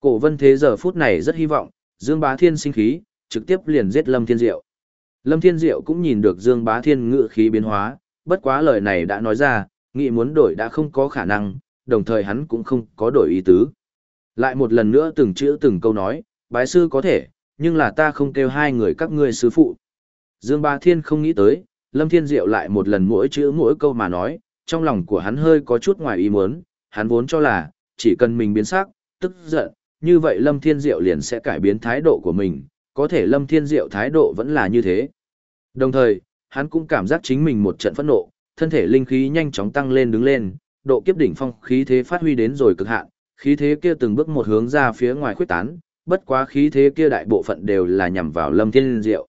Cổ vân thế giờ phút này rất hy vọng, Dương Bá Thiên sinh khí, trực tiếp liền giết Lâm Thiên Diệu. Lâm Thiên Diệu cũng nhìn được Dương Bá Thiên ngự khí biến hóa, bất quá lời này đã nói ra, nghĩ muốn đổi đã không có khả năng, đồng thời hắn cũng không có đổi ý tứ. Lại một lần nữa từng chữ từng câu nói, bái sư có thể, nhưng là ta không kêu hai người các ngươi sư phụ. Dương Bá Thiên không nghĩ tới, Lâm Thiên Diệu lại một lần mỗi chữ mỗi câu mà nói, trong lòng của hắn hơi có chút ngoài ý muốn, hắn vốn cho là, chỉ cần mình biến sắc, tức giận, như vậy Lâm Thiên Diệu liền sẽ cải biến thái độ của mình, có thể Lâm Thiên Diệu thái độ vẫn là như thế. Đồng thời, hắn cũng cảm giác chính mình một trận phẫn nộ, thân thể linh khí nhanh chóng tăng lên đứng lên, độ kiếp đỉnh phong khí thế phát huy đến rồi cực hạn, khí thế kia từng bước một hướng ra phía ngoài khuyết tán, bất quá khí thế kia đại bộ phận đều là nhằm vào Lâm Thiên Diệu.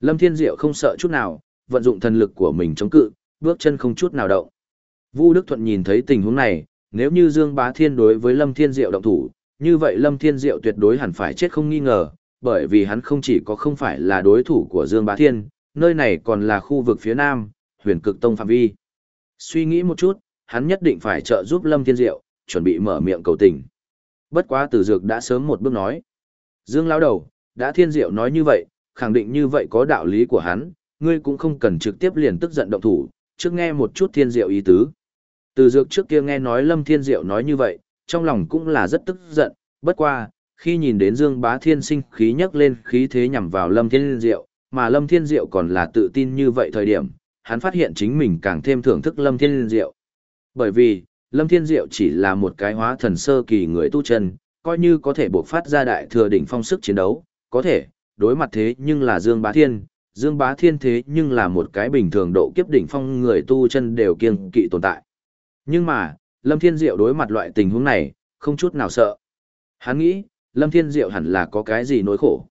Lâm Thiên Diệu không sợ chút nào, vận dụng thần lực của mình chống cự, bước chân không chút nào động. Vu Đức Thuận nhìn thấy tình huống này, nếu như Dương Bá Thiên đối với Lâm Thiên Diệu động thủ, như vậy Lâm Thiên Diệu tuyệt đối hẳn phải chết không nghi ngờ, bởi vì hắn không chỉ có không phải là đối thủ của Dương Bá Thiên, nơi này còn là khu vực phía Nam, huyền cực tông phạm vi. Suy nghĩ một chút, hắn nhất định phải trợ giúp Lâm Thiên Diệu, chuẩn bị mở miệng cầu tình. Bất quá Tử Dược đã sớm một bước nói. Dương lão đầu, đã Thiên Diệu nói như vậy, khẳng định như vậy có đạo lý của hắn, ngươi cũng không cần trực tiếp liền tức giận động thủ, trước nghe một chút Thiên Diệu ý tứ. Từ Dược trước kia nghe nói Lâm Thiên Diệu nói như vậy, trong lòng cũng là rất tức giận, bất qua, khi nhìn đến Dương Bá Thiên sinh khí nhấc lên khí thế nhằm vào Lâm Thiên Diệu, mà Lâm Thiên Diệu còn là tự tin như vậy thời điểm, hắn phát hiện chính mình càng thêm thưởng thức Lâm Thiên Diệu. Bởi vì, Lâm Thiên Diệu chỉ là một cái hóa thần sơ kỳ người tu chân, coi như có thể buộc phát ra đại thừa đỉnh phong sức chiến đấu, có thể, đối mặt thế nhưng là Dương Bá Thiên, Dương Bá Thiên thế nhưng là một cái bình thường độ kiếp đỉnh phong người tu chân đều kiêng kỵ tồn tại. Nhưng mà, Lâm Thiên Diệu đối mặt loại tình huống này, không chút nào sợ. Hắn nghĩ, Lâm Thiên Diệu hẳn là có cái gì nỗi khổ.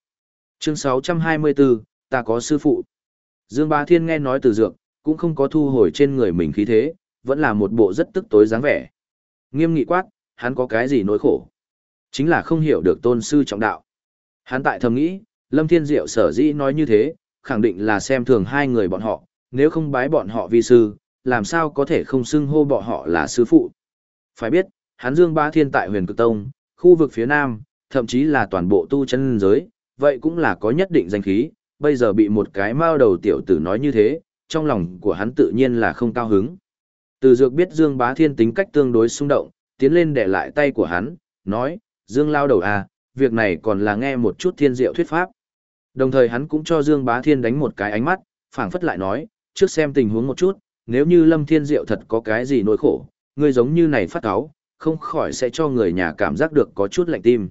Chương 624, ta có sư phụ. Dương Bá Thiên nghe nói từ dược, cũng không có thu hồi trên người mình khí thế, vẫn là một bộ rất tức tối dáng vẻ. Nghiêm nghị quát, hắn có cái gì nỗi khổ? Chính là không hiểu được tôn sư trọng đạo. Hắn tại thầm nghĩ, Lâm Thiên Diệu sở dĩ nói như thế, khẳng định là xem thường hai người bọn họ, nếu không bái bọn họ vi sư, làm sao có thể không xưng hô bọn họ là sư phụ. Phải biết, hắn Dương ba Thiên tại huyền cực tông, khu vực phía Nam, thậm chí là toàn bộ tu chân giới, vậy cũng là có nhất định danh khí, bây giờ bị một cái mao đầu tiểu tử nói như thế, trong lòng của hắn tự nhiên là không cao hứng. Từ dược biết Dương Bá Thiên tính cách tương đối xung động, tiến lên để lại tay của hắn, nói, Dương lao đầu à, việc này còn là nghe một chút thiên diệu thuyết pháp. Đồng thời hắn cũng cho Dương Bá Thiên đánh một cái ánh mắt, phảng phất lại nói, trước xem tình huống một chút, nếu như Lâm Thiên Diệu thật có cái gì nỗi khổ, ngươi giống như này phát áo, không khỏi sẽ cho người nhà cảm giác được có chút lạnh tim.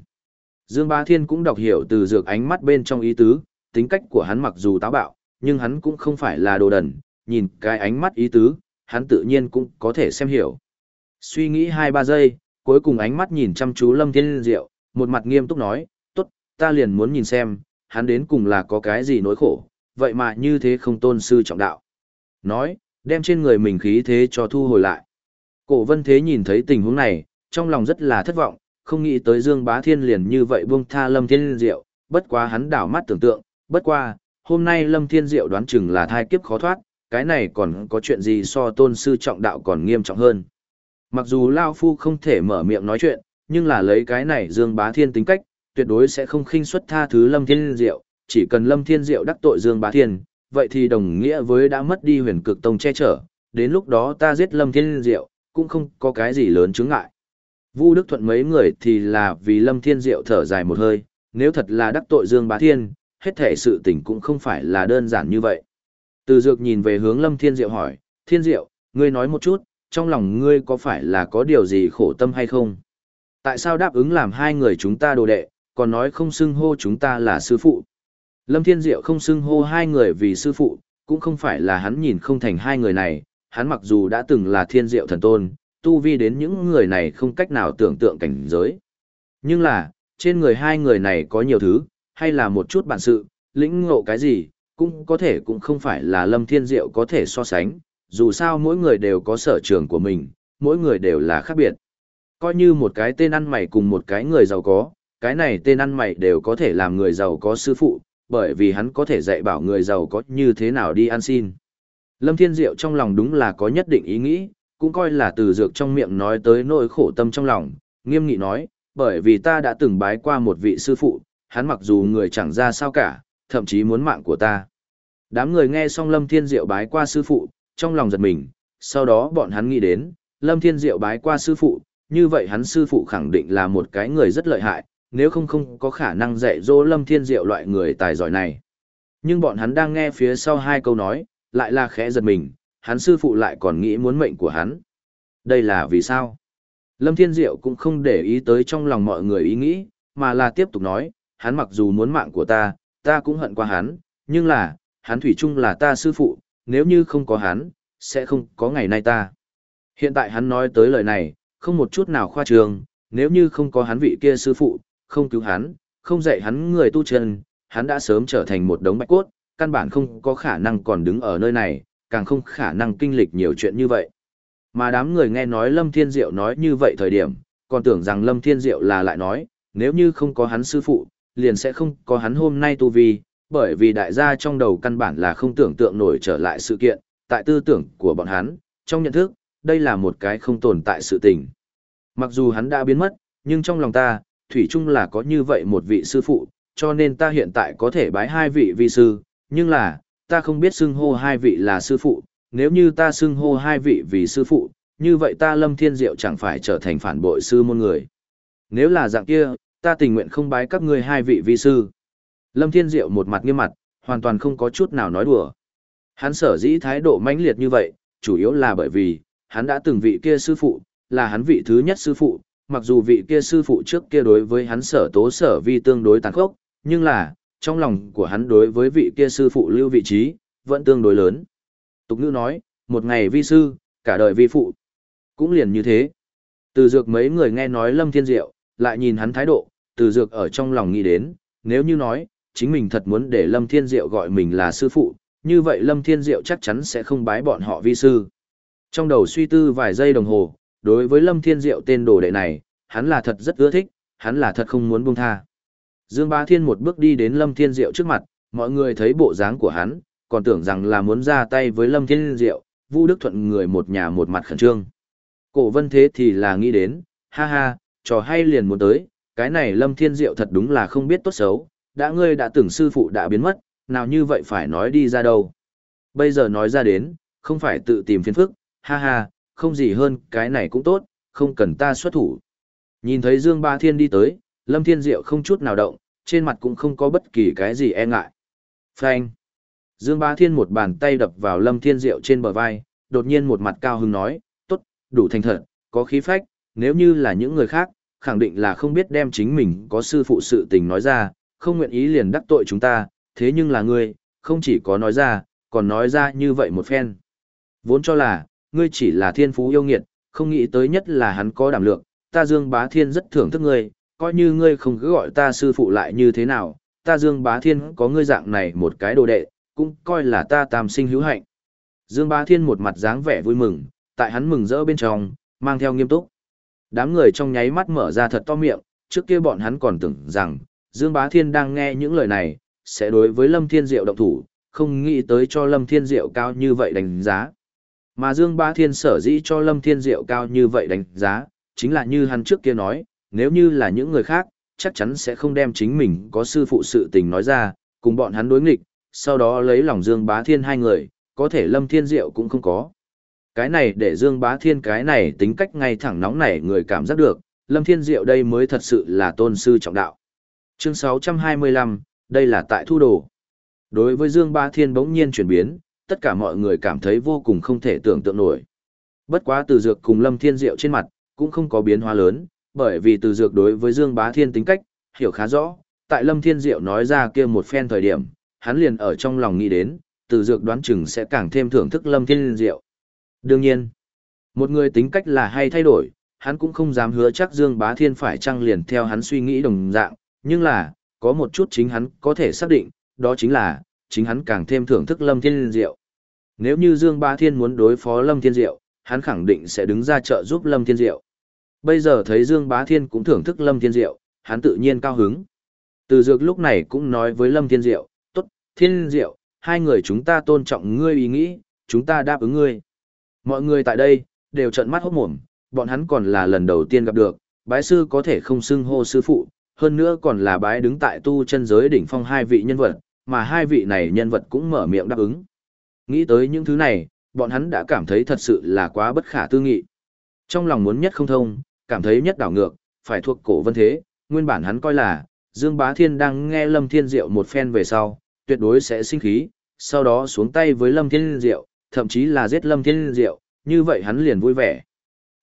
Dương Bá Thiên cũng đọc hiểu từ dược ánh mắt bên trong ý tứ, tính cách của hắn mặc dù táo bạo, nhưng hắn cũng không phải là đồ đần, nhìn cái ánh mắt ý tứ, hắn tự nhiên cũng có thể xem hiểu. Suy nghĩ 2-3 giây, cuối cùng ánh mắt nhìn chăm chú Lâm Thiên Diệu, một mặt nghiêm túc nói, tốt, ta liền muốn nhìn xem, hắn đến cùng là có cái gì nỗi khổ, vậy mà như thế không tôn sư trọng đạo. Nói, đem trên người mình khí thế cho thu hồi lại. Cổ vân thế nhìn thấy tình huống này, trong lòng rất là thất vọng, không nghĩ tới Dương Bá Thiên liền như vậy buông tha Lâm Thiên Diệu, bất quá hắn đảo mắt tưởng tượng, bất qua, hôm nay Lâm Thiên Diệu đoán chừng là thai kiếp khó thoát, cái này còn có chuyện gì so tôn sư trọng đạo còn nghiêm trọng hơn. Mặc dù Lao Phu không thể mở miệng nói chuyện, nhưng là lấy cái này Dương Bá Thiên tính cách, tuyệt đối sẽ không khinh suất tha thứ Lâm Thiên Diệu, chỉ cần Lâm Thiên Diệu đắc tội Dương Bá Thiên, vậy thì đồng nghĩa với đã mất đi huyền cực tông che chở, đến lúc đó ta giết Lâm Thiên Diệu, cũng không có cái gì lớn chướng ngại. Vu Đức Thuận mấy người thì là vì Lâm Thiên Diệu thở dài một hơi, nếu thật là đắc tội Dương Bá Thiên, hết thể sự tình cũng không phải là đơn giản như vậy. Từ dược nhìn về hướng Lâm Thiên Diệu hỏi, Thiên Diệu, ngươi nói một chút, trong lòng ngươi có phải là có điều gì khổ tâm hay không? Tại sao đáp ứng làm hai người chúng ta đồ đệ, còn nói không xưng hô chúng ta là sư phụ? Lâm Thiên Diệu không xưng hô hai người vì sư phụ, cũng không phải là hắn nhìn không thành hai người này, hắn mặc dù đã từng là thiên diệu thần tôn, tu vi đến những người này không cách nào tưởng tượng cảnh giới. Nhưng là, trên người hai người này có nhiều thứ, hay là một chút bản sự, lĩnh ngộ cái gì, cũng có thể cũng không phải là lâm thiên diệu có thể so sánh, dù sao mỗi người đều có sở trường của mình, mỗi người đều là khác biệt. Coi như một cái tên ăn mày cùng một cái người giàu có, cái này tên ăn mày đều có thể làm người giàu có sư phụ, bởi vì hắn có thể dạy bảo người giàu có như thế nào đi ăn xin. Lâm Thiên Diệu trong lòng đúng là có nhất định ý nghĩ, cũng coi là từ dược trong miệng nói tới nỗi khổ tâm trong lòng, nghiêm nghị nói, bởi vì ta đã từng bái qua một vị sư phụ, hắn mặc dù người chẳng ra sao cả, thậm chí muốn mạng của ta. Đám người nghe xong Lâm Thiên Diệu bái qua sư phụ, trong lòng giật mình, sau đó bọn hắn nghĩ đến, Lâm Thiên Diệu bái qua sư phụ, như vậy hắn sư phụ khẳng định là một cái người rất lợi hại, nếu không không có khả năng dạy dỗ Lâm Thiên Diệu loại người tài giỏi này. Nhưng bọn hắn đang nghe phía sau hai câu nói, lại là khẽ giật mình, hắn sư phụ lại còn nghĩ muốn mệnh của hắn. Đây là vì sao? Lâm Thiên Diệu cũng không để ý tới trong lòng mọi người ý nghĩ, mà là tiếp tục nói, hắn mặc dù muốn mạng của ta, ta cũng hận qua hắn, nhưng là, hắn thủy chung là ta sư phụ, nếu như không có hắn, sẽ không có ngày nay ta. Hiện tại hắn nói tới lời này, không một chút nào khoa trương, nếu như không có hắn vị kia sư phụ, không cứu hắn, không dạy hắn người tu chân, hắn đã sớm trở thành một đống bạch cốt, căn bản không có khả năng còn đứng ở nơi này, càng không khả năng kinh lịch nhiều chuyện như vậy. Mà đám người nghe nói Lâm Thiên Diệu nói như vậy thời điểm, còn tưởng rằng Lâm Thiên Diệu là lại nói, nếu như không có hắn sư phụ, liền sẽ không có hắn hôm nay tu vi, bởi vì đại gia trong đầu căn bản là không tưởng tượng nổi trở lại sự kiện, tại tư tưởng của bọn hắn, trong nhận thức, đây là một cái không tồn tại sự tình. Mặc dù hắn đã biến mất, nhưng trong lòng ta, Thủy chung là có như vậy một vị sư phụ, cho nên ta hiện tại có thể bái hai vị vi sư, nhưng là, ta không biết xưng hô hai vị là sư phụ, nếu như ta xưng hô hai vị vì sư phụ, như vậy ta Lâm Thiên Diệu chẳng phải trở thành phản bội sư môn người. Nếu là dạng kia, ta tình nguyện không bái các ngươi hai vị vi sư. Lâm Thiên Diệu một mặt nghiêm mặt, hoàn toàn không có chút nào nói đùa. Hắn sở dĩ thái độ mãnh liệt như vậy, chủ yếu là bởi vì, hắn đã từng vị kia sư phụ, là hắn vị thứ nhất sư phụ, mặc dù vị kia sư phụ trước kia đối với hắn sở tố sở vi tương đối tàn khốc, nhưng là, trong lòng của hắn đối với vị kia sư phụ lưu vị trí, vẫn tương đối lớn. Tục ngữ nói, một ngày vi sư, cả đời vi phụ. Cũng liền như thế. Từ dược mấy người nghe nói Lâm Thiên Diệu, lại nhìn hắn thái độ, từ dược ở trong lòng nghĩ đến, nếu như nói, chính mình thật muốn để Lâm Thiên Diệu gọi mình là sư phụ, như vậy Lâm Thiên Diệu chắc chắn sẽ không bái bọn họ vi sư. Trong đầu suy tư vài giây đồng hồ, đối với Lâm Thiên Diệu tên đồ đệ này, hắn là thật rất ưa thích, hắn là thật không muốn buông tha. Dương Bá Thiên một bước đi đến Lâm Thiên Diệu trước mặt, mọi người thấy bộ dáng của hắn, còn tưởng rằng là muốn ra tay với Lâm Thiên Diệu, Vu Đức Thuận người một nhà một mặt khẩn trương. Cổ vân thế thì là nghĩ đến, ha ha, trò hay liền muốn tới, cái này Lâm Thiên Diệu thật đúng là không biết tốt xấu, đã ngươi đã từng sư phụ đã biến mất, nào như vậy phải nói đi ra đâu. Bây giờ nói ra đến, không phải tự tìm phiền phức, ha ha, không gì hơn, cái này cũng tốt, không cần ta xuất thủ. Nhìn thấy Dương Ba Thiên đi tới, Lâm Thiên Diệu không chút nào động, trên mặt cũng không có bất kỳ cái gì e ngại. Phanh. Dương Bá Thiên một bàn tay đập vào Lâm Thiên Diệu trên bờ vai, đột nhiên một mặt cao hứng nói, tốt, đủ thành thật, có khí phách, nếu như là những người khác, khẳng định là không biết đem chính mình có sư phụ sự tình nói ra, không nguyện ý liền đắc tội chúng ta, thế nhưng là ngươi, không chỉ có nói ra, còn nói ra như vậy một phen. Vốn cho là, ngươi chỉ là thiên phú yêu nghiệt, không nghĩ tới nhất là hắn có đảm lượng, ta Dương Bá Thiên rất thưởng thức ngươi, coi như ngươi không cứ gọi ta sư phụ lại như thế nào, ta Dương Bá Thiên có ngươi dạng này một cái đồ đệ, cũng coi là ta tam sinh hữu hạnh. Dương Bá Thiên một mặt dáng vẻ vui mừng, tại hắn mừng rỡ bên trong, mang theo nghiêm túc. Đám người trong nháy mắt mở ra thật to miệng, trước kia bọn hắn còn tưởng rằng, Dương Bá Thiên đang nghe những lời này, sẽ đối với Lâm Thiên Diệu động thủ, không nghĩ tới cho Lâm Thiên Diệu cao như vậy đánh giá. Mà Dương Bá Thiên sở dĩ cho Lâm Thiên Diệu cao như vậy đánh giá, chính là như hắn trước kia nói, nếu như là những người khác, chắc chắn sẽ không đem chính mình có sư phụ sự tình nói ra, cùng bọn hắn đối nghịch, sau đó lấy lòng Dương Bá Thiên hai người, có thể Lâm Thiên Diệu cũng không có. Cái này để Dương Bá Thiên cái này tính cách ngay thẳng nóng này người cảm giác được, Lâm Thiên Diệu đây mới thật sự là tôn sư trọng đạo. Chương 625, đây là tại thu đồ. Đối với Dương Bá Thiên bỗng nhiên chuyển biến, tất cả mọi người cảm thấy vô cùng không thể tưởng tượng nổi. Bất quá từ dược cùng Lâm Thiên Diệu trên mặt, cũng không có biến hóa lớn, bởi vì từ dược đối với Dương Bá Thiên tính cách, hiểu khá rõ, tại Lâm Thiên Diệu nói ra kia một phen thời điểm, hắn liền ở trong lòng nghĩ đến, từ dược đoán chừng sẽ càng thêm thưởng thức Lâm Thiên Diệu. Đương nhiên, một người tính cách là hay thay đổi, hắn cũng không dám hứa chắc Dương Bá Thiên phải chăng liền theo hắn suy nghĩ đồng dạng, nhưng là, có một chút chính hắn có thể xác định, đó chính là, chính hắn càng thêm thưởng thức Lâm Thiên Diệu. Nếu như Dương Bá Thiên muốn đối phó Lâm Thiên Diệu, hắn khẳng định sẽ đứng ra trợ giúp Lâm Thiên Diệu. Bây giờ thấy Dương Bá Thiên cũng thưởng thức Lâm Thiên Diệu, hắn tự nhiên cao hứng. Từ dược lúc này cũng nói với Lâm Thiên Diệu, tốt, Thiên Diệu, hai người chúng ta tôn trọng ngươi ý nghĩ, chúng ta đáp ứng ngươi. Mọi người tại đây, đều trợn mắt hốt mồm, bọn hắn còn là lần đầu tiên gặp được, Bái sư có thể không xưng hô sư phụ, hơn nữa còn là bái đứng tại tu chân giới đỉnh phong hai vị nhân vật, mà hai vị này nhân vật cũng mở miệng đáp ứng. Nghĩ tới những thứ này, bọn hắn đã cảm thấy thật sự là quá bất khả tư nghị. Trong lòng muốn nhất không thông, cảm thấy nhất đảo ngược, phải thuộc cổ vân thế, nguyên bản hắn coi là, Dương Bá Thiên đang nghe Lâm Thiên Diệu một phen về sau, tuyệt đối sẽ sinh khí, sau đó xuống tay với Lâm Thiên Diệu, thậm chí là giết Lâm Thiên Diệu, như vậy hắn liền vui vẻ.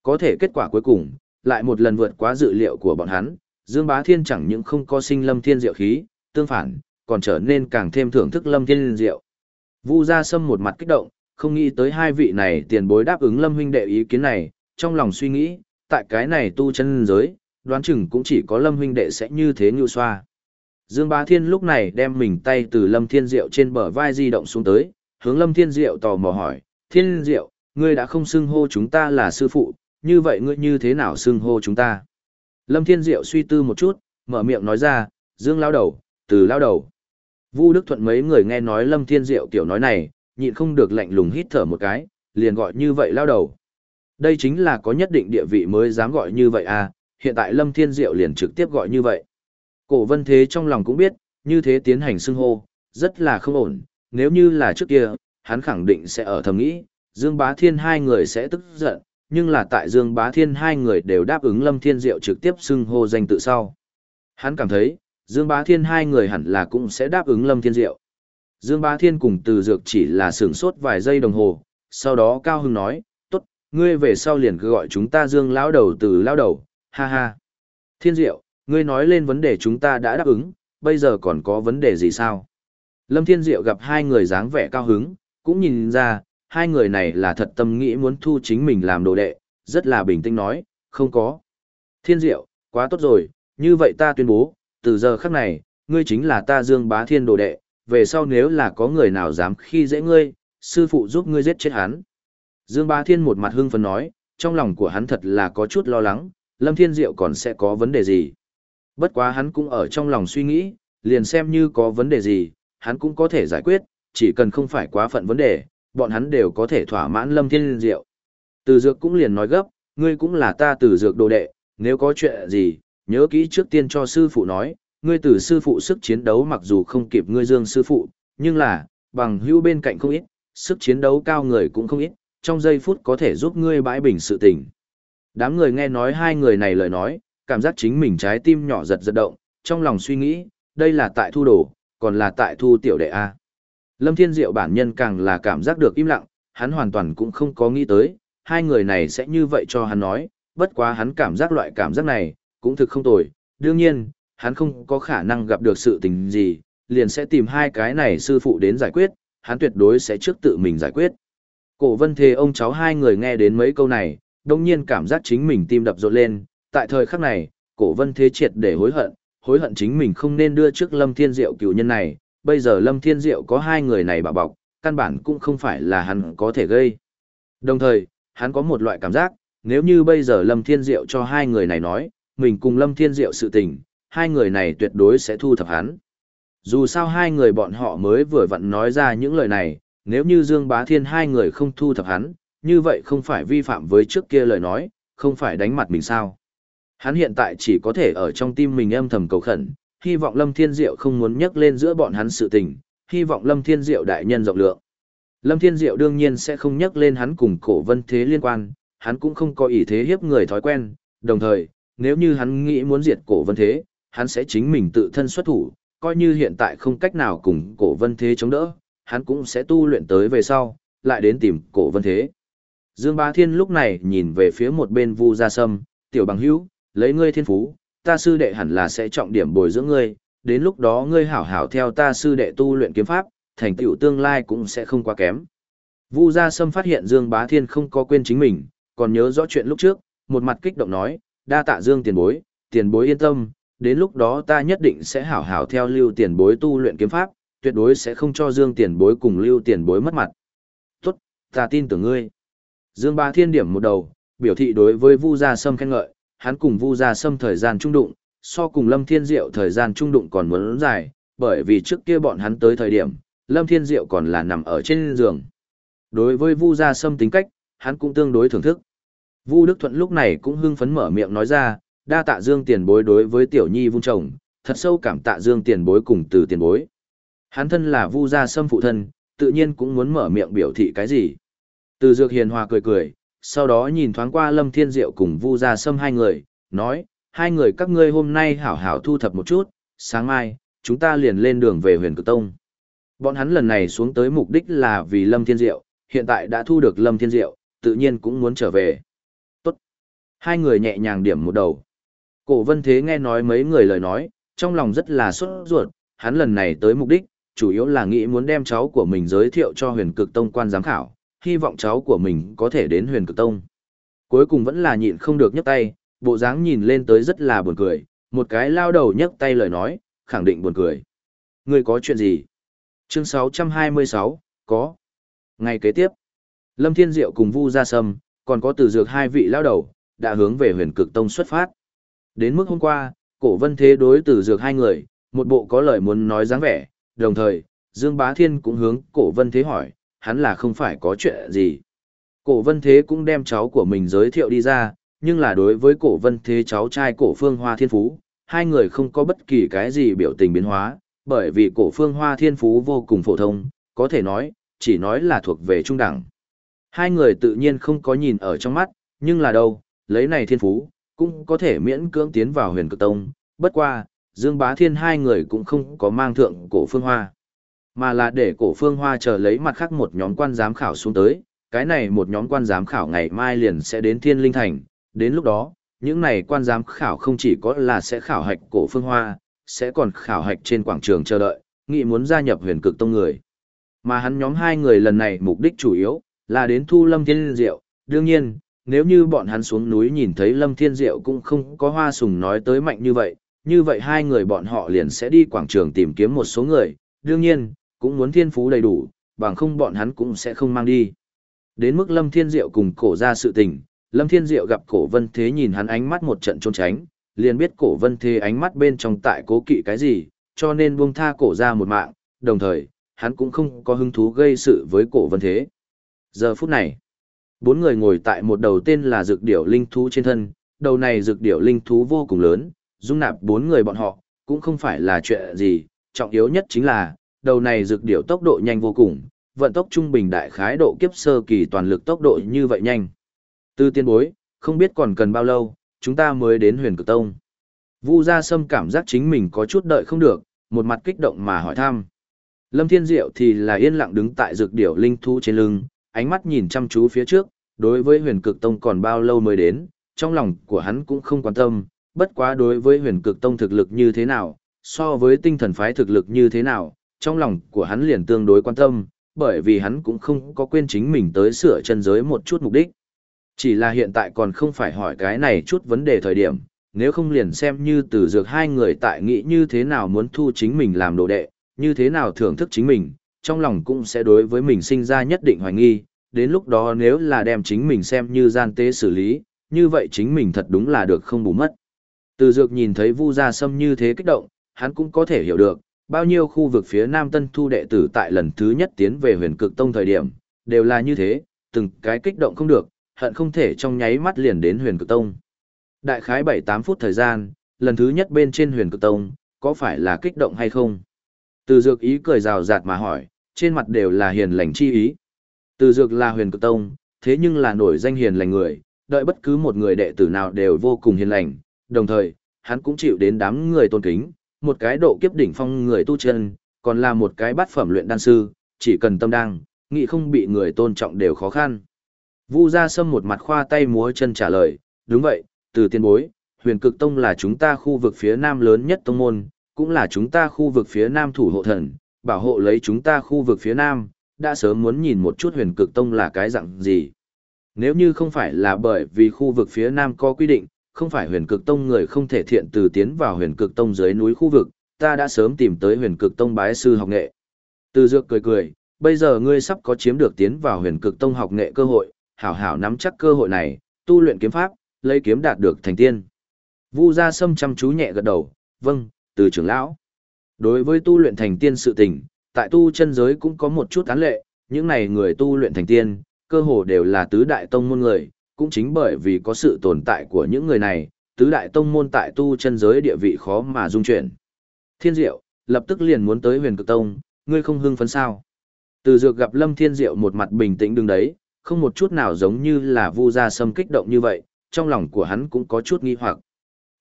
Có thể kết quả cuối cùng, lại một lần vượt quá dự liệu của bọn hắn, Dương Bá Thiên chẳng những không có sinh Lâm Thiên Diệu khí, tương phản, còn trở nên càng thêm thưởng thức Lâm Thiên Diệu. Vu Gia Sâm một mặt kích động, không nghĩ tới hai vị này tiền bối đáp ứng Lâm huynh đệ ý kiến này, trong lòng suy nghĩ, tại cái này tu chân giới, đoán chừng cũng chỉ có Lâm huynh đệ sẽ như thế như xoa. Dương Bá Thiên lúc này đem mình tay từ Lâm Thiên Diệu trên bờ vai di động xuống tới, hướng Lâm Thiên Diệu tò mò hỏi, Thiên Diệu, ngươi đã không xưng hô chúng ta là sư phụ, như vậy ngươi như thế nào xưng hô chúng ta? Lâm Thiên Diệu suy tư một chút, mở miệng nói ra, Dương lao đầu, từ lao đầu. Vu Đức Thuận mấy người nghe nói Lâm Thiên Diệu kiểu nói này, nhịn không được lạnh lùng hít thở một cái, liền gọi như vậy lao đầu. Đây chính là có nhất định địa vị mới dám gọi như vậy à, hiện tại Lâm Thiên Diệu liền trực tiếp gọi như vậy. Cổ vân thế trong lòng cũng biết, như thế tiến hành xưng hô, rất là không ổn, nếu như là trước kia, hắn khẳng định sẽ ở thầm nghĩ, Dương Bá Thiên hai người sẽ tức giận, nhưng là tại Dương Bá Thiên hai người đều đáp ứng Lâm Thiên Diệu trực tiếp xưng hô danh tự sau. Hắn cảm thấy, Dương Bá Thiên hai người hẳn là cũng sẽ đáp ứng Lâm Thiên Diệu. Dương Bá Thiên cùng Từ Dược chỉ là sửng sốt vài giây đồng hồ, sau đó Cao Hưng nói, ngươi về sau liền cứ gọi chúng ta Dương lão đầu từ lão đầu, ha ha. Thiên Diệu, ngươi nói lên vấn đề chúng ta đã đáp ứng, bây giờ còn có vấn đề gì sao? Lâm Thiên Diệu gặp hai người dáng vẻ cao hứng, cũng nhìn ra, hai người này là thật tâm nghĩ muốn thu chính mình làm đồ đệ, rất là bình tĩnh nói, không có. Thiên Diệu, quá tốt rồi, như vậy ta tuyên bố, từ giờ khắc này, ngươi chính là ta Dương Bá Thiên đồ đệ, về sau nếu là có người nào dám khi dễ ngươi, sư phụ giúp ngươi giết chết hắn. Dương Bá Thiên một mặt hưng phấn nói, trong lòng của hắn thật là có chút lo lắng, Lâm Thiên Diệu còn sẽ có vấn đề gì. Bất quá hắn cũng ở trong lòng suy nghĩ, liền xem như có vấn đề gì, hắn cũng có thể giải quyết, chỉ cần không phải quá phận vấn đề, bọn hắn đều có thể thỏa mãn Lâm Thiên Diệu. Từ Dược cũng liền nói gấp, ngươi cũng là ta Từ Dược đồ đệ, nếu có chuyện gì, nhớ kỹ trước tiên cho sư phụ nói, ngươi từ sư phụ sức chiến đấu mặc dù không kịp ngươi Dương sư phụ, nhưng là, bằng hữu bên cạnh không ít, sức chiến đấu cao người cũng không ít, trong giây phút có thể giúp ngươi bãi bình sự tình. Đám người nghe nói hai người này lời nói, cảm giác chính mình trái tim nhỏ giật giật động, trong lòng suy nghĩ, đây là tại thu đồ, còn là tại thu tiểu đệ A. Lâm Thiên Diệu bản nhân càng là cảm giác được im lặng, hắn hoàn toàn cũng không có nghĩ tới, hai người này sẽ như vậy cho hắn nói, bất quá hắn cảm giác loại cảm giác này, cũng thực không tồi, đương nhiên, hắn không có khả năng gặp được sự tình gì, liền sẽ tìm hai cái này sư phụ đến giải quyết, hắn tuyệt đối sẽ trước tự mình giải quyết. Cổ vân thề ông cháu hai người nghe đến mấy câu này, đồng nhiên cảm giác chính mình tim đập rộn lên, tại thời khắc này, cổ vân thế triệt để hối hận, hối hận chính mình không nên đưa trước Lâm Thiên Diệu cựu nhân này, bây giờ Lâm Thiên Diệu có hai người này bảo bọc, căn bản cũng không phải là hắn có thể gây. Đồng thời, hắn có một loại cảm giác, nếu như bây giờ Lâm Thiên Diệu cho hai người này nói, mình cùng Lâm Thiên Diệu sự tình, hai người này tuyệt đối sẽ thu thập hắn. Dù sao hai người bọn họ mới vừa vặn nói ra những lời này, nếu như Dương Bá Thiên hai người không thu thập hắn, như vậy không phải vi phạm với trước kia lời nói, không phải đánh mặt mình sao. Hắn hiện tại chỉ có thể ở trong tim mình âm thầm cầu khẩn, hy vọng Lâm Thiên Diệu không muốn nhắc lên giữa bọn hắn sự tình, hy vọng Lâm Thiên Diệu đại nhân rộng lượng. Lâm Thiên Diệu đương nhiên sẽ không nhắc lên hắn cùng cổ vân thế liên quan, hắn cũng không có ý thế hiếp người thói quen, đồng thời, nếu như hắn nghĩ muốn diệt cổ vân thế, hắn sẽ chính mình tự thân xuất thủ, coi như hiện tại không cách nào cùng cổ vân thế chống đỡ, hắn cũng sẽ tu luyện tới về sau, lại đến tìm cổ vân thế. Dương Bá Thiên lúc này nhìn về phía một bên Vu Gia Sâm, tiểu bằng hữu, lấy ngươi thiên phú, ta sư đệ hẳn là sẽ trọng điểm bồi dưỡng ngươi, đến lúc đó ngươi hảo hảo theo ta sư đệ tu luyện kiếm pháp, thành tựu tương lai cũng sẽ không quá kém. Vu Gia Sâm phát hiện Dương Bá Thiên không có quên chính mình, còn nhớ rõ chuyện lúc trước, một mặt kích động nói, đa tạ Dương tiền bối, tiền bối yên tâm, đến lúc đó ta nhất định sẽ hảo hảo theo lưu tiền bối tu luyện kiếm pháp, tuyệt đối sẽ không cho Dương tiền bối cùng lưu tiền bối mất mặt. Tốt, ta tin tưởng ngươi. Dương Ba Thiên điểm một đầu, biểu thị đối với Vu Gia Sâm khen ngợi, hắn cùng Vu Gia Sâm thời gian trung đụng, so cùng Lâm Thiên Diệu thời gian trung đụng còn muốn dài, bởi vì trước kia bọn hắn tới thời điểm, Lâm Thiên Diệu còn là nằm ở trên giường. Đối với Vu Gia Sâm tính cách, hắn cũng tương đối thưởng thức. Vu Đức Thuận lúc này cũng hưng phấn mở miệng nói ra, đa tạ Dương tiền bối đối với tiểu nhi vung chồng, thật sâu cảm tạ Dương tiền bối cùng từ tiền bối. Hắn thân là Vu gia sâm phụ thân, tự nhiên cũng muốn mở miệng biểu thị cái gì. Từ Dược Hiền Hòa cười cười, sau đó nhìn thoáng qua Lâm Thiên Diệu cùng Vu gia sâm hai người, nói, hai người các ngươi hôm nay hảo hảo thu thập một chút, sáng mai, chúng ta liền lên đường về huyền cực tông. Bọn hắn lần này xuống tới mục đích là vì Lâm Thiên Diệu, hiện tại đã thu được Lâm Thiên Diệu, tự nhiên cũng muốn trở về. Tốt. Hai người nhẹ nhàng điểm một đầu. Cổ vân thế nghe nói mấy người lời nói, trong lòng rất là sốt ruột, hắn lần này tới mục đích, chủ yếu là nghĩ muốn đem cháu của mình giới thiệu cho huyền cực tông quan giám khảo, hy vọng cháu của mình có thể đến huyền cực tông. Cuối cùng vẫn là nhịn không được nhấc tay, bộ dáng nhìn lên tới rất là buồn cười, một cái lao đầu nhấc tay lời nói, khẳng định buồn cười. Người có chuyện gì? Chương 626, có. Ngày kế tiếp, Lâm Thiên Diệu cùng Vu Gia Sâm, còn có từ dược hai vị lao đầu, đã hướng về huyền cực tông xuất phát. Đến mức hôm qua, cổ vân thế đối từ dược hai người, một bộ có lời muốn nói dáng vẻ, đồng thời, Dương Bá Thiên cũng hướng cổ vân thế hỏi, hắn là không phải có chuyện gì. Cổ vân thế cũng đem cháu của mình giới thiệu đi ra, nhưng là đối với cổ vân thế cháu trai cổ phương hoa thiên phú, hai người không có bất kỳ cái gì biểu tình biến hóa, bởi vì cổ phương hoa thiên phú vô cùng phổ thông, có thể nói, chỉ nói là thuộc về trung đẳng. Hai người tự nhiên không có nhìn ở trong mắt, nhưng là đâu, lấy này thiên phú, cũng có thể miễn cưỡng tiến vào huyền cực tông, bất qua, Dương Bá Thiên hai người cũng không có mang thượng cổ phương hoa, mà là để cổ phương hoa chờ lấy mặt khác một nhóm quan giám khảo xuống tới, cái này một nhóm quan giám khảo ngày mai liền sẽ đến Thiên Linh Thành, đến lúc đó, những này quan giám khảo không chỉ có là sẽ khảo hạch cổ phương hoa, sẽ còn khảo hạch trên quảng trường chờ đợi, nghị muốn gia nhập huyền cực tông người. Mà hắn nhóm hai người lần này mục đích chủ yếu là đến thu Lâm Thiên Diệu, đương nhiên, nếu như bọn hắn xuống núi nhìn thấy Lâm Thiên Diệu cũng không có hoa sùng nói tới mạnh như vậy, như vậy hai người bọn họ liền sẽ đi quảng trường tìm kiếm một số người, đương nhiên, cũng muốn thiên phú đầy đủ, bằng không bọn hắn cũng sẽ không mang đi. Đến mức Lâm Thiên Diệu cùng cổ ra sự tình, Lâm Thiên Diệu gặp cổ vân thế nhìn hắn ánh mắt một trận trốn tránh, liền biết cổ vân thế ánh mắt bên trong tại cố kỵ cái gì, cho nên buông tha cổ ra một mạng, đồng thời, hắn cũng không có hứng thú gây sự với cổ vân thế. Giờ phút này, bốn người ngồi tại một đầu tên là dược điểu linh thú trên thân, đầu này dược điểu linh thú vô cùng lớn, dung nạp bốn người bọn họ, cũng không phải là chuyện gì, trọng yếu nhất chính là, đầu này dược điểu tốc độ nhanh vô cùng, vận tốc trung bình đại khái độ kiếp sơ kỳ toàn lực tốc độ như vậy nhanh. Tư tiên bối, không biết còn cần bao lâu, chúng ta mới đến huyền cực tông. Vu Gia Sâm cảm giác chính mình có chút đợi không được, một mặt kích động mà hỏi thăm. Lâm Thiên Diệu thì là yên lặng đứng tại dược điểu linh thú trên lưng, ánh mắt nhìn chăm chú phía trước, đối với huyền cực tông còn bao lâu mới đến, trong lòng của hắn cũng không quan tâm, bất quá đối với huyền cực tông thực lực như thế nào, so với tinh thần phái thực lực như thế nào, trong lòng của hắn liền tương đối quan tâm, bởi vì hắn cũng không có quên chính mình tới sửa chân giới một chút mục đích. Chỉ là hiện tại còn không phải hỏi cái này chút vấn đề thời điểm, nếu không liền xem như từ dược hai người tại nghĩ như thế nào muốn thu chính mình làm đồ đệ, như thế nào thưởng thức chính mình, trong lòng cũng sẽ đối với mình sinh ra nhất định hoài nghi, đến lúc đó nếu là đem chính mình xem như gian tế xử lý, như vậy chính mình thật đúng là được không bù mất. Từ dược nhìn thấy Vu Gia Sâm như thế kích động, hắn cũng có thể hiểu được, bao nhiêu khu vực phía Nam Tân Thu đệ tử tại lần thứ nhất tiến về huyền cực tông thời điểm, đều là như thế, từng cái kích động không được, hận không thể trong nháy mắt liền đến huyền cực tông. Đại khái 7-8 phút thời gian, lần thứ nhất bên trên huyền cực tông, có phải là kích động hay không? Từ dược ý cười rào rạt mà hỏi, trên mặt đều là hiền lành chi ý. Từ dược là huyền cực tông, thế nhưng là nổi danh hiền lành người, đợi bất cứ một người đệ tử nào đều vô cùng hiền lành, đồng thời, hắn cũng chịu đến đám người tôn kính, một cái độ kiếp đỉnh phong người tu chân, còn là một cái bát phẩm luyện đan sư, chỉ cần tâm đăng nghĩ không bị người tôn trọng đều khó khăn. Vu Gia Sâm một mặt khoa tay múa chân trả lời, đúng vậy, từ tiên bối, huyền cực tông là chúng ta khu vực phía nam lớn nhất tông môn, cũng là chúng ta khu vực phía nam thủ hộ thần, bảo hộ lấy chúng ta khu vực phía nam, đã sớm muốn nhìn một chút huyền cực tông là cái dạng gì. Nếu như không phải là bởi vì khu vực phía nam có quy định, không phải huyền cực tông người không thể thiện từ tiến vào huyền cực tông dưới núi khu vực, ta đã sớm tìm tới huyền cực tông bái sư học nghệ. Từ dược cười cười, bây giờ ngươi sắp có chiếm được tiến vào huyền cực tông học nghệ cơ hội, hảo hảo nắm chắc cơ hội này, tu luyện kiếm pháp, lấy kiếm đạt được thành tiên. Vu Gia Sâm chăm chú nhẹ gật đầu, vâng, từ trưởng lão. Đối với tu luyện thành tiên sự tình, tại tu chân giới cũng có một chút án lệ, những này người tu luyện thành tiên, cơ hồ đều là tứ đại tông môn người, cũng chính bởi vì có sự tồn tại của những người này, tứ đại tông môn tại tu chân giới địa vị khó mà dung chuyển. Thiên Diệu, lập tức liền muốn tới huyền cực tông, ngươi không hưng phấn sao. Từ dược gặp Lâm Thiên Diệu một mặt bình tĩnh đứng đấy, không một chút nào giống như là vu gia sâm kích động như vậy, trong lòng của hắn cũng có chút nghi hoặc.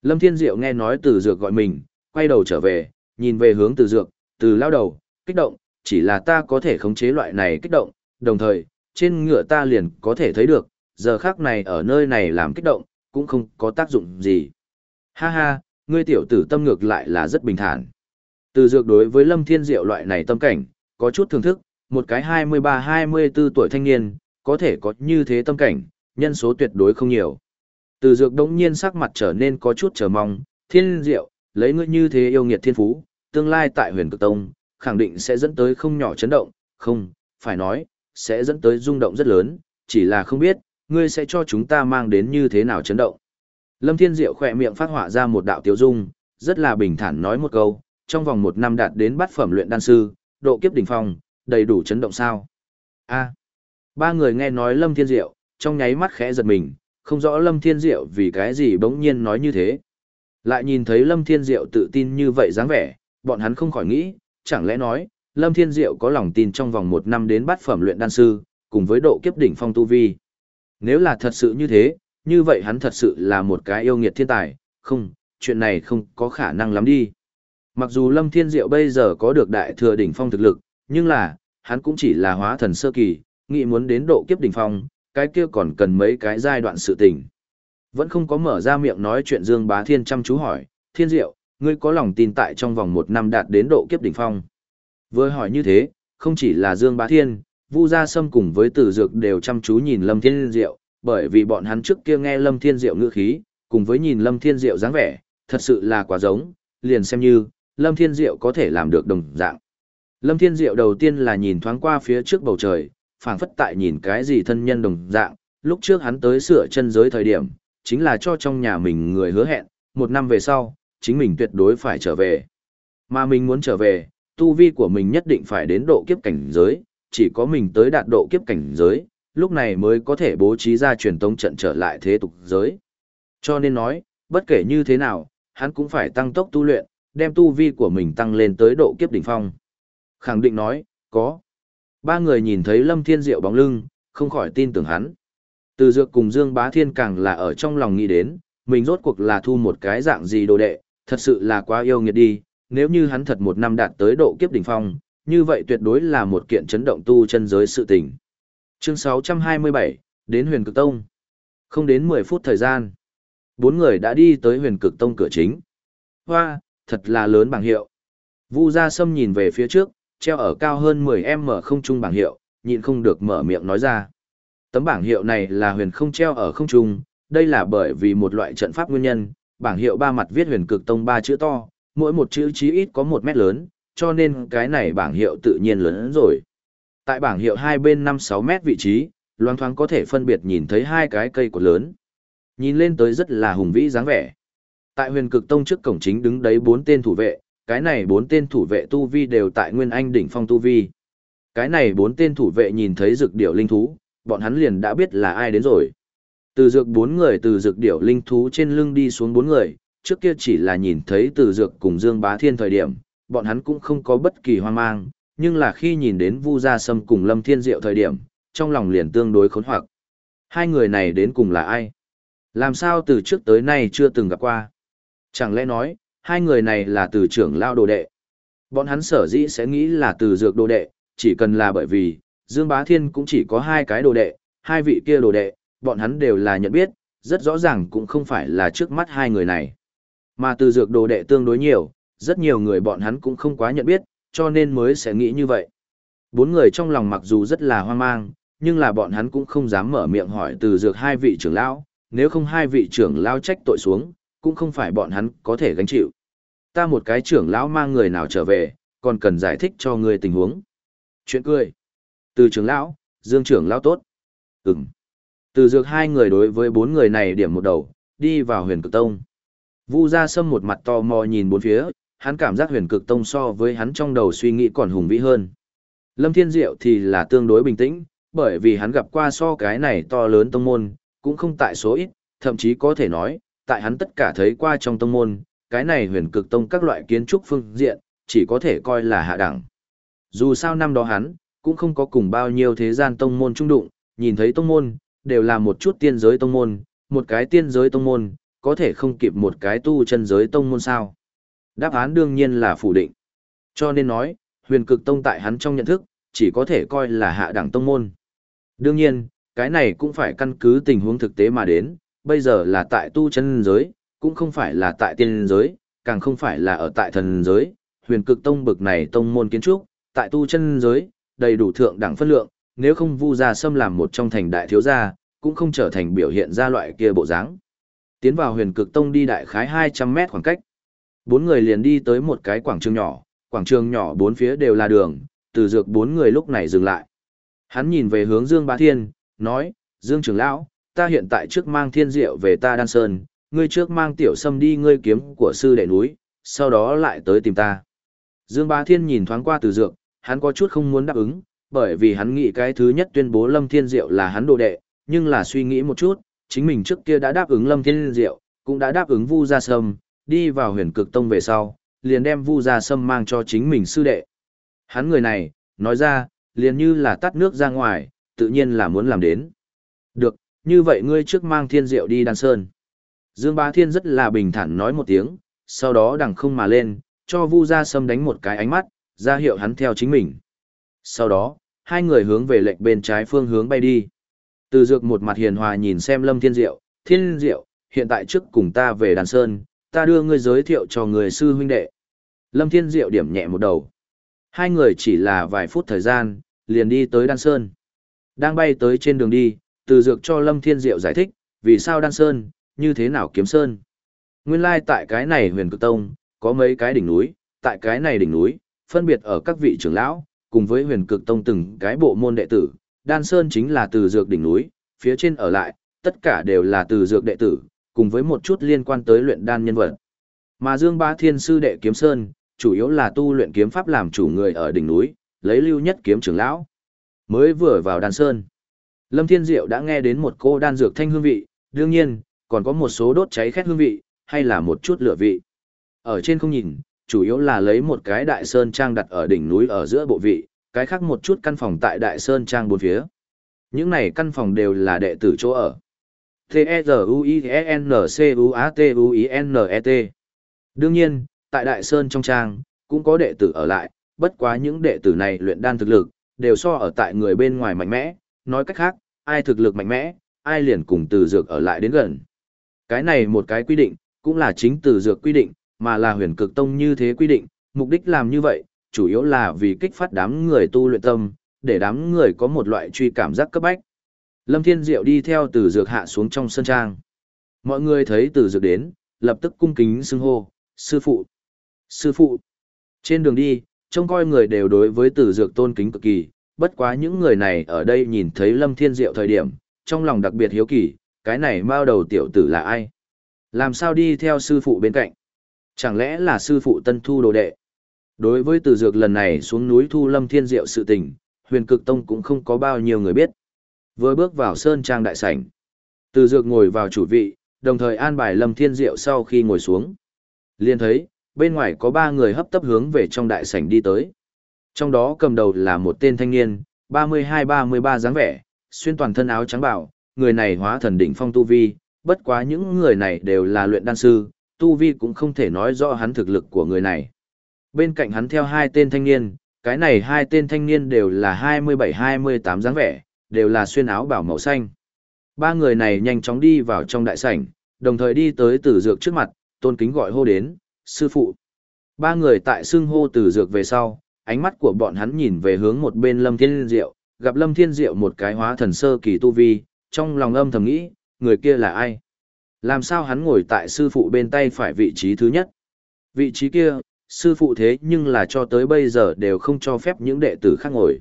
Lâm Thiên Diệu nghe nói từ dược gọi mình, quay đầu trở về, nhìn về hướng từ dược, từ lao đầu, kích động, chỉ là ta có thể khống chế loại này kích động, đồng thời, trên ngựa ta liền có thể thấy được, giờ khác này ở nơi này làm kích động, cũng không có tác dụng gì. Ha ha, ngươi tiểu tử tâm ngược lại là rất bình thản. Từ dược đối với Lâm Thiên Diệu loại này tâm cảnh, có chút thưởng thức, một cái 23-24 tuổi thanh niên, có thể có như thế tâm cảnh, nhân số tuyệt đối không nhiều. Từ dược đống nhiên sắc mặt trở nên có chút chờ mong, thiên diệu, lấy ngươi như thế yêu nghiệt thiên phú, tương lai tại huyền cực tông, khẳng định sẽ dẫn tới không nhỏ chấn động, không, phải nói, sẽ dẫn tới rung động rất lớn, chỉ là không biết, ngươi sẽ cho chúng ta mang đến như thế nào chấn động. Lâm Thiên Diệu khỏe miệng phát họa ra một đạo tiếu dung, rất là bình thản nói một câu, trong vòng một năm đạt đến bát phẩm luyện đan sư, độ kiếp đỉnh phong, đầy đủ chấn động sao. A. ba người nghe nói Lâm Thiên Diệu, trong nháy mắt khẽ giật mình, không rõ Lâm Thiên Diệu vì cái gì bỗng nhiên nói như thế. Lại nhìn thấy Lâm Thiên Diệu tự tin như vậy dáng vẻ, bọn hắn không khỏi nghĩ, chẳng lẽ nói, Lâm Thiên Diệu có lòng tin trong vòng một năm đến bát phẩm luyện đan sư, cùng với độ kiếp đỉnh phong tu vi. Nếu là thật sự như thế, như vậy hắn thật sự là một cái yêu nghiệt thiên tài, không, chuyện này không có khả năng lắm đi. Mặc dù Lâm Thiên Diệu bây giờ có được đại thừa đỉnh phong thực lực, nhưng là, hắn cũng chỉ là hóa thần sơ kỳ, nghĩ muốn đến độ kiếp đỉnh phong, cái kia còn cần mấy cái giai đoạn sự tình. Vẫn không có mở ra miệng nói chuyện Dương Bá Thiên chăm chú hỏi, Thiên Diệu, ngươi có lòng tin tại trong vòng một năm đạt đến độ kiếp đỉnh phong. Vừa hỏi như thế, không chỉ là Dương Bá Thiên, Vu Gia Sâm cùng với Tử Dược đều chăm chú nhìn Lâm Thiên Diệu, bởi vì bọn hắn trước kia nghe Lâm Thiên Diệu ngữ khí, cùng với nhìn Lâm Thiên Diệu dáng vẻ, thật sự là quá giống, liền xem như, Lâm Thiên Diệu có thể làm được đồng dạng. Lâm Thiên Diệu đầu tiên là nhìn thoáng qua phía trước bầu trời, phảng phất tại nhìn cái gì thân nhân đồng dạng, lúc trước hắn tới sửa chân giới thời điểm, chính là cho trong nhà mình người hứa hẹn, một năm về sau, chính mình tuyệt đối phải trở về. Mà mình muốn trở về, tu vi của mình nhất định phải đến độ kiếp cảnh giới, chỉ có mình tới đạt độ kiếp cảnh giới, lúc này mới có thể bố trí ra truyền tống trận trở lại thế tục giới. Cho nên nói, bất kể như thế nào, hắn cũng phải tăng tốc tu luyện, đem tu vi của mình tăng lên tới độ kiếp đỉnh phong. Khẳng định nói, có. Ba người nhìn thấy Lâm Thiên Diệu bóng lưng, không khỏi tin tưởng hắn. Từ dược cùng Dương Bá Thiên càng là ở trong lòng nghĩ đến, mình rốt cuộc là thu một cái dạng gì đồ đệ, thật sự là quá yêu nghiệt đi, nếu như hắn thật một năm đạt tới độ kiếp đỉnh phong, như vậy tuyệt đối là một kiện chấn động tu chân giới sự tình. Chương 627, đến huyền cực tông. Không đến 10 phút thời gian. Bốn người đã đi tới huyền cực tông cửa chính. Hoa, thật là lớn bảng hiệu. Vu Gia Sâm nhìn về phía trước, treo ở cao hơn 10m không trung bảng hiệu, nhịn không được mở miệng nói ra. Tấm bảng hiệu này là huyền không treo ở không trung, đây là bởi vì một loại trận pháp nguyên nhân, bảng hiệu ba mặt viết huyền cực tông ba chữ to, mỗi một chữ chí ít có một mét lớn, cho nên cái này bảng hiệu tự nhiên lớn hơn rồi. Tại bảng hiệu hai bên 5-6 mét vị trí, loang thoáng có thể phân biệt nhìn thấy hai cái cây cột lớn. Nhìn lên tới rất là hùng vĩ dáng vẻ. Tại huyền cực tông trước cổng chính đứng đấy bốn tên thủ vệ, cái này bốn tên thủ vệ tu vi đều tại nguyên anh đỉnh phong tu vi. Cái này bốn tên thủ vệ nhìn thấy dược điểu linh thú, bọn hắn liền đã biết là ai đến rồi. Từ dược bốn người từ dược điểu linh thú trên lưng đi xuống bốn người, trước kia chỉ là nhìn thấy từ dược cùng Dương Bá Thiên thời điểm, bọn hắn cũng không có bất kỳ hoang mang, nhưng là khi nhìn đến Vu Gia Sâm cùng Lâm Thiên Diệu thời điểm, trong lòng liền tương đối khốn hoặc. Hai người này đến cùng là ai? Làm sao từ trước tới nay chưa từng gặp qua? Chẳng lẽ nói, hai người này là từ trưởng lao đồ đệ? Bọn hắn sở dĩ sẽ nghĩ là từ dược đồ đệ, chỉ cần là bởi vì, Dương Bá Thiên cũng chỉ có hai cái đồ đệ, hai vị kia đồ đệ, bọn hắn đều là nhận biết, rất rõ ràng cũng không phải là trước mắt hai người này. Mà từ dược đồ đệ tương đối nhiều, rất nhiều người bọn hắn cũng không quá nhận biết, cho nên mới sẽ nghĩ như vậy. Bốn người trong lòng mặc dù rất là hoang mang, nhưng là bọn hắn cũng không dám mở miệng hỏi từ dược hai vị trưởng lão, nếu không hai vị trưởng lão trách tội xuống, cũng không phải bọn hắn có thể gánh chịu. Ta một cái trưởng lão mang người nào trở về, còn cần giải thích cho người tình huống. Chuyện cười. Từ trưởng lão, Dương trưởng lão tốt. Ừm. Từ dược hai người đối với bốn người này điểm một đầu, đi vào huyền cực tông. Vu Gia Sâm một mặt tò mò nhìn bốn phía, hắn cảm giác huyền cực tông so với hắn trong đầu suy nghĩ còn hùng vĩ hơn. Lâm Thiên Diệu thì là tương đối bình tĩnh, bởi vì hắn gặp qua so cái này to lớn tông môn, cũng không tại số ít, thậm chí có thể nói, tại hắn tất cả thấy qua trong tông môn, cái này huyền cực tông các loại kiến trúc phương diện, chỉ có thể coi là hạ đẳng. Dù sao năm đó hắn, cũng không có cùng bao nhiêu thế gian tông môn trung đụng, nhìn thấy tông môn, đều là một chút tiên giới tông môn, một cái tiên giới tông môn, có thể không kịp một cái tu chân giới tông môn sao. Đáp án đương nhiên là phủ định. Cho nên nói, huyền cực tông tại hắn trong nhận thức, chỉ có thể coi là hạ đẳng tông môn. Đương nhiên, cái này cũng phải căn cứ tình huống thực tế mà đến, bây giờ là tại tu chân giới, cũng không phải là tại tiên giới, càng không phải là ở tại thần giới, huyền cực tông bực này tông môn kiến trúc, tại tu chân giới, đầy đủ thượng đẳng phân lượng, nếu không vu gia xâm làm một trong thành đại thiếu gia, cũng không trở thành biểu hiện ra loại kia bộ dáng. Tiến vào huyền cực tông đi đại khái 200 mét khoảng cách. Bốn người liền đi tới một cái quảng trường nhỏ, quảng trường nhỏ bốn phía đều là đường, từ dược bốn người lúc này dừng lại. Hắn nhìn về hướng Dương Bá Thiên, nói, Dương trưởng lão, ta hiện tại trước mang thiên diệu về ta đan sơn, ngươi trước mang tiểu sâm đi ngươi kiếm của sư đệ núi, sau đó lại tới tìm ta. Dương Bá Thiên nhìn thoáng qua từ dược, hắn có chút không muốn đáp ứng, bởi vì hắn nghĩ cái thứ nhất tuyên bố Lâm Thiên Diệu là hắn đồ đệ, nhưng là suy nghĩ một chút, chính mình trước kia đã đáp ứng Lâm Thiên Diệu, cũng đã đáp ứng Vu Gia Sâm, đi vào huyền cực tông về sau, liền đem Vu Gia Sâm mang cho chính mình sư đệ. Hắn người này, nói ra, liền như là tắt nước ra ngoài, tự nhiên là muốn làm đến. Được, như vậy ngươi trước mang Thiên Diệu đi đan sơn. Dương Bá Thiên rất là bình thản nói một tiếng, sau đó đằng không mà lên, cho Vu Gia Sâm đánh một cái ánh mắt, ra hiệu hắn theo chính mình. Sau đó, hai người hướng về lệnh bên trái phương hướng bay đi. Từ dược một mặt hiền hòa nhìn xem Lâm Thiên Diệu, Thiên Diệu, hiện tại trước cùng ta về đàn sơn, ta đưa ngươi giới thiệu cho người sư huynh đệ. Lâm Thiên Diệu điểm nhẹ một đầu. Hai người chỉ là vài phút thời gian, liền đi tới đan sơn. Đang bay tới trên đường đi, từ dược cho Lâm Thiên Diệu giải thích, vì sao đan sơn, như thế nào kiếm sơn. Nguyên lai tại cái này huyền cực tông, có mấy cái đỉnh núi, tại cái này đỉnh núi, phân biệt ở các vị trưởng lão, cùng với huyền cực tông từng cái bộ môn đệ tử, đan sơn chính là từ dược đỉnh núi, phía trên ở lại, tất cả đều là từ dược đệ tử, cùng với một chút liên quan tới luyện đan nhân vật. Mà Dương Ba Thiên sư đệ kiếm sơn, chủ yếu là tu luyện kiếm pháp làm chủ người ở đỉnh núi, lấy lưu nhất kiếm trưởng lão. Mới vừa vào đan sơn, Lâm Thiên Diệu đã nghe đến một cô đan dược thanh hương vị, đương nhiên, còn có một số đốt cháy khét hương vị, hay là một chút lửa vị. Ở trên không nhìn, chủ yếu là lấy một cái đại sơn trang đặt ở đỉnh núi ở giữa bộ vị, cái khác một chút căn phòng tại đại sơn trang bốn phía. Những này căn phòng đều là đệ tử chỗ ở. T E Z U I E N C U A T U I N E T. Đương nhiên, tại đại sơn trong trang, cũng có đệ tử ở lại, bất quá những đệ tử này luyện đan thực lực, đều so ở tại người bên ngoài mạnh mẽ, nói cách khác, ai thực lực mạnh mẽ, ai liền cùng từ dược ở lại đến gần. Cái này một cái quy định, cũng là chính từ dược quy định, mà là huyền cực tông như thế quy định, mục đích làm như vậy, chủ yếu là vì kích phát đám người tu luyện tâm, để đám người có một loại truy cảm giác cấp bách. Lâm Thiên Diệu đi theo từ dược hạ xuống trong sân trang. Mọi người thấy từ dược đến, lập tức cung kính xưng hô, sư phụ, sư phụ. Trên đường đi, trông coi người đều đối với từ dược tôn kính cực kỳ, bất quá những người này ở đây nhìn thấy Lâm Thiên Diệu thời điểm, trong lòng đặc biệt hiếu kỳ, cái này mao đầu tiểu tử là ai? Làm sao đi theo sư phụ bên cạnh? Chẳng lẽ là sư phụ tân thu đồ đệ? Đối với từ dược lần này xuống núi thu lâm thiên diệu sự tình, huyền cực tông cũng không có bao nhiêu người biết. Vừa bước vào sơn trang đại sảnh, từ dược ngồi vào chủ vị, đồng thời an bài lâm thiên diệu sau khi ngồi xuống. liền thấy, bên ngoài có ba người hấp tấp hướng về trong đại sảnh đi tới. Trong đó cầm đầu là một tên thanh niên, 32-33 dáng vẻ, xuyên toàn thân áo trắng bảo, người này hóa thần đỉnh phong tu vi, bất quá những người này đều là luyện đan sư, tu vi cũng không thể nói rõ hắn thực lực của người này. Bên cạnh hắn theo hai tên thanh niên, cái này hai tên thanh niên đều là 27-28 dáng vẻ, đều là xuyên áo bảo màu xanh. Ba người này nhanh chóng đi vào trong đại sảnh, đồng thời đi tới tử dược trước mặt, tôn kính gọi hô đến, sư phụ. Ba người tại xưng hô tử dược về sau, ánh mắt của bọn hắn nhìn về hướng một bên lâm thiên diệu, gặp lâm thiên diệu một cái hóa thần sơ kỳ tu vi, trong lòng âm thầm nghĩ, người kia là ai? Làm sao hắn ngồi tại sư phụ bên tay phải vị trí thứ nhất? Vị trí kia, sư phụ thế nhưng là cho tới bây giờ đều không cho phép những đệ tử khác ngồi.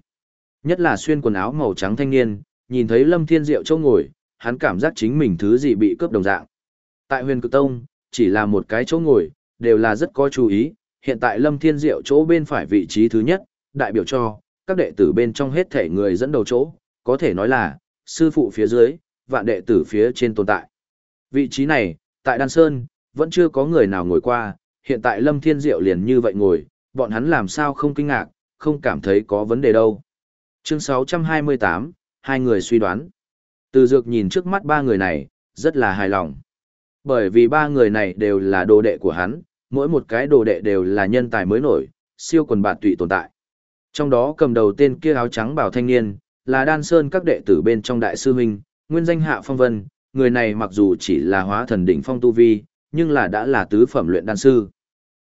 Nhất là xuyên quần áo màu trắng thanh niên, nhìn thấy Lâm Thiên Diệu châu ngồi, hắn cảm giác chính mình thứ gì bị cướp đồng dạng. Tại huyền cực tông, chỉ là một cái chỗ ngồi, đều là rất có chú ý, hiện tại Lâm Thiên Diệu chỗ bên phải vị trí thứ nhất, đại biểu cho, các đệ tử bên trong hết thể người dẫn đầu chỗ, có thể nói là, sư phụ phía dưới, vạn đệ tử phía trên tồn tại. Vị trí này, tại Đan Sơn, vẫn chưa có người nào ngồi qua, hiện tại Lâm Thiên Diệu liền như vậy ngồi, bọn hắn làm sao không kinh ngạc, không cảm thấy có vấn đề đâu. Chương 628, hai người suy đoán. Từ dược nhìn trước mắt ba người này, rất là hài lòng. Bởi vì ba người này đều là đồ đệ của hắn, mỗi một cái đồ đệ đều là nhân tài mới nổi, siêu quần bạn tụy tồn tại. Trong đó cầm đầu tên kia áo trắng bảo thanh niên, là đan sơn các đệ tử bên trong đại sư huynh, nguyên danh hạ phong vân, người này mặc dù chỉ là hóa thần đỉnh phong tu vi, nhưng là đã là tứ phẩm luyện đan sư.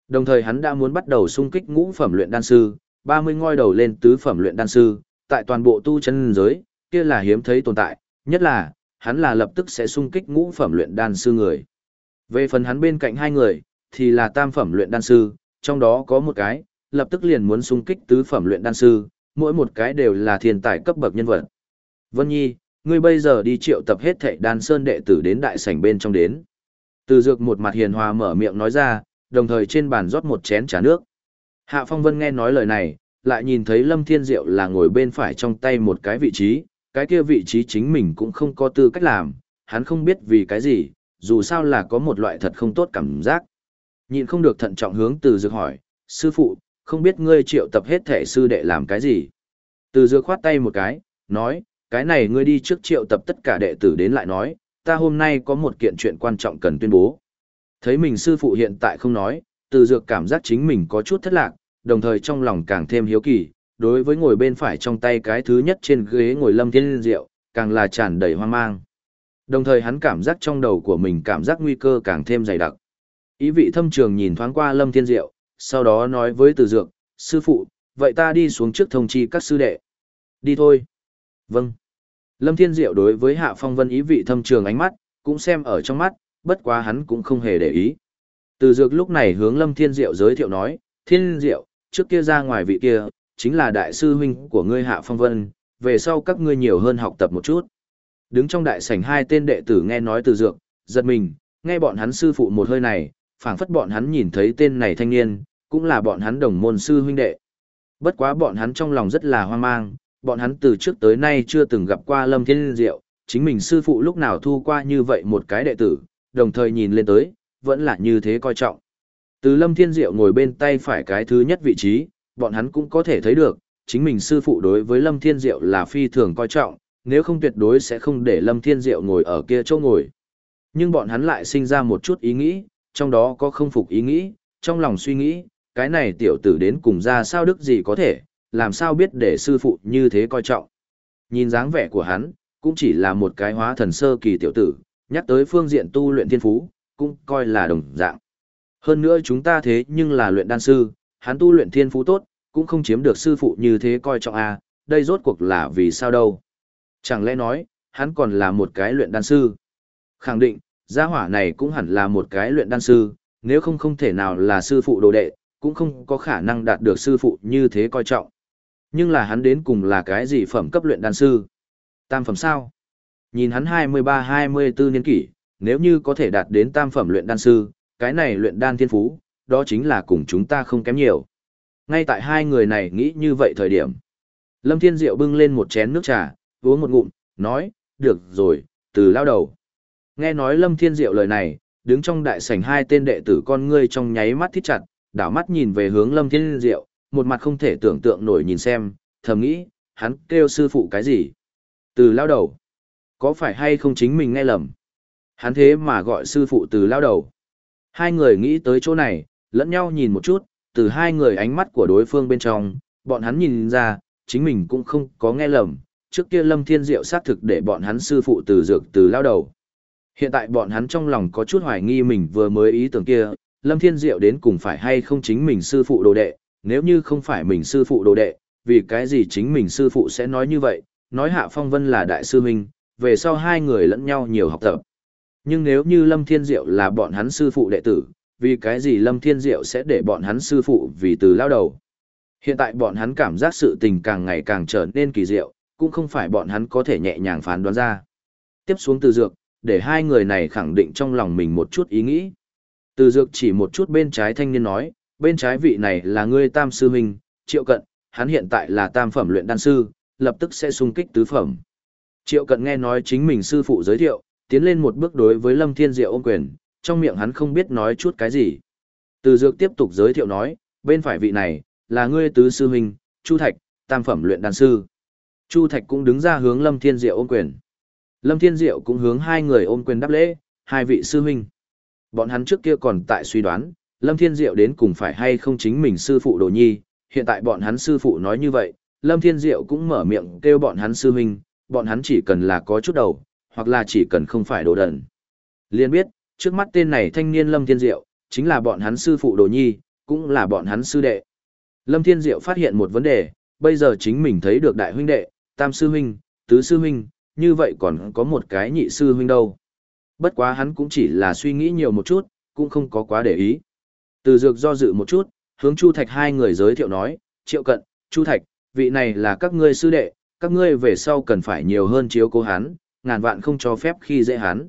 Đồng thời hắn đã muốn bắt đầu xung kích ngũ phẩm luyện đan sư, 30 ngôi đầu lên tứ phẩm luyện đan sư, tại toàn bộ tu chân giới, kia là hiếm thấy tồn tại, nhất là, hắn là lập tức sẽ xung kích ngũ phẩm luyện đan sư người. Về phần hắn bên cạnh hai người, thì là tam phẩm luyện đan sư, trong đó có một cái, lập tức liền muốn xung kích tứ phẩm luyện đan sư, mỗi một cái đều là thiên tài cấp bậc nhân vật. Vân Nhi, ngươi bây giờ đi triệu tập hết thảy đan sơn đệ tử đến đại sảnh bên trong đến. Từ dược một mặt hiền hòa mở miệng nói ra, đồng thời trên bàn rót một chén trà nước. Hạ Phong Vân nghe nói lời này, lại nhìn thấy Lâm Thiên Diệu là ngồi bên phải trong tay một cái vị trí, cái kia vị trí chính mình cũng không có tư cách làm, hắn không biết vì cái gì, dù sao là có một loại thật không tốt cảm giác. Nhìn không được thận trọng hướng từ dược hỏi, sư phụ, không biết ngươi triệu tập hết thể sư đệ làm cái gì. Từ dược khoát tay một cái, nói, cái này ngươi đi trước triệu tập tất cả đệ tử đến lại nói, ta hôm nay có một kiện chuyện quan trọng cần tuyên bố. Thấy mình sư phụ hiện tại không nói, từ dược cảm giác chính mình có chút thất lạc, đồng thời trong lòng càng thêm hiếu kỳ, đối với ngồi bên phải trong tay cái thứ nhất trên ghế ngồi lâm thiên diệu, càng là tràn đầy hoang mang. Đồng thời hắn cảm giác trong đầu của mình cảm giác nguy cơ càng thêm dày đặc. Ý vị thâm trường nhìn thoáng qua lâm thiên diệu, sau đó nói với từ dược, sư phụ, vậy ta đi xuống trước thông chi các sư đệ. Đi thôi. Vâng. Lâm Thiên Diệu đối với Hạ Phong Vân ý vị thâm trường ánh mắt, cũng xem ở trong mắt, bất quá hắn cũng không hề để ý. Từ dược lúc này hướng Lâm Thiên Diệu giới thiệu nói, Thiên Diệu, trước kia ra ngoài vị kia, chính là đại sư huynh của ngươi Hạ Phong Vân, về sau các ngươi nhiều hơn học tập một chút. Đứng trong đại sảnh hai tên đệ tử nghe nói từ dược, giật mình, nghe bọn hắn sư phụ một hơi này, phảng phất bọn hắn nhìn thấy tên này thanh niên, cũng là bọn hắn đồng môn sư huynh đệ. Bất quá bọn hắn trong lòng rất là hoang mang, bọn hắn từ trước tới nay chưa từng gặp qua Lâm Thiên Diệu, chính mình sư phụ lúc nào thu qua như vậy một cái đệ tử, đồng thời nhìn lên tới, vẫn là như thế coi trọng. Từ Lâm Thiên Diệu ngồi bên tay phải cái thứ nhất vị trí, bọn hắn cũng có thể thấy được, chính mình sư phụ đối với Lâm Thiên Diệu là phi thường coi trọng, nếu không tuyệt đối sẽ không để Lâm Thiên Diệu ngồi ở kia chỗ ngồi. Nhưng bọn hắn lại sinh ra một chút ý nghĩ, trong đó có không phục ý nghĩ, trong lòng suy nghĩ, cái này tiểu tử đến cùng ra sao đức gì có thể, làm sao biết để sư phụ như thế coi trọng. Nhìn dáng vẻ của hắn, cũng chỉ là một cái hóa thần sơ kỳ tiểu tử, nhắc tới phương diện tu luyện thiên phú, cũng coi là đồng dạng. Hơn nữa chúng ta thế nhưng là luyện đan sư, hắn tu luyện thiên phú tốt, cũng không chiếm được sư phụ như thế coi trọng a, à, đây rốt cuộc là vì sao đâu. Chẳng lẽ nói, hắn còn là một cái luyện đan sư. Khẳng định, gia hỏa này cũng hẳn là một cái luyện đan sư, nếu không không thể nào là sư phụ đồ đệ, cũng không có khả năng đạt được sư phụ như thế coi trọng. Nhưng là hắn đến cùng là cái gì phẩm cấp luyện đan sư? Tam phẩm sao? Nhìn hắn 23-24 niên kỷ, nếu như có thể đạt đến tam phẩm luyện đan sư, cái này luyện đan thiên phú, đó chính là cùng chúng ta không kém nhiều. Ngay tại hai người này nghĩ như vậy thời điểm. Lâm Thiên Diệu bưng lên một chén nước trà, uống một ngụm, nói, được rồi, từ lao đầu. Nghe nói Lâm Thiên Diệu lời này, đứng trong đại sảnh hai tên đệ tử con ngươi trong nháy mắt thít chặt, đảo mắt nhìn về hướng Lâm Thiên Diệu, một mặt không thể tưởng tượng nổi nhìn xem, thầm nghĩ, hắn kêu sư phụ cái gì? Từ lao đầu. Có phải hay không chính mình nghe lầm? Hắn thế mà gọi sư phụ từ lao đầu. Hai người nghĩ tới chỗ này, lẫn nhau nhìn một chút, từ hai người ánh mắt của đối phương bên trong, bọn hắn nhìn ra, chính mình cũng không có nghe lầm. Trước kia Lâm Thiên Diệu xác thực để bọn hắn sư phụ từ dược từ lao đầu. Hiện tại bọn hắn trong lòng có chút hoài nghi mình vừa mới ý tưởng kia, Lâm Thiên Diệu đến cùng phải hay không chính mình sư phụ đồ đệ, nếu như không phải mình sư phụ đồ đệ, vì cái gì chính mình sư phụ sẽ nói như vậy, nói Hạ Phong Vân là đại sư huynh, về sau hai người lẫn nhau nhiều học tập. Nhưng nếu như Lâm Thiên Diệu là bọn hắn sư phụ đệ tử, vì cái gì Lâm Thiên Diệu sẽ để bọn hắn sư phụ vì từ lao đầu. Hiện tại bọn hắn cảm giác sự tình càng ngày càng trở nên kỳ diệu, cũng không phải bọn hắn có thể nhẹ nhàng phán đoán ra. Tiếp xuống từ dược, để hai người này khẳng định trong lòng mình một chút ý nghĩ. Từ dược chỉ một chút bên trái thanh niên nói, bên trái vị này là ngươi tam sư huynh, triệu cận, hắn hiện tại là tam phẩm luyện đan sư, lập tức sẽ sung kích tứ phẩm. Triệu cận nghe nói chính mình sư phụ giới thiệu, tiến lên một bước đối với Lâm Thiên Diệu ôm quyền, trong miệng hắn không biết nói chút cái gì. Từ dược tiếp tục giới thiệu nói, bên phải vị này, là ngươi tứ sư huynh, Chu Thạch, tam phẩm luyện đan sư. Chu Thạch cũng đứng ra hướng Lâm Thiên Diệu ôm quyền. Lâm Thiên Diệu cũng hướng hai người ôm quyền đáp lễ, hai vị sư huynh. Bọn hắn trước kia còn tại suy đoán, Lâm Thiên Diệu đến cùng phải hay không chính mình sư phụ đồ nhi, hiện tại bọn hắn sư phụ nói như vậy, Lâm Thiên Diệu cũng mở miệng kêu bọn hắn sư huynh, bọn hắn chỉ cần là có chút đầu, hoặc là chỉ cần không phải đồ đần. Liên biết, trước mắt tên này thanh niên Lâm Thiên Diệu, chính là bọn hắn sư phụ đồ nhi, cũng là bọn hắn sư đệ. Lâm Thiên Diệu phát hiện một vấn đề, bây giờ chính mình thấy được đại huynh đệ, tam sư huynh, tứ sư huynh, như vậy còn có một cái nhị sư huynh đâu. Bất quá hắn cũng chỉ là suy nghĩ nhiều một chút, cũng không có quá để ý. Từ dược do dự một chút, hướng Chu Thạch hai người giới thiệu nói, triệu cận, Chu Thạch, vị này là các ngươi sư đệ, các ngươi về sau cần phải nhiều hơn chiếu cố hắn, ngàn vạn không cho phép khi dễ hắn.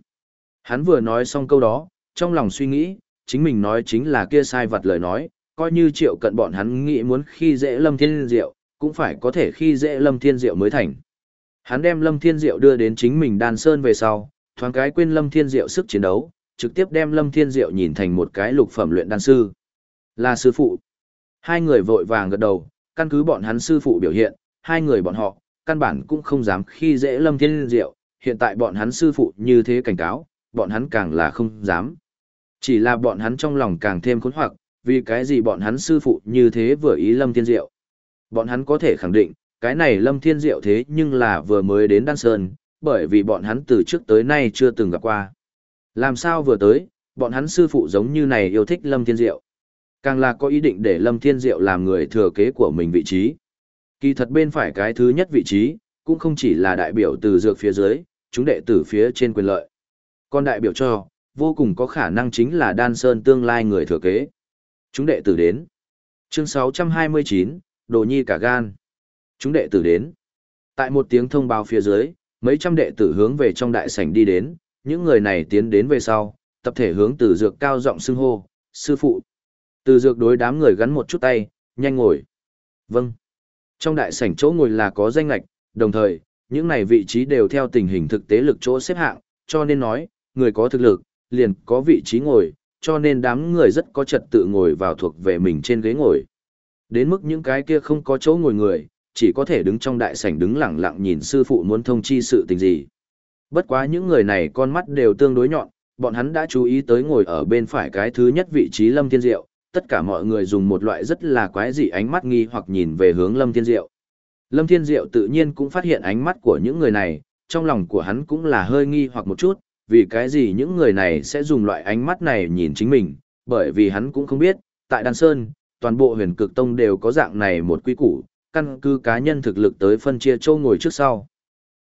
Hắn vừa nói xong câu đó, trong lòng suy nghĩ, chính mình nói chính là kia sai vật lời nói, coi như triệu cận bọn hắn nghĩ muốn khi dễ Lâm Thiên Diệu, cũng phải có thể khi dễ Lâm Thiên Diệu mới thành. Hắn đem Lâm Thiên Diệu đưa đến chính mình đan sơn về sau, thoáng cái quên Lâm Thiên Diệu sức chiến đấu, trực tiếp đem Lâm Thiên Diệu nhìn thành một cái lục phẩm luyện đan sư. Là sư phụ. Hai người vội vàng gật đầu, căn cứ bọn hắn sư phụ biểu hiện, hai người bọn họ, căn bản cũng không dám khi dễ Lâm Thiên Diệu, hiện tại bọn hắn sư phụ như thế cảnh cáo, bọn hắn càng là không dám. Chỉ là bọn hắn trong lòng càng thêm khốn hoặc, vì cái gì bọn hắn sư phụ như thế vừa ý Lâm Thiên Diệu. Bọn hắn có thể khẳng định, cái này Lâm Thiên Diệu thế nhưng là vừa mới đến Đan Sơn, bởi vì bọn hắn từ trước tới nay chưa từng gặp qua. Làm sao vừa tới, bọn hắn sư phụ giống như này yêu thích Lâm Thiên Diệu. Càng là có ý định để Lâm Thiên Diệu làm người thừa kế của mình vị trí. Kỳ thật bên phải cái thứ nhất vị trí, cũng không chỉ là đại biểu từ dược phía dưới, chúng đệ tử phía trên quyền lợi. Còn đại biểu cho, vô cùng có khả năng chính là Đan Sơn tương lai người thừa kế. Chúng đệ tử đến. Chương 629, Đồ Nhi cả gan. Chúng đệ tử đến. Tại một tiếng thông báo phía dưới, mấy trăm đệ tử hướng về trong đại sảnh đi đến, những người này tiến đến về sau, tập thể hướng từ dược cao giọng xưng hô, sư phụ. Từ dược đối đám người gắn một chút tay, nhanh ngồi. Vâng. Trong đại sảnh chỗ ngồi là có danh lạch, đồng thời, những này vị trí đều theo tình hình thực tế lực chỗ xếp hạng, cho nên nói, người có thực lực, liền có vị trí ngồi, cho nên đám người rất có trật tự ngồi vào thuộc về mình trên ghế ngồi. Đến mức những cái kia không có chỗ ngồi người, chỉ có thể đứng trong đại sảnh đứng lặng lặng nhìn sư phụ muốn thông chi sự tình gì. Bất quá những người này con mắt đều tương đối nhọn, bọn hắn đã chú ý tới ngồi ở bên phải cái thứ nhất vị trí Lâm Thiên Diệu, tất cả mọi người dùng một loại rất là quái dị ánh mắt nghi hoặc nhìn về hướng Lâm Thiên Diệu. Lâm Thiên Diệu tự nhiên cũng phát hiện ánh mắt của những người này, trong lòng của hắn cũng là hơi nghi hoặc một chút, vì cái gì những người này sẽ dùng loại ánh mắt này nhìn chính mình, bởi vì hắn cũng không biết, tại Đan Sơn, toàn bộ huyền cực tông đều có dạng này một quy củ, căn cứ cá nhân thực lực tới phân chia châu ngồi trước sau.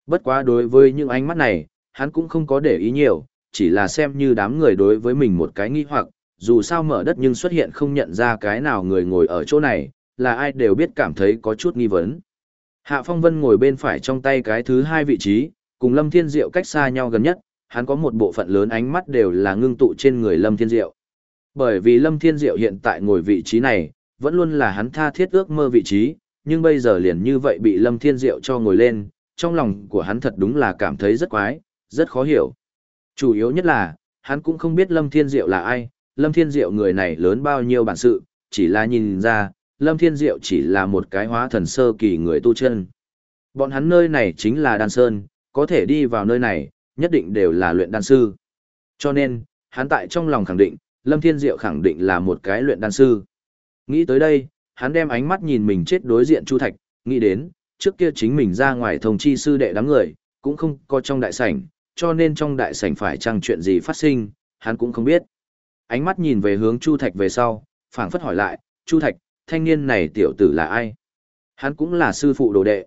Bất quá đối với những ánh mắt này, hắn cũng không có để ý nhiều, chỉ là xem như đám người đối với mình một cái nghi hoặc, dù sao mở đất nhưng xuất hiện không nhận ra cái nào người ngồi ở chỗ này, là ai đều biết cảm thấy có chút nghi vấn. Hạ Phong Vân ngồi bên phải trong tay cái thứ hai vị trí, cùng Lâm Thiên Diệu cách xa nhau gần nhất, hắn có một bộ phận lớn ánh mắt đều là ngưng tụ trên người Lâm Thiên Diệu. Bởi vì Lâm Thiên Diệu hiện tại ngồi vị trí này, vẫn luôn là hắn tha thiết ước mơ vị trí, nhưng bây giờ liền như vậy bị Lâm Thiên Diệu cho ngồi lên, trong lòng của hắn thật đúng là cảm thấy rất quái, rất khó hiểu. Chủ yếu nhất là, hắn cũng không biết Lâm Thiên Diệu là ai, Lâm Thiên Diệu người này lớn bao nhiêu bản sự, chỉ là nhìn ra, Lâm Thiên Diệu chỉ là một cái hóa thần sơ kỳ người tu chân. Bọn hắn nơi này chính là Đan Sơn, có thể đi vào nơi này, nhất định đều là luyện đan sư. Cho nên, hắn tại trong lòng khẳng định, Lâm Thiên Diệu khẳng định là một cái luyện đan sư. Nghĩ tới đây, hắn đem ánh mắt nhìn mình chết đối diện Chu Thạch, nghĩ đến, trước kia chính mình ra ngoài thông chi sư đệ đám người, cũng không có trong đại sảnh, cho nên trong đại sảnh phải chăng chuyện gì phát sinh, hắn cũng không biết. Ánh mắt nhìn về hướng Chu Thạch về sau, phảng phất hỏi lại, Chu Thạch, thanh niên này tiểu tử là ai? Hắn cũng là sư phụ đồ đệ.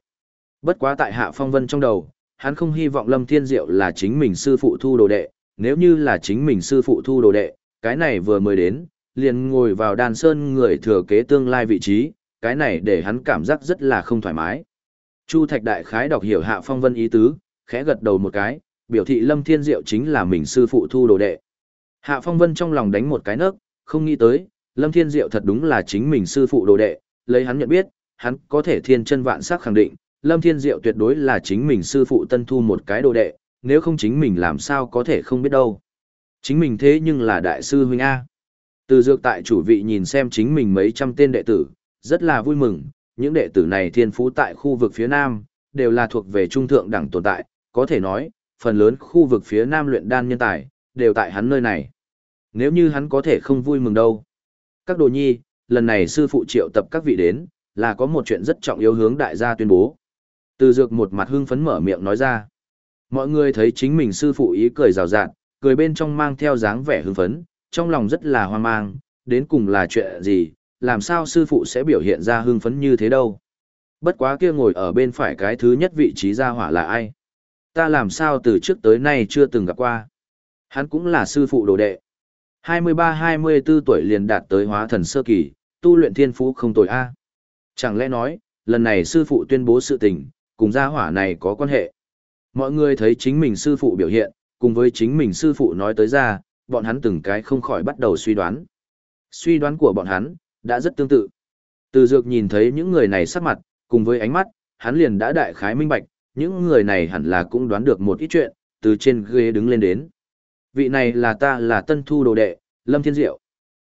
Bất quá tại Hạ Phong Vân trong đầu, hắn không hy vọng Lâm Thiên Diệu là chính mình sư phụ thu đồ đệ, nếu như là chính mình sư phụ thu đồ đệ, cái này vừa mới đến, liền ngồi vào đàn sơn người thừa kế tương lai vị trí, cái này để hắn cảm giác rất là không thoải mái. Chu Thạch Đại Khái đọc hiểu Hạ Phong Vân ý tứ, khẽ gật đầu một cái, biểu thị Lâm Thiên Diệu chính là mình sư phụ thu đồ đệ. Hạ Phong Vân trong lòng đánh một cái nấc, không nghĩ tới, Lâm Thiên Diệu thật đúng là chính mình sư phụ đồ đệ, lấy hắn nhận biết, hắn có thể thiên chân vạn sắc khẳng định, Lâm Thiên Diệu tuyệt đối là chính mình sư phụ tân thu một cái đồ đệ, nếu không chính mình làm sao có thể không biết đâu. Chính mình thế nhưng là đại sư huynh A. Từ dược tại chủ vị nhìn xem chính mình mấy trăm tên đệ tử, rất là vui mừng, những đệ tử này thiên phú tại khu vực phía Nam, đều là thuộc về trung thượng đẳng tồn tại, có thể nói, phần lớn khu vực phía Nam luyện đan nhân tài, đều tại hắn nơi này. Nếu như hắn có thể không vui mừng đâu. Các đồ nhi, lần này sư phụ triệu tập các vị đến, là có một chuyện rất trọng yếu hướng đại gia tuyên bố. Từ dược một mặt hưng phấn mở miệng nói ra. Mọi người thấy chính mình sư phụ ý cười rào rạt, cười bên trong mang theo dáng vẻ hưng phấn, trong lòng rất là hoang mang, đến cùng là chuyện gì, làm sao sư phụ sẽ biểu hiện ra hưng phấn như thế đâu. Bất quá kia ngồi ở bên phải cái thứ nhất vị trí gia hỏa là ai? Ta làm sao từ trước tới nay chưa từng gặp qua. Hắn cũng là sư phụ đồ đệ. 23-24 tuổi liền đạt tới hóa thần sơ kỳ, tu luyện thiên phú không tồi A. Chẳng lẽ nói, lần này sư phụ tuyên bố sự tình, cùng gia hỏa này có quan hệ. Mọi người thấy chính mình sư phụ biểu hiện, cùng với chính mình sư phụ nói tới ra, bọn hắn từng cái không khỏi bắt đầu suy đoán. Suy đoán của bọn hắn, đã rất tương tự. Từ dược nhìn thấy những người này sắc mặt, cùng với ánh mắt, hắn liền đã đại khái minh bạch, những người này hẳn là cũng đoán được một ít chuyện, từ trên ghế đứng lên đến. Vị này là ta là tân thu đồ đệ, Lâm Thiên Diệu.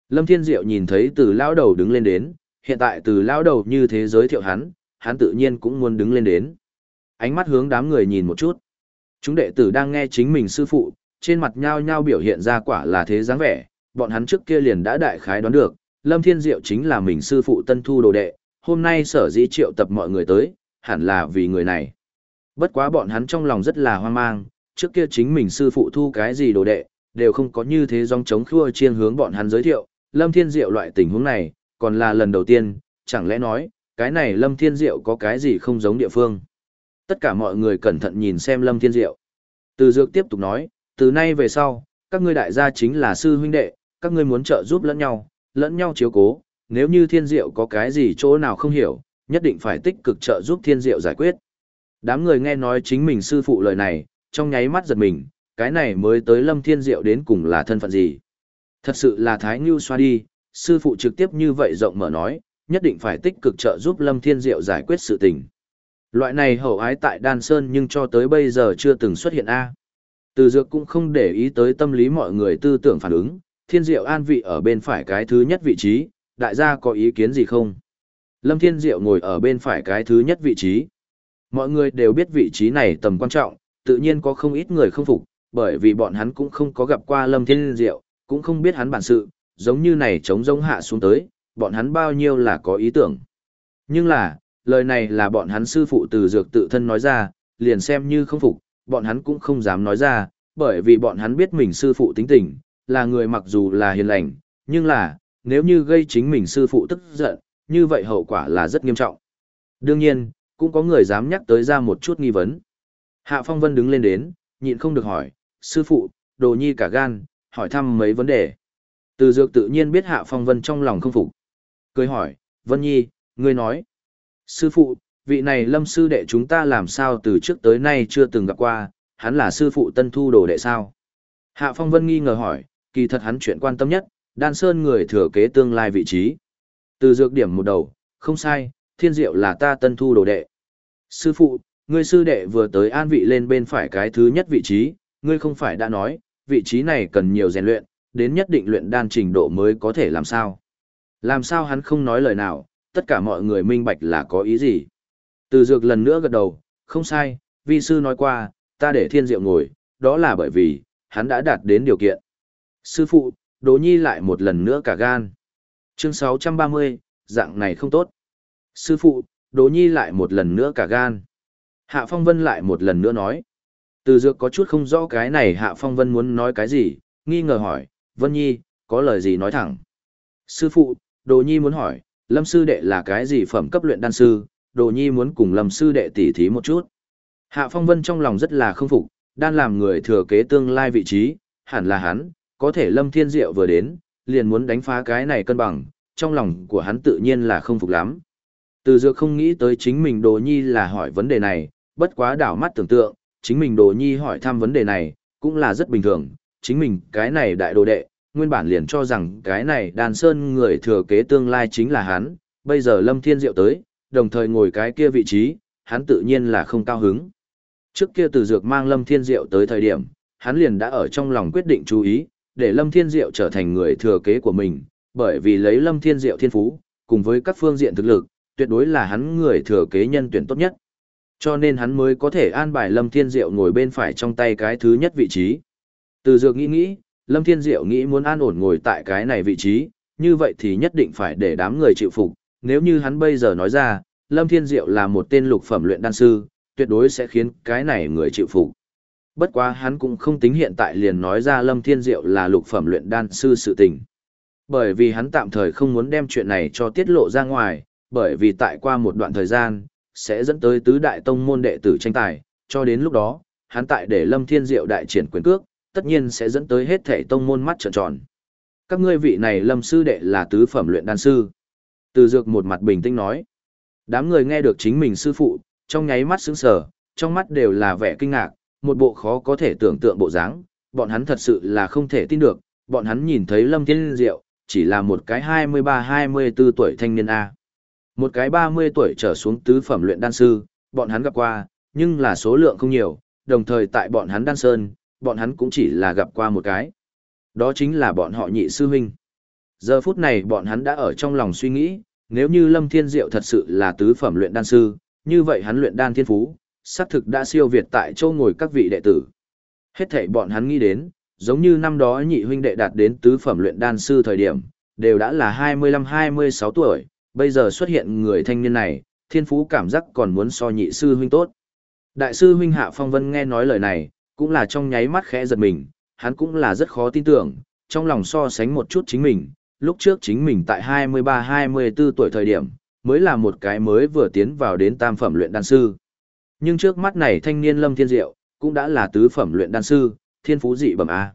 Lâm Thiên Diệu nhìn thấy từ lão đầu đứng lên đến, hiện tại từ lão đầu như thế giới thiệu hắn, hắn tự nhiên cũng muốn đứng lên đến. Ánh mắt hướng đám người nhìn một chút. Chúng đệ tử đang nghe chính mình sư phụ, trên mặt nhao nhao biểu hiện ra quả là thế dáng vẻ, bọn hắn trước kia liền đã đại khái đoán được, Lâm Thiên Diệu chính là mình sư phụ tân thu đồ đệ, hôm nay sở dĩ triệu tập mọi người tới, hẳn là vì người này. Bất quá bọn hắn trong lòng rất là hoang mang, trước kia chính mình sư phụ thu cái gì đồ đệ, đều không có như thế dòng chống khua chiên hướng bọn hắn giới thiệu, Lâm Thiên Diệu loại tình huống này, còn là lần đầu tiên, chẳng lẽ nói, cái này Lâm Thiên Diệu có cái gì không giống địa phương. Tất cả mọi người cẩn thận nhìn xem Lâm Thiên Diệu. Từ Dược tiếp tục nói, từ nay về sau, các ngươi đại gia chính là sư huynh đệ, các ngươi muốn trợ giúp lẫn nhau, lẫn nhau chiếu cố, nếu như Thiên Diệu có cái gì chỗ nào không hiểu, nhất định phải tích cực trợ giúp Thiên Diệu giải quyết. Đám người nghe nói chính mình sư phụ lời này, trong nháy mắt giật mình, cái này mới tới Lâm Thiên Diệu đến cùng là thân phận gì. Thật sự là Thái Ngưu xoa đi, sư phụ trực tiếp như vậy rộng mở nói, nhất định phải tích cực trợ giúp Lâm Thiên Diệu giải quyết sự tình. Loại này hậu ái tại Đan Sơn nhưng cho tới bây giờ chưa từng xuất hiện A. Từ dược cũng không để ý tới tâm lý mọi người tư tưởng phản ứng, Thiên Diệu an vị ở bên phải cái thứ nhất vị trí, đại gia có ý kiến gì không? Lâm Thiên Diệu ngồi ở bên phải cái thứ nhất vị trí. Mọi người đều biết vị trí này tầm quan trọng, tự nhiên có không ít người không phục, bởi vì bọn hắn cũng không có gặp qua Lâm Thiên Diệu, cũng không biết hắn bản sự, giống như này chống giống hạ xuống tới, bọn hắn bao nhiêu là có ý tưởng. Nhưng là, lời này là bọn hắn sư phụ từ dược tự thân nói ra, liền xem như không phục, bọn hắn cũng không dám nói ra, bởi vì bọn hắn biết mình sư phụ tính tình, là người mặc dù là hiền lành, nhưng là, nếu như gây chính mình sư phụ tức giận, như vậy hậu quả là rất nghiêm trọng. Đương nhiên, cũng có người dám nhắc tới ra một chút nghi vấn. Hạ Phong Vân đứng lên đến, nhịn không được hỏi, sư phụ, đồ nhi cả gan, hỏi thăm mấy vấn đề. Từ dược tự nhiên biết Hạ Phong Vân trong lòng không phục. Cười hỏi, Vân Nhi, ngươi nói. Sư phụ, vị này lâm sư đệ chúng ta làm sao từ trước tới nay chưa từng gặp qua, hắn là sư phụ tân thu đồ đệ sao? Hạ Phong Vân nghi ngờ hỏi, kỳ thật hắn chuyện quan tâm nhất, đan sơn người thừa kế tương lai vị trí. Từ dược điểm một đầu, không sai, thiên diệu là ta tân thu đồ đệ. Sư phụ, ngươi sư đệ vừa tới an vị lên bên phải cái thứ nhất vị trí, ngươi không phải đã nói, vị trí này cần nhiều rèn luyện, đến nhất định luyện đan trình độ mới có thể làm sao. Làm sao hắn không nói lời nào, tất cả mọi người minh bạch là có ý gì. Từ dược lần nữa gật đầu, không sai, vi sư nói qua, ta để thiên diệu ngồi, đó là bởi vì, hắn đã đạt đến điều kiện. Sư phụ, Đỗ Nhi lại một lần nữa cả gan. Chương 630, dạng này không tốt. Sư phụ, Đỗ Nhi lại một lần nữa cả gan. Hạ Phong Vân lại một lần nữa nói. Từ dược có chút không rõ cái này Hạ Phong Vân muốn nói cái gì, nghi ngờ hỏi, Vân Nhi, có lời gì nói thẳng. Sư phụ, Đồ Nhi muốn hỏi, Lâm Sư Đệ là cái gì phẩm cấp luyện đan sư, Đồ Nhi muốn cùng Lâm Sư Đệ tỉ thí một chút. Hạ Phong Vân trong lòng rất là không phục, đang làm người thừa kế tương lai vị trí, hẳn là hắn, có thể Lâm Thiên Diệu vừa đến, liền muốn đánh phá cái này cân bằng, trong lòng của hắn tự nhiên là không phục lắm. Từ dược không nghĩ tới chính mình Đồ Nhi là hỏi vấn đề này, bất quá đảo mắt tưởng tượng, chính mình Đồ Nhi hỏi thăm vấn đề này, cũng là rất bình thường, chính mình cái này đại đồ đệ, nguyên bản liền cho rằng cái này đàn sơn người thừa kế tương lai chính là hắn, bây giờ Lâm Thiên Diệu tới, đồng thời ngồi cái kia vị trí, hắn tự nhiên là không cao hứng. Trước kia từ dược mang Lâm Thiên Diệu tới thời điểm, hắn liền đã ở trong lòng quyết định chú ý, để Lâm Thiên Diệu trở thành người thừa kế của mình, bởi vì lấy Lâm Thiên Diệu thiên phú, cùng với các phương diện thực lực, tuyệt đối là hắn người thừa kế nhân tuyển tốt nhất. Cho nên hắn mới có thể an bài Lâm Thiên Diệu ngồi bên phải trong tay cái thứ nhất vị trí. Từ dược nghĩ nghĩ, Lâm Thiên Diệu nghĩ muốn an ổn ngồi tại cái này vị trí, như vậy thì nhất định phải để đám người chịu phục. Nếu như hắn bây giờ nói ra, Lâm Thiên Diệu là một tên lục phẩm luyện đan sư, tuyệt đối sẽ khiến cái này người chịu phục. Bất quá hắn cũng không tính hiện tại liền nói ra Lâm Thiên Diệu là lục phẩm luyện đan sư sự tình. Bởi vì hắn tạm thời không muốn đem chuyện này cho tiết lộ ra ngoài, bởi vì tại qua một đoạn thời gian, sẽ dẫn tới tứ đại tông môn đệ tử tranh tài, cho đến lúc đó, hắn tại để Lâm Thiên Diệu đại triển quyền cước, tất nhiên sẽ dẫn tới hết thể tông môn mắt trợn tròn. Các ngươi vị này Lâm sư đệ là tứ phẩm luyện đan sư. Từ Dược một mặt bình tĩnh nói. Đám người nghe được chính mình sư phụ, trong nháy mắt sững sờ, trong mắt đều là vẻ kinh ngạc, một bộ khó có thể tưởng tượng bộ dáng, bọn hắn thật sự là không thể tin được, bọn hắn nhìn thấy Lâm Thiên Diệu, chỉ là một cái 23-24 tuổi thanh niên A. Một cái 30 tuổi trở xuống tứ phẩm luyện đan sư, bọn hắn gặp qua, nhưng là số lượng không nhiều, đồng thời tại bọn hắn đan sơn, bọn hắn cũng chỉ là gặp qua một cái. Đó chính là bọn họ nhị sư huynh. Giờ phút này bọn hắn đã ở trong lòng suy nghĩ, nếu như Lâm Thiên Diệu thật sự là tứ phẩm luyện đan sư, như vậy hắn luyện đan thiên phú, xác thực đã siêu việt tại châu ngồi các vị đệ tử. Hết thảy bọn hắn nghĩ đến, giống như năm đó nhị huynh đệ đạt đến tứ phẩm luyện đan sư thời điểm, đều đã là 25-26 tuổi, bây giờ xuất hiện người thanh niên này, thiên phú cảm giác còn muốn so nhị sư huynh tốt. Đại sư huynh Hạ Phong Vân nghe nói lời này, cũng là trong nháy mắt khẽ giật mình, hắn cũng là rất khó tin tưởng, trong lòng so sánh một chút chính mình, lúc trước chính mình tại 23-24 tuổi thời điểm, mới là một cái mới vừa tiến vào đến tam phẩm luyện đan sư. Nhưng trước mắt này thanh niên Lâm Thiên Diệu, cũng đã là tứ phẩm luyện đan sư, thiên phú dị bẩm A.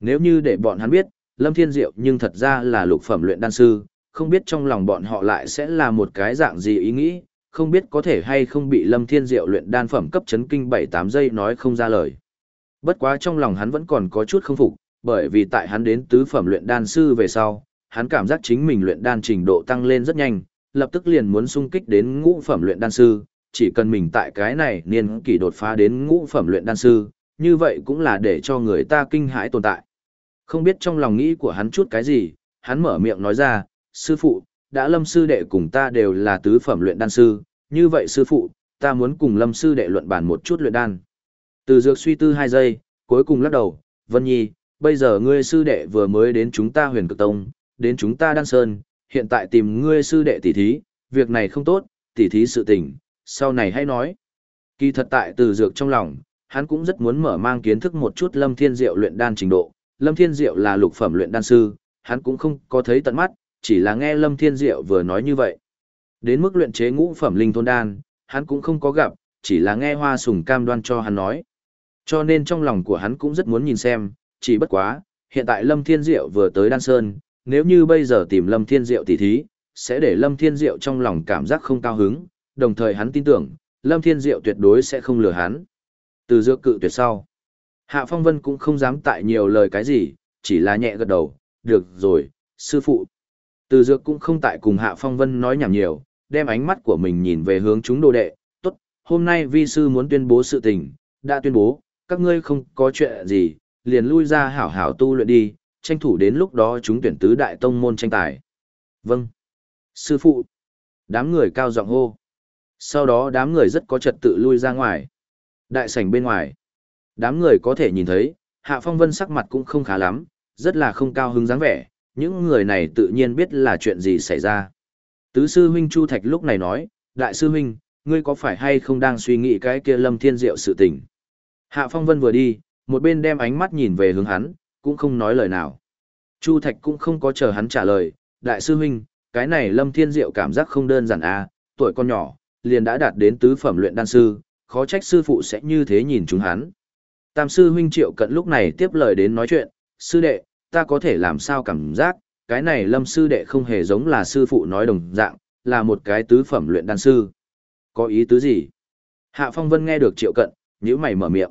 Nếu như để bọn hắn biết, Lâm Thiên Diệu nhưng thật ra là lục phẩm luyện đan sư, không biết trong lòng bọn họ lại sẽ là một cái dạng gì ý nghĩ, không biết có thể hay không bị Lâm Thiên Diệu luyện đan phẩm cấp chấn kinh 7-8 giây nói không ra lời. Bất quá trong lòng hắn vẫn còn có chút không phục, bởi vì tại hắn đến tứ phẩm luyện đan sư về sau, hắn cảm giác chính mình luyện đan trình độ tăng lên rất nhanh, lập tức liền muốn sung kích đến ngũ phẩm luyện đan sư, chỉ cần mình tại cái này niên kỷ đột phá đến ngũ phẩm luyện đan sư, như vậy cũng là để cho người ta kinh hãi tồn tại. Không biết trong lòng nghĩ của hắn chút cái gì, hắn mở miệng nói ra, sư phụ, đã lâm sư đệ cùng ta đều là tứ phẩm luyện đan sư, như vậy sư phụ, ta muốn cùng lâm sư đệ luận bàn một chút luyện đan. Từ dược suy tư hai giây, cuối cùng lắc đầu, Vân Nhi, bây giờ ngươi sư đệ vừa mới đến chúng ta huyền cực tông, đến chúng ta đan sơn, hiện tại tìm ngươi sư đệ tỷ thí, việc này không tốt, tỷ thí sự tình, sau này hãy nói. Kỳ thật tại từ dược trong lòng, hắn cũng rất muốn mở mang kiến thức một chút Lâm Thiên Diệu luyện đan trình độ. Lâm Thiên Diệu là lục phẩm luyện đan sư, hắn cũng không có thấy tận mắt, chỉ là nghe Lâm Thiên Diệu vừa nói như vậy. Đến mức luyện chế ngũ phẩm linh thôn đan, hắn cũng không có gặp, chỉ là nghe Hoa Sùng cam đoan cho hắn nói. Cho nên trong lòng của hắn cũng rất muốn nhìn xem, chỉ bất quá, hiện tại Lâm Thiên Diệu vừa tới Đan Sơn, nếu như bây giờ tìm Lâm Thiên Diệu tỉ thí, sẽ để Lâm Thiên Diệu trong lòng cảm giác không cao hứng, đồng thời hắn tin tưởng, Lâm Thiên Diệu tuyệt đối sẽ không lừa hắn. Từ dược cự tuyệt sau, Hạ Phong Vân cũng không dám tại nhiều lời cái gì, chỉ là nhẹ gật đầu, được rồi, sư phụ. Từ dược cũng không tại cùng Hạ Phong Vân nói nhảm nhiều, đem ánh mắt của mình nhìn về hướng chúng đồ đệ, tốt, hôm nay vi sư muốn tuyên bố sự tình, đã tuyên bố, các ngươi không có chuyện gì, liền lui ra hảo hảo tu luyện đi, tranh thủ đến lúc đó chúng tuyển tứ đại tông môn tranh tài. Vâng. Sư phụ. Đám người cao giọng hô. Sau đó đám người rất có trật tự lui ra ngoài. Đại sảnh bên ngoài. Đám người có thể nhìn thấy, Hạ Phong Vân sắc mặt cũng không khá lắm, rất là không cao hứng dáng vẻ, những người này tự nhiên biết là chuyện gì xảy ra. Tứ sư huynh Chu Thạch lúc này nói, Đại sư huynh, ngươi có phải hay không đang suy nghĩ cái kia lâm thiên diệu sự tình? Hạ Phong Vân vừa đi, một bên đem ánh mắt nhìn về hướng hắn, cũng không nói lời nào. Chu Thạch cũng không có chờ hắn trả lời, đại sư huynh, cái này Lâm Thiên Diệu cảm giác không đơn giản à, tuổi con nhỏ, liền đã đạt đến tứ phẩm luyện đan sư, khó trách sư phụ sẽ như thế nhìn chúng hắn. Tam sư huynh Triệu Cận lúc này tiếp lời đến nói chuyện, sư đệ, ta có thể làm sao cảm giác, cái này Lâm sư đệ không hề giống là sư phụ nói đồng dạng, là một cái tứ phẩm luyện đan sư. Có ý tứ gì? Hạ Phong Vân nghe được Triệu Cận, nhíu mày mở miệng.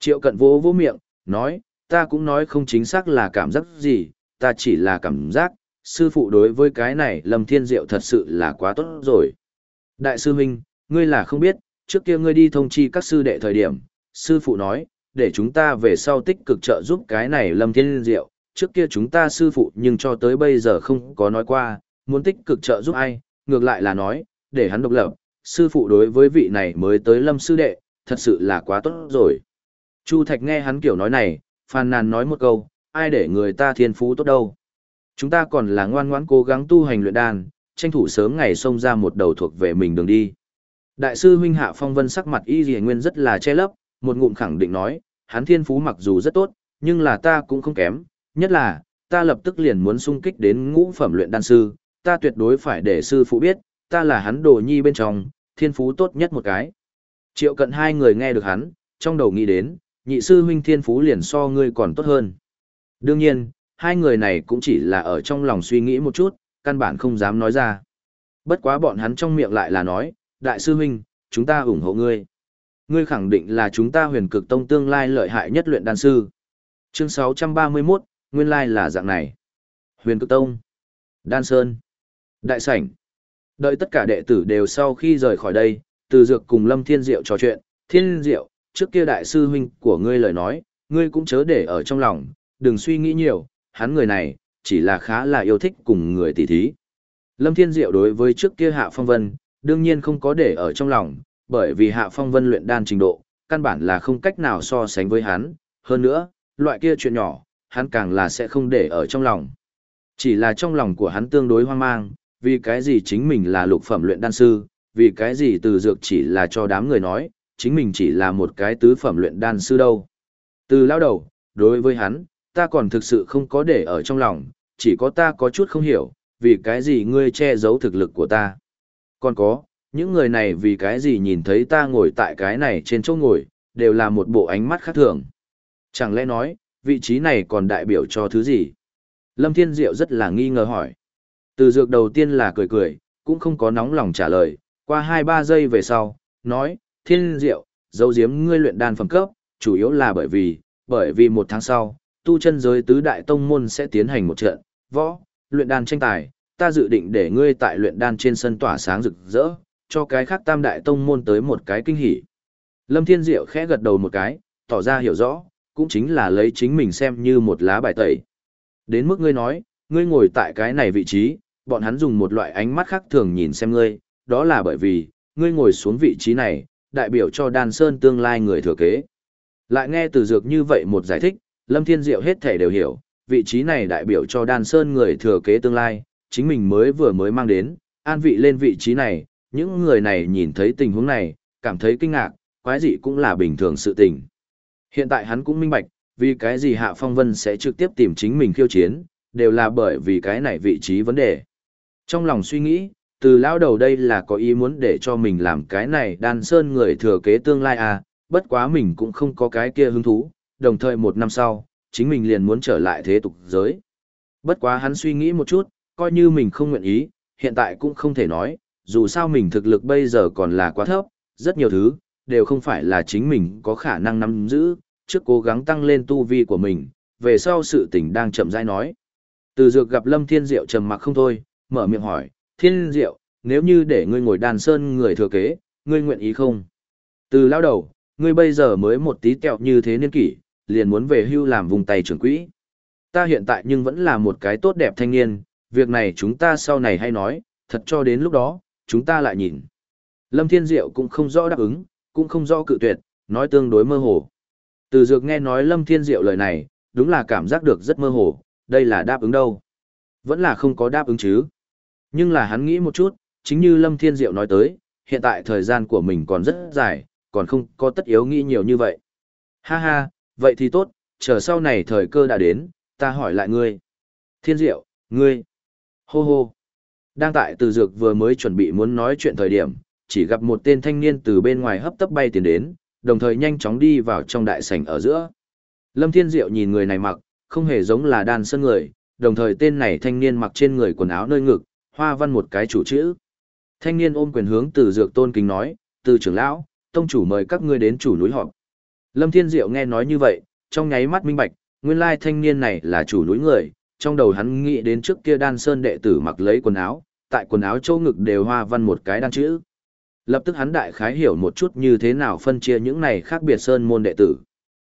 Triệu Cận vô vô miệng, nói, ta cũng nói không chính xác là cảm giác gì, ta chỉ là cảm giác, sư phụ đối với cái này Lâm Thiên Diệu thật sự là quá tốt rồi. Đại sư huynh, ngươi là không biết, trước kia ngươi đi thông chi các sư đệ thời điểm, sư phụ nói, để chúng ta về sau tích cực trợ giúp cái này Lâm Thiên Diệu, trước kia chúng ta sư phụ nhưng cho tới bây giờ không có nói qua, muốn tích cực trợ giúp ai, ngược lại là nói, để hắn độc lập, sư phụ đối với vị này mới tới lâm sư đệ, thật sự là quá tốt rồi. Chu Thạch nghe hắn kiểu nói này, phàn nàn nói một câu, ai để người ta thiên phú tốt đâu. Chúng ta còn là ngoan ngoãn cố gắng tu hành luyện đan, tranh thủ sớm ngày xông ra một đầu thuộc về mình đường đi. Đại sư huynh Hạ Phong Vân sắc mặt y dì nguyên rất là che lấp, một ngụm khẳng định nói, hắn thiên phú mặc dù rất tốt, nhưng là ta cũng không kém, nhất là, ta lập tức liền muốn sung kích đến ngũ phẩm luyện đan sư, ta tuyệt đối phải để sư phụ biết, ta là hắn đồ nhi bên trong, thiên phú tốt nhất một cái. Triệu cận hai người nghe được hắn, trong đầu nghĩ đến, nhị sư huynh thiên phú liền so ngươi còn tốt hơn. Đương nhiên, hai người này cũng chỉ là ở trong lòng suy nghĩ một chút, căn bản không dám nói ra. Bất quá bọn hắn trong miệng lại là nói, đại sư huynh, chúng ta ủng hộ ngươi. Ngươi khẳng định là chúng ta huyền cực tông tương lai lợi hại nhất luyện đan sư. Chương 631, nguyên lai là dạng này. Huyền cực tông. Đan Sơn. Đại sảnh. Đợi tất cả đệ tử đều sau khi rời khỏi đây, từ dược cùng Lâm Thiên Diệu trò chuyện, Thiên Diệu, trước kia đại sư huynh của ngươi lời nói, ngươi cũng chớ để ở trong lòng, đừng suy nghĩ nhiều, hắn người này, chỉ là khá là yêu thích cùng người tỷ thí. Lâm Thiên Diệu đối với trước kia Hạ Phong Vân, đương nhiên không có để ở trong lòng, bởi vì Hạ Phong Vân luyện đan trình độ, căn bản là không cách nào so sánh với hắn, hơn nữa, loại kia chuyện nhỏ, hắn càng là sẽ không để ở trong lòng. Chỉ là trong lòng của hắn tương đối hoang mang, vì cái gì chính mình là lục phẩm luyện đan sư, vì cái gì từ dược chỉ là cho đám người nói, chính mình chỉ là một cái tứ phẩm luyện đan sư đâu. Từ lao đầu, đối với hắn, ta còn thực sự không có để ở trong lòng, chỉ có ta có chút không hiểu, vì cái gì ngươi che giấu thực lực của ta. Còn có, những người này vì cái gì nhìn thấy ta ngồi tại cái này trên chỗ ngồi, đều là một bộ ánh mắt khác thường. Chẳng lẽ nói, vị trí này còn đại biểu cho thứ gì? Lâm Thiên Diệu rất là nghi ngờ hỏi. Từ dược đầu tiên là cười cười, cũng không có nóng lòng trả lời, qua 2-3 giây về sau, nói, Thiên Diệu, dấu diếm ngươi luyện đan phẩm cấp, chủ yếu là bởi vì, bởi vì một tháng sau, tu chân giới tứ đại tông môn sẽ tiến hành một trận, võ, luyện đan tranh tài, ta dự định để ngươi tại luyện đan trên sân tỏa sáng rực rỡ, cho cái khác tam đại tông môn tới một cái kinh hỉ. Lâm Thiên Diệu khẽ gật đầu một cái, tỏ ra hiểu rõ, cũng chính là lấy chính mình xem như một lá bài tẩy. Đến mức ngươi nói, ngươi ngồi tại cái này vị trí, bọn hắn dùng một loại ánh mắt khác thường nhìn xem ngươi, đó là bởi vì, ngươi ngồi xuống vị trí này, đại biểu cho đan sơn tương lai người thừa kế. Lại nghe từ dược như vậy một giải thích, Lâm Thiên Diệu hết thể đều hiểu, vị trí này đại biểu cho đan sơn người thừa kế tương lai, chính mình mới vừa mới mang đến, an vị lên vị trí này, những người này nhìn thấy tình huống này, cảm thấy kinh ngạc, quái dị cũng là bình thường sự tình. Hiện tại hắn cũng minh bạch, vì cái gì Hạ Phong Vân sẽ trực tiếp tìm chính mình khiêu chiến, đều là bởi vì cái này vị trí vấn đề. Trong lòng suy nghĩ, từ lao đầu đây là có ý muốn để cho mình làm cái này đan sơn người thừa kế tương lai à, bất quá mình cũng không có cái kia hứng thú, đồng thời một năm sau, chính mình liền muốn trở lại thế tục giới. Bất quá hắn suy nghĩ một chút, coi như mình không nguyện ý, hiện tại cũng không thể nói, dù sao mình thực lực bây giờ còn là quá thấp, rất nhiều thứ, đều không phải là chính mình có khả năng nắm giữ, trước cố gắng tăng lên tu vi của mình, về sau sự tình đang chậm rãi nói. Từ dược gặp Lâm Thiên Diệu trầm mặc không thôi, mở miệng hỏi, Thiên Diệu, nếu như để ngươi ngồi đàn sơn người thừa kế, ngươi nguyện ý không? Từ lao đầu, ngươi bây giờ mới một tí kẹo như thế niên kỷ, liền muốn về hưu làm vùng tay trưởng quỹ. Ta hiện tại nhưng vẫn là một cái tốt đẹp thanh niên, việc này chúng ta sau này hay nói, thật cho đến lúc đó, chúng ta lại nhìn. Lâm Thiên Diệu cũng không rõ đáp ứng, cũng không rõ cự tuyệt, nói tương đối mơ hồ. Từ dược nghe nói Lâm Thiên Diệu lời này, đúng là cảm giác được rất mơ hồ, đây là đáp ứng đâu. Vẫn là không có đáp ứng chứ. Nhưng là hắn nghĩ một chút, chính như Lâm Thiên Diệu nói tới, hiện tại thời gian của mình còn rất dài, còn không có tất yếu nghĩ nhiều như vậy. Ha ha, vậy thì tốt, chờ sau này thời cơ đã đến, ta hỏi lại ngươi. Thiên Diệu, ngươi. Hô hô. Đang tại từ dược vừa mới chuẩn bị muốn nói chuyện thời điểm, chỉ gặp một tên thanh niên từ bên ngoài hấp tấp bay tiến đến, đồng thời nhanh chóng đi vào trong đại sảnh ở giữa. Lâm Thiên Diệu nhìn người này mặc, không hề giống là đan sơn người, đồng thời tên này thanh niên mặc trên người quần áo nơi ngực, hoa văn một cái chủ chữ. Thanh niên ôm quyền hướng từ dược tôn kính nói, từ trưởng lão, tông chủ mời các ngươi đến chủ núi họp. Lâm Thiên Diệu nghe nói như vậy, trong nháy mắt minh bạch, nguyên lai thanh niên này là chủ núi người, trong đầu hắn nghĩ đến trước kia đan sơn đệ tử mặc lấy quần áo, tại quần áo châu ngực đều hoa văn một cái đan chữ. Lập tức hắn đại khái hiểu một chút như thế nào phân chia những này khác biệt sơn môn đệ tử.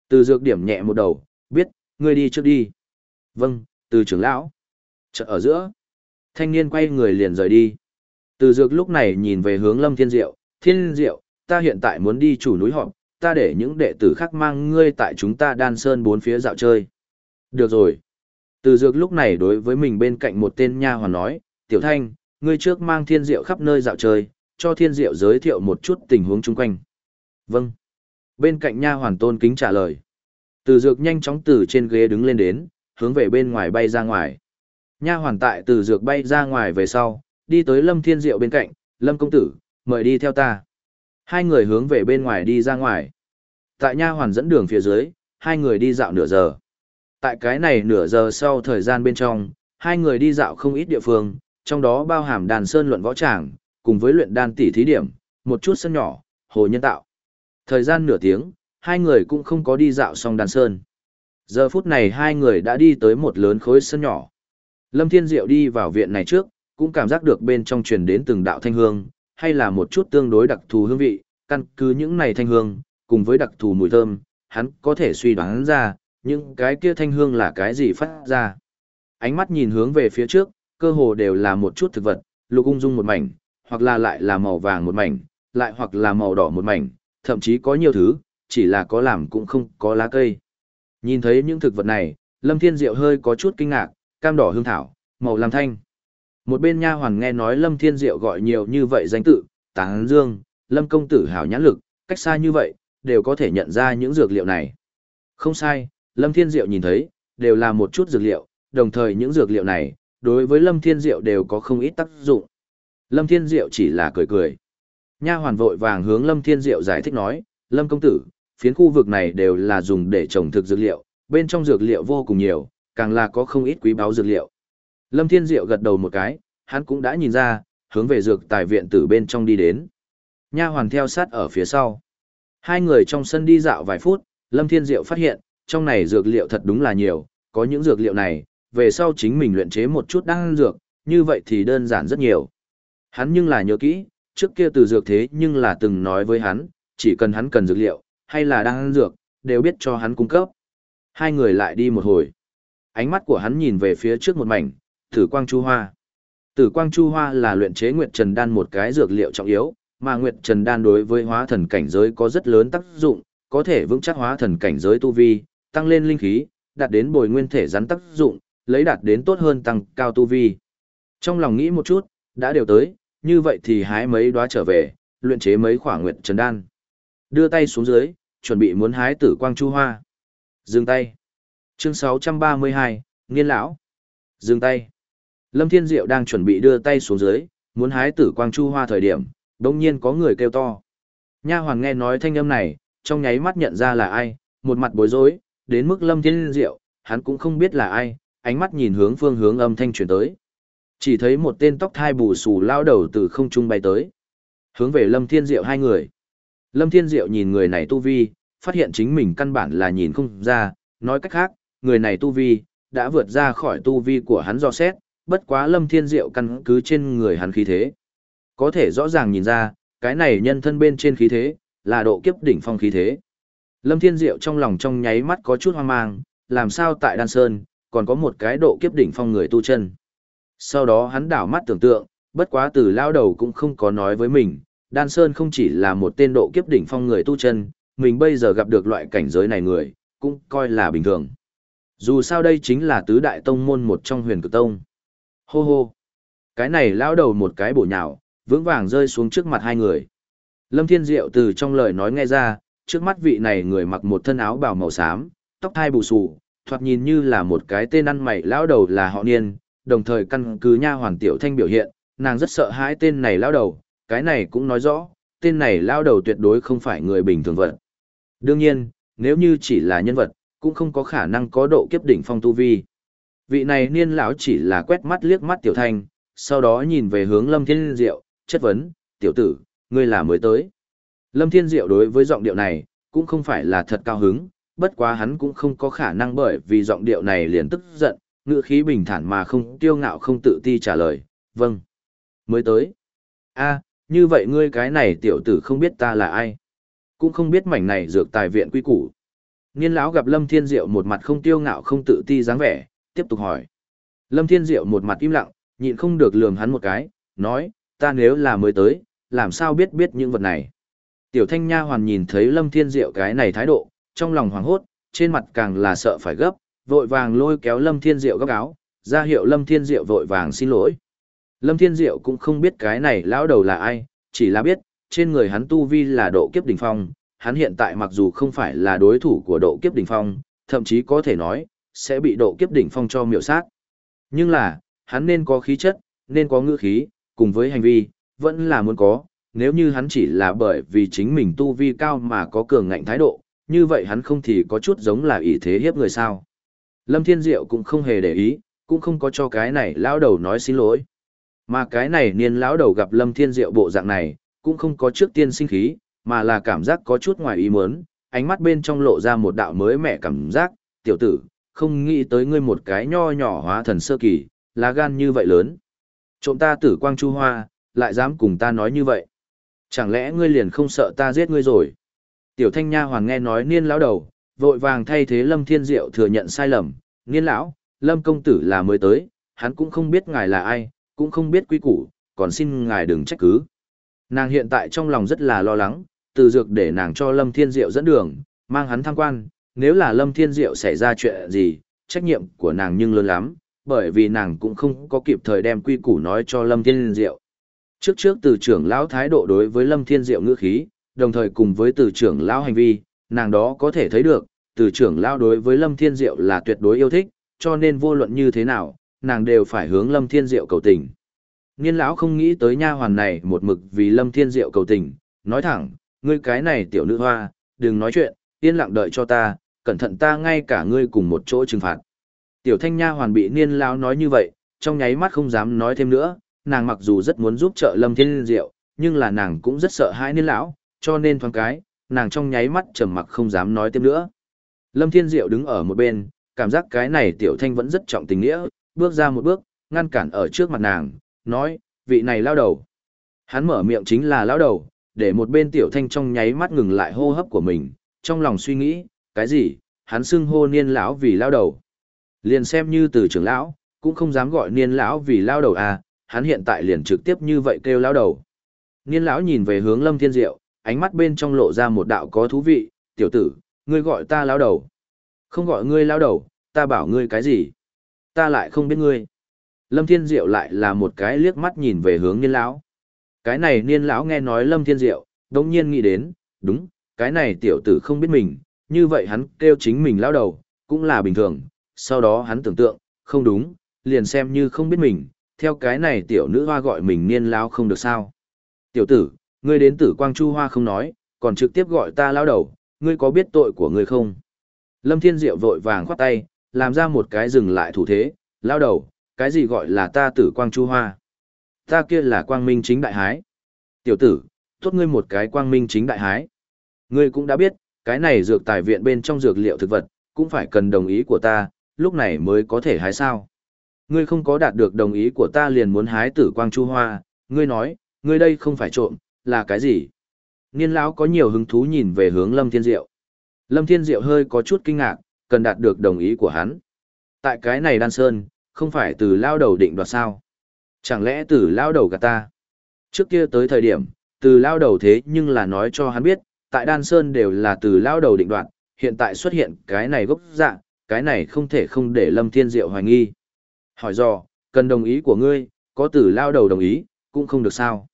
Từ dược điểm nhẹ một đầu, biết, ngươi đi trước đi. Vâng, từ trưởng lão. Chợ ở giữa. Thanh niên quay người liền rời đi. Từ dược lúc này nhìn về hướng Lâm Thiên Diệu, Thiên Diệu, ta hiện tại muốn đi chủ núi họp, ta để những đệ tử khác mang ngươi tại chúng ta đan sơn bốn phía dạo chơi. Được rồi. Từ dược lúc này đối với mình bên cạnh một tên nha hoàn nói, Tiểu Thanh, ngươi trước mang Thiên Diệu khắp nơi dạo chơi, cho Thiên Diệu giới thiệu một chút tình huống chung quanh. Vâng. Bên cạnh nha hoàn tôn kính trả lời. Từ dược nhanh chóng từ trên ghế đứng lên đến, hướng về bên ngoài bay ra ngoài. Nha hoàn tại từ dược bay ra ngoài về sau, đi tới Lâm Thiên Diệu bên cạnh, Lâm công tử, mời đi theo ta. Hai người hướng về bên ngoài đi ra ngoài. Tại nha hoàn dẫn đường phía dưới, hai người đi dạo nửa giờ. Tại cái này nửa giờ sau thời gian bên trong, hai người đi dạo không ít địa phương, trong đó bao hàm đàn sơn luận võ tràng, cùng với luyện đan tỷ thí điểm, một chút sân nhỏ, hồ nhân tạo. Thời gian nửa tiếng, hai người cũng không có đi dạo xong đàn sơn. Giờ phút này hai người đã đi tới một lớn khối sân nhỏ. Lâm Thiên Diệu đi vào viện này trước, cũng cảm giác được bên trong truyền đến từng đạo thanh hương, hay là một chút tương đối đặc thù hương vị, căn cứ những này thanh hương, cùng với đặc thù mùi thơm, hắn có thể suy đoán ra, những cái kia thanh hương là cái gì phát ra. Ánh mắt nhìn hướng về phía trước, cơ hồ đều là một chút thực vật, lục ung dung một mảnh, hoặc là lại là màu vàng một mảnh, lại hoặc là màu đỏ một mảnh, thậm chí có nhiều thứ, chỉ là có làm cũng không có lá cây. Nhìn thấy những thực vật này, Lâm Thiên Diệu hơi có chút kinh ngạc, cam đỏ hương thảo, màu lam thanh. Một bên nha hoàn nghe nói Lâm Thiên Diệu gọi nhiều như vậy danh tự, Táng Dương, Lâm công tử hảo nhãn lực, cách xa như vậy, đều có thể nhận ra những dược liệu này. Không sai, Lâm Thiên Diệu nhìn thấy, đều là một chút dược liệu, đồng thời những dược liệu này, đối với Lâm Thiên Diệu đều có không ít tác dụng. Lâm Thiên Diệu chỉ là cười cười. Nha hoàn vội vàng hướng Lâm Thiên Diệu giải thích nói, Lâm công tử, phiến khu vực này đều là dùng để trồng thực dược liệu, bên trong dược liệu vô cùng nhiều, càng là có không ít quý báu dược liệu. Lâm Thiên Diệu gật đầu một cái, hắn cũng đã nhìn ra, hướng về dược tài viện từ bên trong đi đến. Nha hoàn theo sát ở phía sau. Hai người trong sân đi dạo vài phút, Lâm Thiên Diệu phát hiện, trong này dược liệu thật đúng là nhiều, có những dược liệu này, về sau chính mình luyện chế một chút đan dược, như vậy thì đơn giản rất nhiều. Hắn nhưng là nhớ kỹ, trước kia từ dược thế nhưng là từng nói với hắn, chỉ cần hắn cần dược liệu, hay là đang ăn dược, đều biết cho hắn cung cấp. Hai người lại đi một hồi. Ánh mắt của hắn nhìn về phía trước một mảnh, tử quang chu hoa. Tử quang chu hoa là luyện chế nguyệt trần đan một cái dược liệu trọng yếu, mà nguyệt trần đan đối với hóa thần cảnh giới có rất lớn tác dụng, có thể vững chắc hóa thần cảnh giới tu vi, tăng lên linh khí, đạt đến bồi nguyên thể rắn tác dụng, lấy đạt đến tốt hơn tăng cao tu vi. Trong lòng nghĩ một chút, đã đều tới, như vậy thì hái mấy đóa trở về, luyện chế mấy khỏa nguyệt trần đan. Đưa tay xuống dưới, chuẩn bị muốn hái tử quang chu hoa. Dừng tay. Chương 632, Nghiên lão. Dừng tay. Lâm Thiên Diệu đang chuẩn bị đưa tay xuống dưới, muốn hái tử quang chu hoa thời điểm, đột nhiên có người kêu to. Nha hoàn nghe nói thanh âm này, trong nháy mắt nhận ra là ai, một mặt bối rối, đến mức Lâm Thiên Diệu, hắn cũng không biết là ai, ánh mắt nhìn hướng phương hướng âm thanh truyền tới. Chỉ thấy một tên tóc thai bù xù lao đầu từ không trung bay tới. Hướng về Lâm Thiên Diệu hai người. Lâm Thiên Diệu nhìn người này tu vi, phát hiện chính mình căn bản là nhìn không ra, nói cách khác, người này tu vi, đã vượt ra khỏi tu vi của hắn do xét, bất quá Lâm Thiên Diệu căn cứ trên người hắn khí thế. Có thể rõ ràng nhìn ra, cái này nhân thân bên trên khí thế, là độ kiếp đỉnh phong khí thế. Lâm Thiên Diệu trong lòng trong nháy mắt có chút hoang mang, làm sao tại Đan Sơn, còn có một cái độ kiếp đỉnh phong người tu chân. Sau đó hắn đảo mắt tưởng tượng, bất quá từ lao đầu cũng không có nói với mình, Đan Sơn không chỉ là một tên độ kiếp đỉnh phong người tu chân, mình bây giờ gặp được loại cảnh giới này người, cũng coi là bình thường. Dù sao đây chính là tứ đại tông môn một trong huyền cực tông. Hô hô. Cái này lao đầu một cái bổ nhào, vững vàng rơi xuống trước mặt hai người. Lâm Thiên Diệu từ trong lời nói nghe ra, trước mắt vị này người mặc một thân áo bào màu xám, tóc thai bù xù, thoạt nhìn như là một cái tên ăn mày lão đầu là họ niên, đồng thời căn cứ nha hoàn tiểu thanh biểu hiện, nàng rất sợ hãi tên này lão đầu, cái này cũng nói rõ, tên này lão đầu tuyệt đối không phải người bình thường vật. Đương nhiên, nếu như chỉ là nhân vật, cũng không có khả năng có độ kiếp đỉnh phong tu vi. Vị này niên lão chỉ là quét mắt liếc mắt tiểu thanh, sau đó nhìn về hướng Lâm Thiên Diệu, chất vấn, tiểu tử, ngươi là mới tới. Lâm Thiên Diệu đối với giọng điệu này, cũng không phải là thật cao hứng, bất quá hắn cũng không có khả năng bởi vì giọng điệu này liền tức giận, ngữ khí bình thản mà không tiêu ngạo không tự ti trả lời, vâng. Mới tới. a như vậy ngươi cái này tiểu tử không biết ta là ai. Cũng không biết mảnh này dược tài viện quy củ. Niên lão gặp Lâm Thiên Diệu một mặt không tiêu ngạo không tự ti dáng vẻ, tiếp tục hỏi. Lâm Thiên Diệu một mặt im lặng, nhịn không được lườm hắn một cái, nói, ta nếu là mới tới, làm sao biết biết những vật này. Tiểu thanh nha hoàn nhìn thấy Lâm Thiên Diệu cái này thái độ, trong lòng hoảng hốt, trên mặt càng là sợ phải gấp, vội vàng lôi kéo Lâm Thiên Diệu góc áo, ra hiệu Lâm Thiên Diệu vội vàng xin lỗi. Lâm Thiên Diệu cũng không biết cái này lão đầu là ai, chỉ là biết, trên người hắn tu vi là độ kiếp đỉnh phong, hắn hiện tại mặc dù không phải là đối thủ của độ kiếp đỉnh phong, thậm chí có thể nói, sẽ bị độ kiếp đỉnh phong cho miểu sát. Nhưng là, hắn nên có khí chất, nên có ngữ khí, cùng với hành vi, vẫn là muốn có, nếu như hắn chỉ là bởi vì chính mình tu vi cao mà có cường ngạnh thái độ, như vậy hắn không thì có chút giống là ý thế hiếp người sao. Lâm Thiên Diệu cũng không hề để ý, cũng không có cho cái này lão đầu nói xin lỗi. Mà cái này niên lão đầu gặp Lâm Thiên Diệu bộ dạng này, cũng không có trước tiên sinh khí, mà là cảm giác có chút ngoài ý muốn, ánh mắt bên trong lộ ra một đạo mới mẻ cảm giác, tiểu tử, không nghĩ tới ngươi một cái nho nhỏ hóa thần sơ kỳ, lá gan như vậy lớn. Trộm ta tử quang chu hoa, lại dám cùng ta nói như vậy. Chẳng lẽ ngươi liền không sợ ta giết ngươi rồi? Tiểu thanh nha hoàng nghe nói niên lão đầu, vội vàng thay thế lâm thiên diệu thừa nhận sai lầm. nghiên lão, lâm công tử là mới tới, hắn cũng không biết ngài là ai, cũng không biết quý củ, còn xin ngài đừng trách cứ. Nàng hiện tại trong lòng rất là lo lắng, từ dược để nàng cho lâm thiên diệu dẫn đường, mang hắn tham quan, nếu là lâm thiên diệu xảy ra chuyện gì, trách nhiệm của nàng nhưng lớn lắm, bởi vì nàng cũng không có kịp thời đem quy củ nói cho lâm thiên diệu. Trước trước từ trưởng lão thái độ đối với Lâm Thiên Diệu ngữ khí, đồng thời cùng với từ trưởng lão hành vi, nàng đó có thể thấy được, từ trưởng lão đối với Lâm Thiên Diệu là tuyệt đối yêu thích, cho nên vô luận như thế nào, nàng đều phải hướng Lâm Thiên Diệu cầu tình. Niên lão không nghĩ tới nha hoàn này một mực vì Lâm Thiên Diệu cầu tình, nói thẳng, ngươi cái này tiểu nữ hoa, đừng nói chuyện, yên lặng đợi cho ta, cẩn thận ta ngay cả ngươi cùng một chỗ trừng phạt. Tiểu thanh nha hoàn bị niên lão nói như vậy, trong nháy mắt không dám nói thêm nữa, nàng mặc dù rất muốn giúp trợ Lâm Thiên Diệu, nhưng là nàng cũng rất sợ hãi niên lão, cho nên thoáng cái, nàng trong nháy mắt trầm mặc không dám nói thêm nữa. Lâm Thiên Diệu đứng ở một bên, cảm giác cái này tiểu thanh vẫn rất trọng tình nghĩa, bước ra một bước, ngăn cản ở trước mặt nàng, nói, vị này lao đầu. Hắn mở miệng chính là lao đầu, để một bên tiểu thanh trong nháy mắt ngừng lại hô hấp của mình, trong lòng suy nghĩ, cái gì, hắn xưng hô niên lão vì lao đầu. Liền xem như từ trưởng lão, cũng không dám gọi niên lão vì lao đầu à, hắn hiện tại liền trực tiếp như vậy kêu lao đầu. Niên lão nhìn về hướng Lâm Thiên Diệu, ánh mắt bên trong lộ ra một đạo có thú vị, "Tiểu tử, ngươi gọi ta lão đầu?" "Không gọi ngươi lão đầu, ta bảo ngươi cái gì?" "Ta lại không biết ngươi." Lâm Thiên Diệu lại là một cái liếc mắt nhìn về hướng Niên lão. Cái này Niên lão nghe nói Lâm Thiên Diệu, đống nhiên nghĩ đến, đúng, cái này tiểu tử không biết mình, như vậy hắn kêu chính mình lão đầu, cũng là bình thường. Sau đó hắn tưởng tượng, không đúng, liền xem như không biết mình, theo cái này tiểu nữ hoa gọi mình niên lão không được sao. Tiểu tử, ngươi đến tử quang chu hoa không nói, còn trực tiếp gọi ta lao đầu, ngươi có biết tội của ngươi không? Lâm Thiên Diệu vội vàng khoát tay, làm ra một cái dừng lại thủ thế, lao đầu, cái gì gọi là ta tử quang chu hoa? Ta kia là quang minh chính đại hái. Tiểu tử, tốt ngươi một cái quang minh chính đại hái. Ngươi cũng đã biết, cái này dược tài viện bên trong dược liệu thực vật, cũng phải cần đồng ý của ta, lúc này mới có thể hái sao. Ngươi không có đạt được đồng ý của ta liền muốn hái tử quang chu hoa, ngươi nói, ngươi đây không phải trộm, là cái gì? Niên lão có nhiều hứng thú nhìn về hướng Lâm Thiên Diệu. Lâm Thiên Diệu hơi có chút kinh ngạc, cần đạt được đồng ý của hắn. Tại cái này đan sơn, không phải từ lao đầu định đoạt sao? Chẳng lẽ từ lao đầu gạt ta? Trước kia tới thời điểm, từ lao đầu thế nhưng là nói cho hắn biết, tại đan sơn đều là từ lao đầu định đoạt, hiện tại xuất hiện cái này gốc dạng, cái này không thể không để Lâm Thiên Diệu hoài nghi. Hỏi dò, cần đồng ý của ngươi, có từ lao đầu đồng ý, cũng không được sao.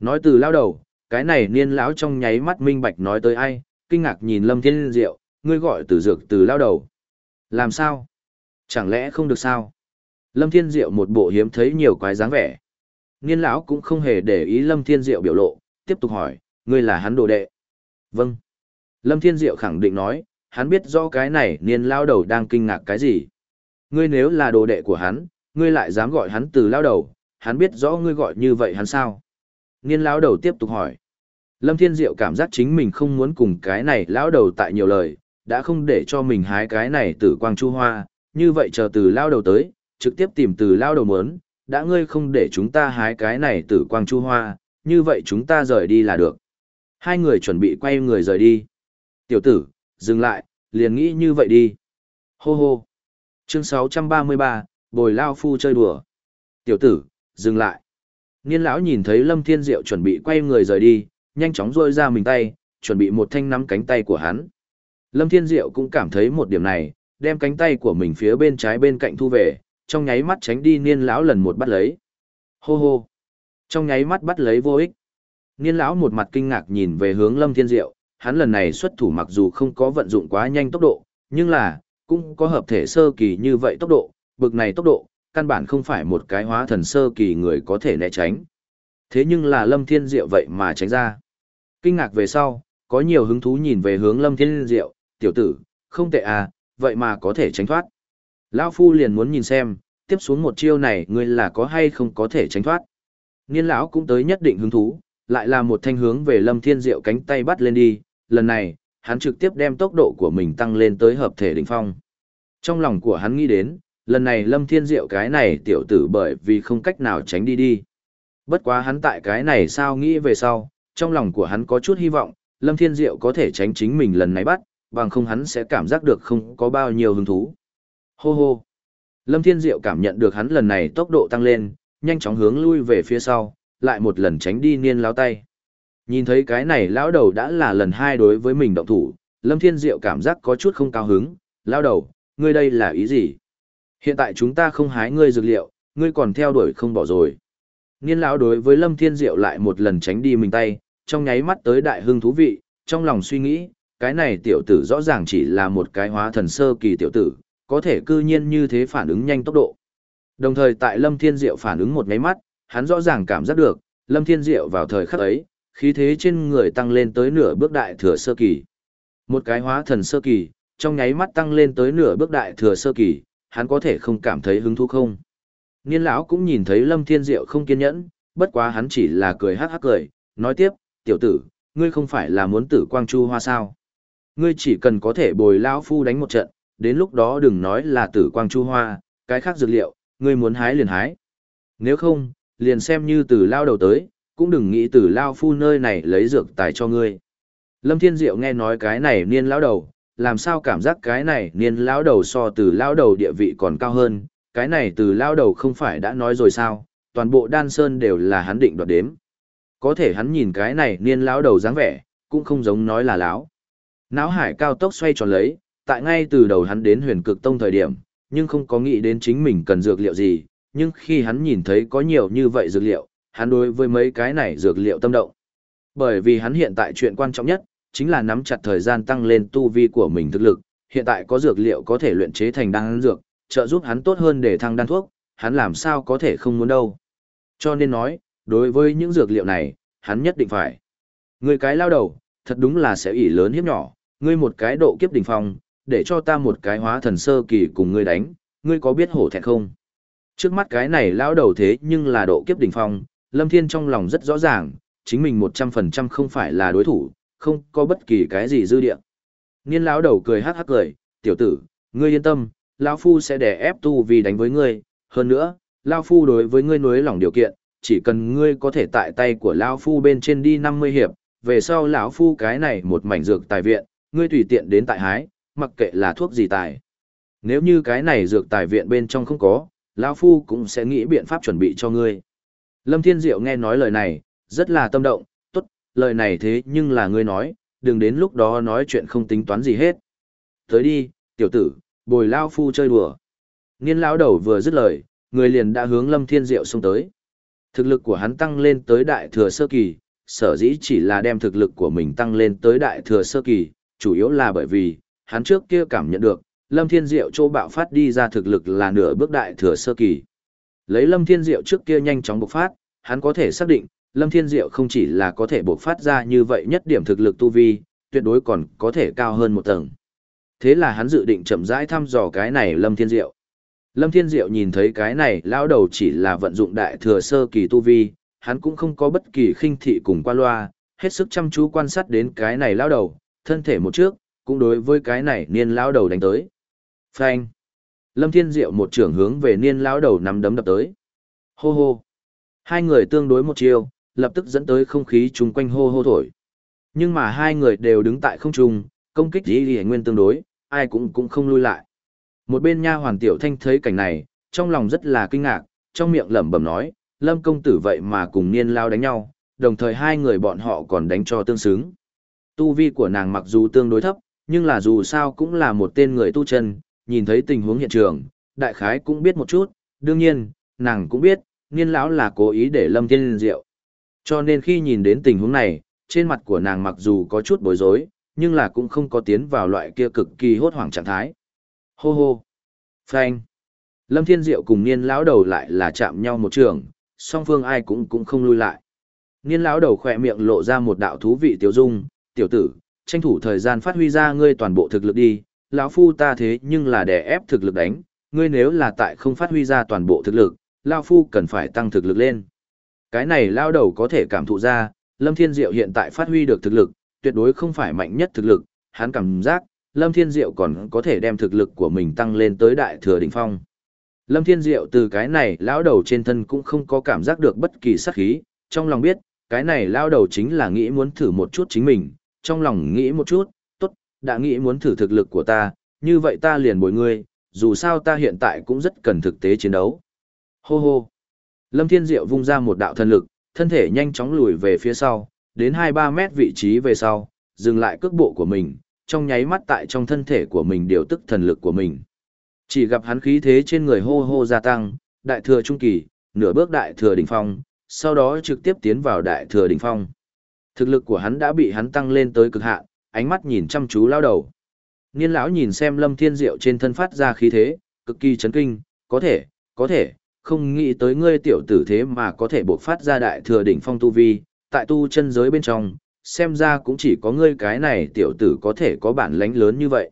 Nói từ lao đầu, cái này niên lão trong nháy mắt minh bạch nói tới ai, kinh ngạc nhìn Lâm Thiên Diệu, ngươi gọi từ dược từ lao đầu. Làm sao? Chẳng lẽ không được sao? Lâm Thiên Diệu một bộ hiếm thấy nhiều quái dáng vẻ. Niên lão cũng không hề để ý Lâm Thiên Diệu biểu lộ, tiếp tục hỏi, ngươi là hắn đồ đệ. Vâng. Lâm Thiên Diệu khẳng định nói, hắn biết rõ cái này niên lao đầu đang kinh ngạc cái gì. Ngươi nếu là đồ đệ của hắn, ngươi lại dám gọi hắn từ lao đầu, hắn biết rõ ngươi gọi như vậy hắn sao? Niên lão đầu tiếp tục hỏi. Lâm Thiên Diệu cảm giác chính mình không muốn cùng cái này lão đầu tại nhiều lời, đã không để cho mình hái cái này tử quang chu hoa, như vậy chờ từ lão đầu tới, trực tiếp tìm từ lão đầu muốn, đã ngươi không để chúng ta hái cái này tử quang chu hoa, như vậy chúng ta rời đi là được. Hai người chuẩn bị quay người rời đi. Tiểu tử, dừng lại, liền nghĩ như vậy đi. Hô hô. Chương 633, Bồi Lao Phu chơi đùa. Tiểu tử, dừng lại. Niên lão nhìn thấy Lâm Thiên Diệu chuẩn bị quay người rời đi, nhanh chóng rôi ra mình tay, chuẩn bị một thanh nắm cánh tay của hắn. Lâm Thiên Diệu cũng cảm thấy một điểm này, đem cánh tay của mình phía bên trái bên cạnh thu về, trong nháy mắt tránh đi niên lão lần một bắt lấy. Hô hô. Trong nháy mắt bắt lấy vô ích. Niên lão một mặt kinh ngạc nhìn về hướng Lâm Thiên Diệu, hắn lần này xuất thủ mặc dù không có vận dụng quá nhanh tốc độ, nhưng là, cũng có hợp thể sơ kỳ như vậy tốc độ, bực này tốc độ, căn bản không phải một cái hóa thần sơ kỳ người có thể né tránh. Thế nhưng là Lâm Thiên Diệu vậy mà tránh ra. Kinh ngạc về sau, có nhiều hứng thú nhìn về hướng Lâm Thiên Diệu, tiểu tử, không tệ à, vậy mà có thể tránh thoát. Lão Phu liền muốn nhìn xem, tiếp xuống một chiêu này ngươi là có hay không có thể tránh thoát. Niên lão cũng tới nhất định hứng thú, lại là một thanh hướng về Lâm Thiên Diệu cánh tay bắt lên đi, lần này, hắn trực tiếp đem tốc độ của mình tăng lên tới hợp thể đỉnh phong. Trong lòng của hắn nghĩ đến, lần này Lâm Thiên Diệu cái này tiểu tử bởi vì không cách nào tránh đi đi. Bất quá hắn tại cái này sao nghĩ về sau, trong lòng của hắn có chút hy vọng, Lâm Thiên Diệu có thể tránh chính mình lần này bắt, bằng không hắn sẽ cảm giác được không có bao nhiêu hứng thú. Hô hô. Lâm Thiên Diệu cảm nhận được hắn lần này tốc độ tăng lên, nhanh chóng hướng lui về phía sau, lại một lần tránh đi niên láo tay. Nhìn thấy cái này lão đầu đã là lần hai đối với mình động thủ, Lâm Thiên Diệu cảm giác có chút không cao hứng, lão đầu, ngươi đây là ý gì? Hiện tại chúng ta không hái ngươi dược liệu, ngươi còn theo đuổi không bỏ rồi. Niên lão đối với Lâm Thiên Diệu lại một lần tránh đi mình tay, trong nháy mắt tới đại hưng thú vị, trong lòng suy nghĩ, cái này tiểu tử rõ ràng chỉ là một cái hóa thần sơ kỳ tiểu tử, có thể cư nhiên như thế phản ứng nhanh tốc độ. Đồng thời tại Lâm Thiên Diệu phản ứng một nháy mắt, hắn rõ ràng cảm giác được, Lâm Thiên Diệu vào thời khắc ấy, khí thế trên người tăng lên tới nửa bước đại thừa sơ kỳ. Một cái hóa thần sơ kỳ, trong nháy mắt tăng lên tới nửa bước đại thừa sơ kỳ, hắn có thể không cảm thấy hứng thú không? Niên lão cũng nhìn thấy Lâm Thiên Diệu không kiên nhẫn, bất quá hắn chỉ là cười hắc hắc cười, nói tiếp, tiểu tử, ngươi không phải là muốn tử quang chu hoa sao? Ngươi chỉ cần có thể bồi lão phu đánh một trận, đến lúc đó đừng nói là tử quang chu hoa, cái khác dược liệu, ngươi muốn hái liền hái. Nếu không, liền xem như từ lao đầu tới, cũng đừng nghĩ từ lao phu nơi này lấy dược tài cho ngươi. Lâm Thiên Diệu nghe nói cái này niên lão đầu, làm sao cảm giác cái này niên lão đầu so từ lão đầu địa vị còn cao hơn, cái này từ lão đầu không phải đã nói rồi sao, toàn bộ đan sơn đều là hắn định đoạt đếm. Có thể hắn nhìn cái này niên lão đầu dáng vẻ, cũng không giống nói là lão. Náo hải cao tốc xoay tròn lấy, tại ngay từ đầu hắn đến huyền cực tông thời điểm, nhưng không có nghĩ đến chính mình cần dược liệu gì, nhưng khi hắn nhìn thấy có nhiều như vậy dược liệu, hắn đối với mấy cái này dược liệu tâm động. Bởi vì hắn hiện tại chuyện quan trọng nhất, chính là nắm chặt thời gian tăng lên tu vi của mình thực lực, hiện tại có dược liệu có thể luyện chế thành đan dược, trợ giúp hắn tốt hơn để thăng đan thuốc, hắn làm sao có thể không muốn đâu. Cho nên nói, đối với những dược liệu này, hắn nhất định phải. Người cái lao đầu, thật đúng là sẽ ỷ lớn hiếp nhỏ, ngươi một cái độ kiếp đỉnh phong, để cho ta một cái hóa thần sơ kỳ cùng ngươi đánh, ngươi có biết hổ thẹn không? Trước mắt cái này lao đầu thế nhưng là độ kiếp đỉnh phong, Lâm Thiên trong lòng rất rõ ràng, chính mình 100% không phải là đối thủ, không có bất kỳ cái gì dư địa. Niên lão đầu cười hắc hắc cười, tiểu tử, ngươi yên tâm, lão phu sẽ đè ép tu vì đánh với ngươi, hơn nữa, lão phu đối với ngươi nối lòng điều kiện, chỉ cần ngươi có thể tại tay của lão phu bên trên đi 50 hiệp, về sau lão phu cái này một mảnh dược tài viện, ngươi tùy tiện đến tại hái, mặc kệ là thuốc gì tài. Nếu như cái này dược tài viện bên trong không có, lão phu cũng sẽ nghĩ biện pháp chuẩn bị cho ngươi. Lâm Thiên Diệu nghe nói lời này, rất là tâm động, tốt, lời này thế nhưng là ngươi nói, đừng đến lúc đó nói chuyện không tính toán gì hết. Tới đi, tiểu tử, bồi lao phu chơi đùa. Niên lão đầu vừa dứt lời, người liền đã hướng Lâm Thiên Diệu xông tới. Thực lực của hắn tăng lên tới đại thừa sơ kỳ, sở dĩ chỉ là đem thực lực của mình tăng lên tới đại thừa sơ kỳ, chủ yếu là bởi vì, hắn trước kia cảm nhận được, Lâm Thiên Diệu chỗ bạo phát đi ra thực lực là nửa bước đại thừa sơ kỳ. Lấy Lâm Thiên Diệu trước kia nhanh chóng bộc phát, hắn có thể xác định, Lâm Thiên Diệu không chỉ là có thể bộc phát ra như vậy nhất điểm thực lực tu vi, tuyệt đối còn có thể cao hơn một tầng. Thế là hắn dự định chậm rãi thăm dò cái này Lâm Thiên Diệu. Lâm Thiên Diệu nhìn thấy cái này lão đầu chỉ là vận dụng đại thừa sơ kỳ tu vi, hắn cũng không có bất kỳ khinh thị cùng qua loa, hết sức chăm chú quan sát đến cái này lão đầu, thân thể một trước, cũng đối với cái này niên lão đầu đánh tới. Phanh! Lâm Thiên Diệu một trưởng hướng về niên lão đầu nắm đấm đập tới. Hô hô! Hai người tương đối một chiêu, lập tức dẫn tới không khí chung quanh hô hô thổi. Nhưng mà hai người đều đứng tại không trung, công kích dĩ lý nguyên tương đối, ai cũng cũng không lui lại. Một bên nha hoàn tiểu thanh thấy cảnh này, trong lòng rất là kinh ngạc, trong miệng lẩm bẩm nói, Lâm công tử vậy mà cùng niên lao đánh nhau, đồng thời hai người bọn họ còn đánh cho tương xứng. Tu vi của nàng mặc dù tương đối thấp, nhưng là dù sao cũng là một tên người tu chân, nhìn thấy tình huống hiện trường, đại khái cũng biết một chút, đương nhiên, nàng cũng biết, niên lão là cố ý để Lâm Thiên Diệu. Cho nên khi nhìn đến tình huống này, trên mặt của nàng mặc dù có chút bối rối, nhưng là cũng không có tiến vào loại kia cực kỳ hốt hoảng trạng thái. Hô hô. Phanh. Lâm Thiên Diệu cùng Niên lão đầu lại là chạm nhau một trường, song phương ai cũng cũng không lui lại. Niên lão đầu khỏe miệng lộ ra một đạo thú vị tiểu dung, "Tiểu tử, tranh thủ thời gian phát huy ra ngươi toàn bộ thực lực đi, lão phu ta thế nhưng là đè ép thực lực đánh, ngươi nếu là tại không phát huy ra toàn bộ thực lực, lão phu cần phải tăng thực lực lên." Cái này lão đầu có thể cảm thụ ra, Lâm Thiên Diệu hiện tại phát huy được thực lực, tuyệt đối không phải mạnh nhất thực lực, hắn cảm giác, Lâm Thiên Diệu còn có thể đem thực lực của mình tăng lên tới đại thừa đỉnh phong. Lâm Thiên Diệu từ cái này lão đầu trên thân cũng không có cảm giác được bất kỳ sát khí, trong lòng biết, cái này lão đầu chính là nghĩ muốn thử một chút chính mình, trong lòng nghĩ một chút, tốt, đã nghĩ muốn thử thực lực của ta, như vậy ta liền bồi ngươi, dù sao ta hiện tại cũng rất cần thực tế chiến đấu. Hô hô. Lâm Thiên Diệu vung ra một đạo thần lực, thân thể nhanh chóng lùi về phía sau, đến 2-3 mét vị trí về sau, dừng lại cước bộ của mình, trong nháy mắt tại trong thân thể của mình điều tức thần lực của mình. Chỉ gặp hắn khí thế trên người hô hô gia tăng, đại thừa trung kỳ, nửa bước đại thừa đỉnh phong, sau đó trực tiếp tiến vào đại thừa đỉnh phong. Thực lực của hắn đã bị hắn tăng lên tới cực hạn, ánh mắt nhìn chăm chú lao đầu. Niên lão nhìn xem Lâm Thiên Diệu trên thân phát ra khí thế, cực kỳ chấn kinh, có thể, có thể, không nghĩ tới ngươi tiểu tử thế mà có thể bộc phát ra đại thừa đỉnh phong tu vi, tại tu chân giới bên trong, xem ra cũng chỉ có ngươi cái này tiểu tử có thể có bản lãnh lớn như vậy.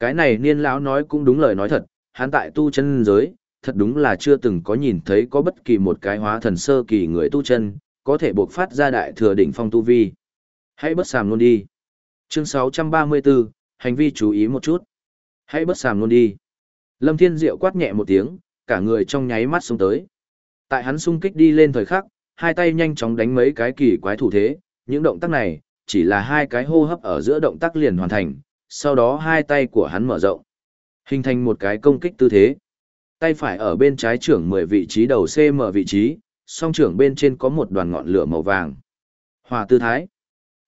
Cái này niên lão nói cũng đúng lời nói thật, hắn tại tu chân giới, thật đúng là chưa từng có nhìn thấy có bất kỳ một cái hóa thần sơ kỳ người tu chân, có thể buộc phát ra đại thừa đỉnh phong tu vi. Hãy bất sàm luôn đi. Chương 634, hành vi chú ý một chút. Hãy bất sàm luôn đi. Lâm Thiên Diệu quát nhẹ một tiếng, cả người trong nháy mắt xuống tới. Tại hắn sung kích đi lên thời khắc, hai tay nhanh chóng đánh mấy cái kỳ quái thủ thế, những động tác này, chỉ là hai cái hô hấp ở giữa động tác liền hoàn thành, sau đó hai tay của hắn mở rộng, hình thành một cái công kích tư thế. Tay phải ở bên trái trưởng 10 vị trí đầu CM vị trí, song trưởng bên trên có một đoàn ngọn lửa màu vàng. Hòa tư thái.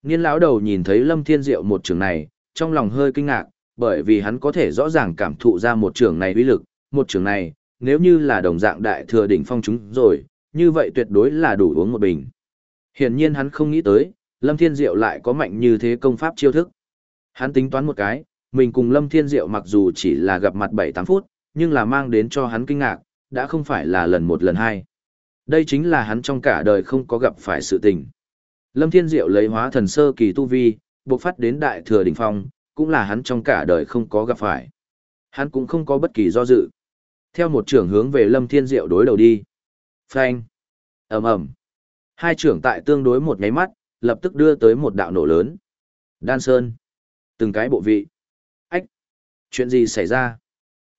Niên lão đầu nhìn thấy Lâm Thiên Diệu một trường này, trong lòng hơi kinh ngạc, bởi vì hắn có thể rõ ràng cảm thụ ra một trường này uy lực, một trường này, nếu như là đồng dạng đại thừa đỉnh phong chúng rồi, như vậy tuyệt đối là đủ uống một bình. Hiển nhiên hắn không nghĩ tới, Lâm Thiên Diệu lại có mạnh như thế công pháp chiêu thức. Hắn tính toán một cái, mình cùng Lâm Thiên Diệu mặc dù chỉ là gặp mặt 7-8 phút, nhưng là mang đến cho hắn kinh ngạc, đã không phải là lần một lần hai. Đây chính là hắn trong cả đời không có gặp phải sự tình. Lâm Thiên Diệu lấy hóa thần sơ kỳ tu vi, bộc phát đến đại thừa đỉnh phong, cũng là hắn trong cả đời không có gặp phải. Hắn cũng không có bất kỳ do dự. Theo một trưởng hướng về Lâm Thiên Diệu đối đầu đi. Phanh. ầm ầm. Hai trưởng tại tương đối một nháy mắt, lập tức đưa tới một đạo nổ lớn. Đan Sơn. Từng cái bộ vị. Ách. Chuyện gì xảy ra?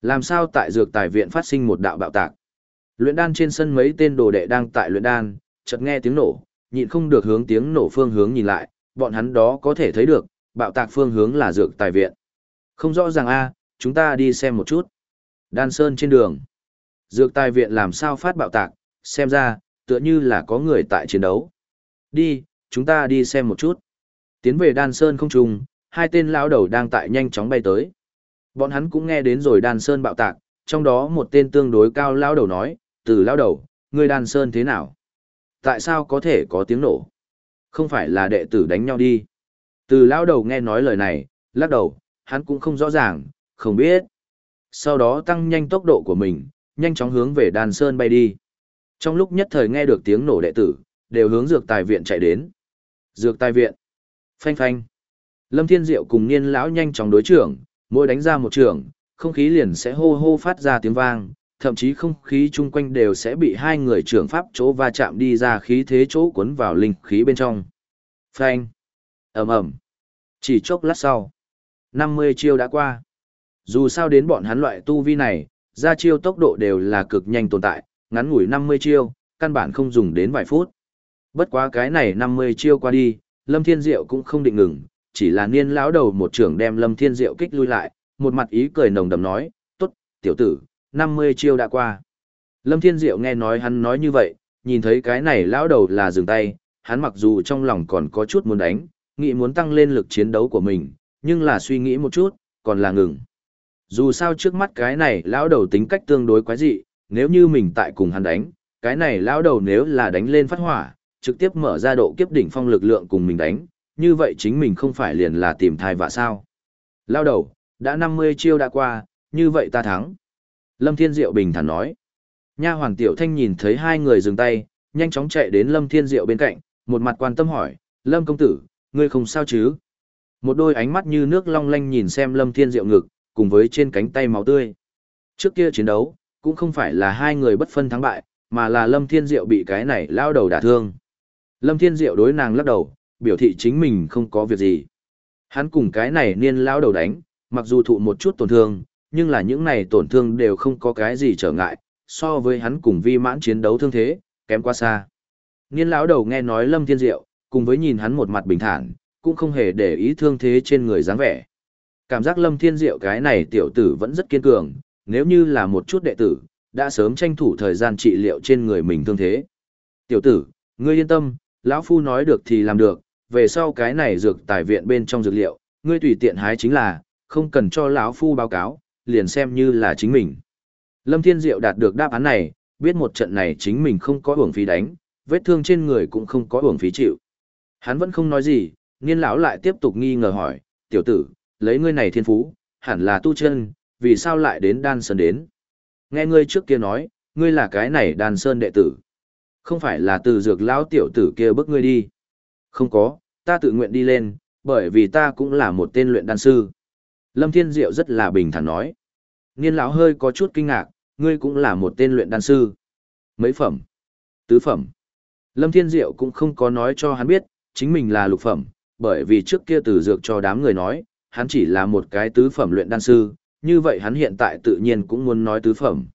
Làm sao tại dược tài viện phát sinh một đạo bạo tạc? Luyện đan trên sân mấy tên đồ đệ đang tại luyện đan, chợt nghe tiếng nổ, nhịn không được hướng tiếng nổ phương hướng nhìn lại, bọn hắn đó có thể thấy được, bạo tạc phương hướng là dược tài viện. Không rõ ràng a, chúng ta đi xem một chút. Đan Sơn trên đường. Dược tài viện làm sao phát bạo tạc, xem ra, tựa như là có người tại chiến đấu. Đi, chúng ta đi xem một chút. Tiến về Đan Sơn không trùng, hai tên lão đầu đang tại nhanh chóng bay tới. Bọn hắn cũng nghe đến rồi Đan Sơn bạo tạc, trong đó một tên tương đối cao lão đầu nói, từ lão đầu, ngươi Đan Sơn thế nào? Tại sao có thể có tiếng nổ? Không phải là đệ tử đánh nhau đi. Từ lão đầu nghe nói lời này, lắc đầu, hắn cũng không rõ ràng, không biết. Sau đó tăng nhanh tốc độ của mình, nhanh chóng hướng về Đan Sơn bay đi. Trong lúc nhất thời nghe được tiếng nổ đệ tử, đều hướng dược tài viện chạy đến. Dược tài viện. Phanh phanh. Lâm Thiên Diệu cùng Niên lão nhanh chóng đối trưởng, mỗi đánh ra một trường, không khí liền sẽ hô hô phát ra tiếng vang, thậm chí không khí chung quanh đều sẽ bị hai người trưởng pháp chỗ va chạm đi ra khí thế chỗ cuốn vào linh khí bên trong. Phanh. Ầm ầm. Chỉ chốc lát sau, 50 chiêu đã qua. Dù sao đến bọn hắn loại tu vi này, ra chiêu tốc độ đều là cực nhanh tồn tại, ngắn ngủi 50 chiêu, căn bản không dùng đến vài phút. Bất quá cái này 50 chiêu qua đi, Lâm Thiên Diệu cũng không định ngừng, chỉ là niên lão đầu một trưởng đem Lâm Thiên Diệu kích lui lại, một mặt ý cười nồng đầm nói, tốt, tiểu tử, 50 chiêu đã qua. Lâm Thiên Diệu nghe nói hắn nói như vậy, nhìn thấy cái này lão đầu là dừng tay, hắn mặc dù trong lòng còn có chút muốn đánh, nghĩ muốn tăng lên lực chiến đấu của mình, nhưng là suy nghĩ một chút, còn là ngừng. Dù sao trước mắt cái này lão đầu tính cách tương đối quái dị, nếu như mình tại cùng hắn đánh, cái này lão đầu nếu là đánh lên phát hỏa, trực tiếp mở ra độ kiếp đỉnh phong lực lượng cùng mình đánh, như vậy chính mình không phải liền là tìm thai vạ sao. Lão đầu, đã 50 chiêu đã qua, như vậy ta thắng. Lâm Thiên Diệu bình thản nói. Nha Hoàng Tiểu Thanh nhìn thấy hai người dừng tay, nhanh chóng chạy đến Lâm Thiên Diệu bên cạnh, một mặt quan tâm hỏi, Lâm công tử, ngươi không sao chứ? Một đôi ánh mắt như nước long lanh nhìn xem Lâm Thiên Diệu ngực, cùng với trên cánh tay máu tươi. Trước kia chiến đấu, cũng không phải là hai người bất phân thắng bại, mà là Lâm Thiên Diệu bị cái này lao đầu đả thương. Lâm Thiên Diệu đối nàng lắc đầu, biểu thị chính mình không có việc gì. Hắn cùng cái này niên lao đầu đánh, mặc dù thụ một chút tổn thương, nhưng là những này tổn thương đều không có cái gì trở ngại, so với hắn cùng vi mãn chiến đấu thương thế, kém quá xa. Niên lão đầu nghe nói Lâm Thiên Diệu, cùng với nhìn hắn một mặt bình thản, cũng không hề để ý thương thế trên người dáng vẻ. Cảm giác Lâm Thiên Diệu cái này tiểu tử vẫn rất kiên cường, nếu như là một chút đệ tử, đã sớm tranh thủ thời gian trị liệu trên người mình thương thế. Tiểu tử, ngươi yên tâm, lão phu nói được thì làm được, về sau cái này dược tài viện bên trong dược liệu, ngươi tùy tiện hái chính là, không cần cho lão phu báo cáo, liền xem như là chính mình. Lâm Thiên Diệu đạt được đáp án này, biết một trận này chính mình không có uổng phí đánh, vết thương trên người cũng không có uổng phí chịu. Hắn vẫn không nói gì, niên lão lại tiếp tục nghi ngờ hỏi, tiểu tử, lấy ngươi này thiên phú, hẳn là tu chân, vì sao lại đến đan sơn đến? Nghe ngươi trước kia nói, ngươi là cái này đan sơn đệ tử. Không phải là từ dược lão tiểu tử kia bức ngươi đi. Không có, ta tự nguyện đi lên, bởi vì ta cũng là một tên luyện đan sư. Lâm Thiên Diệu rất là bình thản nói. Niên lão hơi có chút kinh ngạc, ngươi cũng là một tên luyện đan sư. Mấy phẩm? Tứ phẩm. Lâm Thiên Diệu cũng không có nói cho hắn biết, chính mình là lục phẩm, bởi vì trước kia từ dược cho đám người nói, hắn chỉ là một cái tứ phẩm luyện đan sư, như vậy hắn hiện tại tự nhiên cũng muốn nói tứ phẩm.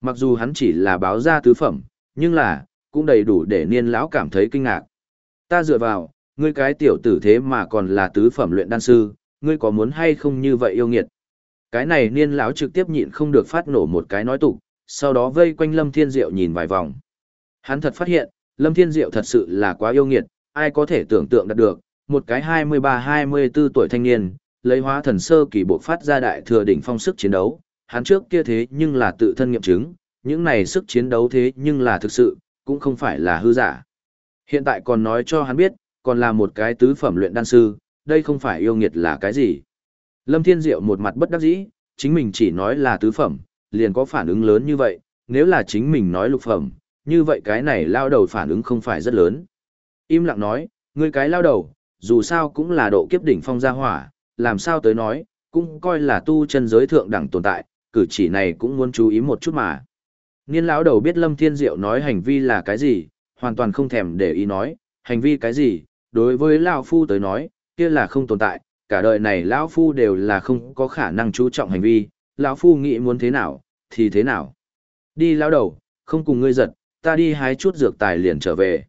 Mặc dù hắn chỉ là báo ra tứ phẩm, nhưng là, cũng đầy đủ để niên lão cảm thấy kinh ngạc. Ta dựa vào, ngươi cái tiểu tử thế mà còn là tứ phẩm luyện đan sư, ngươi có muốn hay không như vậy yêu nghiệt. Cái này niên lão trực tiếp nhịn không được phát nổ một cái nói tục, sau đó vây quanh Lâm Thiên Diệu nhìn vài vòng. Hắn thật phát hiện, Lâm Thiên Diệu thật sự là quá yêu nghiệt, ai có thể tưởng tượng được, một cái 23-24 tuổi thanh niên, lấy hóa thần sơ kỳ bộ phát ra đại thừa đỉnh phong sức chiến đấu, hắn trước kia thế nhưng là tự thân nghiệm chứng, những này sức chiến đấu thế nhưng là thực sự, cũng không phải là hư giả. Hiện tại còn nói cho hắn biết, còn là một cái tứ phẩm luyện đan sư, đây không phải yêu nghiệt là cái gì. Lâm Thiên Diệu một mặt bất đắc dĩ, chính mình chỉ nói là tứ phẩm, liền có phản ứng lớn như vậy, nếu là chính mình nói lục phẩm, như vậy cái này lao đầu phản ứng không phải rất lớn. Im lặng nói, ngươi cái lao đầu, dù sao cũng là độ kiếp đỉnh phong gia hỏa, làm sao tới nói, cũng coi là tu chân giới thượng đẳng tồn tại, cử chỉ này cũng muốn chú ý một chút mà. Niên lão đầu biết Lâm Thiên Diệu nói hành vi là cái gì, hoàn toàn không thèm để ý nói, hành vi cái gì, đối với lão phu tới nói, kia là không tồn tại, cả đời này lão phu đều là không có khả năng chú trọng hành vi, lão phu nghĩ muốn thế nào, thì thế nào. Đi lão đầu, không cùng ngươi giật, ta đi hái chút dược tài liền trở về.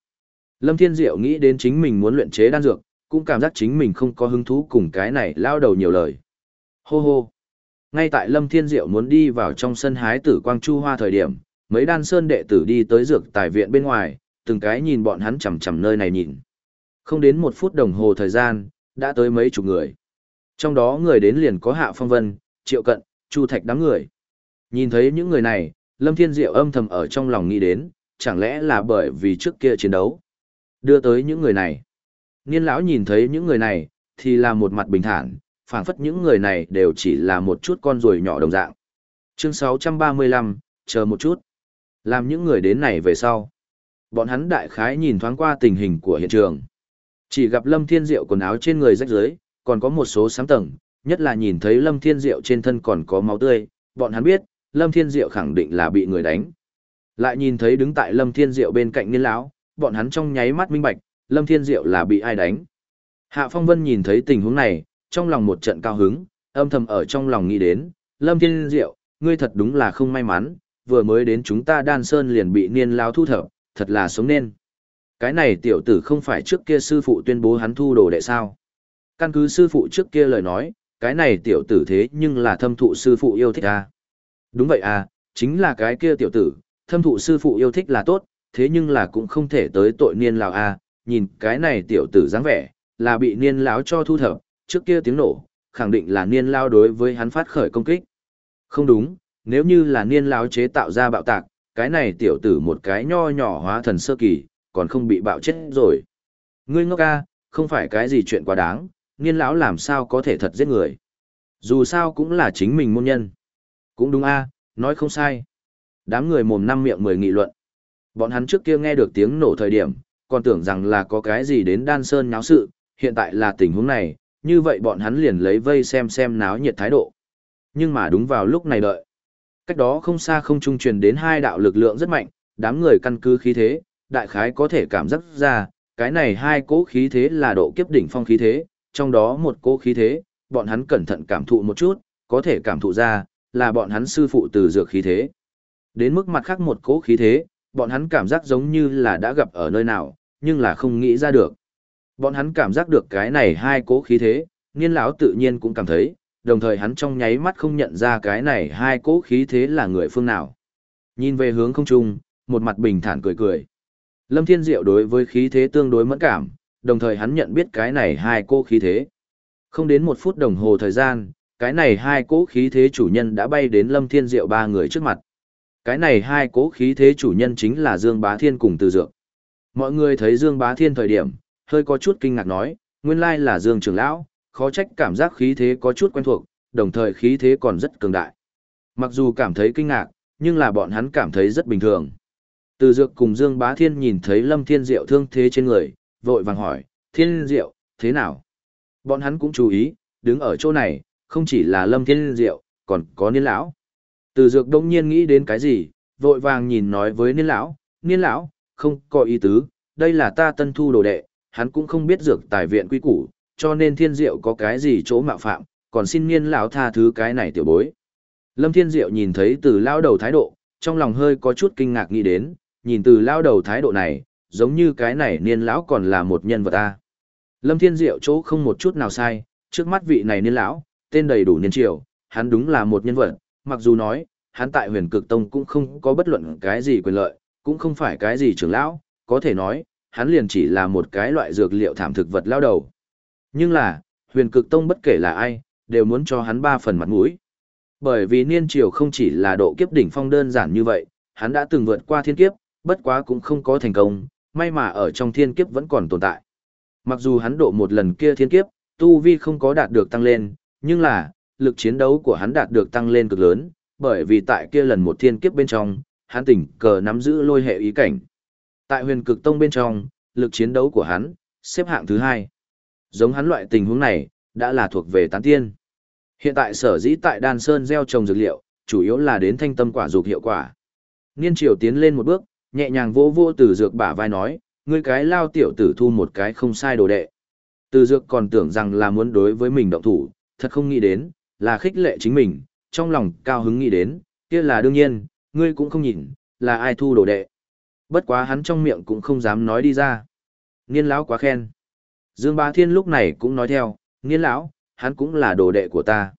Lâm Thiên Diệu nghĩ đến chính mình muốn luyện chế đan dược, cũng cảm giác chính mình không có hứng thú cùng cái này lao đầu nhiều lời. Hô hô. Ngay tại Lâm Thiên Diệu muốn đi vào trong sân hái tử quang chu hoa thời điểm, mấy đan sơn đệ tử đi tới dược tài viện bên ngoài, từng cái nhìn bọn hắn chằm chằm nơi này nhìn. Không đến một phút đồng hồ thời gian, đã tới mấy chục người. Trong đó người đến liền có Hạ Phong Vân, Triệu Cận, Chu Thạch đám người. Nhìn thấy những người này, Lâm Thiên Diệu âm thầm ở trong lòng nghĩ đến, chẳng lẽ là bởi vì trước kia chiến đấu. Đưa tới những người này. Niên lão nhìn thấy những người này, thì là một mặt bình thản, phảng phất những người này đều chỉ là một chút con ruồi nhỏ đồng dạng. Chương 635, chờ một chút. Làm những người đến này về sau. Bọn hắn đại khái nhìn thoáng qua tình hình của hiện trường. Chỉ gặp Lâm Thiên Diệu quần áo trên người rách rưới, còn có một số sáng tầng, nhất là nhìn thấy Lâm Thiên Diệu trên thân còn có máu tươi, bọn hắn biết, Lâm Thiên Diệu khẳng định là bị người đánh. Lại nhìn thấy đứng tại Lâm Thiên Diệu bên cạnh niên lão, bọn hắn trong nháy mắt minh bạch, Lâm Thiên Diệu là bị ai đánh. Hạ Phong Vân nhìn thấy tình huống này, trong lòng một trận cao hứng, âm thầm ở trong lòng nghĩ đến, Lâm Thiên Diệu, ngươi thật đúng là không may mắn, vừa mới đến chúng ta đan sơn liền bị niên lao thu thập, thật là sống nên. Cái này tiểu tử không phải trước kia sư phụ tuyên bố hắn thu đồ đệ sao. Căn cứ sư phụ trước kia lời nói, cái này tiểu tử thế nhưng là thâm thụ sư phụ yêu thích à? Đúng vậy à, chính là cái kia tiểu tử, thâm thụ sư phụ yêu thích là tốt, thế nhưng là cũng không thể tới tội niên lão à, nhìn cái này tiểu tử dáng vẻ, là bị niên lão cho thu thập, trước kia tiếng nổ, khẳng định là niên lão đối với hắn phát khởi công kích. Không đúng, nếu như là niên lão chế tạo ra bạo tạc, cái này tiểu tử một cái nho nhỏ hóa thần sơ kỳ, còn không bị bạo chết rồi. Ngươi ngốc ca, không phải cái gì chuyện quá đáng, niên lão làm sao có thể thật giết người. Dù sao cũng là chính mình môn nhân. Cũng đúng a, nói không sai. Đám người mồm năm miệng mười nghị luận. Bọn hắn trước kia nghe được tiếng nổ thời điểm, còn tưởng rằng là có cái gì đến đan sơn náo sự, hiện tại là tình huống này, như vậy bọn hắn liền lấy vây xem xem náo nhiệt thái độ. Nhưng mà đúng vào lúc này đợi. Cách đó không xa không trung truyền đến hai đạo lực lượng rất mạnh, đám người căn cứ khí thế, đại khái có thể cảm giác ra, cái này hai cỗ khí thế là độ kiếp đỉnh phong khí thế, trong đó một cỗ khí thế, bọn hắn cẩn thận cảm thụ một chút, có thể cảm thụ ra, là bọn hắn sư phụ từ dược khí thế. Đến mức mặt khác một cỗ khí thế, bọn hắn cảm giác giống như là đã gặp ở nơi nào, nhưng là không nghĩ ra được. Bọn hắn cảm giác được cái này hai cố khí thế, niên lão tự nhiên cũng cảm thấy, đồng thời hắn trong nháy mắt không nhận ra cái này hai cố khí thế là người phương nào. Nhìn về hướng không trung, một mặt bình thản cười cười. Lâm Thiên Diệu đối với khí thế tương đối mẫn cảm, đồng thời hắn nhận biết cái này hai cố khí thế. Không đến một phút đồng hồ thời gian, cái này hai cỗ khí thế chủ nhân đã bay đến Lâm Thiên Diệu ba người trước mặt. Cái này hai cố khí thế chủ nhân chính là Dương Bá Thiên cùng Từ Dược. Mọi người thấy Dương Bá Thiên thời điểm, hơi có chút kinh ngạc nói, nguyên lai là Dương trưởng lão, khó trách cảm giác khí thế có chút quen thuộc, đồng thời khí thế còn rất cường đại. Mặc dù cảm thấy kinh ngạc, nhưng là bọn hắn cảm thấy rất bình thường. Từ Dược cùng Dương Bá Thiên nhìn thấy Lâm Thiên Diệu thương thế trên người, vội vàng hỏi, Thiên Diệu, thế nào? Bọn hắn cũng chú ý, đứng ở chỗ này, không chỉ là Lâm Thiên Diệu, còn có Niên Lão. Từ Dược đông nhiên nghĩ đến cái gì, vội vàng nhìn nói với Niên Lão, Niên Lão, không có ý tứ, đây là ta tân thu đồ đệ, hắn cũng không biết dược tài viện quy củ, cho nên Thiên Diệu có cái gì chỗ mạo phạm, còn xin Niên Lão tha thứ cái này tiểu bối. Lâm Thiên Diệu nhìn thấy từ lao đầu thái độ, trong lòng hơi có chút kinh ngạc nghĩ đến, nhìn từ lao đầu thái độ này, giống như cái này Niên Lão còn là một nhân vật ta. Lâm Thiên Diệu chỗ không một chút nào sai, trước mắt vị này niên lão, tên đầy đủ niên triều, hắn đúng là một nhân vật, mặc dù nói, hắn tại huyền cực tông cũng không có bất luận cái gì quyền lợi, cũng không phải cái gì trưởng lão, có thể nói, hắn liền chỉ là một cái loại dược liệu thảm thực vật lao đầu. Nhưng là, huyền cực tông bất kể là ai, đều muốn cho hắn ba phần mặt mũi. Bởi vì niên triều không chỉ là độ kiếp đỉnh phong đơn giản như vậy, hắn đã từng vượt qua thiên kiếp, bất quá cũng không có thành công, may mà ở trong thiên kiếp vẫn còn tồn tại. Mặc dù hắn độ một lần kia thiên kiếp, tu vi không có đạt được tăng lên, nhưng là, lực chiến đấu của hắn đạt được tăng lên cực lớn, bởi vì tại kia lần một thiên kiếp bên trong, hắn tỉnh cờ nắm giữ lôi hệ ý cảnh. Tại huyền cực tông bên trong, lực chiến đấu của hắn, xếp hạng thứ hai. Giống hắn loại tình huống này, đã là thuộc về tán tiên. Hiện tại sở dĩ tại Đan Sơn gieo trồng dược liệu, chủ yếu là đến thanh tâm quả dục hiệu quả. Niên triều tiến lên một bước, nhẹ nhàng vô vô từ dược bả vai nói, ngươi cái lao tiểu tử thu một cái không sai đồ đệ. Từ dược còn tưởng rằng là muốn đối với mình động thủ, thật không nghĩ đến, là khích lệ chính mình, trong lòng cao hứng nghĩ đến, kia là đương nhiên, ngươi cũng không nhìn, là ai thu đồ đệ. Bất quá hắn trong miệng cũng không dám nói đi ra. Niên lão quá khen. Dương Bá Thiên lúc này cũng nói theo, Niên lão, hắn cũng là đồ đệ của ta.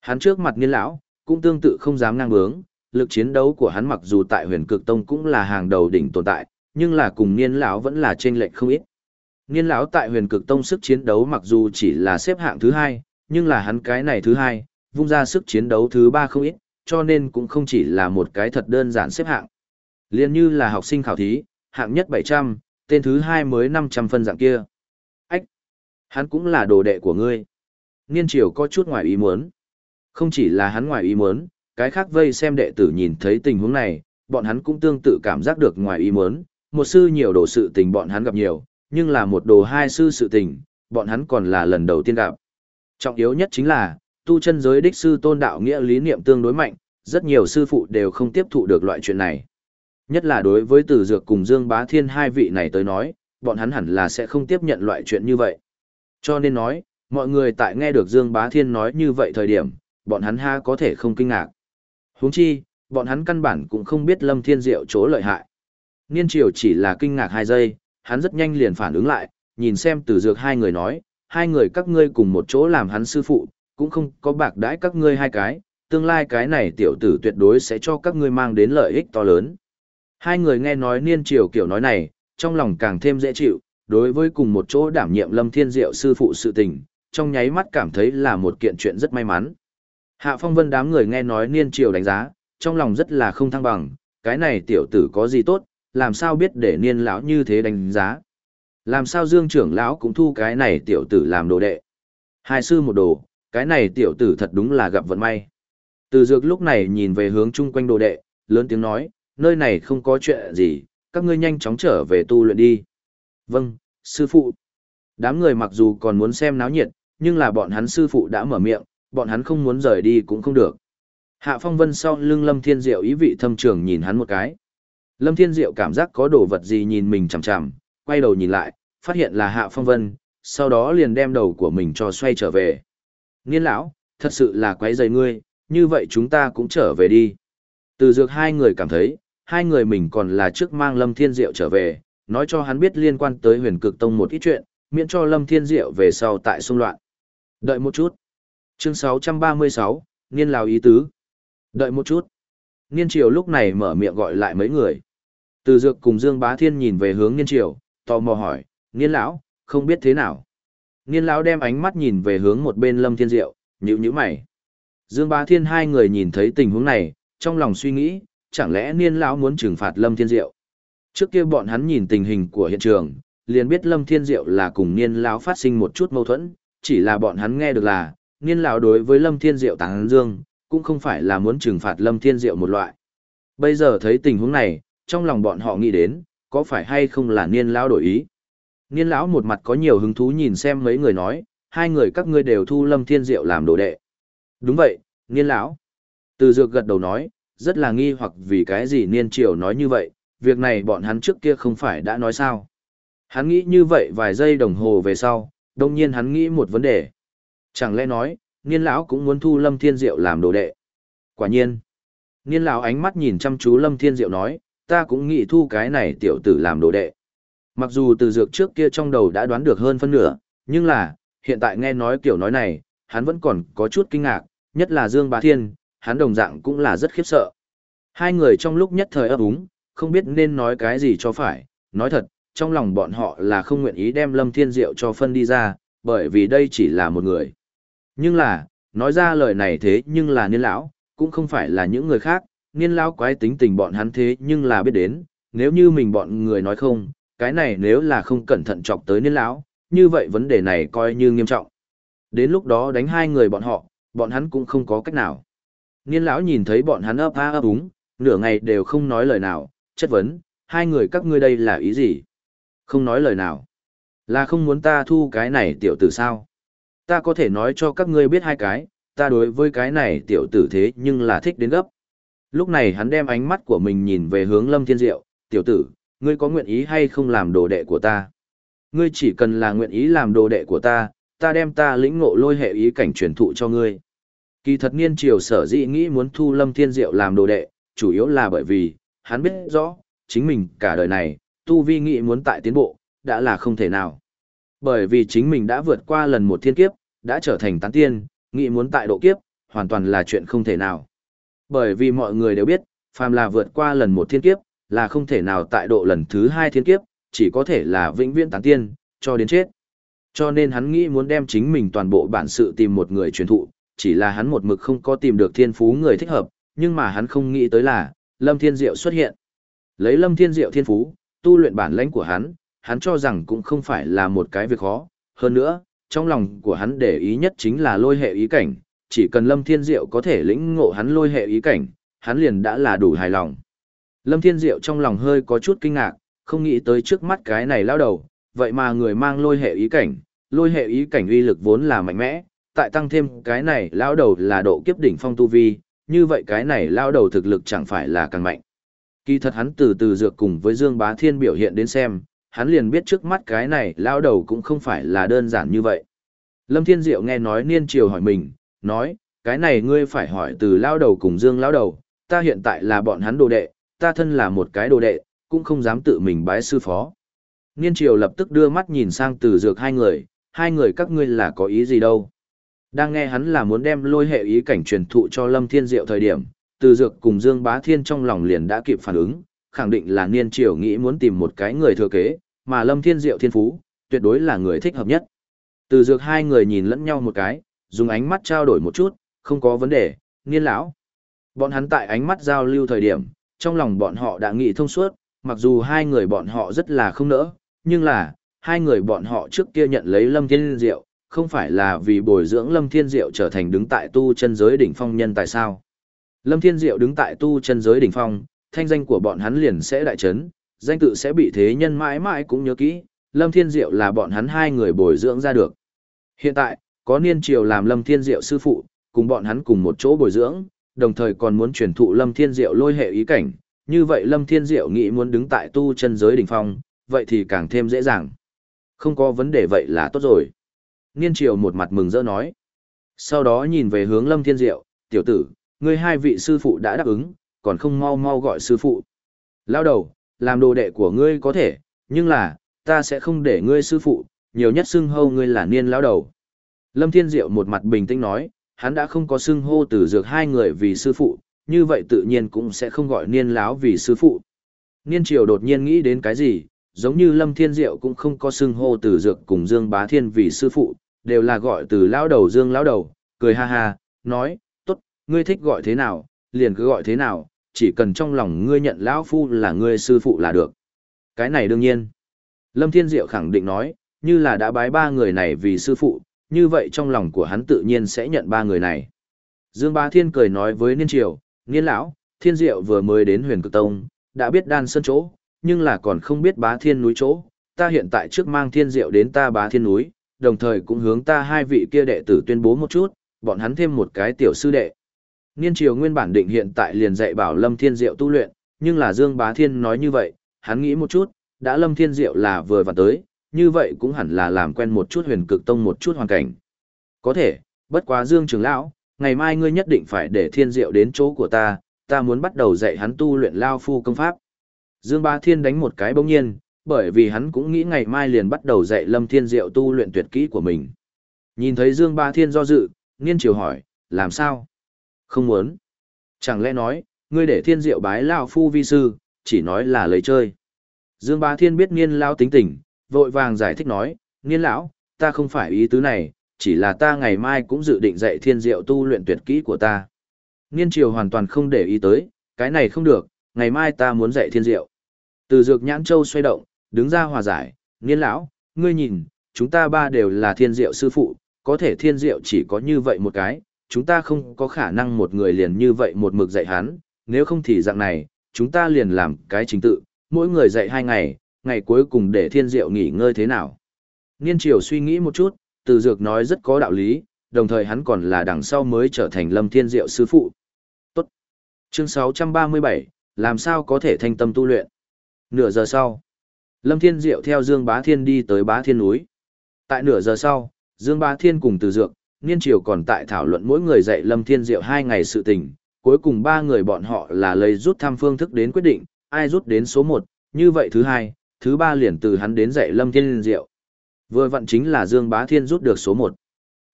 Hắn trước mặt Niên lão, cũng tương tự không dám ngang bướng, lực chiến đấu của hắn mặc dù tại Huyền Cực Tông cũng là hàng đầu đỉnh tồn tại, nhưng là cùng niên lão vẫn là trên lệch không ít. Niên lão tại huyền cực tông sức chiến đấu mặc dù chỉ là xếp hạng thứ hai, nhưng là hắn cái này thứ hai, vung ra sức chiến đấu thứ ba không ít, cho nên cũng không chỉ là một cái thật đơn giản xếp hạng. Liên như là học sinh khảo thí, hạng nhất 700, tên thứ hai mới 500 phân dạng kia. Ách! Hắn cũng là đồ đệ của ngươi. Niên triều có chút ngoài ý muốn. Không chỉ là hắn ngoài ý muốn, cái khác vây xem đệ tử nhìn thấy tình huống này, bọn hắn cũng tương tự cảm giác được ngoài ý muốn, một sư nhiều đồ sự tình bọn hắn gặp nhiều, nhưng là một đồ hai sư sự tình, bọn hắn còn là lần đầu tiên gặp. Trọng yếu nhất chính là, tu chân giới đích sư tôn đạo nghĩa lý niệm tương đối mạnh, rất nhiều sư phụ đều không tiếp thụ được loại chuyện này. Nhất là đối với Tử Dược cùng Dương Bá Thiên hai vị này tới nói, bọn hắn hẳn là sẽ không tiếp nhận loại chuyện như vậy. Cho nên nói, mọi người tại nghe được Dương Bá Thiên nói như vậy thời điểm, bọn hắn ha có thể không kinh ngạc. Huống chi, bọn hắn căn bản cũng không biết Lâm Thiên Diệu chỗ lợi hại. Niên triều chỉ là kinh ngạc hai giây, hắn rất nhanh liền phản ứng lại, nhìn xem từ dược hai người nói, hai người các ngươi cùng một chỗ làm hắn sư phụ, cũng không có bạc đãi các ngươi hai cái, tương lai cái này tiểu tử tuyệt đối sẽ cho các ngươi mang đến lợi ích to lớn. Hai người nghe nói niên triều kiểu nói này, trong lòng càng thêm dễ chịu, đối với cùng một chỗ đảm nhiệm Lâm Thiên Diệu sư phụ sự tình, trong nháy mắt cảm thấy là một kiện chuyện rất may mắn. Hạ Phong Vân đám người nghe nói niên triều đánh giá, trong lòng rất là không thăng bằng, cái này tiểu tử có gì tốt, làm sao biết để niên lão như thế đánh giá. Làm sao Dương trưởng lão cũng thu cái này tiểu tử làm đồ đệ. Hai sư một đồ, cái này tiểu tử thật đúng là gặp vận may. Từ dược lúc này nhìn về hướng chung quanh đồ đệ, lớn tiếng nói, nơi này không có chuyện gì, các ngươi nhanh chóng trở về tu luyện đi. Vâng, sư phụ. Đám người mặc dù còn muốn xem náo nhiệt, nhưng là bọn hắn sư phụ đã mở miệng, bọn hắn không muốn rời đi cũng không được. Hạ Phong Vân sau lưng Lâm Thiên Diệu ý vị thâm trường nhìn hắn một cái. Lâm Thiên Diệu cảm giác có đồ vật gì nhìn mình chằm chằm, quay đầu nhìn lại, phát hiện là Hạ Phong Vân, sau đó liền đem đầu của mình cho xoay trở về. Nghiên lão, thật sự là quấy rầy ngươi, như vậy chúng ta cũng trở về đi. Từ dược hai người cảm thấy, hai người mình còn là trước mang Lâm Thiên Diệu trở về, nói cho hắn biết liên quan tới huyền cực tông một ít chuyện, miễn cho Lâm Thiên Diệu về sau tại xung loạn. Đợi một chút. Chương 636, Niên Lào ý tứ. Đợi một chút. Niên Triều lúc này mở miệng gọi lại mấy người. Từ dược cùng Dương Bá Thiên nhìn về hướng Niên Triều, tò mò hỏi, Niên Lão, không biết thế nào. Niên Lão đem ánh mắt nhìn về hướng một bên Lâm Thiên Diệu, nhíu nhíu mày. Dương Bá Thiên hai người nhìn thấy tình huống này, trong lòng suy nghĩ, chẳng lẽ Niên Lão muốn trừng phạt Lâm Thiên Diệu. Trước kia bọn hắn nhìn tình hình của hiện trường, liền biết Lâm Thiên Diệu là cùng Niên Lão phát sinh một chút mâu thuẫn, chỉ là bọn hắn nghe được là, Niên Lão đối với Lâm Thiên Diệu tán dương, cũng không phải là muốn trừng phạt Lâm Thiên Diệu một loại. Bây giờ thấy tình huống này, trong lòng bọn họ nghĩ đến, có phải hay không là Niên Lão đổi ý. Niên Lão một mặt có nhiều hứng thú nhìn xem mấy người nói, hai người các ngươi đều thu Lâm Thiên Diệu làm đồ đệ. Đúng vậy, Niên Lão. Từ Dược gật đầu nói, rất là nghi hoặc vì cái gì Niên Triều nói như vậy, việc này bọn hắn trước kia không phải đã nói sao. Hắn nghĩ như vậy vài giây đồng hồ về sau, đông nhiên hắn nghĩ một vấn đề. Chẳng lẽ nói, niên lão cũng muốn thu lâm thiên diệu làm đồ đệ quả nhiên niên lão ánh mắt nhìn chăm chú lâm thiên diệu nói ta cũng nghĩ thu cái này tiểu tử làm đồ đệ. Mặc dù từ dược trước kia trong đầu đã đoán được hơn phân nửa nhưng là hiện tại nghe nói kiểu nói này hắn vẫn còn có chút kinh ngạc nhất là dương bá thiên hắn đồng dạng cũng là rất khiếp sợ. Hai người trong lúc nhất thời ấp úng không biết nên nói cái gì cho phải nói thật trong lòng bọn họ là không nguyện ý đem lâm thiên diệu cho phân đi ra bởi vì đây chỉ là một người. Nhưng là, nói ra lời này thế nhưng là niên lão, cũng không phải là những người khác, niên lão quái tính tình bọn hắn thế nhưng là biết đến, nếu như mình bọn người nói không, cái này nếu là không cẩn thận chọc tới niên lão, như vậy vấn đề này coi như nghiêm trọng. Đến lúc đó đánh hai người bọn họ, bọn hắn cũng không có cách nào. Niên lão nhìn thấy bọn hắn ấp a ấp úng, nửa ngày đều không nói lời nào, chất vấn, hai người các ngươi đây là ý gì? Không nói lời nào. Là không muốn ta thu cái này tiểu tử sao? ta có thể nói cho các ngươi biết hai cái, ta đối với cái này tiểu tử thế nhưng là thích đến gấp. Lúc này hắn đem ánh mắt của mình nhìn về hướng Lâm Thiên Diệu, tiểu tử, ngươi có nguyện ý hay không làm đồ đệ của ta? Ngươi chỉ cần là nguyện ý làm đồ đệ của ta, ta đem ta lĩnh ngộ lôi hệ ý cảnh truyền thụ cho ngươi. Kỳ thật niên triều sở dĩ nghĩ muốn thu Lâm Thiên Diệu làm đồ đệ, chủ yếu là bởi vì, hắn biết rõ, chính mình cả đời này, tu vi nghĩ muốn tại tiến bộ, đã là không thể nào. Bởi vì chính mình đã vượt qua lần một thiên kiếp, đã trở thành tán tiên, nghĩ muốn tại độ kiếp, hoàn toàn là chuyện không thể nào. Bởi vì mọi người đều biết, phàm là vượt qua lần một thiên kiếp, là không thể nào tại độ lần thứ hai thiên kiếp, chỉ có thể là vĩnh viễn tán tiên, cho đến chết. Cho nên hắn nghĩ muốn đem chính mình toàn bộ bản sự tìm một người truyền thụ, chỉ là hắn một mực không có tìm được thiên phú người thích hợp, nhưng mà hắn không nghĩ tới là, Lâm Thiên Diệu xuất hiện. Lấy Lâm Thiên Diệu thiên phú, tu luyện bản lãnh của hắn, hắn cho rằng cũng không phải là một cái việc khó. Hơn nữa, trong lòng của hắn để ý nhất chính là lôi hệ ý cảnh, chỉ cần Lâm Thiên Diệu có thể lĩnh ngộ hắn lôi hệ ý cảnh, hắn liền đã là đủ hài lòng. Lâm Thiên Diệu trong lòng hơi có chút kinh ngạc, không nghĩ tới trước mắt cái này lao đầu, vậy mà người mang lôi hệ ý cảnh, lôi hệ ý cảnh uy lực vốn là mạnh mẽ, tại tăng thêm cái này lao đầu là độ kiếp đỉnh phong tu vi, như vậy cái này lao đầu thực lực chẳng phải là càng mạnh. Kỳ thật hắn từ từ dược cùng với Dương Bá Thiên biểu hiện đến xem, hắn liền biết trước mắt cái này lao đầu cũng không phải là đơn giản như vậy. Lâm Thiên Diệu nghe nói niên triều hỏi mình, nói, cái này ngươi phải hỏi từ lao đầu cùng dương lao đầu, ta hiện tại là bọn hắn đồ đệ, ta thân là một cái đồ đệ, cũng không dám tự mình bái sư phó. Niên triều lập tức đưa mắt nhìn sang từ dược hai người, hai người các ngươi là có ý gì đâu. Đang nghe hắn là muốn đem lôi hệ ý cảnh truyền thụ cho Lâm Thiên Diệu thời điểm, từ dược cùng Dương Bá Thiên trong lòng liền đã kịp phản ứng, khẳng định là niên triều nghĩ muốn tìm một cái người thừa kế, mà Lâm Thiên Diệu thiên phú, tuyệt đối là người thích hợp nhất. Từ dược hai người nhìn lẫn nhau một cái, dùng ánh mắt trao đổi một chút, không có vấn đề, niên lão. Bọn hắn tại ánh mắt giao lưu thời điểm, trong lòng bọn họ đã nghĩ thông suốt, mặc dù hai người bọn họ rất là không nỡ, nhưng là, hai người bọn họ trước kia nhận lấy Lâm Thiên Diệu, không phải là vì bồi dưỡng Lâm Thiên Diệu trở thành đứng tại tu chân giới đỉnh phong nhân tại sao. Lâm Thiên Diệu đứng tại tu chân giới đỉnh phong, thanh danh của bọn hắn liền sẽ đại chấn, danh tự sẽ bị thế nhân mãi mãi cũng nhớ kỹ, Lâm Thiên Diệu là bọn hắn hai người bồi dưỡng ra được. Hiện tại, có niên triều làm Lâm Thiên Diệu sư phụ, cùng bọn hắn cùng một chỗ bồi dưỡng, đồng thời còn muốn truyền thụ Lâm Thiên Diệu lôi hệ ý cảnh, như vậy Lâm Thiên Diệu nghĩ muốn đứng tại tu chân giới đỉnh phong, vậy thì càng thêm dễ dàng. Không có vấn đề vậy là tốt rồi. Niên triều một mặt mừng rỡ nói. Sau đó nhìn về hướng Lâm Thiên Diệu, tiểu tử, ngươi hai vị sư phụ đã đáp ứng, còn không mau mau gọi sư phụ. Lao đầu, làm đồ đệ của ngươi có thể, nhưng là, ta sẽ không để ngươi sư phụ, nhiều nhất xưng hâu ngươi là niên lão đầu. Lâm Thiên Diệu một mặt bình tĩnh nói, hắn đã không có xưng hô từ dược hai người vì sư phụ, như vậy tự nhiên cũng sẽ không gọi niên lão vì sư phụ. Niên triều đột nhiên nghĩ đến cái gì, giống như Lâm Thiên Diệu cũng không có xưng hô từ dược cùng Dương Bá Thiên vì sư phụ, đều là gọi từ lão đầu Dương lão đầu, cười ha ha, nói, tốt, ngươi thích gọi thế nào, liền cứ gọi thế nào, chỉ cần trong lòng ngươi nhận lão phu là ngươi sư phụ là được. Cái này đương nhiên. Lâm Thiên Diệu khẳng định nói, như là đã bái ba người này vì sư phụ, như vậy trong lòng của hắn tự nhiên sẽ nhận ba người này. Dương Bá Thiên cười nói với Niên Triều, Niên Lão, Thiên Diệu vừa mới đến huyền cực tông, đã biết đan sân chỗ, nhưng là còn không biết bá thiên núi chỗ. Ta hiện tại trước mang Thiên Diệu đến ta bá thiên núi, đồng thời cũng hướng ta hai vị kia đệ tử tuyên bố một chút, bọn hắn thêm một cái tiểu sư đệ. Niên Triều nguyên bản định hiện tại liền dạy bảo Lâm Thiên Diệu tu luyện, nhưng là Dương Bá Thiên nói như vậy, hắn nghĩ một chút, đã Lâm Thiên Diệu là vừa và tới, như vậy cũng hẳn là làm quen một chút huyền cực tông một chút hoàn cảnh. Có thể, bất quá Dương Trường Lão, ngày mai ngươi nhất định phải để Thiên Diệu đến chỗ của ta, ta muốn bắt đầu dạy hắn tu luyện Lao Phu công pháp. Dương ba Thiên đánh một cái bỗng nhiên, bởi vì hắn cũng nghĩ ngày mai liền bắt đầu dạy Lâm Thiên Diệu tu luyện tuyệt kỹ của mình. Nhìn thấy Dương ba Thiên do dự, Niên Triều hỏi, làm sao? Không muốn. Chẳng lẽ nói, ngươi để Thiên Diệu bái Lao Phu vi sư, chỉ nói là lấy chơi. Dương ba Thiên biết Niên Lao tính tình, vội vàng giải thích nói, Niên Lão, ta không phải ý tứ này, chỉ là ta ngày mai cũng dự định dạy Thiên Diệu tu luyện tuyệt kỹ của ta. Niên Triều hoàn toàn không để ý tới, cái này không được, ngày mai ta muốn dạy Thiên Diệu. Từ dược nhãn châu xoay động, đứng ra hòa giải, Niên Lão, ngươi nhìn, chúng ta ba đều là Thiên Diệu sư phụ, có thể Thiên Diệu chỉ có như vậy một cái, chúng ta không có khả năng một người liền như vậy một mực dạy hắn, nếu không thì dạng này, chúng ta liền làm cái chính tự, mỗi người dạy hai ngày, ngày cuối cùng để thiên diệu nghỉ ngơi thế nào. Niên triều suy nghĩ một chút, từ dược nói rất có đạo lý, đồng thời hắn còn là đằng sau mới trở thành lâm thiên diệu sư phụ. Tốt. Chương 637, làm sao có thể thanh tâm tu luyện. Nửa giờ sau, lâm thiên diệu theo Dương Bá Thiên đi tới Bá Thiên núi. Tại nửa giờ sau, Dương Bá Thiên cùng từ dược, Niên triều còn tại thảo luận mỗi người dạy lâm thiên diệu hai ngày sự tình, cuối cùng ba người bọn họ là lấy rút thăm phương thức đến quyết định, ai rút đến số một, như vậy thứ hai, thứ ba liền từ hắn đến dạy Lâm Thiên Diệu. Vừa vặn chính là Dương Bá Thiên rút được số một,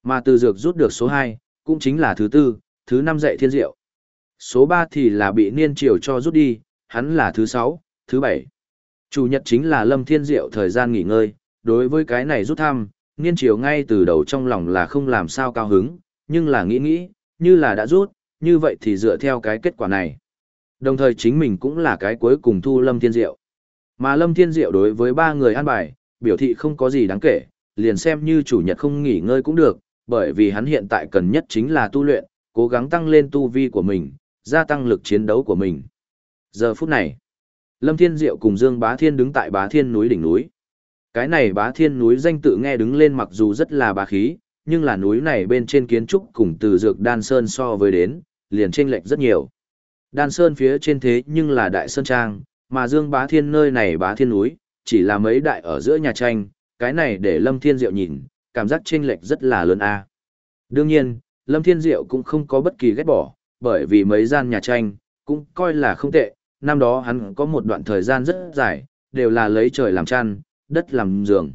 mà từ dược rút được số hai, cũng chính là thứ tư, thứ năm dạy Thiên Diệu. Số ba thì là bị Niên Triều cho rút đi, hắn là thứ sáu, thứ bảy. Chủ nhật chính là Lâm Thiên Diệu thời gian nghỉ ngơi, đối với cái này rút thăm, Niên Triều ngay từ đầu trong lòng là không làm sao cao hứng, nhưng là nghĩ nghĩ, như là đã rút, như vậy thì dựa theo cái kết quả này. Đồng thời chính mình cũng là cái cuối cùng thu Lâm Thiên Diệu. Mà Lâm Thiên Diệu đối với ba người an bài, biểu thị không có gì đáng kể, liền xem như chủ nhật không nghỉ ngơi cũng được, bởi vì hắn hiện tại cần nhất chính là tu luyện, cố gắng tăng lên tu vi của mình, gia tăng lực chiến đấu của mình. Giờ phút này, Lâm Thiên Diệu cùng Dương Bá Thiên đứng tại Bá Thiên núi đỉnh núi. Cái này Bá Thiên núi danh tự nghe đứng lên mặc dù rất là bá khí, nhưng là núi này bên trên kiến trúc cùng từ dược đan sơn so với đến, liền chênh lệch rất nhiều. Đan Sơn phía trên thế nhưng là Đại Sơn Trang, mà Dương Bá Thiên nơi này Bá Thiên núi, chỉ là mấy đại ở giữa nhà tranh, cái này để Lâm Thiên Diệu nhìn, cảm giác chênh lệch rất là lớn a. Đương nhiên, Lâm Thiên Diệu cũng không có bất kỳ ghét bỏ, bởi vì mấy gian nhà tranh, cũng coi là không tệ, năm đó hắn có một đoạn thời gian rất dài, đều là lấy trời làm chăn, đất làm giường.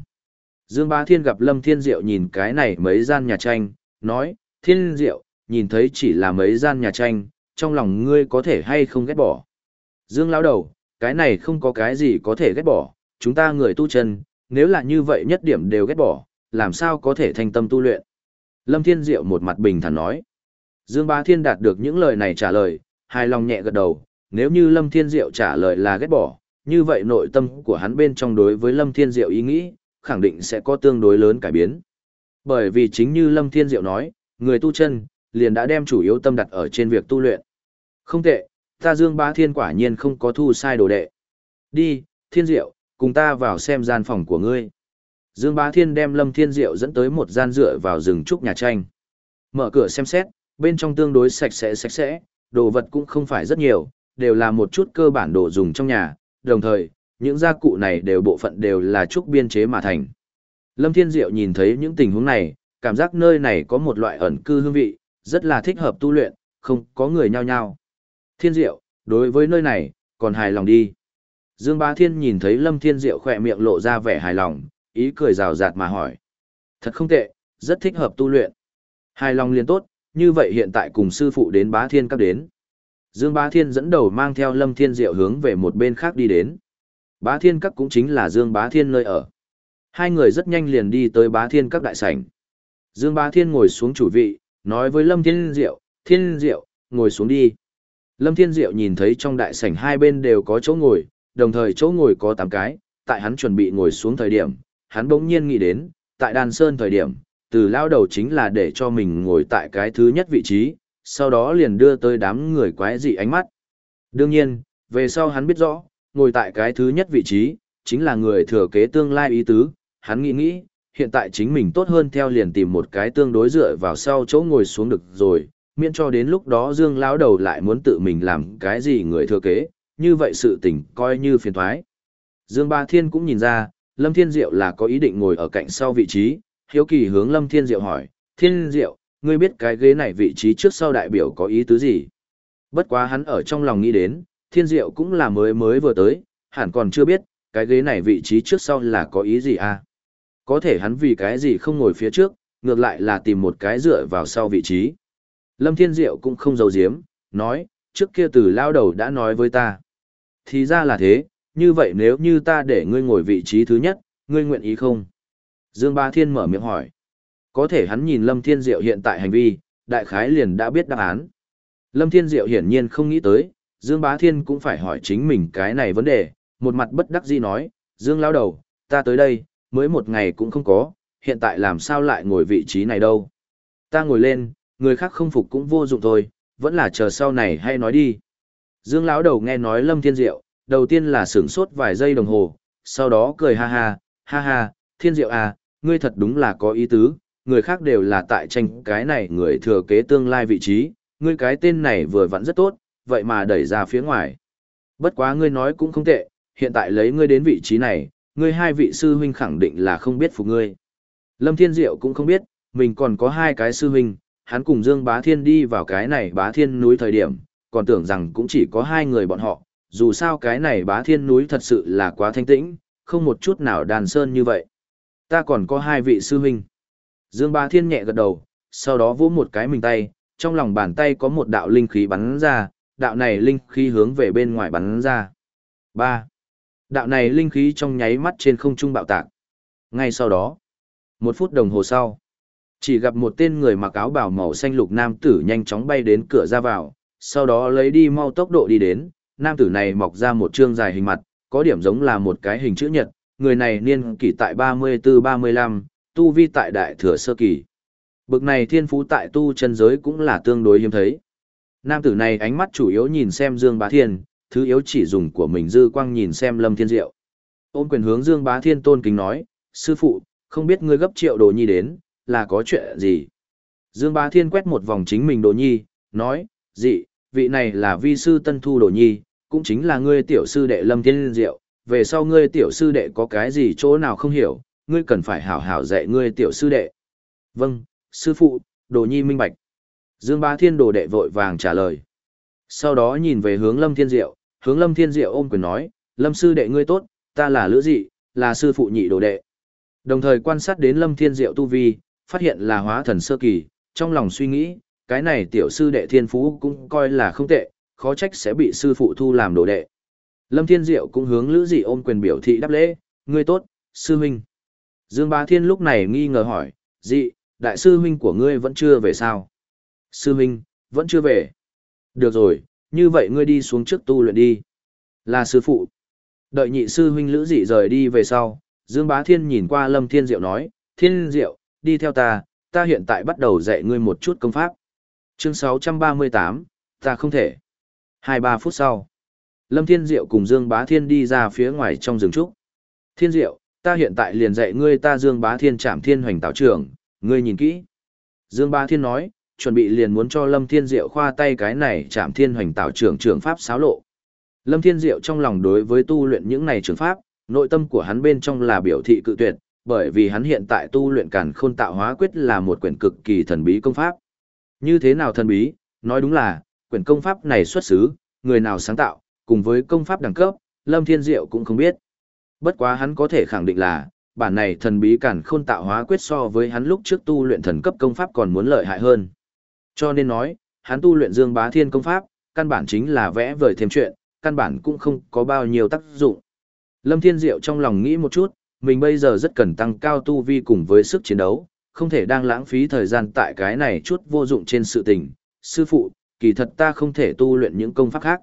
Dương Bá Thiên gặp Lâm Thiên Diệu nhìn cái này mấy gian nhà tranh, nói, thiên diệu, nhìn thấy chỉ là mấy gian nhà tranh, trong lòng ngươi có thể hay không ghét bỏ. Dương lão đầu, cái này không có cái gì có thể ghét bỏ, chúng ta người tu chân, nếu là như vậy nhất điểm đều ghét bỏ, làm sao có thể thành tâm tu luyện. Lâm Thiên Diệu một mặt bình thản nói. Dương Ba Thiên đạt được những lời này trả lời, hài lòng nhẹ gật đầu, nếu như Lâm Thiên Diệu trả lời là ghét bỏ, như vậy nội tâm của hắn bên trong đối với Lâm Thiên Diệu ý nghĩ, khẳng định sẽ có tương đối lớn cải biến. Bởi vì chính như Lâm Thiên Diệu nói, người tu chân, liền đã đem chủ yếu tâm đặt ở trên việc tu luyện. Không tệ, ta Dương Bá Thiên quả nhiên không có thu sai đồ đệ. Đi, Thiên Diệu, cùng ta vào xem gian phòng của ngươi. Dương Bá Thiên đem Lâm Thiên Diệu dẫn tới một gian dựa vào rừng trúc nhà tranh. Mở cửa xem xét, bên trong tương đối sạch sẽ sạch sẽ, đồ vật cũng không phải rất nhiều, đều là một chút cơ bản đồ dùng trong nhà, đồng thời, những gia cụ này đều bộ phận đều là trúc biên chế mà thành. Lâm Thiên Diệu nhìn thấy những tình huống này, cảm giác nơi này có một loại ẩn cư hương vị, rất là thích hợp tu luyện, không có người nhao nhao. Thiên Diệu, đối với nơi này, còn hài lòng đi. Dương Bá Thiên nhìn thấy Lâm Thiên Diệu khỏe miệng lộ ra vẻ hài lòng, ý cười rào rạt mà hỏi. Thật không tệ, rất thích hợp tu luyện. Hài lòng liền tốt, như vậy hiện tại cùng sư phụ đến Bá Thiên các đến. Dương Bá Thiên dẫn đầu mang theo Lâm Thiên Diệu hướng về một bên khác đi đến. Bá Thiên các cũng chính là Dương Bá Thiên nơi ở. Hai người rất nhanh liền đi tới Bá Thiên các đại sảnh. Dương Bá Thiên ngồi xuống chủ vị, nói với Lâm Thiên Diệu, Thiên Diệu, ngồi xuống đi. Lâm Thiên Diệu nhìn thấy trong đại sảnh hai bên đều có chỗ ngồi, đồng thời chỗ ngồi có 8 cái, tại hắn chuẩn bị ngồi xuống thời điểm, hắn bỗng nhiên nghĩ đến, tại Đan Sơn thời điểm, từ lao đầu chính là để cho mình ngồi tại cái thứ nhất vị trí, sau đó liền đưa tới đám người quái dị ánh mắt. Đương nhiên, về sau hắn biết rõ, ngồi tại cái thứ nhất vị trí, chính là người thừa kế tương lai ý tứ, hắn nghĩ nghĩ, hiện tại chính mình tốt hơn theo liền tìm một cái tương đối dựa vào sau chỗ ngồi xuống được rồi, miễn cho đến lúc đó Dương lão đầu lại muốn tự mình làm cái gì người thừa kế, như vậy sự tình coi như phiền toái Dương Ba Thiên cũng nhìn ra, Lâm Thiên Diệu là có ý định ngồi ở cạnh sau vị trí, hiếu kỳ hướng Lâm Thiên Diệu hỏi, Thiên Diệu, ngươi biết cái ghế này vị trí trước sau đại biểu có ý tứ gì? Bất quá hắn ở trong lòng nghĩ đến, Thiên Diệu cũng là mới mới vừa tới, hẳn còn chưa biết, cái ghế này vị trí trước sau là có ý gì à? Có thể hắn vì cái gì không ngồi phía trước, ngược lại là tìm một cái dựa vào sau vị trí. Lâm Thiên Diệu cũng không giấu giếm, nói, trước kia từ lao đầu đã nói với ta. Thì ra là thế, như vậy nếu như ta để ngươi ngồi vị trí thứ nhất, ngươi nguyện ý không? Dương Ba Thiên mở miệng hỏi. Có thể hắn nhìn Lâm Thiên Diệu hiện tại hành vi, đại khái liền đã biết đáp án. Lâm Thiên Diệu hiển nhiên không nghĩ tới, Dương Bá Thiên cũng phải hỏi chính mình cái này vấn đề, một mặt bất đắc dĩ nói, Dương lao đầu, ta tới đây, mới một ngày cũng không có, hiện tại làm sao lại ngồi vị trí này đâu. Ta ngồi lên, người khác không phục cũng vô dụng thôi, vẫn là chờ sau này hay nói đi. Dương lão đầu nghe nói Lâm Thiên Diệu, đầu tiên là sửng sốt vài giây đồng hồ, sau đó cười ha ha, ha ha, Thiên Diệu à, ngươi thật đúng là có ý tứ, người khác đều là tại tranh cái này người thừa kế tương lai vị trí, ngươi cái tên này vừa vặn rất tốt, vậy mà đẩy ra phía ngoài. Bất quá ngươi nói cũng không tệ, hiện tại lấy ngươi đến vị trí này, ngươi hai vị sư huynh khẳng định là không biết phục ngươi. Lâm Thiên Diệu cũng không biết, mình còn có hai cái sư huynh, hắn cùng Dương Bá Thiên đi vào cái này Bá Thiên núi thời điểm, còn tưởng rằng cũng chỉ có hai người bọn họ, dù sao cái này Bá Thiên núi thật sự là quá thanh tĩnh, không một chút nào đàn sơn như vậy. Ta còn có hai vị sư huynh. Dương Bá Thiên nhẹ gật đầu, sau đó vỗ một cái mình tay, trong lòng bàn tay có một đạo linh khí bắn ra, đạo này linh khí hướng về bên ngoài bắn ra. 3. Đạo này linh khí trong nháy mắt trên không trung bạo tạc. Ngay sau đó, một phút đồng hồ sau, chỉ gặp một tên người mặc áo bào màu xanh lục nam tử nhanh chóng bay đến cửa ra vào, sau đó lấy đi mau tốc độ đi đến, nam tử này mọc ra một trương dài hình mặt, có điểm giống là một cái hình chữ nhật, người này niên kỷ tại 34-35, tu vi tại đại thừa sơ kỳ. Bực này thiên phú tại tu chân giới cũng là tương đối hiếm thấy. Nam tử này ánh mắt chủ yếu nhìn xem Dương Bá Thiên, thứ yếu chỉ dùng của mình dư quang nhìn xem Lâm Thiên Diệu. Ôn quyền hướng Dương Bá Thiên tôn kính nói, sư phụ, không biết ngươi gấp triệu đồ nhi đến, là có chuyện gì? Dương Bá Thiên quét một vòng chính mình đồ nhi, nói, dị, vị này là vi sư tân thu đồ nhi, cũng chính là ngươi tiểu sư đệ Lâm Thiên Diệu, về sau ngươi tiểu sư đệ có cái gì chỗ nào không hiểu, ngươi cần phải hảo hảo dạy ngươi tiểu sư đệ. Vâng, sư phụ, đồ nhi minh bạch. Dương Bá Thiên đồ đệ vội vàng trả lời. Sau đó nhìn về hướng Lâm Thiên Diệu, hướng Lâm Thiên Diệu ôm quyền nói, Lâm sư đệ ngươi tốt, ta là Lữ Dị, là sư phụ nhị đồ đệ. Đồng thời quan sát đến Lâm Thiên Diệu tu vi, phát hiện là hóa thần sơ kỳ, trong lòng suy nghĩ, cái này tiểu sư đệ thiên phú cũng coi là không tệ, khó trách sẽ bị sư phụ thu làm đồ đệ. Lâm Thiên Diệu cũng hướng Lữ Dị ôm quyền biểu thị đáp lễ, ngươi tốt, sư huynh. Dương Bá Thiên lúc này nghi ngờ hỏi, dị, đại sư huynh của ngươi vẫn chưa về sao? Sư huynh, vẫn chưa về. Được rồi, như vậy ngươi đi xuống trước tu luyện đi. Là sư phụ. Đợi nhị sư huynh Lữ Dị rời đi về sau, Dương Bá Thiên nhìn qua Lâm Thiên Diệu nói, Thiên Diệu, đi theo ta, ta hiện tại bắt đầu dạy ngươi một chút công pháp. Chương 638, ta không thể. 2-3 phút sau, Lâm Thiên Diệu cùng Dương Bá Thiên đi ra phía ngoài trong rừng trúc. Thiên Diệu, ta hiện tại liền dạy ngươi ta Dương Bá Thiên chạm thiên hoành tạo trưởng, ngươi nhìn kỹ. Dương Bá Thiên nói, chuẩn bị liền muốn cho Lâm Thiên Diệu khoa tay cái này chạm thiên hoành tạo trưởng trưởng pháp xáo lộ. Lâm Thiên Diệu trong lòng đối với tu luyện những này trưởng pháp, nội tâm của hắn bên trong là biểu thị cự tuyệt, bởi vì hắn hiện tại tu luyện càn khôn tạo hóa quyết là một quyển cực kỳ thần bí công pháp. Như thế nào thần bí, nói đúng là, quyển công pháp này xuất xứ, người nào sáng tạo, cùng với công pháp đẳng cấp, Lâm Thiên Diệu cũng không biết. Bất quá hắn có thể khẳng định là, bản này thần bí càn khôn tạo hóa quyết so với hắn lúc trước tu luyện thần cấp công pháp còn muốn lợi hại hơn. Cho nên nói, hắn tu luyện Dương Bá Thiên công pháp, căn bản chính là vẽ vời thêm chuyện, căn bản cũng không có bao nhiêu tác dụng. Lâm Thiên Diệu trong lòng nghĩ một chút, mình bây giờ rất cần tăng cao tu vi cùng với sức chiến đấu, không thể đang lãng phí thời gian tại cái này chút vô dụng trên sự tình. Sư phụ, kỳ thật ta không thể tu luyện những công pháp khác.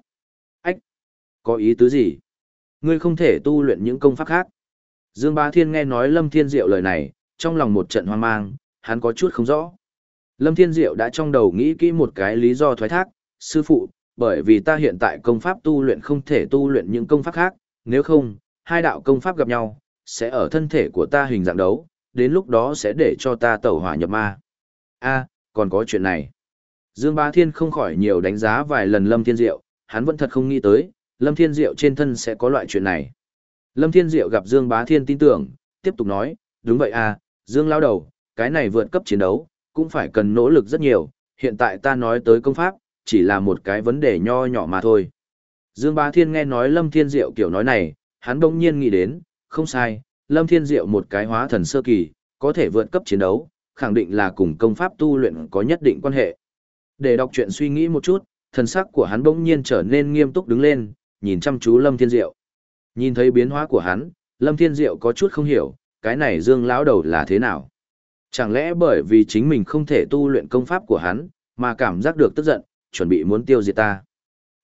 Ách! Có ý tứ gì? Ngươi không thể tu luyện những công pháp khác. Dương Bá Thiên nghe nói Lâm Thiên Diệu lời này, trong lòng một trận hoang mang, hắn có chút không rõ. Lâm Thiên Diệu đã trong đầu nghĩ kỹ một cái lý do thoái thác, sư phụ, bởi vì ta hiện tại công pháp tu luyện không thể tu luyện những công pháp khác, nếu không, hai đạo công pháp gặp nhau, sẽ ở thân thể của ta hình dạng đấu, đến lúc đó sẽ để cho ta tẩu hỏa nhập ma. a còn có chuyện này. Dương Bá Thiên không khỏi nhiều đánh giá vài lần Lâm Thiên Diệu, hắn vẫn thật không nghĩ tới, Lâm Thiên Diệu trên thân sẽ có loại chuyện này. Lâm Thiên Diệu gặp Dương Bá Thiên tin tưởng, tiếp tục nói, đúng vậy à, Dương lao đầu, cái này vượt cấp chiến đấu, cũng phải cần nỗ lực rất nhiều, hiện tại ta nói tới công pháp, chỉ là một cái vấn đề nho nhỏ mà thôi. Dương Bá Thiên nghe nói Lâm Thiên Diệu kiểu nói này, hắn bỗng nhiên nghĩ đến, không sai, Lâm Thiên Diệu một cái hóa thần sơ kỳ, có thể vượt cấp chiến đấu, khẳng định là cùng công pháp tu luyện có nhất định quan hệ. Để đọc chuyện suy nghĩ một chút, thần sắc của hắn bỗng nhiên trở nên nghiêm túc đứng lên, nhìn chăm chú Lâm Thiên Diệu. Nhìn thấy biến hóa của hắn, Lâm Thiên Diệu có chút không hiểu, cái này Dương lão đầu là thế nào? Chẳng lẽ bởi vì chính mình không thể tu luyện công pháp của hắn, mà cảm giác được tức giận, chuẩn bị muốn tiêu diệt ta?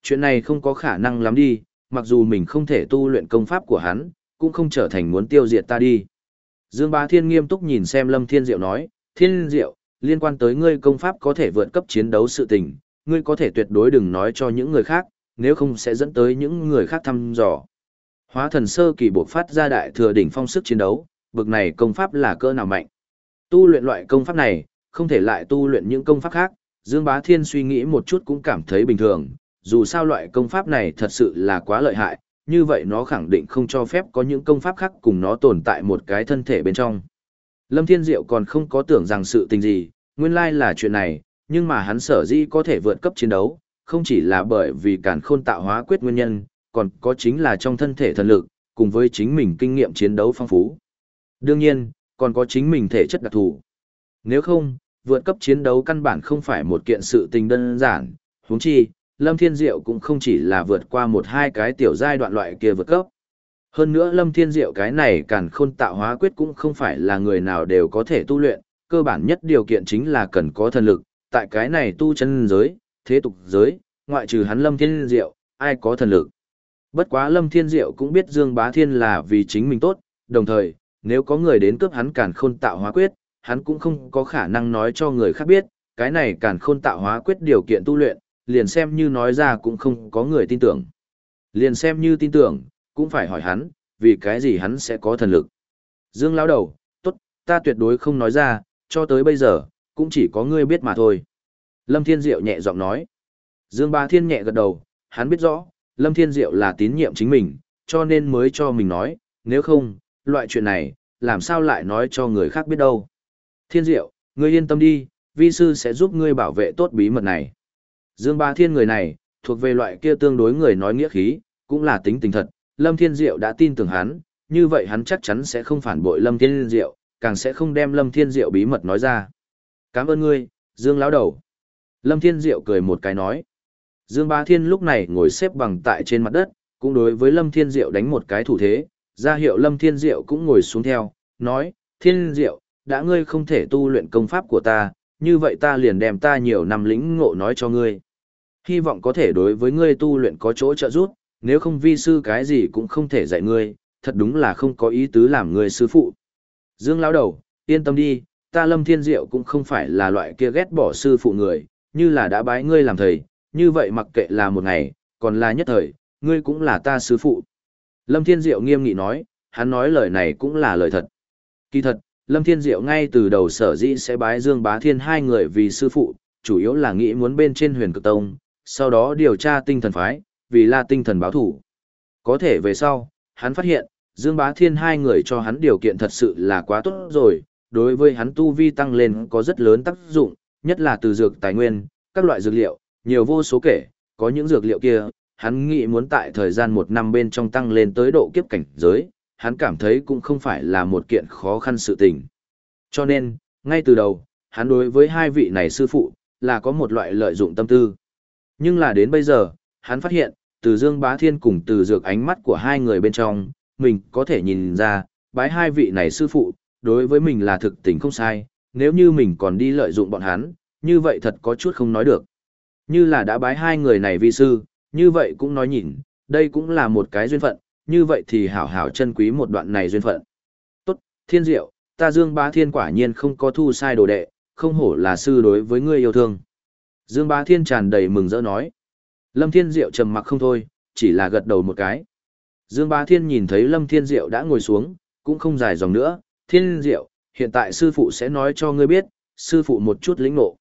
Chuyện này không có khả năng lắm đi, mặc dù mình không thể tu luyện công pháp của hắn, cũng không trở thành muốn tiêu diệt ta đi. Dương Bá Thiên nghiêm túc nhìn xem Lâm Thiên Diệu nói, Thiên Diệu, liên quan tới ngươi công pháp có thể vượt cấp chiến đấu sự tình, ngươi có thể tuyệt đối đừng nói cho những người khác, nếu không sẽ dẫn tới những người khác thăm dò. Hóa thần sơ kỳ buộc phát ra đại thừa đỉnh phong sức chiến đấu, bực này công pháp là cỡ nào mạnh. Tu luyện loại công pháp này, không thể lại tu luyện những công pháp khác, Dương Bá Thiên suy nghĩ một chút cũng cảm thấy bình thường, dù sao loại công pháp này thật sự là quá lợi hại, như vậy nó khẳng định không cho phép có những công pháp khác cùng nó tồn tại một cái thân thể bên trong. Lâm Thiên Diệu còn không có tưởng rằng sự tình gì, nguyên lai là chuyện này, nhưng mà hắn sở dĩ có thể vượt cấp chiến đấu, không chỉ là bởi vì càn khôn tạo hóa quyết nguyên nhân, còn có chính là trong thân thể thần lực, cùng với chính mình kinh nghiệm chiến đấu phong phú. Đương nhiên, còn có chính mình thể chất đặc thù. Nếu không, vượt cấp chiến đấu căn bản không phải một kiện sự tình đơn giản, huống chi, Lâm Thiên Diệu cũng không chỉ là vượt qua một hai cái tiểu giai đoạn loại kia vượt cấp. Hơn nữa Lâm Thiên Diệu cái này càn khôn tạo hóa quyết cũng không phải là người nào đều có thể tu luyện, cơ bản nhất điều kiện chính là cần có thần lực, tại cái này tu chân giới, thế tục giới, ngoại trừ hắn Lâm Thiên Diệu, ai có thần lực. Bất quá Lâm Thiên Diệu cũng biết Dương Bá Thiên là vì chính mình tốt, đồng thời, nếu có người đến cướp hắn càn khôn tạo hóa quyết, hắn cũng không có khả năng nói cho người khác biết, cái này càn khôn tạo hóa quyết điều kiện tu luyện, liền xem như nói ra cũng không có người tin tưởng. Liền xem như tin tưởng, cũng phải hỏi hắn, vì cái gì hắn sẽ có thần lực. Dương lão đầu, tốt, ta tuyệt đối không nói ra, cho tới bây giờ, cũng chỉ có ngươi biết mà thôi. Lâm Thiên Diệu nhẹ giọng nói. Dương Ba Thiên nhẹ gật đầu, hắn biết rõ, Lâm Thiên Diệu là tín nhiệm chính mình, cho nên mới cho mình nói, nếu không, loại chuyện này, làm sao lại nói cho người khác biết đâu. Thiên Diệu, ngươi yên tâm đi, vi sư sẽ giúp ngươi bảo vệ tốt bí mật này. Dương Ba Thiên người này, thuộc về loại kia tương đối người nói nghĩa khí, cũng là tính tình thật, Lâm Thiên Diệu đã tin tưởng hắn, như vậy hắn chắc chắn sẽ không phản bội Lâm Thiên Diệu, càng sẽ không đem Lâm Thiên Diệu bí mật nói ra. Cảm ơn ngươi, Dương lão đầu. Lâm Thiên Diệu cười một cái nói. Dương Ba Thiên lúc này ngồi xếp bằng tại trên mặt đất, cũng đối với Lâm Thiên Diệu đánh một cái thủ thế, ra hiệu Lâm Thiên Diệu cũng ngồi xuống theo, nói, Thiên Diệu, đã ngươi không thể tu luyện công pháp của ta, như vậy ta liền đem ta nhiều năm lĩnh ngộ nói cho ngươi. Hy vọng có thể đối với ngươi tu luyện có chỗ trợ giúp, nếu không vi sư cái gì cũng không thể dạy ngươi, thật đúng là không có ý tứ làm ngươi sư phụ. Dương lão đầu, yên tâm đi, ta Lâm Thiên Diệu cũng không phải là loại kia ghét bỏ sư phụ người, như là đã bái ngươi làm thầy, như vậy mặc kệ là một ngày, còn là nhất thời, ngươi cũng là ta sư phụ. Lâm Thiên Diệu nghiêm nghị nói, hắn nói lời này cũng là lời thật. Kỳ thật, Lâm Thiên Diệu ngay từ đầu sở dĩ sẽ bái Dương Bá Thiên hai người vì sư phụ, chủ yếu là nghĩ muốn bên trên huyền cực tông, sau đó điều tra tinh thần phái, vì là tinh thần báo thủ. Có thể về sau, hắn phát hiện, Dương Bá Thiên hai người cho hắn điều kiện thật sự là quá tốt rồi, đối với hắn tu vi tăng lên có rất lớn tác dụng, nhất là từ dược tài nguyên, các loại dược liệu, nhiều vô số kể, có những dược liệu kia, hắn nghĩ muốn tại thời gian một năm bên trong tăng lên tới độ kiếp cảnh giới, hắn cảm thấy cũng không phải là một kiện khó khăn sự tình. Cho nên, ngay từ đầu, hắn đối với hai vị này sư phụ, là có một loại lợi dụng tâm tư. Nhưng là đến bây giờ, hắn phát hiện, từ Dương Bá Thiên cùng từ dược ánh mắt của hai người bên trong, mình có thể nhìn ra, bái hai vị này sư phụ, đối với mình là thực tình không sai, nếu như mình còn đi lợi dụng bọn hắn, như vậy thật có chút không nói được. Như là đã bái hai người này vi sư, như vậy cũng nói nhìn, đây cũng là một cái duyên phận, như vậy thì hảo hảo chân quý một đoạn này duyên phận. Tốt, thiên diệu, ta Dương Bá Thiên quả nhiên không có thu sai đồ đệ, không hổ là sư đối với ngươi yêu thương. Dương Bá Thiên tràn đầy mừng rỡ nói. Lâm Thiên Diệu trầm mặc không thôi, chỉ là gật đầu một cái. Dương Bá Thiên nhìn thấy Lâm Thiên Diệu đã ngồi xuống, cũng không dài dòng nữa. Thiên Diệu, hiện tại sư phụ sẽ nói cho ngươi biết, sư phụ một chút lĩnh ngộ.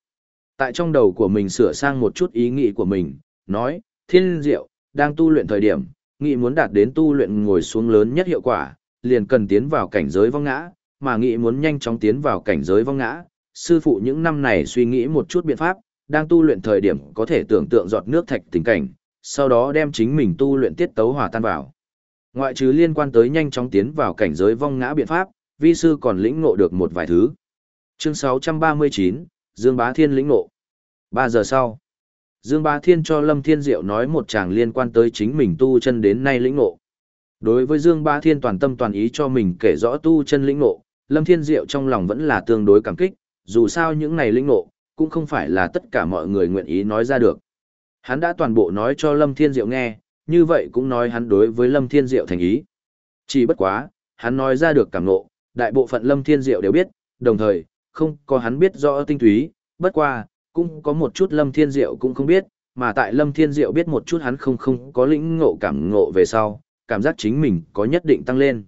Tại trong đầu của mình sửa sang một chút ý nghĩ của mình, nói, Thiên Diệu, đang tu luyện thời điểm, nghĩ muốn đạt đến tu luyện ngồi xuống lớn nhất hiệu quả, liền cần tiến vào cảnh giới vong ngã, mà nghĩ muốn nhanh chóng tiến vào cảnh giới vong ngã. Sư phụ những năm này suy nghĩ một chút biện pháp, đang tu luyện thời điểm có thể tưởng tượng giọt nước thạch tình cảnh, sau đó đem chính mình tu luyện tiết tấu hòa tan vào. Ngoại trừ liên quan tới nhanh chóng tiến vào cảnh giới vong ngã biện pháp, vi sư còn lĩnh ngộ được một vài thứ. Chương 639, Dương Bá Thiên lĩnh ngộ. 3 giờ sau, Dương Bá Thiên cho Lâm Thiên Diệu nói một chàng liên quan tới chính mình tu chân đến nay lĩnh ngộ. Đối với Dương Bá Thiên toàn tâm toàn ý cho mình kể rõ tu chân lĩnh ngộ, Lâm Thiên Diệu trong lòng vẫn là tương đối cảm kích, dù sao những này lĩnh ngộ, cũng không phải là tất cả mọi người nguyện ý nói ra được. Hắn đã toàn bộ nói cho Lâm Thiên Diệu nghe, như vậy cũng nói hắn đối với Lâm Thiên Diệu thành ý. Chỉ bất quá, hắn nói ra được cảm ngộ, đại bộ phận Lâm Thiên Diệu đều biết, đồng thời, không có hắn biết rõ tinh túy, bất qua, cũng có một chút Lâm Thiên Diệu cũng không biết, mà tại Lâm Thiên Diệu biết một chút hắn không không có lĩnh ngộ cảm ngộ về sau, cảm giác chính mình có nhất định tăng lên.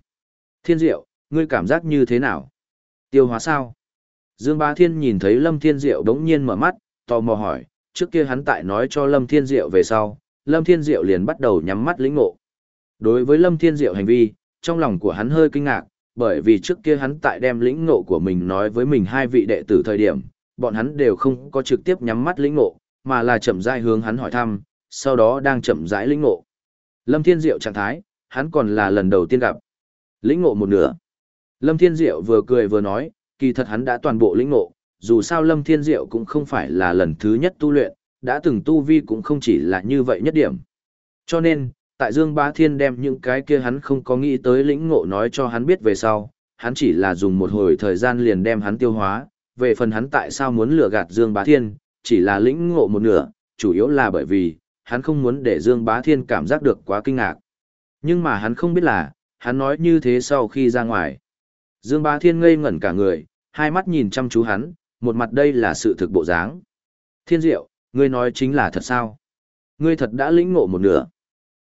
Thiên Diệu, ngươi cảm giác như thế nào? Tiêu hóa sao? Dương Bá Thiên nhìn thấy Lâm Thiên Diệu đống nhiên mở mắt, tò mò hỏi, trước kia hắn tại nói cho Lâm Thiên Diệu về sau, Lâm Thiên Diệu liền bắt đầu nhắm mắt lĩnh ngộ. Đối với Lâm Thiên Diệu hành vi, trong lòng của hắn hơi kinh ngạc, bởi vì trước kia hắn tại đem lĩnh ngộ của mình nói với mình hai vị đệ tử thời điểm, bọn hắn đều không có trực tiếp nhắm mắt lĩnh ngộ, mà là chậm rãi hướng hắn hỏi thăm, sau đó đang chậm rãi lĩnh ngộ. Lâm Thiên Diệu trạng thái, hắn còn là lần đầu tiên gặp. Lĩnh ngộ một nửa. Lâm Thiên Diệu vừa cười vừa nói, kỳ thật hắn đã toàn bộ lĩnh ngộ, dù sao Lâm Thiên Diệu cũng không phải là lần thứ nhất tu luyện, đã từng tu vi cũng không chỉ là như vậy nhất điểm. Cho nên, tại Dương Bá Thiên đem những cái kia hắn không có nghĩ tới lĩnh ngộ nói cho hắn biết về sau, hắn chỉ là dùng một hồi thời gian liền đem hắn tiêu hóa, về phần hắn tại sao muốn lừa gạt Dương Bá Thiên, chỉ là lĩnh ngộ một nửa, chủ yếu là bởi vì, hắn không muốn để Dương Bá Thiên cảm giác được quá kinh ngạc. Nhưng mà hắn không biết là, hắn nói như thế sau khi ra ngoài. Dương Ba Thiên ngây ngẩn cả người, hai mắt nhìn chăm chú hắn, một mặt đây là sự thực bộ dáng. Thiên Diệu, ngươi nói chính là thật sao? Ngươi thật đã lĩnh ngộ một nửa.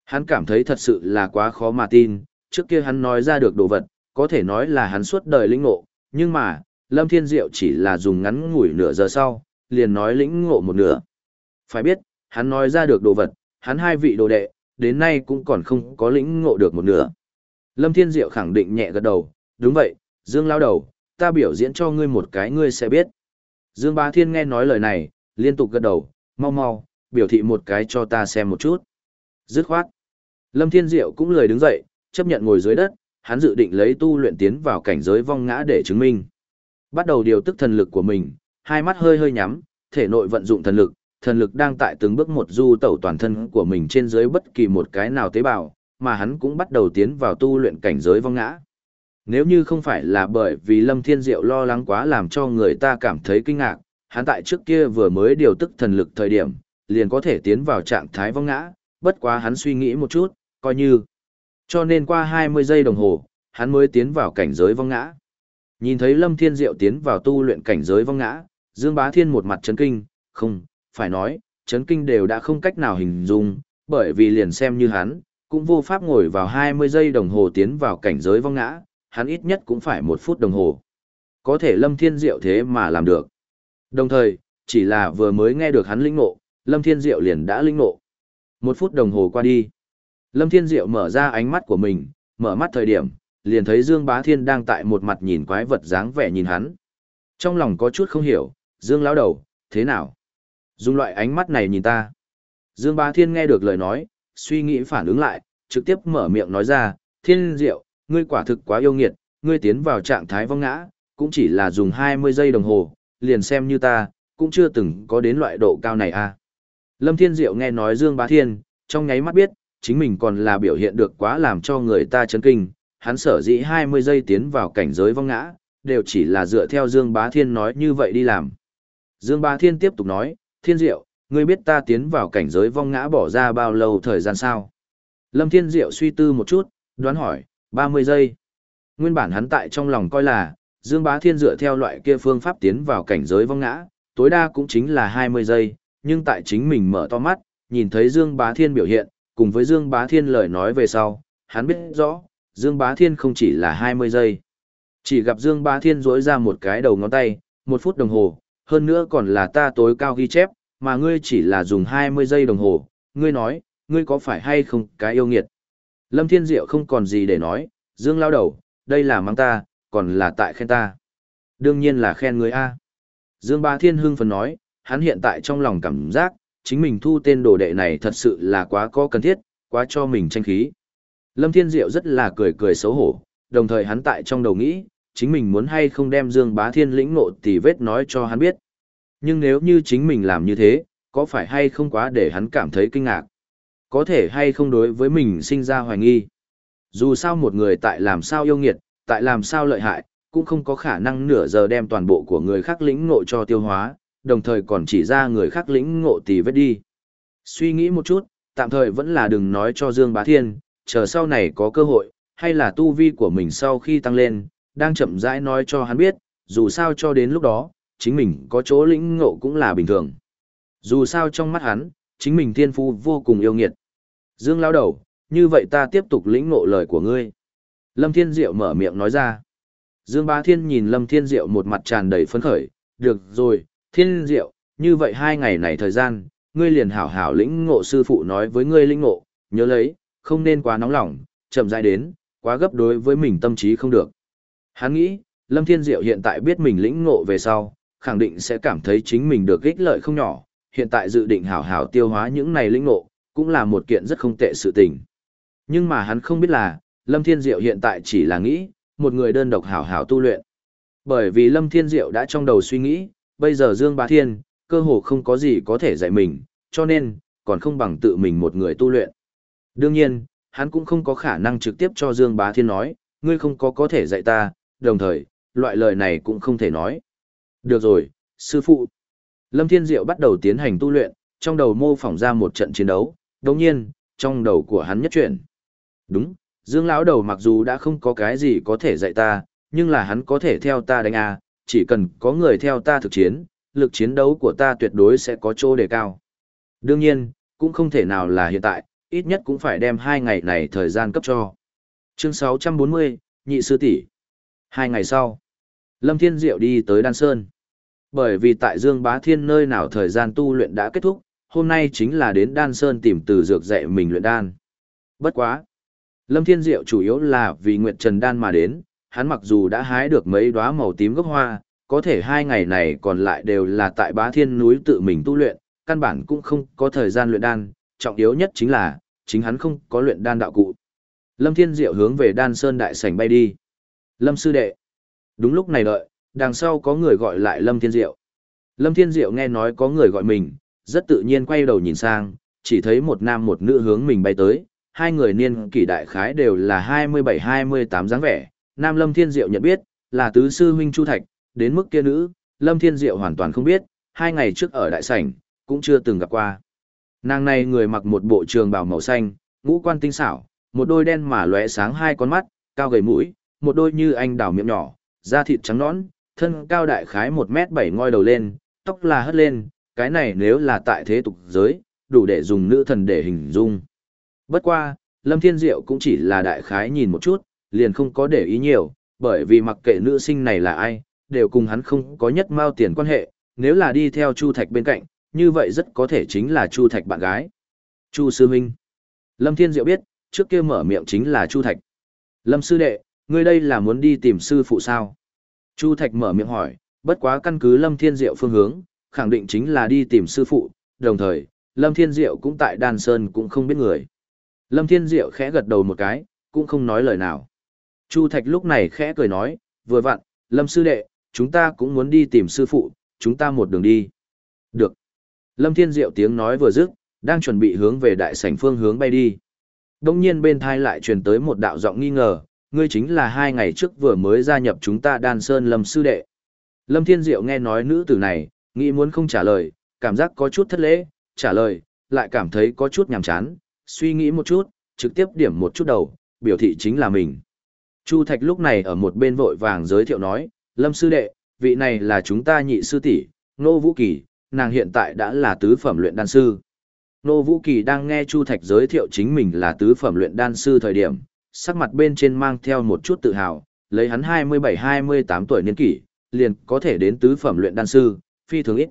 Hắn cảm thấy thật sự là quá khó mà tin, trước kia hắn nói ra được đồ vật, có thể nói là hắn suốt đời lĩnh ngộ, nhưng mà, Lâm Thiên Diệu chỉ là dùng ngắn ngủi nửa giờ sau, liền nói lĩnh ngộ một nửa. Phải biết, hắn nói ra được đồ vật, hắn hai vị đồ đệ, đến nay cũng còn không có lĩnh ngộ được một nửa. Lâm Thiên Diệu khẳng định nhẹ gật đầu, đúng vậy, Dương lao đầu, ta biểu diễn cho ngươi một cái ngươi sẽ biết. Dương Bá Thiên nghe nói lời này, liên tục gật đầu, mau mau, biểu thị một cái cho ta xem một chút. Dứt khoát. Lâm Thiên Diệu cũng lười đứng dậy, chấp nhận ngồi dưới đất, hắn dự định lấy tu luyện tiến vào cảnh giới vong ngã để chứng minh. Bắt đầu điều tức thần lực của mình, hai mắt hơi hơi nhắm, thể nội vận dụng thần lực, thần lực đang tại từng bước một du tẩu toàn thân của mình trên dưới bất kỳ một cái nào tế bào, mà hắn cũng bắt đầu tiến vào tu luyện cảnh giới vong ngã. Nếu như không phải là bởi vì Lâm Thiên Diệu lo lắng quá làm cho người ta cảm thấy kinh ngạc, hắn tại trước kia vừa mới điều tức thần lực thời điểm, liền có thể tiến vào trạng thái vong ngã, bất quá hắn suy nghĩ một chút, coi như. Cho nên qua 20 giây đồng hồ, hắn mới tiến vào cảnh giới vong ngã. Nhìn thấy Lâm Thiên Diệu tiến vào tu luyện cảnh giới vong ngã, Dương Bá Thiên một mặt chấn kinh, không, phải nói, chấn kinh đều đã không cách nào hình dung, bởi vì liền xem như hắn, cũng vô pháp ngồi vào 20 giây đồng hồ tiến vào cảnh giới vong ngã, hắn ít nhất cũng phải một phút đồng hồ. Có thể Lâm Thiên Diệu thế mà làm được. Đồng thời, chỉ là vừa mới nghe được hắn linh ngộ, Lâm Thiên Diệu liền đã linh ngộ. Một phút đồng hồ qua đi. Lâm Thiên Diệu mở ra ánh mắt của mình, mở mắt thời điểm, liền thấy Dương Bá Thiên đang tại một mặt nhìn quái vật dáng vẻ nhìn hắn. Trong lòng có chút không hiểu, Dương lão đầu, thế nào? Dùng loại ánh mắt này nhìn ta. Dương Bá Thiên nghe được lời nói, suy nghĩ phản ứng lại, trực tiếp mở miệng nói ra, Thiên Diệu, ngươi quả thực quá yêu nghiệt, ngươi tiến vào trạng thái vong ngã, cũng chỉ là dùng 20 giây đồng hồ, liền xem như ta, cũng chưa từng có đến loại độ cao này à. Lâm Thiên Diệu nghe nói Dương Bá Thiên, trong nháy mắt biết, chính mình còn là biểu hiện được quá làm cho người ta chấn kinh, hắn sở dĩ 20 giây tiến vào cảnh giới vong ngã, đều chỉ là dựa theo Dương Bá Thiên nói như vậy đi làm. Dương Bá Thiên tiếp tục nói, Thiên Diệu, ngươi biết ta tiến vào cảnh giới vong ngã bỏ ra bao lâu thời gian sao? Lâm Thiên Diệu suy tư một chút, đoán hỏi, 30 giây. Nguyên bản hắn tại trong lòng coi là, Dương Bá Thiên dựa theo loại kia phương pháp tiến vào cảnh giới vong ngã, tối đa cũng chính là 20 giây, nhưng tại chính mình mở to mắt, nhìn thấy Dương Bá Thiên biểu hiện, cùng với Dương Bá Thiên lời nói về sau, hắn biết rõ, Dương Bá Thiên không chỉ là 20 giây. Chỉ gặp Dương Bá Thiên rỗi ra một cái đầu ngón tay, một phút đồng hồ, hơn nữa còn là ta tối cao ghi chép, mà ngươi chỉ là dùng 20 giây đồng hồ, ngươi nói, ngươi có phải hay không cái yêu nghiệt. Lâm Thiên Diệu không còn gì để nói, Dương lao đầu, đây là mang ta, còn là tại khen ta. Đương nhiên là khen người A. Dương Bá Thiên hưng phấn nói, hắn hiện tại trong lòng cảm giác, chính mình thu tên đồ đệ này thật sự là quá có cần thiết, quá cho mình tranh khí. Lâm Thiên Diệu rất là cười cười xấu hổ, đồng thời hắn tại trong đầu nghĩ, chính mình muốn hay không đem Dương Bá Thiên lĩnh ngộ thì vết nói cho hắn biết. Nhưng nếu như chính mình làm như thế, có phải hay không quá để hắn cảm thấy kinh ngạc? Có thể hay không đối với mình sinh ra hoài nghi? Dù sao một người tại làm sao yêu nghiệt, tại làm sao lợi hại, cũng không có khả năng nửa giờ đem toàn bộ của người khác lĩnh ngộ cho tiêu hóa, đồng thời còn chỉ ra người khác lĩnh ngộ tì vết đi. Suy nghĩ một chút, tạm thời vẫn là đừng nói cho Dương Bá Thiên, chờ sau này có cơ hội, hay là tu vi của mình sau khi tăng lên, đang chậm rãi nói cho hắn biết, dù sao cho đến lúc đó, chính mình có chỗ lĩnh ngộ cũng là bình thường. Dù sao trong mắt hắn, chính mình thiên phu vô cùng yêu nghiệt. Dương lao đầu, như vậy ta tiếp tục lĩnh ngộ lời của ngươi. Lâm Thiên Diệu mở miệng nói ra. Dương Ba Thiên nhìn Lâm Thiên Diệu một mặt tràn đầy phấn khởi, được rồi, Thiên Diệu, như vậy hai ngày này thời gian, ngươi liền hảo hảo lĩnh ngộ sư phụ nói với ngươi lĩnh ngộ, nhớ lấy, không nên quá nóng lòng, chậm rãi đến, quá gấp đối với mình tâm trí không được. Hắn nghĩ, Lâm Thiên Diệu hiện tại biết mình lĩnh ngộ về sau, khẳng định sẽ cảm thấy chính mình được ích lợi không nhỏ, hiện tại dự định hảo hảo tiêu hóa những này lĩnh ngộ, cũng là một kiện rất không tệ sự tình. Nhưng mà hắn không biết là, Lâm Thiên Diệu hiện tại chỉ là nghĩ, một người đơn độc hảo hảo tu luyện. Bởi vì Lâm Thiên Diệu đã trong đầu suy nghĩ, bây giờ Dương Bá Thiên, cơ hồ không có gì có thể dạy mình, cho nên, còn không bằng tự mình một người tu luyện. Đương nhiên, hắn cũng không có khả năng trực tiếp cho Dương Bá Thiên nói, ngươi không có có thể dạy ta, đồng thời, loại lời này cũng không thể nói. Được rồi, sư phụ. Lâm Thiên Diệu bắt đầu tiến hành tu luyện, trong đầu mô phỏng ra một trận chiến đấu, đồng nhiên, trong đầu của hắn nhất chuyển. Đúng, Dương lão đầu mặc dù đã không có cái gì có thể dạy ta, nhưng là hắn có thể theo ta đánh a, chỉ cần có người theo ta thực chiến, lực chiến đấu của ta tuyệt đối sẽ có chỗ đề cao. Đương nhiên, cũng không thể nào là hiện tại, ít nhất cũng phải đem hai ngày này thời gian cấp cho. Chương 640, nhị sư tỷ. Hai ngày sau, Lâm Thiên Diệu đi tới Đan Sơn. Bởi vì tại Dương Bá Thiên nơi nào thời gian tu luyện đã kết thúc, hôm nay chính là đến Đan Sơn tìm từ dược dạy mình luyện đan. Bất quá. Lâm Thiên Diệu chủ yếu là vì Nguyệt Trần Đan mà đến, hắn mặc dù đã hái được mấy đóa màu tím gốc hoa, có thể hai ngày này còn lại đều là tại Bá Thiên núi tự mình tu luyện, căn bản cũng không có thời gian luyện đan, trọng yếu nhất chính là, chính hắn không có luyện đan đạo cụ. Lâm Thiên Diệu hướng về Đan Sơn đại sảnh bay đi. Lâm sư đệ. Đúng lúc này đợi, đằng sau có người gọi lại Lâm Thiên Diệu. Lâm Thiên Diệu nghe nói có người gọi mình, rất tự nhiên quay đầu nhìn sang, chỉ thấy một nam một nữ hướng mình bay tới, hai người niên kỷ đại khái đều là 27-28 dáng vẻ, nam Lâm Thiên Diệu nhận biết, là tứ sư huynh Chu Thạch, đến mức kia nữ, Lâm Thiên Diệu hoàn toàn không biết, hai ngày trước ở đại sảnh, cũng chưa từng gặp qua. Nàng này người mặc một bộ trường bào màu xanh, ngũ quan tinh xảo, một đôi đen mà lóe sáng hai con mắt, cao gầy mũi, một đôi như anh đào miệng nhỏ, da thịt trắng nõn, thân cao đại khái 1 mét 7 ngoi đầu lên, tóc là hất lên, cái này nếu là tại thế tục giới, đủ để dùng nữ thần để hình dung. Bất qua, Lâm Thiên Diệu cũng chỉ là đại khái nhìn một chút, liền không có để ý nhiều, bởi vì mặc kệ nữ sinh này là ai, đều cùng hắn không có nhất mao tiền quan hệ, nếu là đi theo Chu Thạch bên cạnh, như vậy rất có thể chính là Chu Thạch bạn gái. Chu Sư Minh. Lâm Thiên Diệu biết, trước kia mở miệng chính là Chu Thạch. Lâm Sư Đệ, ngươi đây là muốn đi tìm sư phụ sao? Chu Thạch mở miệng hỏi, bất quá căn cứ Lâm Thiên Diệu phương hướng, khẳng định chính là đi tìm sư phụ, đồng thời, Lâm Thiên Diệu cũng tại Đan Sơn cũng không biết người. Lâm Thiên Diệu khẽ gật đầu một cái, cũng không nói lời nào. Chu Thạch lúc này khẽ cười nói, vừa vặn, Lâm Sư Đệ, chúng ta cũng muốn đi tìm sư phụ, chúng ta một đường đi. Được. Lâm Thiên Diệu tiếng nói vừa dứt, đang chuẩn bị hướng về đại sảnh phương hướng bay đi. Đông nhiên bên thai lại truyền tới một đạo giọng nghi ngờ, ngươi chính là hai ngày trước vừa mới gia nhập chúng ta đan sơn lâm sư đệ. Lâm Thiên Diệu nghe nói nữ tử này, nghĩ muốn không trả lời, cảm giác có chút thất lễ, trả lời, lại cảm thấy có chút nhàm chán, suy nghĩ một chút, trực tiếp điểm một chút đầu, biểu thị chính là mình. Chu Thạch lúc này ở một bên vội vàng giới thiệu nói, Lâm sư đệ, vị này là chúng ta nhị sư tỷ, Nô Vũ Kỳ, nàng hiện tại đã là tứ phẩm luyện đan sư. Nô Vũ Kỳ đang nghe Chu Thạch giới thiệu chính mình là tứ phẩm luyện đan sư thời điểm, sắc mặt bên trên mang theo một chút tự hào, lấy hắn 27-28 tuổi niên kỷ, liền có thể đến tứ phẩm luyện đan sư, phi thường ít.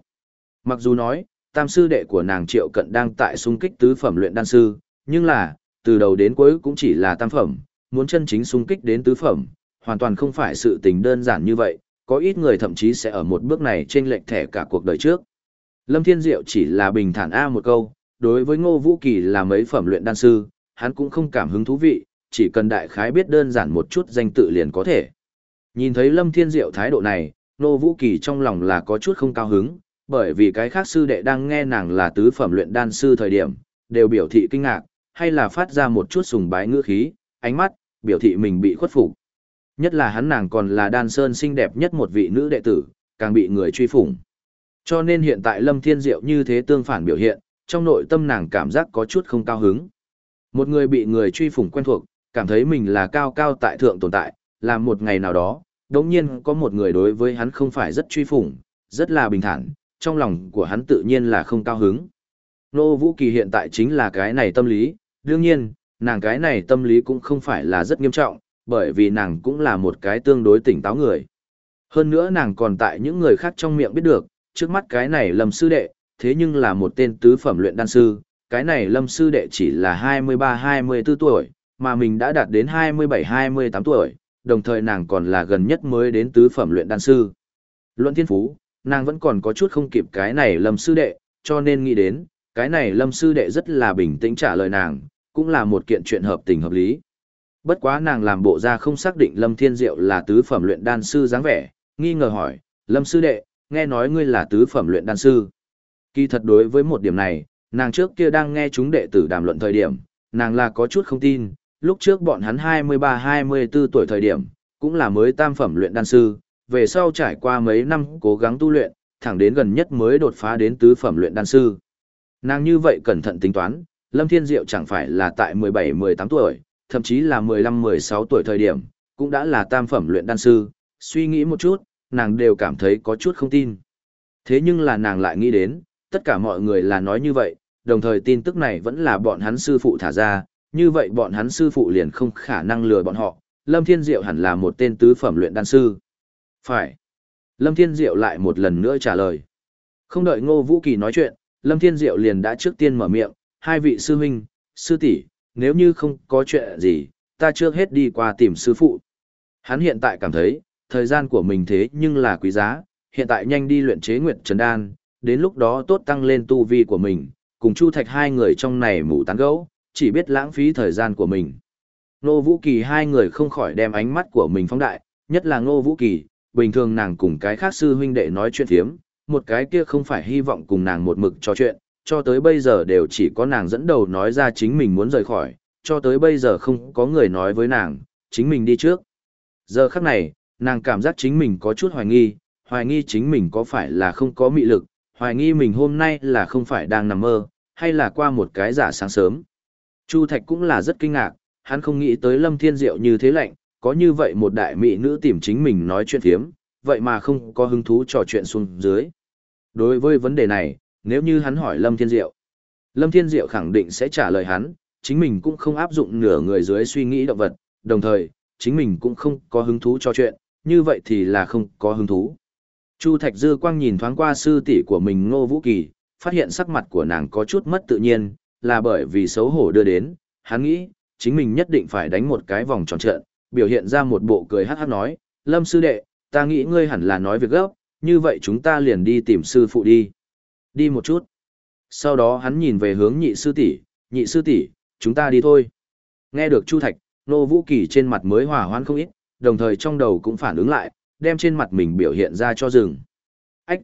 Mặc dù nói, tam sư đệ của nàng Triệu Cận đang tại xung kích tứ phẩm luyện đan sư, nhưng là, từ đầu đến cuối cũng chỉ là tam phẩm, muốn chân chính xung kích đến tứ phẩm, hoàn toàn không phải sự tình đơn giản như vậy, có ít người thậm chí sẽ ở một bước này trên lệch thẻ cả cuộc đời trước. Lâm Thiên Diệu chỉ là bình thản A một câu, đối với Ngô Vũ Kỳ là mấy phẩm luyện đan sư, hắn cũng không cảm hứng thú vị, chỉ cần đại khái biết đơn giản một chút danh tự liền có thể. Nhìn thấy Lâm Thiên Diệu thái độ này, Nô Vũ Kỳ trong lòng là có chút không cao hứng, bởi vì cái khác sư đệ đang nghe nàng là tứ phẩm luyện đan sư thời điểm, đều biểu thị kinh ngạc, hay là phát ra một chút sùng bái ngữ khí, ánh mắt, biểu thị mình bị khuất phục. Nhất là hắn nàng còn là đan sơn xinh đẹp nhất một vị nữ đệ tử, càng bị người truy phủng. Cho nên hiện tại Lâm Thiên Diệu như thế tương phản biểu hiện, trong nội tâm nàng cảm giác có chút không cao hứng. Một người bị người truy phủng quen thuộc, cảm thấy mình là cao cao tại thượng tồn tại, là một ngày nào đó, đống nhiên có một người đối với hắn không phải rất truy phủng, rất là bình thản, trong lòng của hắn tự nhiên là không cao hứng. Nô Vũ Kỳ hiện tại chính là cái này tâm lý, đương nhiên, nàng cái này tâm lý cũng không phải là rất nghiêm trọng, bởi vì nàng cũng là một cái tương đối tỉnh táo người. Hơn nữa nàng còn tại những người khác trong miệng biết được, trước mắt cái này lâm sư đệ, thế nhưng là một tên tứ phẩm luyện đan sư, cái này lâm sư đệ chỉ là 23-24 tuổi, mà mình đã đạt đến 27-28 tuổi, đồng thời nàng còn là gần nhất mới đến tứ phẩm luyện đan sư. Luận thiên phú, nàng vẫn còn có chút không kịp cái này lâm sư đệ, cho nên nghĩ đến, cái này lâm sư đệ rất là bình tĩnh trả lời nàng, cũng là một kiện chuyện hợp tình hợp lý. Bất quá nàng làm bộ ra không xác định lâm thiên diệu là tứ phẩm luyện đan sư dáng vẻ, nghi ngờ hỏi, lâm sư đệ, nghe nói ngươi là tứ phẩm luyện đan sư. Kỳ thật đối với một điểm này, nàng trước kia đang nghe chúng đệ tử đàm luận thời điểm, nàng là có chút không tin, lúc trước bọn hắn 23-24 tuổi thời điểm, cũng là mới tam phẩm luyện đan sư, về sau trải qua mấy năm cố gắng tu luyện, thẳng đến gần nhất mới đột phá đến tứ phẩm luyện đan sư. Nàng như vậy cẩn thận tính toán, Lâm Thiên Diệu chẳng phải là tại 17-18 tuổi, thậm chí là 15-16 tuổi thời điểm, cũng đã là tam phẩm luyện đan sư, suy nghĩ một chút, nàng đều cảm thấy có chút không tin. Thế nhưng là nàng lại nghĩ đến, tất cả mọi người là nói như vậy, đồng thời tin tức này vẫn là bọn hắn sư phụ thả ra, như vậy bọn hắn sư phụ liền không khả năng lừa bọn họ, Lâm Thiên Diệu hẳn là một tên tứ phẩm luyện đan sư. Phải. Lâm Thiên Diệu lại một lần nữa trả lời. Không đợi Ngô Vũ Kỳ nói chuyện, Lâm Thiên Diệu liền đã trước tiên mở miệng, hai vị sư huynh, sư tỷ, nếu như không có chuyện gì, ta trước hết đi qua tìm sư phụ. Hắn hiện tại cảm thấy, thời gian của mình thế nhưng là quý giá, hiện tại nhanh đi luyện chế Nguyệt Trần Đan, đến lúc đó tốt tăng lên tu vi của mình, cùng Chu Thạch hai người trong này mù tán gẫu, chỉ biết lãng phí thời gian của mình. Ngô Vũ Kỳ hai người không khỏi đem ánh mắt của mình phóng đại, nhất là Ngô Vũ Kỳ, bình thường nàng cùng cái khác sư huynh đệ nói chuyện thiếm, một cái kia không phải hy vọng cùng nàng một mực trò chuyện, cho tới bây giờ đều chỉ có nàng dẫn đầu nói ra chính mình muốn rời khỏi, cho tới bây giờ không có người nói với nàng, chính mình đi trước. Giờ khắc này, nàng cảm giác chính mình có chút hoài nghi, hoài nghi chính mình có phải là không có mị lực, hoài nghi mình hôm nay là không phải đang nằm mơ, hay là qua một cái giả sáng sớm. Chu Thạch cũng là rất kinh ngạc, hắn không nghĩ tới Lâm Thiên Diệu như thế lạnh, có như vậy một đại mỹ nữ tìm chính mình nói chuyện thiếm, vậy mà không có hứng thú trò chuyện xuống dưới. Đối với vấn đề này, nếu như hắn hỏi Lâm Thiên Diệu, Lâm Thiên Diệu khẳng định sẽ trả lời hắn, chính mình cũng không áp dụng nửa người dưới suy nghĩ động vật, đồng thời, chính mình cũng không có hứng thú trò chuyện, như vậy thì là không có hứng thú. Chu Thạch Dư Quang nhìn thoáng qua sư tỷ của mình Ngô Vũ Kỳ, phát hiện sắc mặt của nàng có chút mất tự nhiên, là bởi vì xấu hổ đưa đến, hắn nghĩ, chính mình nhất định phải đánh một cái vòng tròn trợn, biểu hiện ra một bộ cười hát hát nói, Lâm sư đệ, ta nghĩ ngươi hẳn là nói việc gấp, như vậy chúng ta liền đi tìm sư phụ đi. Đi một chút. Sau đó hắn nhìn về hướng nhị sư tỷ, nhị sư tỷ, chúng ta đi thôi. Nghe được Chu Thạch, Nô Vũ Kỳ trên mặt mới hòa hoãn không ít, đồng thời trong đầu cũng phản ứng lại, đem trên mặt mình biểu hiện ra cho rừng. Ách!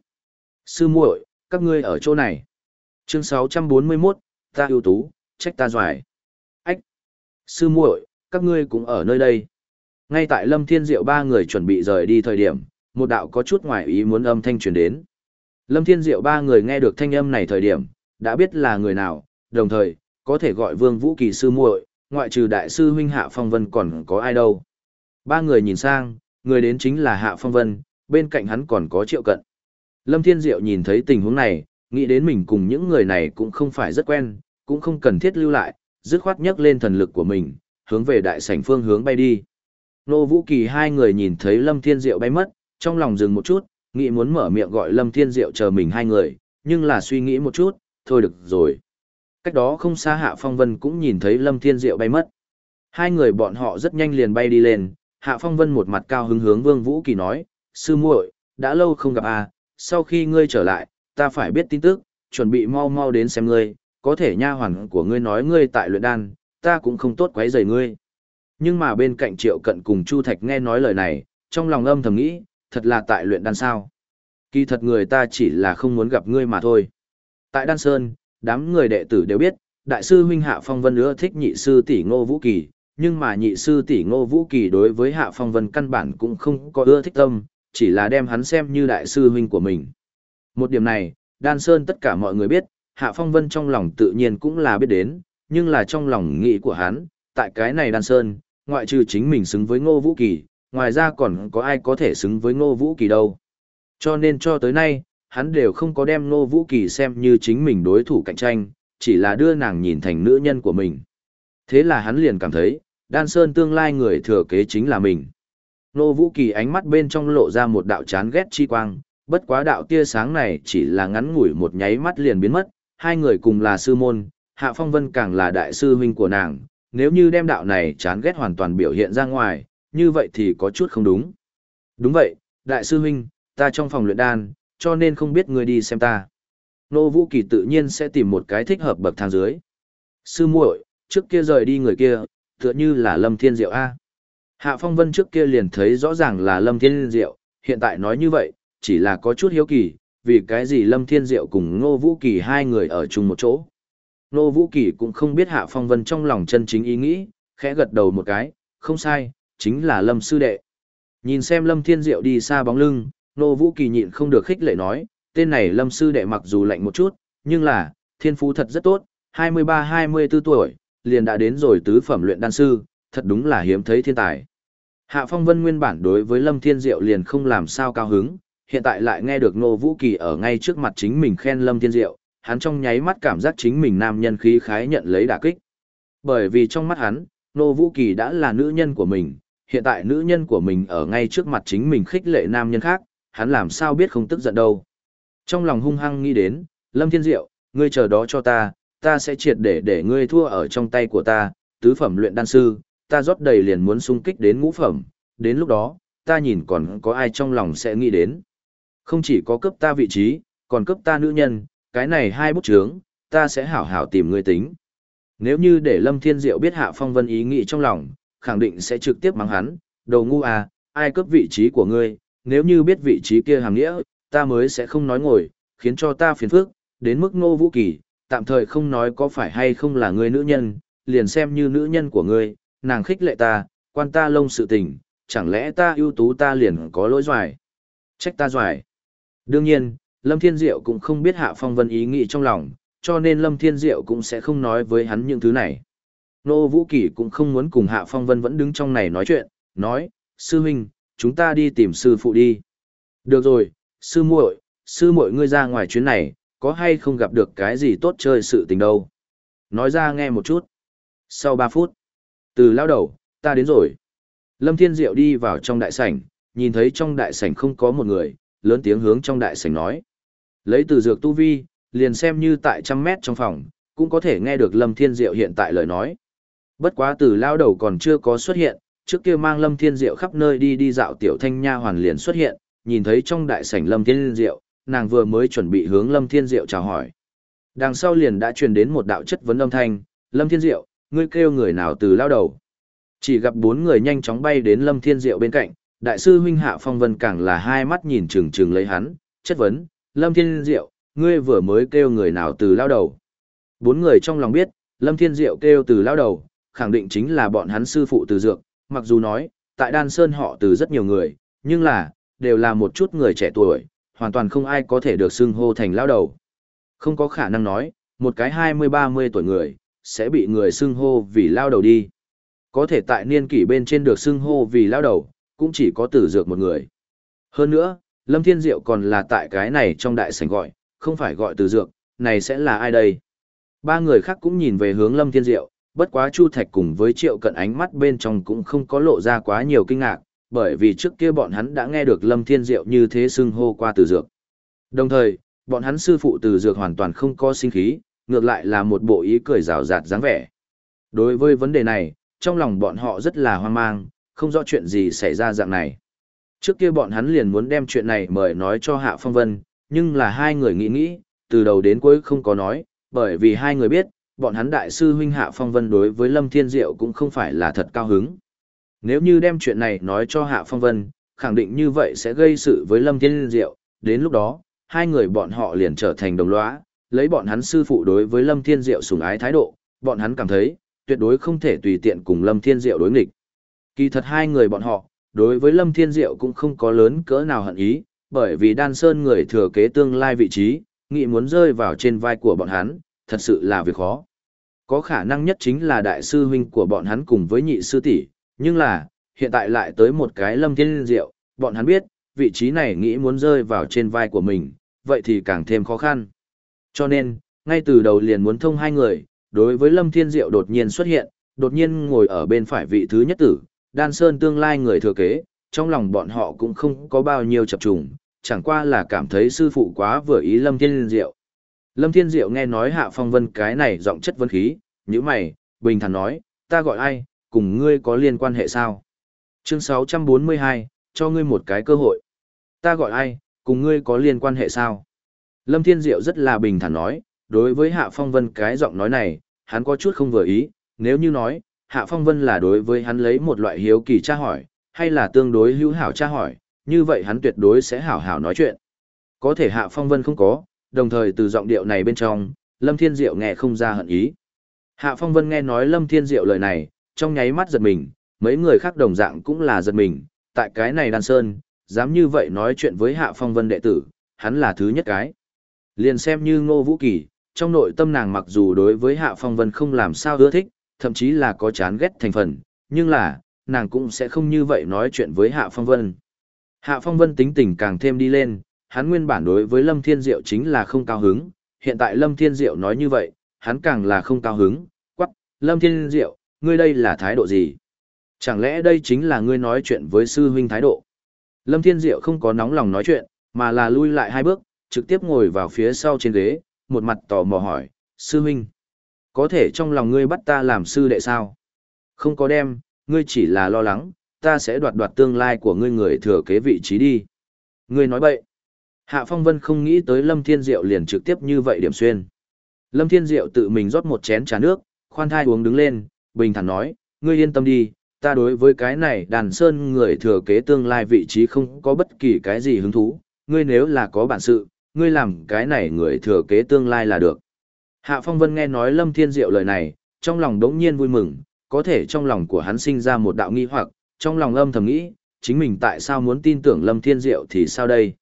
Sư muội, các ngươi ở chỗ này. Chương 641, ta ưu tú, trách ta doài. Ách! Sư muội, các ngươi cũng ở nơi đây. Ngay tại Lâm Thiên Diệu ba người chuẩn bị rời đi thời điểm, một đạo có chút ngoài ý muốn âm thanh truyền đến. Lâm Thiên Diệu ba người nghe được thanh âm này thời điểm, đã biết là người nào, đồng thời, có thể gọi Vương Vũ Kỳ sư muội, ngoại trừ đại sư huynh Hạ Phong Vân còn có ai đâu. Ba người nhìn sang, người đến chính là Hạ Phong Vân, bên cạnh hắn còn có Triệu Cận. Lâm Thiên Diệu nhìn thấy tình huống này, nghĩ đến mình cùng những người này cũng không phải rất quen, cũng không cần thiết lưu lại, dứt khoát nhấc lên thần lực của mình, hướng về đại sảnh phương hướng bay đi. Nô Vũ Kỳ hai người nhìn thấy Lâm Thiên Diệu bay mất, trong lòng dừng một chút, nghĩ muốn mở miệng gọi Lâm Thiên Diệu chờ mình hai người, nhưng là suy nghĩ một chút, thôi được rồi. Cách đó không xa Hạ Phong Vân cũng nhìn thấy Lâm Thiên Diệu bay mất. Hai người bọn họ rất nhanh liền bay đi lên, Hạ Phong Vân một mặt cao hứng hướng Vương Vũ Kỳ nói, sư muội, đã lâu không gặp à, sau khi ngươi trở lại, ta phải biết tin tức, chuẩn bị mau mau đến xem ngươi, có thể nha hoàn của ngươi nói ngươi tại luyện đan, ta cũng không tốt quấy rầy ngươi. Nhưng mà bên cạnh Triệu Cận cùng Chu Thạch nghe nói lời này, trong lòng âm thầm nghĩ, thật là tại luyện đan sao. Kỳ thật người ta chỉ là không muốn gặp ngươi mà thôi. Tại Đan Sơn, đám người đệ tử đều biết, đại sư huynh Hạ Phong Vân ưa thích nhị sư tỷ Ngô Vũ Kỳ, nhưng mà nhị sư tỷ Ngô Vũ Kỳ đối với Hạ Phong Vân căn bản cũng không có ưa thích tâm, chỉ là đem hắn xem như đại sư huynh của mình. Một điểm này, Đan Sơn tất cả mọi người biết, Hạ Phong Vân trong lòng tự nhiên cũng là biết đến, nhưng là trong lòng nghĩ của hắn, tại cái này Đan Sơn, ngoại trừ chính mình xứng với Ngô Vũ Kỳ, ngoài ra còn có ai có thể xứng với Ngô Vũ Kỳ đâu. Cho nên cho tới nay, hắn đều không có đem Ngô Vũ Kỳ xem như chính mình đối thủ cạnh tranh, chỉ là đưa nàng nhìn thành nữ nhân của mình. Thế là hắn liền cảm thấy, Đan Sơn tương lai người thừa kế chính là mình. Ngô Vũ Kỳ ánh mắt bên trong lộ ra một đạo chán ghét chi quang, bất quá đạo tia sáng này chỉ là ngắn ngủi một nháy mắt liền biến mất, hai người cùng là sư môn, Hạ Phong Vân càng là đại sư huynh của nàng, nếu như đem đạo này chán ghét hoàn toàn biểu hiện ra ngoài, như vậy thì có chút không đúng. Đúng vậy, đại sư huynh, ta trong phòng luyện đan, cho nên không biết người đi xem ta. Nô Vũ Kỳ tự nhiên sẽ tìm một cái thích hợp bậc thang dưới. Sư muội, trước kia rời đi người kia, tựa như là Lâm Thiên Diệu A. Hạ Phong Vân trước kia liền thấy rõ ràng là Lâm Thiên Diệu, hiện tại nói như vậy, chỉ là có chút hiếu kỳ, vì cái gì Lâm Thiên Diệu cùng Ngô Vũ Kỳ hai người ở chung một chỗ. Ngô Vũ Kỳ cũng không biết Hạ Phong Vân trong lòng chân chính ý nghĩ, khẽ gật đầu một cái, không sai, chính là Lâm Sư Đệ. Nhìn xem Lâm Thiên Diệu đi xa bóng lưng, Ngô Vũ Kỳ nhịn không được khích lệ nói, tên này Lâm Sư Đệ mặc dù lạnh một chút, nhưng là, thiên phú thật rất tốt, 23-24 tuổi, liền đã đến rồi tứ phẩm luyện đan sư, thật đúng là hiếm thấy thiên tài. Hạ Phong Vân nguyên bản đối với Lâm Thiên Diệu liền không làm sao cao hứng, hiện tại lại nghe được Ngô Vũ Kỳ ở ngay trước mặt chính mình khen Lâm Thiên Diệu, hắn trong nháy mắt cảm giác chính mình nam nhân khí khái nhận lấy đả kích. Bởi vì trong mắt hắn, Ngô Vũ Kỳ đã là nữ nhân của mình, hiện tại nữ nhân của mình ở ngay trước mặt chính mình khích lệ nam nhân khác, hắn làm sao biết không tức giận đâu. Trong lòng hung hăng nghĩ đến, Lâm Thiên Diệu, ngươi chờ đó cho ta, ta sẽ triệt để để ngươi thua ở trong tay của ta, tứ phẩm luyện đan sư, ta rót đầy liền muốn xung kích đến ngũ phẩm, đến lúc đó, ta nhìn còn có ai trong lòng sẽ nghĩ đến. Không chỉ có cấp ta vị trí, còn cấp ta nữ nhân, cái này hai bút chướng, ta sẽ hảo hảo tìm người tính. Nếu như để Lâm Thiên Diệu biết Hạ Phong Vân ý nghĩ trong lòng, khẳng định sẽ trực tiếp mắng hắn, đồ ngu à, ai cấp vị trí của ngươi, nếu như biết vị trí kia hàng nghĩa, ta mới sẽ không nói ngồi, khiến cho ta phiền phức, đến mức ngô vũ kỳ, tạm thời không nói có phải hay không là người nữ nhân, liền xem như nữ nhân của ngươi, nàng khích lệ ta, quan ta lông sự tình, chẳng lẽ ta ưu tú ta liền có lỗi doài. Trách ta doài. Đương nhiên, Lâm Thiên Diệu cũng không biết Hạ Phong Vân ý nghĩ trong lòng, cho nên Lâm Thiên Diệu cũng sẽ không nói với hắn những thứ này. Nô Vũ Kỳ cũng không muốn cùng Hạ Phong Vân vẫn đứng trong này nói chuyện, nói, sư huynh, chúng ta đi tìm sư phụ đi. Được rồi, sư muội, sư muội ngươi ra ngoài chuyến này, có hay không gặp được cái gì tốt chơi sự tình đâu. Nói ra nghe một chút. Sau 3 phút, từ lao đầu, ta đến rồi. Lâm Thiên Diệu đi vào trong đại sảnh, nhìn thấy trong đại sảnh không có một người, lớn tiếng hướng trong đại sảnh nói. Lấy từ dược tu vi, liền xem như tại trăm mét trong phòng, cũng có thể nghe được Lâm Thiên Diệu hiện tại lời nói. Bất quá từ lao đầu còn chưa có xuất hiện, trước kia mang Lâm Thiên Diệu khắp nơi đi đi dạo tiểu thanh nha hoàn liền xuất hiện, nhìn thấy trong đại sảnh Lâm Thiên Diệu, nàng vừa mới chuẩn bị hướng Lâm Thiên Diệu chào hỏi. Đằng sau liền đã truyền đến một đạo chất vấn âm thanh, Lâm Thiên Diệu, ngươi kêu người nào từ lao đầu. Chỉ gặp bốn người nhanh chóng bay đến Lâm Thiên Diệu bên cạnh, đại sư huynh Hạ Phong Vân càng là hai mắt nhìn trừng trừng lấy hắn, chất vấn, Lâm Thiên Diệu, ngươi vừa mới kêu người nào từ lao đầu. Bốn người trong lòng biết, Lâm Thiên Diệu kêu từ lao đầu, khẳng định chính là bọn hắn sư phụ từ dược, mặc dù nói, tại Đan Sơn họ từ rất nhiều người, nhưng là, đều là một chút người trẻ tuổi, hoàn toàn không ai có thể được xưng hô thành lao đầu. Không có khả năng nói, một cái 20-30 tuổi người, sẽ bị người xưng hô vì lao đầu đi. Có thể tại niên kỷ bên trên được xưng hô vì lao đầu, cũng chỉ có tử dược một người. Hơn nữa, Lâm Thiên Diệu còn là tại cái này trong đại sảnh gọi, không phải gọi tử dược, này sẽ là ai đây? Ba người khác cũng nhìn về hướng Lâm Thiên Diệu, bất quá Chu Thạch cùng với Triệu Cận ánh mắt bên trong cũng không có lộ ra quá nhiều kinh ngạc, bởi vì trước kia bọn hắn đã nghe được Lâm Thiên Diệu như thế xưng hô qua tử dược. Đồng thời, bọn hắn sư phụ tử dược hoàn toàn không có sinh khí, ngược lại là một bộ ý cười rào rạt dáng vẻ. Đối với vấn đề này, trong lòng bọn họ rất là hoang mang, không rõ chuyện gì xảy ra dạng này. Trước kia bọn hắn liền muốn đem chuyện này mời nói cho Hạ Phong Vân, nhưng là hai người nghĩ nghĩ, từ đầu đến cuối không có nói, bởi vì hai người biết, bọn hắn đại sư huynh Hạ Phong Vân đối với Lâm Thiên Diệu cũng không phải là thật cao hứng. Nếu như đem chuyện này nói cho Hạ Phong Vân, khẳng định như vậy sẽ gây sự với Lâm Thiên Diệu, đến lúc đó, hai người bọn họ liền trở thành đồng lõa, lấy bọn hắn sư phụ đối với Lâm Thiên Diệu sủng ái thái độ, bọn hắn cảm thấy, tuyệt đối không thể tùy tiện cùng Lâm Thiên Diệu đối nghịch. Kỳ thật hai người bọn họ, đối với Lâm Thiên Diệu cũng không có lớn cỡ nào hận ý, bởi vì Đan Sơn người thừa kế tương lai vị trí, nghĩ muốn rơi vào trên vai của bọn hắn, thật sự là việc khó. Có khả năng nhất chính là đại sư huynh của bọn hắn cùng với nhị sư tỷ, nhưng là, hiện tại lại tới một cái Lâm Thiên Diệu, bọn hắn biết, vị trí này nghĩ muốn rơi vào trên vai của mình, vậy thì càng thêm khó khăn. Cho nên, ngay từ đầu liền muốn thông hai người, đối với Lâm Thiên Diệu đột nhiên xuất hiện, đột nhiên ngồi ở bên phải vị thứ nhất tử, Đan Sơn tương lai người thừa kế, trong lòng bọn họ cũng không có bao nhiêu chập trùng, chẳng qua là cảm thấy sư phụ quá vừa ý Lâm Thiên Diệu. Lâm Thiên Diệu nghe nói Hạ Phong Vân cái này giọng chất vân khí, như mày, bình thản nói, ta gọi ai, cùng ngươi có liên quan hệ sao? Chương 642, cho ngươi một cái cơ hội. Ta gọi ai, cùng ngươi có liên quan hệ sao? Lâm Thiên Diệu rất là bình thản nói, đối với Hạ Phong Vân cái giọng nói này, hắn có chút không vừa ý, nếu như nói, Hạ Phong Vân là đối với hắn lấy một loại hiếu kỳ tra hỏi, hay là tương đối hữu hảo tra hỏi, như vậy hắn tuyệt đối sẽ hảo hảo nói chuyện. Có thể Hạ Phong Vân không có, đồng thời từ giọng điệu này bên trong, Lâm Thiên Diệu nghe không ra hận ý. Hạ Phong Vân nghe nói Lâm Thiên Diệu lời này, trong nháy mắt giật mình, mấy người khác đồng dạng cũng là giật mình, tại cái này đan sơn, dám như vậy nói chuyện với Hạ Phong Vân đệ tử, hắn là thứ nhất cái. Liền xem như Ngô Vũ Kỳ, trong nội tâm nàng mặc dù đối với Hạ Phong Vân không làm sao ưa thích, thậm chí là có chán ghét thành phần, nhưng là, nàng cũng sẽ không như vậy nói chuyện với Hạ Phong Vân. Hạ Phong Vân tính tình càng thêm đi lên, hắn nguyên bản đối với Lâm Thiên Diệu chính là không cao hứng, hiện tại Lâm Thiên Diệu nói như vậy, hắn càng là không cao hứng, quắc, Lâm Thiên Diệu, ngươi đây là thái độ gì? Chẳng lẽ đây chính là ngươi nói chuyện với sư huynh thái độ? Lâm Thiên Diệu không có nóng lòng nói chuyện, mà là lui lại hai bước, trực tiếp ngồi vào phía sau trên ghế, một mặt tò mò hỏi, sư huynh, có thể trong lòng ngươi bắt ta làm sư đệ sao? Không có đem, ngươi chỉ là lo lắng, ta sẽ đoạt đoạt tương lai của ngươi người thừa kế vị trí đi. Ngươi nói bậy. Hạ Phong Vân không nghĩ tới Lâm Thiên Diệu liền trực tiếp như vậy điểm xuyên. Lâm Thiên Diệu tự mình rót một chén trà nước, khoan thai uống đứng lên, bình thản nói, ngươi yên tâm đi, ta đối với cái này đàn sơn người thừa kế tương lai vị trí không có bất kỳ cái gì hứng thú, ngươi nếu là có bản sự, ngươi làm cái này người thừa kế tương lai là được. Hạ Phong Vân nghe nói Lâm Thiên Diệu lời này, trong lòng đống nhiên vui mừng, có thể trong lòng của hắn sinh ra một đạo nghi hoặc, trong lòng âm thầm nghĩ, chính mình tại sao muốn tin tưởng Lâm Thiên Diệu thì sao đây?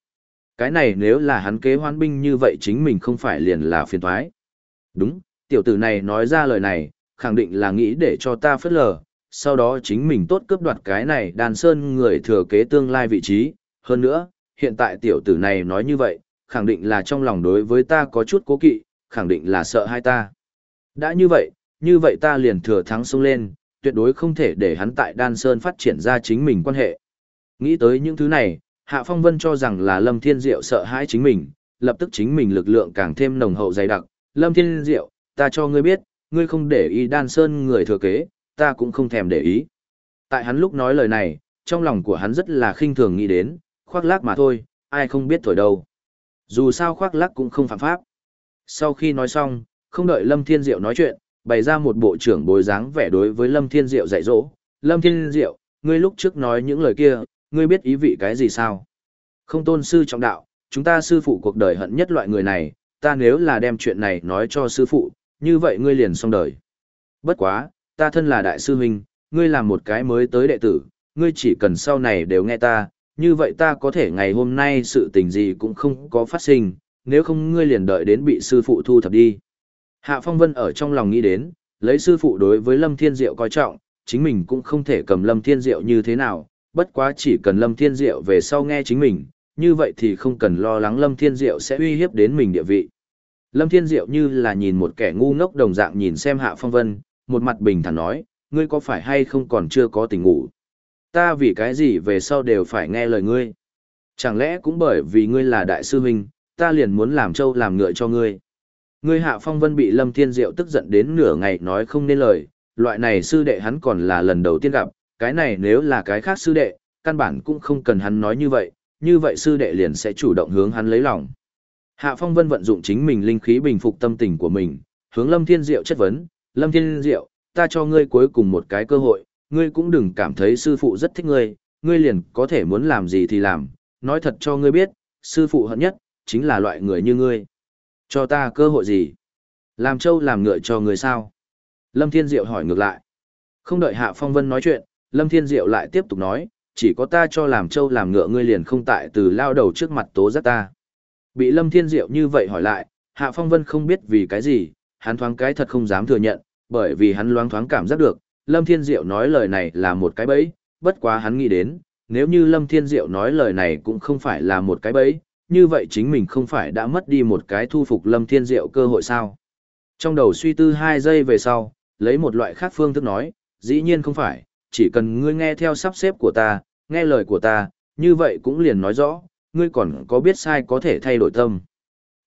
Cái này nếu là hắn kế hoán binh như vậy chính mình không phải liền là phiền thoái. Đúng, tiểu tử này nói ra lời này, khẳng định là nghĩ để cho ta phớt lờ, sau đó chính mình tốt cướp đoạt cái này đàn sơn người thừa kế tương lai vị trí. Hơn nữa, hiện tại tiểu tử này nói như vậy, khẳng định là trong lòng đối với ta có chút cố kỵ, khẳng định là sợ hai ta. Đã như vậy, như vậy ta liền thừa thắng xông lên, tuyệt đối không thể để hắn tại Đan Sơn phát triển ra chính mình quan hệ. Nghĩ tới những thứ này, Hạ Phong Vân cho rằng là Lâm Thiên Diệu sợ hãi chính mình, lập tức chính mình lực lượng càng thêm nồng hậu dày đặc. Lâm Thiên Diệu, ta cho ngươi biết, ngươi không để ý Đan Sơn người thừa kế, ta cũng không thèm để ý. Tại hắn lúc nói lời này, trong lòng của hắn rất là khinh thường nghĩ đến, khoác lác mà thôi, ai không biết thổi đâu. Dù sao khoác lác cũng không phạm pháp. Sau khi nói xong, không đợi Lâm Thiên Diệu nói chuyện, bày ra một bộ trưởng bồi dáng vẻ đối với Lâm Thiên Diệu dạy dỗ. Lâm Thiên Diệu, ngươi lúc trước nói những lời kia, ngươi biết ý vị cái gì sao? Không tôn sư trọng đạo, chúng ta sư phụ cuộc đời hận nhất loại người này, ta nếu là đem chuyện này nói cho sư phụ, như vậy ngươi liền xong đời. Bất quá, ta thân là đại sư huynh, ngươi làm một cái mới tới đệ tử, ngươi chỉ cần sau này đều nghe ta, như vậy ta có thể ngày hôm nay sự tình gì cũng không có phát sinh, nếu không ngươi liền đợi đến bị sư phụ thu thập đi. Hạ Phong Vân ở trong lòng nghĩ đến, lấy sư phụ đối với Lâm Thiên Diệu coi trọng, chính mình cũng không thể cầm Lâm Thiên Diệu như thế nào, bất quá chỉ cần Lâm Thiên Diệu về sau nghe chính mình, như vậy thì không cần lo lắng Lâm Thiên Diệu sẽ uy hiếp đến mình địa vị. Lâm Thiên Diệu như là nhìn một kẻ ngu ngốc đồng dạng nhìn xem Hạ Phong Vân, một mặt bình thản nói, ngươi có phải hay không còn chưa có tình ngủ? Ta vì cái gì về sau đều phải nghe lời ngươi? Chẳng lẽ cũng bởi vì ngươi là đại sư huynh, ta liền muốn làm trâu làm ngựa cho ngươi? Ngươi Hạ Phong Vân bị Lâm Thiên Diệu tức giận đến nửa ngày nói không nên lời, loại này sư đệ hắn còn là lần đầu tiên gặp, cái này nếu là cái khác sư đệ, căn bản cũng không cần hắn nói như vậy, như vậy sư đệ liền sẽ chủ động hướng hắn lấy lòng. Hạ Phong Vân vận dụng chính mình linh khí bình phục tâm tình của mình, hướng Lâm Thiên Diệu chất vấn, Lâm Thiên Diệu, ta cho ngươi cuối cùng một cái cơ hội, ngươi cũng đừng cảm thấy sư phụ rất thích ngươi, ngươi liền có thể muốn làm gì thì làm, nói thật cho ngươi biết, sư phụ hận nhất, chính là loại người như ngươi. Cho ta cơ hội gì? Làm trâu làm ngựa cho người sao? Lâm Thiên Diệu hỏi ngược lại. Không đợi Hạ Phong Vân nói chuyện, Lâm Thiên Diệu lại tiếp tục nói, chỉ có ta cho làm trâu làm ngựa ngươi liền không tại từ lao đầu trước mặt tố giác ta. Bị Lâm Thiên Diệu như vậy hỏi lại, Hạ Phong Vân không biết vì cái gì, hắn thoáng cái thật không dám thừa nhận, bởi vì hắn loáng thoáng cảm giác được, Lâm Thiên Diệu nói lời này là một cái bẫy, bất quá hắn nghĩ đến, nếu như Lâm Thiên Diệu nói lời này cũng không phải là một cái bẫy, như vậy chính mình không phải đã mất đi một cái thu phục Lâm Thiên Diệu cơ hội sao. Trong đầu suy tư hai giây về sau, lấy một loại khác phương thức nói, dĩ nhiên không phải, chỉ cần ngươi nghe theo sắp xếp của ta, nghe lời của ta, như vậy cũng liền nói rõ, ngươi còn có biết sai có thể thay đổi tâm.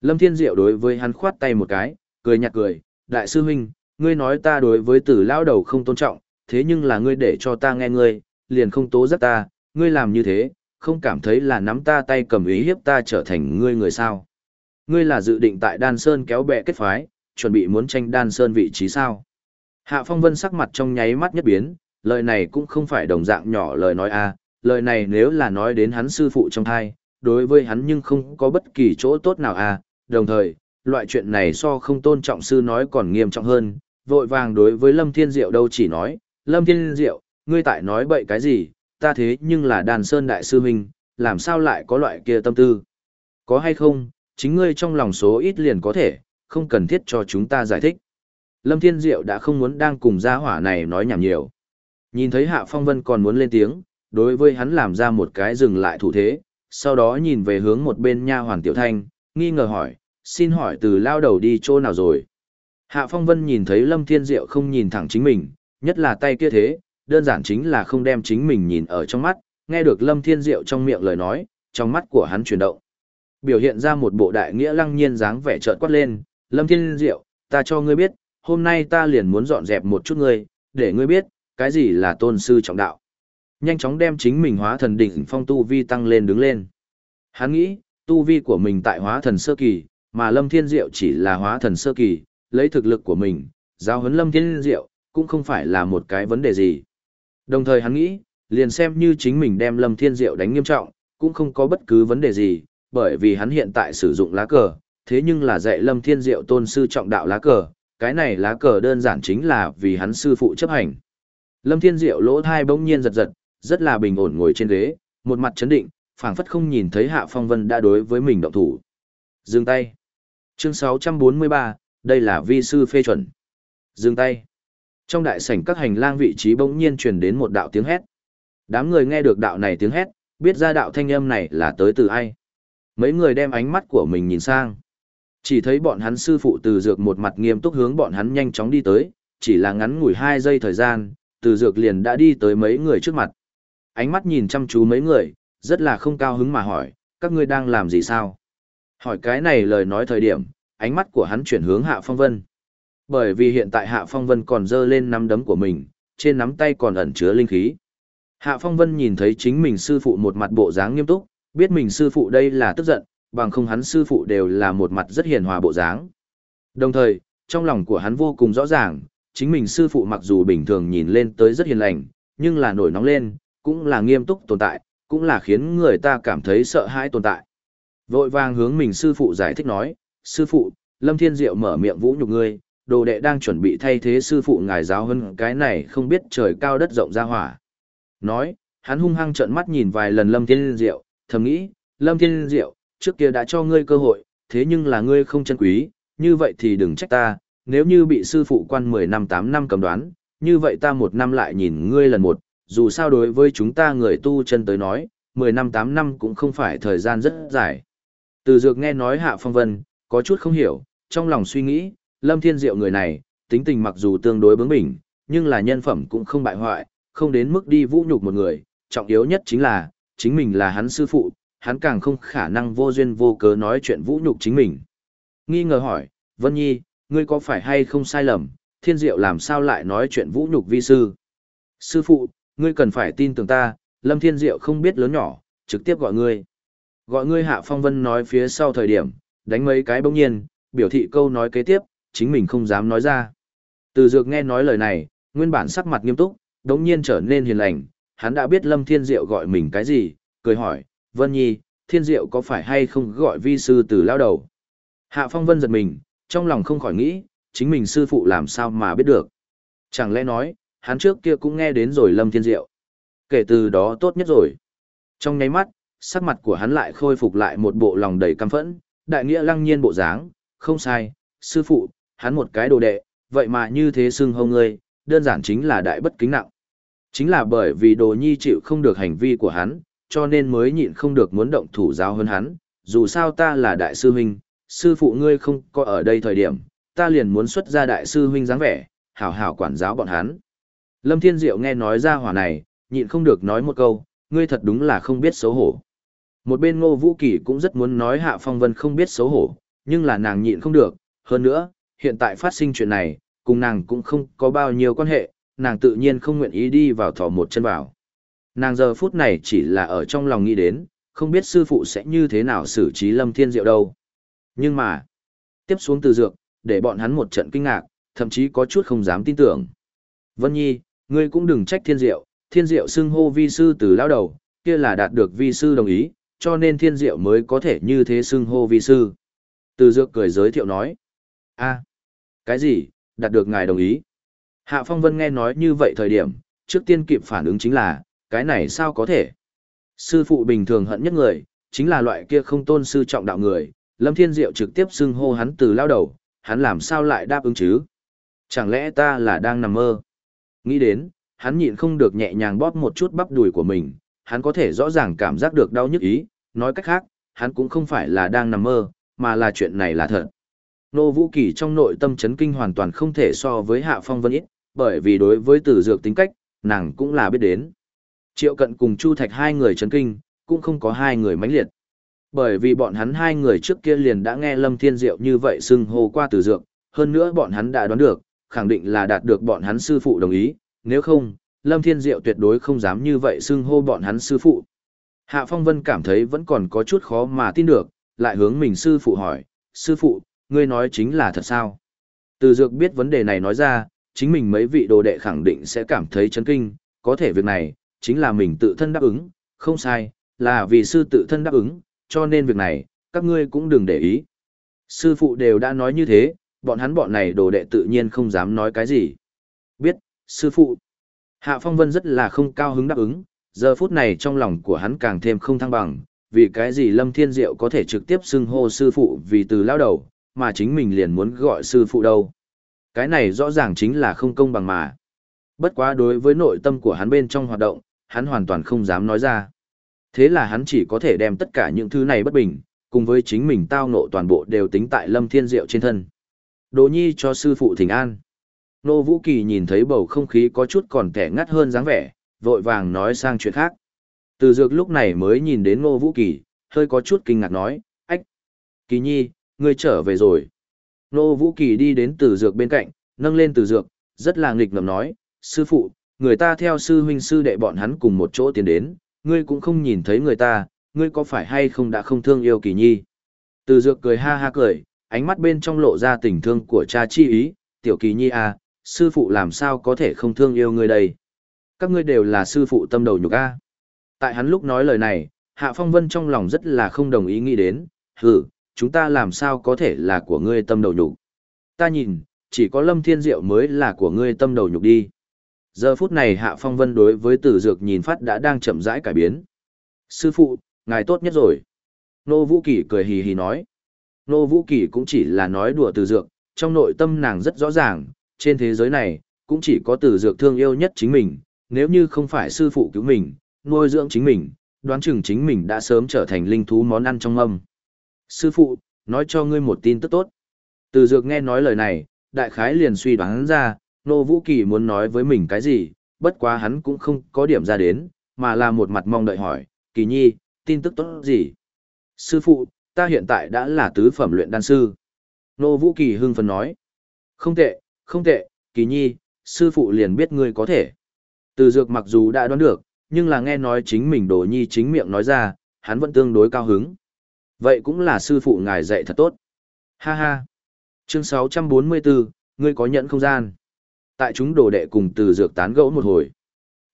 Lâm Thiên Diệu đối với hắn khoát tay một cái, cười nhạt cười, đại sư huynh, ngươi nói ta đối với tử lao đầu không tôn trọng, thế nhưng là ngươi để cho ta nghe ngươi, liền không tố giác ta, ngươi làm như thế, không cảm thấy là nắm ta tay cầm ý hiếp ta trở thành ngươi người sao. Ngươi là dự định tại Đan Sơn kéo bè kết phái, chuẩn bị muốn tranh Đan Sơn vị trí sao. Hạ Phong Vân sắc mặt trong nháy mắt nhất biến, lời này cũng không phải đồng dạng nhỏ lời nói a lời này nếu là nói đến hắn sư phụ trong thai, đối với hắn nhưng không có bất kỳ chỗ tốt nào a đồng thời, loại chuyện này so không tôn trọng sư nói còn nghiêm trọng hơn, vội vàng đối với Lâm Thiên Diệu đâu chỉ nói, Lâm Thiên Diệu, ngươi tại nói bậy cái gì, ta thế nhưng là đàn sơn đại sư huynh, làm sao lại có loại kia tâm tư? Có hay không, chính ngươi trong lòng số ít liền có thể, không cần thiết cho chúng ta giải thích. Lâm Thiên Diệu đã không muốn đang cùng gia hỏa này nói nhảm nhiều. Nhìn thấy Hạ Phong Vân còn muốn lên tiếng, đối với hắn làm ra một cái dừng lại thủ thế, sau đó nhìn về hướng một bên nha hoàn tiểu thanh, nghi ngờ hỏi, xin hỏi từ lao đầu đi chỗ nào rồi? Hạ Phong Vân nhìn thấy Lâm Thiên Diệu không nhìn thẳng chính mình, nhất là tay kia thế, đơn giản chính là không đem chính mình nhìn ở trong mắt, nghe được Lâm Thiên Diệu trong miệng lời nói, trong mắt của hắn chuyển động. Biểu hiện ra một bộ đại nghĩa lăng nhiên dáng vẻ trợn quát lên, Lâm Thiên Diệu, ta cho ngươi biết, hôm nay ta liền muốn dọn dẹp một chút ngươi, để ngươi biết, cái gì là tôn sư trọng đạo. Nhanh chóng đem chính mình hóa thần đỉnh phong tu vi tăng lên đứng lên. Hắn nghĩ, tu vi của mình tại hóa thần sơ kỳ, mà Lâm Thiên Diệu chỉ là hóa thần sơ kỳ, lấy thực lực của mình, giao huấn Lâm Thiên Diệu, cũng không phải là một cái vấn đề gì. Đồng thời hắn nghĩ, liền xem như chính mình đem Lâm Thiên Diệu đánh nghiêm trọng, cũng không có bất cứ vấn đề gì, bởi vì hắn hiện tại sử dụng lá cờ, thế nhưng là dạy Lâm Thiên Diệu tôn sư trọng đạo lá cờ, cái này lá cờ đơn giản chính là vì hắn sư phụ chấp hành. Lâm Thiên Diệu lỗ thai bỗng nhiên giật giật, rất là bình ổn ngồi trên ghế, một mặt chấn định, phảng phất không nhìn thấy Hạ Phong Vân đã đối với mình động thủ. Dừng tay. Chương 643, đây là vi sư phê chuẩn. Dừng tay. Trong đại sảnh các hành lang vị trí bỗng nhiên truyền đến một đạo tiếng hét. Đám người nghe được đạo này tiếng hét, biết ra đạo thanh âm này là tới từ ai. Mấy người đem ánh mắt của mình nhìn sang. Chỉ thấy bọn hắn sư phụ từ dược một mặt nghiêm túc hướng bọn hắn nhanh chóng đi tới, chỉ là ngắn ngủi hai giây thời gian, từ dược liền đã đi tới mấy người trước mặt. Ánh mắt nhìn chăm chú mấy người, rất là không cao hứng mà hỏi, các ngươi đang làm gì sao? Hỏi cái này lời nói thời điểm, ánh mắt của hắn chuyển hướng Hạ Phong Vân. Bởi vì hiện tại Hạ Phong Vân còn dơ lên nắm đấm của mình, trên nắm tay còn ẩn chứa linh khí. Hạ Phong Vân nhìn thấy chính mình sư phụ một mặt bộ dáng nghiêm túc, biết mình sư phụ đây là tức giận, bằng không hắn sư phụ đều là một mặt rất hiền hòa bộ dáng. Đồng thời, trong lòng của hắn vô cùng rõ ràng, chính mình sư phụ mặc dù bình thường nhìn lên tới rất hiền lành, nhưng là nổi nóng lên, cũng là nghiêm túc tồn tại, cũng là khiến người ta cảm thấy sợ hãi tồn tại. Vội vàng hướng mình sư phụ giải thích nói, sư phụ, Lâm Thiên Diệu mở miệng vũ nhục ngươi, đồ đệ đang chuẩn bị thay thế sư phụ ngài giáo hơn cái này không biết trời cao đất rộng ra hỏa. Nói, hắn hung hăng trợn mắt nhìn vài lần Lâm Thiên Diệu, thầm nghĩ, Lâm Thiên Diệu, trước kia đã cho ngươi cơ hội, thế nhưng là ngươi không chân quý, như vậy thì đừng trách ta, nếu như bị sư phụ quan 10 năm 8 năm cầm đoán, như vậy ta một năm lại nhìn ngươi lần một, dù sao đối với chúng ta người tu chân tới nói, 10 năm 8 năm cũng không phải thời gian rất dài. Từ dược nghe nói Hạ Phong Vân, có chút không hiểu, trong lòng suy nghĩ, Lâm Thiên Diệu người này, tính tình mặc dù tương đối bướng bỉnh, nhưng là nhân phẩm cũng không bại hoại, không đến mức đi vũ nhục một người, trọng yếu nhất chính là, chính mình là hắn sư phụ, hắn càng không khả năng vô duyên vô cớ nói chuyện vũ nhục chính mình. Nghi ngờ hỏi, Vân Nhi, ngươi có phải hay không sai lầm, thiên diệu làm sao lại nói chuyện vũ nhục vi sư? Sư phụ, ngươi cần phải tin tưởng ta, Lâm Thiên Diệu không biết lớn nhỏ, trực tiếp gọi ngươi. Gọi ngươi Hạ Phong Vân nói phía sau thời điểm, đánh mấy cái bỗng nhiên, biểu thị câu nói kế tiếp, chính mình không dám nói ra. Từ dược nghe nói lời này, nguyên bản sắc mặt nghiêm túc, đống nhiên trở nên hiền lành, hắn đã biết Lâm Thiên Diệu gọi mình cái gì, cười hỏi, Vân Nhi, Thiên Diệu có phải hay không gọi vi sư từ lao đầu? Hạ Phong Vân giật mình, trong lòng không khỏi nghĩ, chính mình sư phụ làm sao mà biết được. Chẳng lẽ nói, hắn trước kia cũng nghe đến rồi Lâm Thiên Diệu. Kể từ đó tốt nhất rồi. Trong nháy mắt, sắc mặt của hắn lại khôi phục lại một bộ lòng đầy căm phẫn, đại nghĩa lăng nhiên bộ dáng, không sai, sư phụ, hắn một cái đồ đệ, vậy mà như thế xưng hô ngươi, đơn giản chính là đại bất kính nặng. Chính là bởi vì đồ nhi chịu không được hành vi của hắn, cho nên mới nhịn không được muốn động thủ giáo hơn hắn, dù sao ta là đại sư huynh, sư phụ ngươi không có ở đây thời điểm, ta liền muốn xuất ra đại sư huynh dáng vẻ, hảo hảo quản giáo bọn hắn. Lâm Thiên Diệu nghe nói ra hỏa này, nhịn không được nói một câu, ngươi thật đúng là không biết xấu hổ. Một bên Ngô Vũ Kỳ cũng rất muốn nói Hạ Phong Vân không biết xấu hổ, nhưng là nàng nhịn không được, hơn nữa, hiện tại phát sinh chuyện này, cùng nàng cũng không có bao nhiêu quan hệ, nàng tự nhiên không nguyện ý đi vào thỏ một chân vào. Nàng giờ phút này chỉ là ở trong lòng nghĩ đến, không biết sư phụ sẽ như thế nào xử trí Lâm Thiên Diệu đâu. Nhưng mà, tiếp xuống từ dược, để bọn hắn một trận kinh ngạc, thậm chí có chút không dám tin tưởng. Vân Nhi, ngươi cũng đừng trách Thiên Diệu, Thiên Diệu xưng hô vi sư từ lao đầu, kia là đạt được vi sư đồng ý, cho nên Thiên Diệu mới có thể như thế xưng hô vi sư. Từ dược cười giới thiệu nói. a cái gì, đạt được ngài đồng ý? Hạ Phong Vân nghe nói như vậy thời điểm, trước tiên kịp phản ứng chính là, cái này sao có thể? Sư phụ bình thường hận nhất người, chính là loại kia không tôn sư trọng đạo người, Lâm Thiên Diệu trực tiếp xưng hô hắn từ lao đầu, hắn làm sao lại đáp ứng chứ? Chẳng lẽ ta là đang nằm mơ? Nghĩ đến, hắn nhịn không được nhẹ nhàng bóp một chút bắp đùi của mình, hắn có thể rõ ràng cảm giác được đau nhức ý, nói cách khác, hắn cũng không phải là đang nằm mơ, mà là chuyện này là thật. Nô Vũ Kỳ trong nội tâm chấn kinh hoàn toàn không thể so với Hạ Phong Vân ít, bởi vì đối với tử dược tính cách, nàng cũng là biết đến. Triệu cận cùng Chu Thạch hai người chấn kinh, cũng không có hai người mãnh liệt. Bởi vì bọn hắn hai người trước kia liền đã nghe Lâm Thiên Diệu như vậy xưng hô qua tử dược, hơn nữa bọn hắn đã đoán được, khẳng định là đạt được bọn hắn sư phụ đồng ý, nếu không, Lâm Thiên Diệu tuyệt đối không dám như vậy xưng hô bọn hắn sư phụ. Hạ Phong Vân cảm thấy vẫn còn có chút khó mà tin được, lại hướng mình sư phụ hỏi, sư phụ, ngươi nói chính là thật sao? Từ dược biết vấn đề này nói ra, chính mình mấy vị đồ đệ khẳng định sẽ cảm thấy chấn kinh, có thể việc này, chính là mình tự thân đáp ứng, không sai, là vì sư tự thân đáp ứng, cho nên việc này, các ngươi cũng đừng để ý. Sư phụ đều đã nói như thế, bọn hắn bọn này đồ đệ tự nhiên không dám nói cái gì. Biết, sư phụ. Hạ Phong Vân rất là không cao hứng đáp ứng, giờ phút này trong lòng của hắn càng thêm không thăng bằng, vì cái gì Lâm Thiên Diệu có thể trực tiếp xưng hô sư phụ vì từ lao đầu, mà chính mình liền muốn gọi sư phụ đâu. Cái này rõ ràng chính là không công bằng mà. Bất quá đối với nội tâm của hắn bên trong hoạt động, hắn hoàn toàn không dám nói ra. Thế là hắn chỉ có thể đem tất cả những thứ này bất bình, cùng với chính mình tao nộ toàn bộ đều tính tại Lâm Thiên Diệu trên thân. Đồ nhi cho sư phụ thỉnh an. Nô Vũ Kỳ nhìn thấy bầu không khí có chút còn kẻ ngắt hơn dáng vẻ, vội vàng nói sang chuyện khác. Từ dược lúc này mới nhìn đến Nô Vũ Kỳ, hơi có chút kinh ngạc nói, ách, Kỳ nhi, ngươi trở về rồi. Nô Vũ Kỳ đi đến từ dược bên cạnh, nâng lên từ dược, rất là nghịch ngầm nói, sư phụ, người ta theo sư huynh sư đệ bọn hắn cùng một chỗ tiến đến, ngươi cũng không nhìn thấy người ta, ngươi có phải hay không đã không thương yêu Kỳ nhi. Từ dược cười ha ha cười, ánh mắt bên trong lộ ra tình thương của cha chi ý, tiểu Kỳ nhi à, sư phụ làm sao có thể không thương yêu ngươi đây. Các ngươi đều là sư phụ tâm đầu nhục a. Tại hắn lúc nói lời này, Hạ Phong Vân trong lòng rất là không đồng ý nghĩ đến, hử, chúng ta làm sao có thể là của ngươi tâm đầu nhục. Ta nhìn, chỉ có Lâm Thiên Diệu mới là của ngươi tâm đầu nhục đi. Giờ phút này Hạ Phong Vân đối với tử dược nhìn phát đã đang chậm rãi cải biến. Sư phụ, ngài tốt nhất rồi. Nô Vũ Kỳ cười hì hì nói. Nô Vũ Kỳ cũng chỉ là nói đùa tử dược, trong nội tâm nàng rất rõ ràng, trên thế giới này, cũng chỉ có tử dược thương yêu nhất chính mình, nếu như không phải sư phụ cứu mình, nuôi dưỡng chính mình, đoán chừng chính mình đã sớm trở thành linh thú món ăn trong âm. Sư phụ, nói cho ngươi một tin tức tốt. Từ dược nghe nói lời này, đại khái liền suy đoán ra, Nô Vũ Kỳ muốn nói với mình cái gì, bất quá hắn cũng không có điểm ra đến, mà là một mặt mong đợi hỏi, Kỳ Nhi, tin tức tốt gì? Sư phụ, ta hiện tại đã là tứ phẩm luyện đan sư. Nô Vũ Kỳ hưng phấn nói, không tệ, không tệ, Kỳ Nhi, sư phụ liền biết ngươi có thể. Từ dược mặc dù đã đoán được, nhưng là nghe nói chính mình đồ nhi chính miệng nói ra, hắn vẫn tương đối cao hứng. Vậy cũng là sư phụ ngài dạy thật tốt. Ha ha. Chương 644, ngươi có nhận không gian. Tại chúng đồ đệ cùng từ dược tán gẫu một hồi.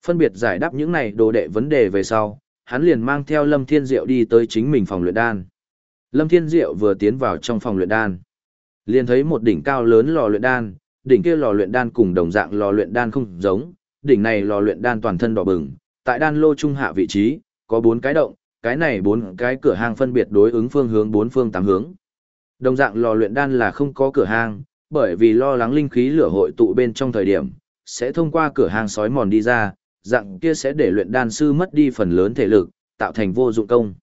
Phân biệt giải đáp những này đồ đệ vấn đề về sau, hắn liền mang theo Lâm Thiên Diệu đi tới chính mình phòng luyện đan. Lâm Thiên Diệu vừa tiến vào trong phòng luyện đan, liền thấy một đỉnh cao lớn lò luyện đan, đỉnh kia lò luyện đan cùng đồng dạng lò luyện đan không giống, đỉnh này lò luyện đan toàn thân đỏ bừng, tại đan lô trung hạ vị trí, có bốn cái động, cái này bốn cái cửa hàng phân biệt đối ứng phương hướng bốn phương tám hướng. Đồng dạng lò luyện đan là không có cửa hàng, bởi vì lo lắng linh khí lửa hội tụ bên trong thời điểm, sẽ thông qua cửa hàng sói mòn đi ra, dạng kia sẽ để luyện đan sư mất đi phần lớn thể lực, tạo thành vô dụng công.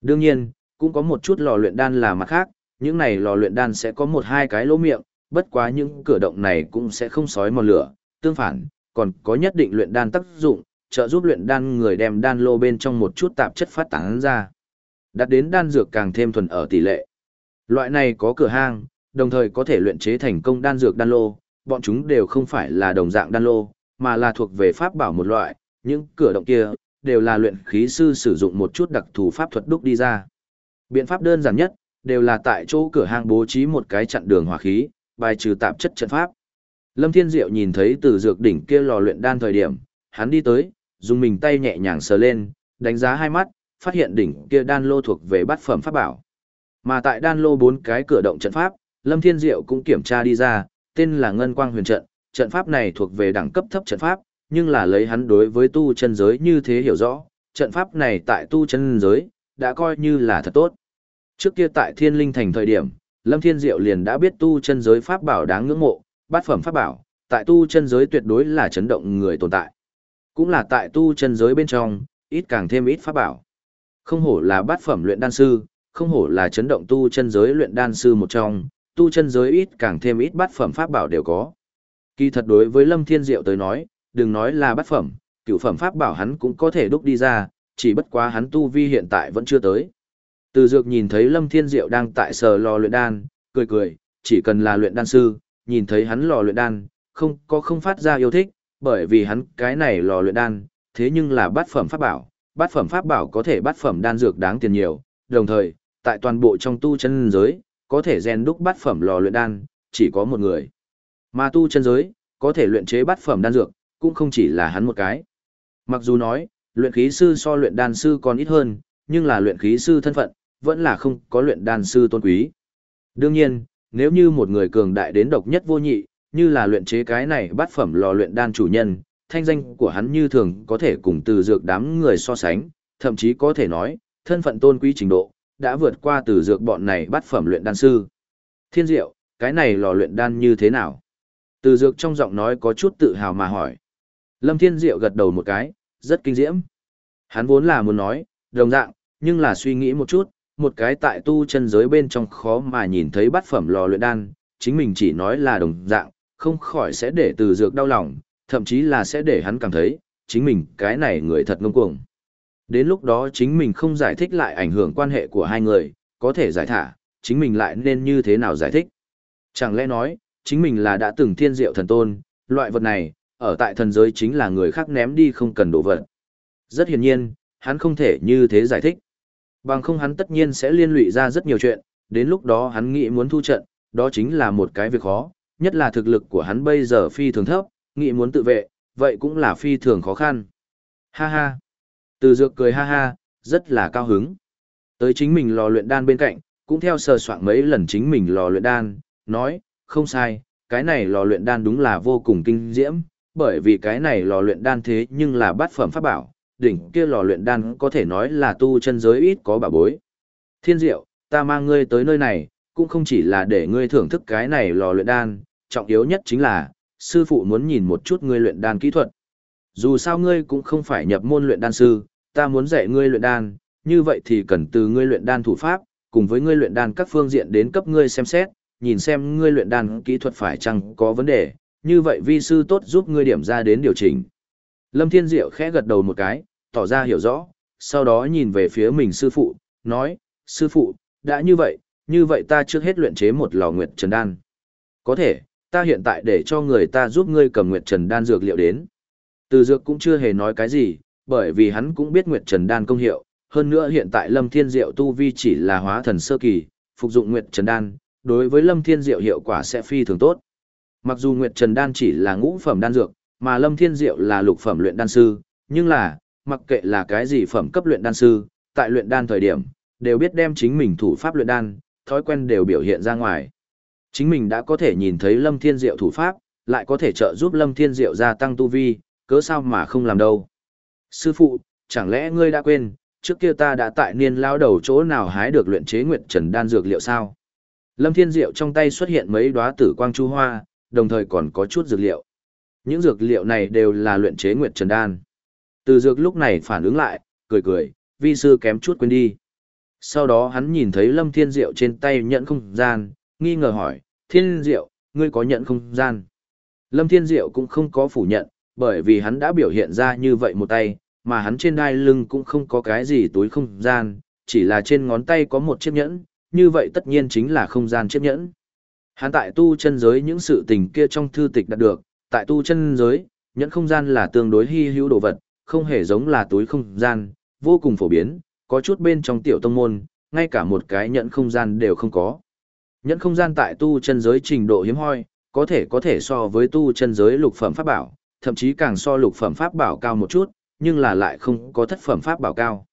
Đương nhiên, cũng có một chút lò luyện đan là mặt khác, những này lò luyện đan sẽ có một hai cái lỗ miệng, bất quá những cửa động này cũng sẽ không sói mòn lửa, tương phản, còn có nhất định luyện đan tác dụng, trợ giúp luyện đan người đem đan lô bên trong một chút tạp chất phát tán ra. Đặt đến đan dược càng thêm thuần ở tỷ lệ. Loại này có cửa hang, đồng thời có thể luyện chế thành công đan dược đan lô, bọn chúng đều không phải là đồng dạng đan lô, mà là thuộc về pháp bảo một loại, những cửa động kia đều là luyện khí sư sử dụng một chút đặc thù pháp thuật đúc đi ra. Biện pháp đơn giản nhất, đều là tại chỗ cửa hang bố trí một cái chặn đường hỏa khí, bài trừ tạp chất trận pháp. Lâm Thiên Diệu nhìn thấy từ dược đỉnh kia lò luyện đan thời điểm, hắn đi tới, dùng mình tay nhẹ nhàng sờ lên, đánh giá hai mắt, phát hiện đỉnh kia đan lô thuộc về bát phẩm pháp bảo. Mà tại đan lô bốn cái cửa động trận pháp, Lâm Thiên Diệu cũng kiểm tra đi ra, tên là Ngân Quang Huyền Trận, trận pháp này thuộc về đẳng cấp thấp trận pháp, nhưng là lấy hắn đối với tu chân giới như thế hiểu rõ, trận pháp này tại tu chân giới, đã coi như là thật tốt. Trước kia tại Thiên Linh Thành thời điểm, Lâm Thiên Diệu liền đã biết tu chân giới pháp bảo đáng ngưỡng mộ, bát phẩm pháp bảo, tại tu chân giới tuyệt đối là chấn động người tồn tại. Cũng là tại tu chân giới bên trong, ít càng thêm ít pháp bảo. Không hổ là bát phẩm luyện đan sư, không hổ là chấn động tu chân giới luyện đan sư một trong, tu chân giới ít càng thêm ít bát phẩm pháp bảo đều có. Kỳ thật đối với Lâm Thiên Diệu tới nói, đừng nói là bát phẩm, cửu phẩm pháp bảo hắn cũng có thể đúc đi ra, chỉ bất quá hắn tu vi hiện tại vẫn chưa tới. Từ dược nhìn thấy Lâm Thiên Diệu đang tại sờ lò luyện đan, cười cười, chỉ cần là luyện đan sư, nhìn thấy hắn lò luyện đan, không có không phát ra yêu thích, bởi vì hắn cái này lò luyện đan, thế nhưng là bát phẩm pháp bảo, bát phẩm pháp bảo có thể bát phẩm đan dược đáng tiền nhiều, đồng thời, tại toàn bộ trong tu chân giới, có thể rèn đúc bát phẩm lò luyện đan, chỉ có một người. Mà tu chân giới, có thể luyện chế bát phẩm đan dược, cũng không chỉ là hắn một cái. Mặc dù nói, luyện khí sư so luyện đan sư còn ít hơn, nhưng là luyện khí sư thân phận, vẫn là không có luyện đan sư tôn quý. Đương nhiên, nếu như một người cường đại đến độc nhất vô nhị, như là luyện chế cái này bát phẩm lò luyện đan chủ nhân, thanh danh của hắn như thường có thể cùng từ dược đám người so sánh, thậm chí có thể nói, thân phận tôn quý trình độ, đã vượt qua từ dược bọn này bát phẩm luyện đan sư. Thiên diệu, cái này lò luyện đan như thế nào? Từ dược trong giọng nói có chút tự hào mà hỏi. Lâm Thiên Diệu gật đầu một cái, rất kinh diễm. Hắn vốn là muốn nói, đồng dạng, nhưng là suy nghĩ một chút, một cái tại tu chân giới bên trong khó mà nhìn thấy bát phẩm lò luyện đan, chính mình chỉ nói là đồng dạng, không khỏi sẽ để từ dược đau lòng, thậm chí là sẽ để hắn cảm thấy, chính mình cái này người thật ngông cuồng. Đến lúc đó chính mình không giải thích lại ảnh hưởng quan hệ của hai người, có thể giải thả, chính mình lại nên như thế nào giải thích. Chẳng lẽ nói, chính mình là đã từng thiên diệu thần tôn, loại vật này, ở tại thần giới chính là người khác ném đi không cần đổ vật. Rất hiển nhiên, hắn không thể như thế giải thích. Bằng không hắn tất nhiên sẽ liên lụy ra rất nhiều chuyện, đến lúc đó hắn nghĩ muốn thu trận, đó chính là một cái việc khó, nhất là thực lực của hắn bây giờ phi thường thấp, nghĩ muốn tự vệ, vậy cũng là phi thường khó khăn. Ha ha. Từ dược cười ha ha, rất là cao hứng. Tới chính mình lò luyện đan bên cạnh, cũng theo sờ soạn mấy lần chính mình lò luyện đan, nói, không sai, cái này lò luyện đan đúng là vô cùng kinh diễm, bởi vì cái này lò luyện đan thế nhưng là bát phẩm pháp bảo, đỉnh kia lò luyện đan có thể nói là tu chân giới ít có bảo bối. Thiên diệu, ta mang ngươi tới nơi này, cũng không chỉ là để ngươi thưởng thức cái này lò luyện đan, trọng yếu nhất chính là, sư phụ muốn nhìn một chút ngươi luyện đan kỹ thuật. Dù sao ngươi cũng không phải nhập môn luyện đan sư, ta muốn dạy ngươi luyện đan, như vậy thì cần từ ngươi luyện đan thủ pháp, cùng với ngươi luyện đan các phương diện đến cấp ngươi xem xét, nhìn xem ngươi luyện đan kỹ thuật phải chăng có vấn đề, như vậy vi sư tốt giúp ngươi điểm ra đến điều chỉnh. Lâm Thiên Diệu khẽ gật đầu một cái, tỏ ra hiểu rõ, sau đó nhìn về phía mình sư phụ, nói, sư phụ, đã như vậy, như vậy ta trước hết luyện chế một lò nguyệt trần đan. Có thể, ta hiện tại để cho người ta giúp ngươi cầm nguyệt trần đan dược liệu đến. Từ dược cũng chưa hề nói cái gì, bởi vì hắn cũng biết nguyệt trần đan công hiệu, hơn nữa hiện tại Lâm Thiên Diệu tu vi chỉ là hóa thần sơ kỳ, phục dụng nguyệt trần đan, đối với Lâm Thiên Diệu hiệu quả sẽ phi thường tốt. Mặc dù Nguyệt Trần Đan chỉ là ngũ phẩm đan dược, mà Lâm Thiên Diệu là lục phẩm luyện đan sư, nhưng là, mặc kệ là cái gì phẩm cấp luyện đan sư, tại luyện đan thời điểm, đều biết đem chính mình thủ pháp luyện đan, thói quen đều biểu hiện ra ngoài. Chính mình đã có thể nhìn thấy Lâm Thiên Diệu thủ pháp, lại có thể trợ giúp Lâm Thiên Diệu gia tăng tu vi, cớ sao mà không làm đâu. Sư phụ, chẳng lẽ ngươi đã quên, trước kia ta đã tại niên lao đầu chỗ nào hái được luyện chế Nguyệt Trần đan dược liệu sao? Lâm Thiên Diệu trong tay xuất hiện mấy đóa tử quang chu hoa, đồng thời còn có chút dược liệu. Những dược liệu này đều là luyện chế Nguyệt Trần Đan. Từ dược lúc này phản ứng lại, cười cười, vi sư kém chút quên đi. Sau đó hắn nhìn thấy Lâm Thiên Diệu trên tay nhận không gian, nghi ngờ hỏi, Thiên Diệu, ngươi có nhận không gian? Lâm Thiên Diệu cũng không có phủ nhận, bởi vì hắn đã biểu hiện ra như vậy một tay, mà hắn trên đai lưng cũng không có cái gì túi không gian, chỉ là trên ngón tay có một chiếc nhẫn, như vậy tất nhiên chính là không gian chiếc nhẫn. Hắn tại tu chân giới những sự tình kia trong thư tịch đạt được, tại tu chân giới, nhẫn không gian là tương đối hy hữu đồ vật, không hề giống là túi không gian, vô cùng phổ biến, có chút bên trong tiểu tông môn, ngay cả một cái nhận không gian đều không có. nhận không gian tại tu chân giới trình độ hiếm hoi, có thể có thể so với tu chân giới lục phẩm pháp bảo, thậm chí càng so lục phẩm pháp bảo cao một chút, nhưng là lại không có thất phẩm pháp bảo cao.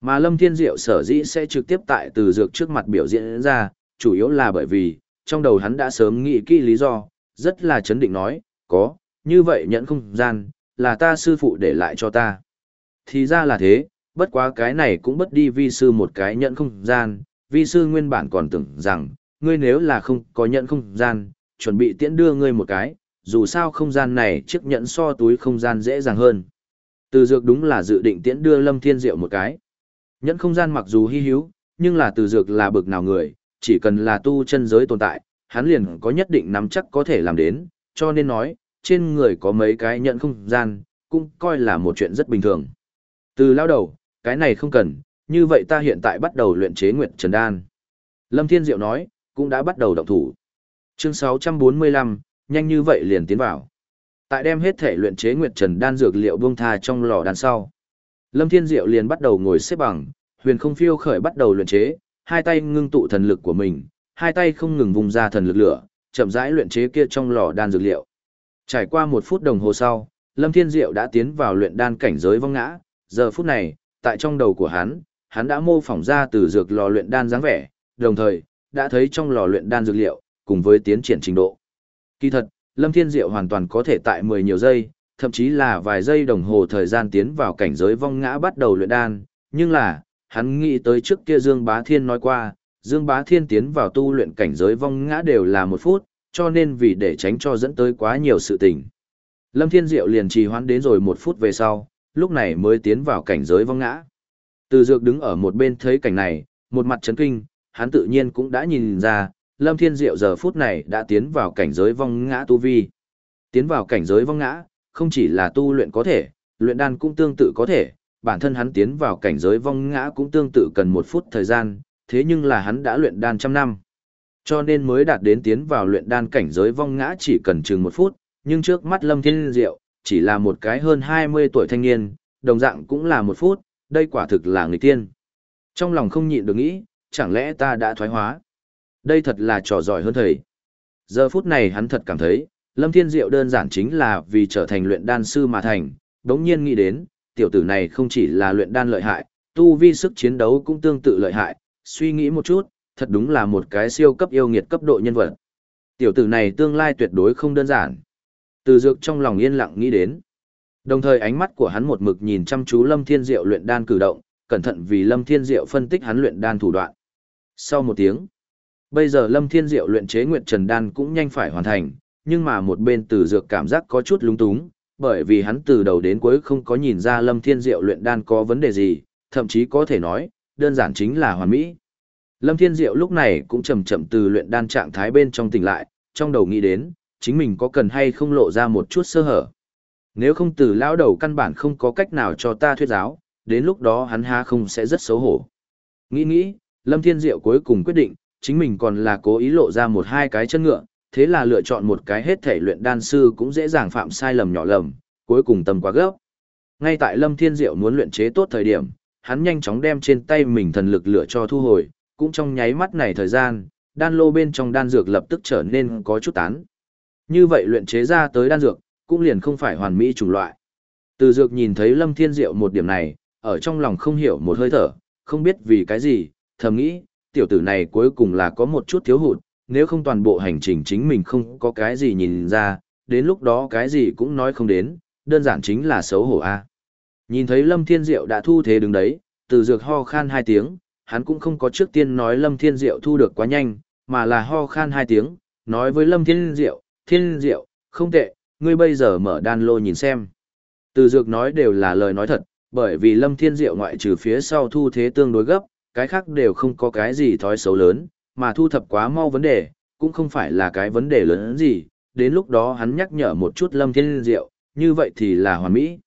Mà Lâm Thiên Diệu sở dĩ sẽ trực tiếp tại từ dược trước mặt biểu diễn ra, chủ yếu là bởi vì, trong đầu hắn đã sớm nghĩ kỹ lý do, rất là chấn định nói, có, như vậy nhận không gian, là ta sư phụ để lại cho ta. Thì ra là thế, bất quá cái này cũng bất đi vi sư một cái nhận không gian, vi sư nguyên bản còn tưởng rằng, ngươi nếu là không có nhận không gian, chuẩn bị tiễn đưa ngươi một cái, dù sao không gian này chiếc nhận so túi không gian dễ dàng hơn. Từ dược đúng là dự định tiễn đưa Lâm Thiên Diệu một cái. Nhẫn không gian mặc dù hy hữu, nhưng là từ dược là bực nào người, chỉ cần là tu chân giới tồn tại, hắn liền có nhất định nắm chắc có thể làm đến, cho nên nói, trên người có mấy cái nhận không gian, cũng coi là một chuyện rất bình thường. Từ lao đầu, cái này không cần, như vậy ta hiện tại bắt đầu luyện chế Nguyệt Trần Đan. Lâm Thiên Diệu nói, cũng đã bắt đầu động thủ. Chương 645, nhanh như vậy liền tiến vào. Tại đem hết thể luyện chế Nguyệt Trần Đan dược liệu buông tha trong lò đan sau. Lâm Thiên Diệu liền bắt đầu ngồi xếp bằng, huyền không phiêu khởi bắt đầu luyện chế, hai tay ngưng tụ thần lực của mình, hai tay không ngừng vùng ra thần lực lửa, chậm rãi luyện chế kia trong lò đan dược liệu. Trải qua một phút đồng hồ sau, Lâm Thiên Diệu đã tiến vào luyện đan cảnh giới vong ngã, giờ phút này, tại trong đầu của hắn, hắn đã mô phỏng ra từ dược lò luyện đan dáng vẻ, đồng thời, đã thấy trong lò luyện đan dược liệu, cùng với tiến triển trình độ. Kỳ thật, Lâm Thiên Diệu hoàn toàn có thể tại 10 nhiều giây, thậm chí là vài giây đồng hồ thời gian tiến vào cảnh giới vong ngã bắt đầu luyện đan, nhưng là, hắn nghĩ tới trước kia Dương Bá Thiên nói qua, Dương Bá Thiên tiến vào tu luyện cảnh giới vong ngã đều là một phút, cho nên vì để tránh cho dẫn tới quá nhiều sự tình. Lâm Thiên Diệu liền trì hoãn đến rồi một phút về sau, lúc này mới tiến vào cảnh giới vong ngã. Từ dược đứng ở một bên thấy cảnh này, một mặt chấn kinh, hắn tự nhiên cũng đã nhìn ra, Lâm Thiên Diệu giờ phút này đã tiến vào cảnh giới vong ngã tu vi. Tiến vào cảnh giới vong ngã, không chỉ là tu luyện có thể, luyện đan cũng tương tự có thể, bản thân hắn tiến vào cảnh giới vong ngã cũng tương tự cần một phút thời gian, thế nhưng là hắn đã luyện đan trăm năm. Cho nên mới đạt đến tiến vào luyện đan cảnh giới vong ngã chỉ cần chừng một phút, nhưng trước mắt Lâm Thiên Diệu, chỉ là một cái hơn 20 tuổi thanh niên, đồng dạng cũng là một phút, đây quả thực là người tiên. Trong lòng không nhịn được nghĩ, chẳng lẽ ta đã thoái hóa? Đây thật là trò giỏi hơn thầy. Giờ phút này hắn thật cảm thấy, Lâm Thiên Diệu đơn giản chính là vì trở thành luyện đan sư mà thành, đống nhiên nghĩ đến, tiểu tử này không chỉ là luyện đan lợi hại, tu vi sức chiến đấu cũng tương tự lợi hại, suy nghĩ một chút, thật đúng là một cái siêu cấp yêu nghiệt cấp độ nhân vật. Tiểu tử này tương lai tuyệt đối không đơn giản. Từ dược trong lòng yên lặng nghĩ đến. Đồng thời ánh mắt của hắn một mực nhìn chăm chú Lâm Thiên Diệu luyện đan cử động, cẩn thận vì Lâm Thiên Diệu phân tích hắn luyện đan thủ đoạn. Sau một tiếng, bây giờ Lâm Thiên Diệu luyện chế Nguyệt Trần đan cũng nhanh phải hoàn thành, nhưng mà một bên Từ Dược cảm giác có chút lúng túng, bởi vì hắn từ đầu đến cuối không có nhìn ra Lâm Thiên Diệu luyện đan có vấn đề gì, thậm chí có thể nói, đơn giản chính là hoàn mỹ. Lâm Thiên Diệu lúc này cũng chậm chậm từ luyện đan trạng thái bên trong tỉnh lại, trong đầu nghĩ đến, chính mình có cần hay không lộ ra một chút sơ hở. Nếu không từ lão đầu căn bản không có cách nào cho ta thuyết giáo, đến lúc đó hắn ha không sẽ rất xấu hổ. Nghĩ nghĩ, Lâm Thiên Diệu cuối cùng quyết định, chính mình còn là cố ý lộ ra một hai cái chân ngựa, thế là lựa chọn một cái hết thể luyện đan sư cũng dễ dàng phạm sai lầm nhỏ lầm, cuối cùng tầm quá gấp. Ngay tại Lâm Thiên Diệu muốn luyện chế tốt thời điểm, hắn nhanh chóng đem trên tay mình thần lực lửa cho thu hồi, cũng trong nháy mắt này thời gian, đan lô bên trong đan dược lập tức trở nên có chút tán. Như vậy luyện chế ra tới đan dược, cũng liền không phải hoàn mỹ chủng loại. Từ dược nhìn thấy Lâm Thiên Diệu một điểm này, ở trong lòng không hiểu một hơi thở, không biết vì cái gì, thầm nghĩ, tiểu tử này cuối cùng là có một chút thiếu hụt, nếu không toàn bộ hành trình chính mình không có cái gì nhìn ra, đến lúc đó cái gì cũng nói không đến, đơn giản chính là xấu hổ a. Nhìn thấy Lâm Thiên Diệu đã thu thế đứng đấy, từ dược ho khan hai tiếng, hắn cũng không có trước tiên nói Lâm Thiên Diệu thu được quá nhanh, mà là ho khan hai tiếng, nói với Lâm Thiên Diệu, Thiên Diệu, không tệ, ngươi bây giờ mở đan lô nhìn xem. Từ dược nói đều là lời nói thật, bởi vì Lâm Thiên Diệu ngoại trừ phía sau thu thế tương đối gấp, cái khác đều không có cái gì thói xấu lớn, mà thu thập quá mau vấn đề, cũng không phải là cái vấn đề lớn gì, đến lúc đó hắn nhắc nhở một chút Lâm Thiên Diệu, như vậy thì là hoàn mỹ.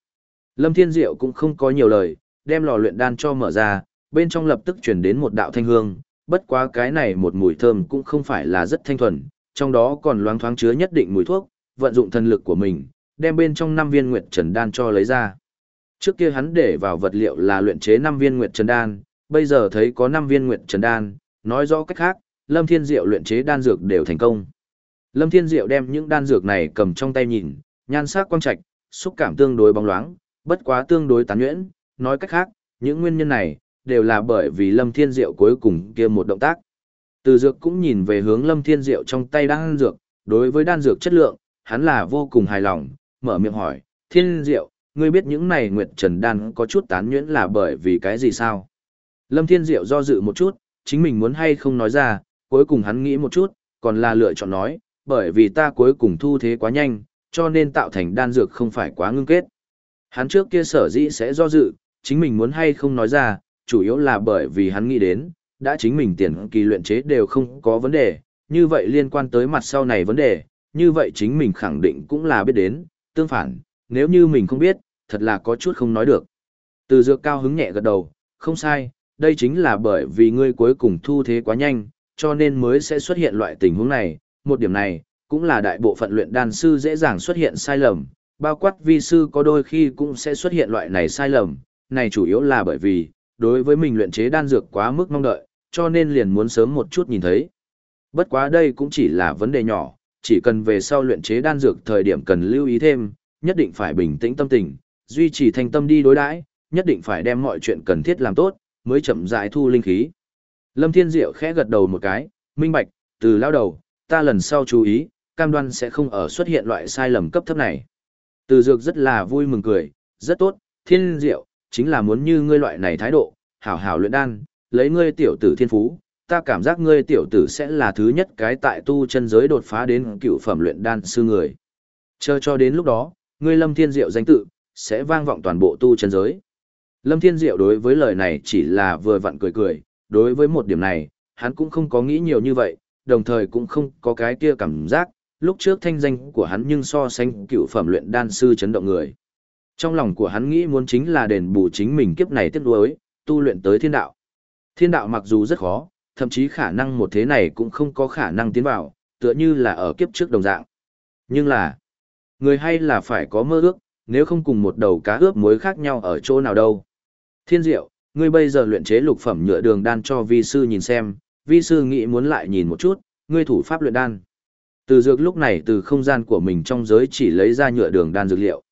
Lâm Thiên Diệu cũng không có nhiều lời, đem lò luyện đan cho mở ra, bên trong lập tức chuyển đến một đạo thanh hương, bất quá cái này một mùi thơm cũng không phải là rất thanh thuần, trong đó còn loáng thoáng chứa nhất định mùi thuốc, vận dụng thần lực của mình, đem bên trong năm viên nguyệt trần đan cho lấy ra. Trước kia hắn để vào vật liệu là luyện chế năm viên nguyệt trần đan, bây giờ thấy có năm viên nguyệt trần đan, nói rõ cách khác, Lâm Thiên Diệu luyện chế đan dược đều thành công. Lâm Thiên Diệu đem những đan dược này cầm trong tay nhìn, nhan sắc quang trạch, xúc cảm tương đối bóng loáng, bất quá tương đối tán nhuyễn, nói cách khác, những nguyên nhân này đều là bởi vì Lâm Thiên Diệu cuối cùng kia một động tác. Từ dược cũng nhìn về hướng Lâm Thiên Diệu trong tay đan dược, đối với đan dược chất lượng, hắn là vô cùng hài lòng, mở miệng hỏi, Thiên Diệu, ngươi biết những này Nguyệt Trần Đan có chút tán nhuyễn là bởi vì cái gì sao? Lâm Thiên Diệu do dự một chút, chính mình muốn hay không nói ra, cuối cùng hắn nghĩ một chút, còn là lựa chọn nói, bởi vì ta cuối cùng thu thế quá nhanh, cho nên tạo thành đan dược không phải quá ngưng kết. Hắn trước kia sở dĩ sẽ do dự, chính mình muốn hay không nói ra, chủ yếu là bởi vì hắn nghĩ đến, đã chính mình tiền kỳ luyện chế đều không có vấn đề, như vậy liên quan tới mặt sau này vấn đề, như vậy chính mình khẳng định cũng là biết đến, tương phản, nếu như mình không biết, thật là có chút không nói được. Từ dược cao hứng nhẹ gật đầu, không sai, đây chính là bởi vì ngươi cuối cùng thu thế quá nhanh, cho nên mới sẽ xuất hiện loại tình huống này, một điểm này, cũng là đại bộ phận luyện đan sư dễ dàng xuất hiện sai lầm, bao quát vi sư có đôi khi cũng sẽ xuất hiện loại này sai lầm, này chủ yếu là bởi vì, đối với mình luyện chế đan dược quá mức mong đợi, cho nên liền muốn sớm một chút nhìn thấy. Bất quá đây cũng chỉ là vấn đề nhỏ, chỉ cần về sau luyện chế đan dược thời điểm cần lưu ý thêm, nhất định phải bình tĩnh tâm tình, duy trì thanh tâm đi đối đãi, nhất định phải đem mọi chuyện cần thiết làm tốt, mới chậm rãi thu linh khí. Lâm Thiên Diệu khẽ gật đầu một cái, minh bạch, từ lao đầu, ta lần sau chú ý, cam đoan sẽ không ở xuất hiện loại sai lầm cấp thấp này. Từ dược rất là vui mừng cười, rất tốt, thiên diệu, chính là muốn như ngươi loại này thái độ, hảo hảo luyện đan, lấy ngươi tiểu tử thiên phú, ta cảm giác ngươi tiểu tử sẽ là thứ nhất cái tại tu chân giới đột phá đến cựu phẩm luyện đan sư người. Chờ cho đến lúc đó, ngươi lâm thiên diệu danh tự, sẽ vang vọng toàn bộ tu chân giới. Lâm thiên diệu đối với lời này chỉ là vừa vặn cười cười, đối với một điểm này, hắn cũng không có nghĩ nhiều như vậy, đồng thời cũng không có cái kia cảm giác, lúc trước thanh danh của hắn nhưng so sánh cựu phẩm luyện đan sư chấn động người. Trong lòng của hắn nghĩ muốn chính là đền bù chính mình kiếp này tiếp nuối tu luyện tới thiên đạo. Thiên đạo mặc dù rất khó, thậm chí khả năng một thế này cũng không có khả năng tiến vào, tựa như là ở kiếp trước đồng dạng. Nhưng là, người hay là phải có mơ ước, nếu không cùng một đầu cá ướp muối khác nhau ở chỗ nào đâu. Thiên diệu, ngươi bây giờ luyện chế lục phẩm nhựa đường đan cho vi sư nhìn xem, vi sư nghĩ muốn lại nhìn một chút, ngươi thủ pháp luyện đan. Từ dược lúc này từ không gian của mình trong giới chỉ lấy ra nhựa đường đan dược liệu.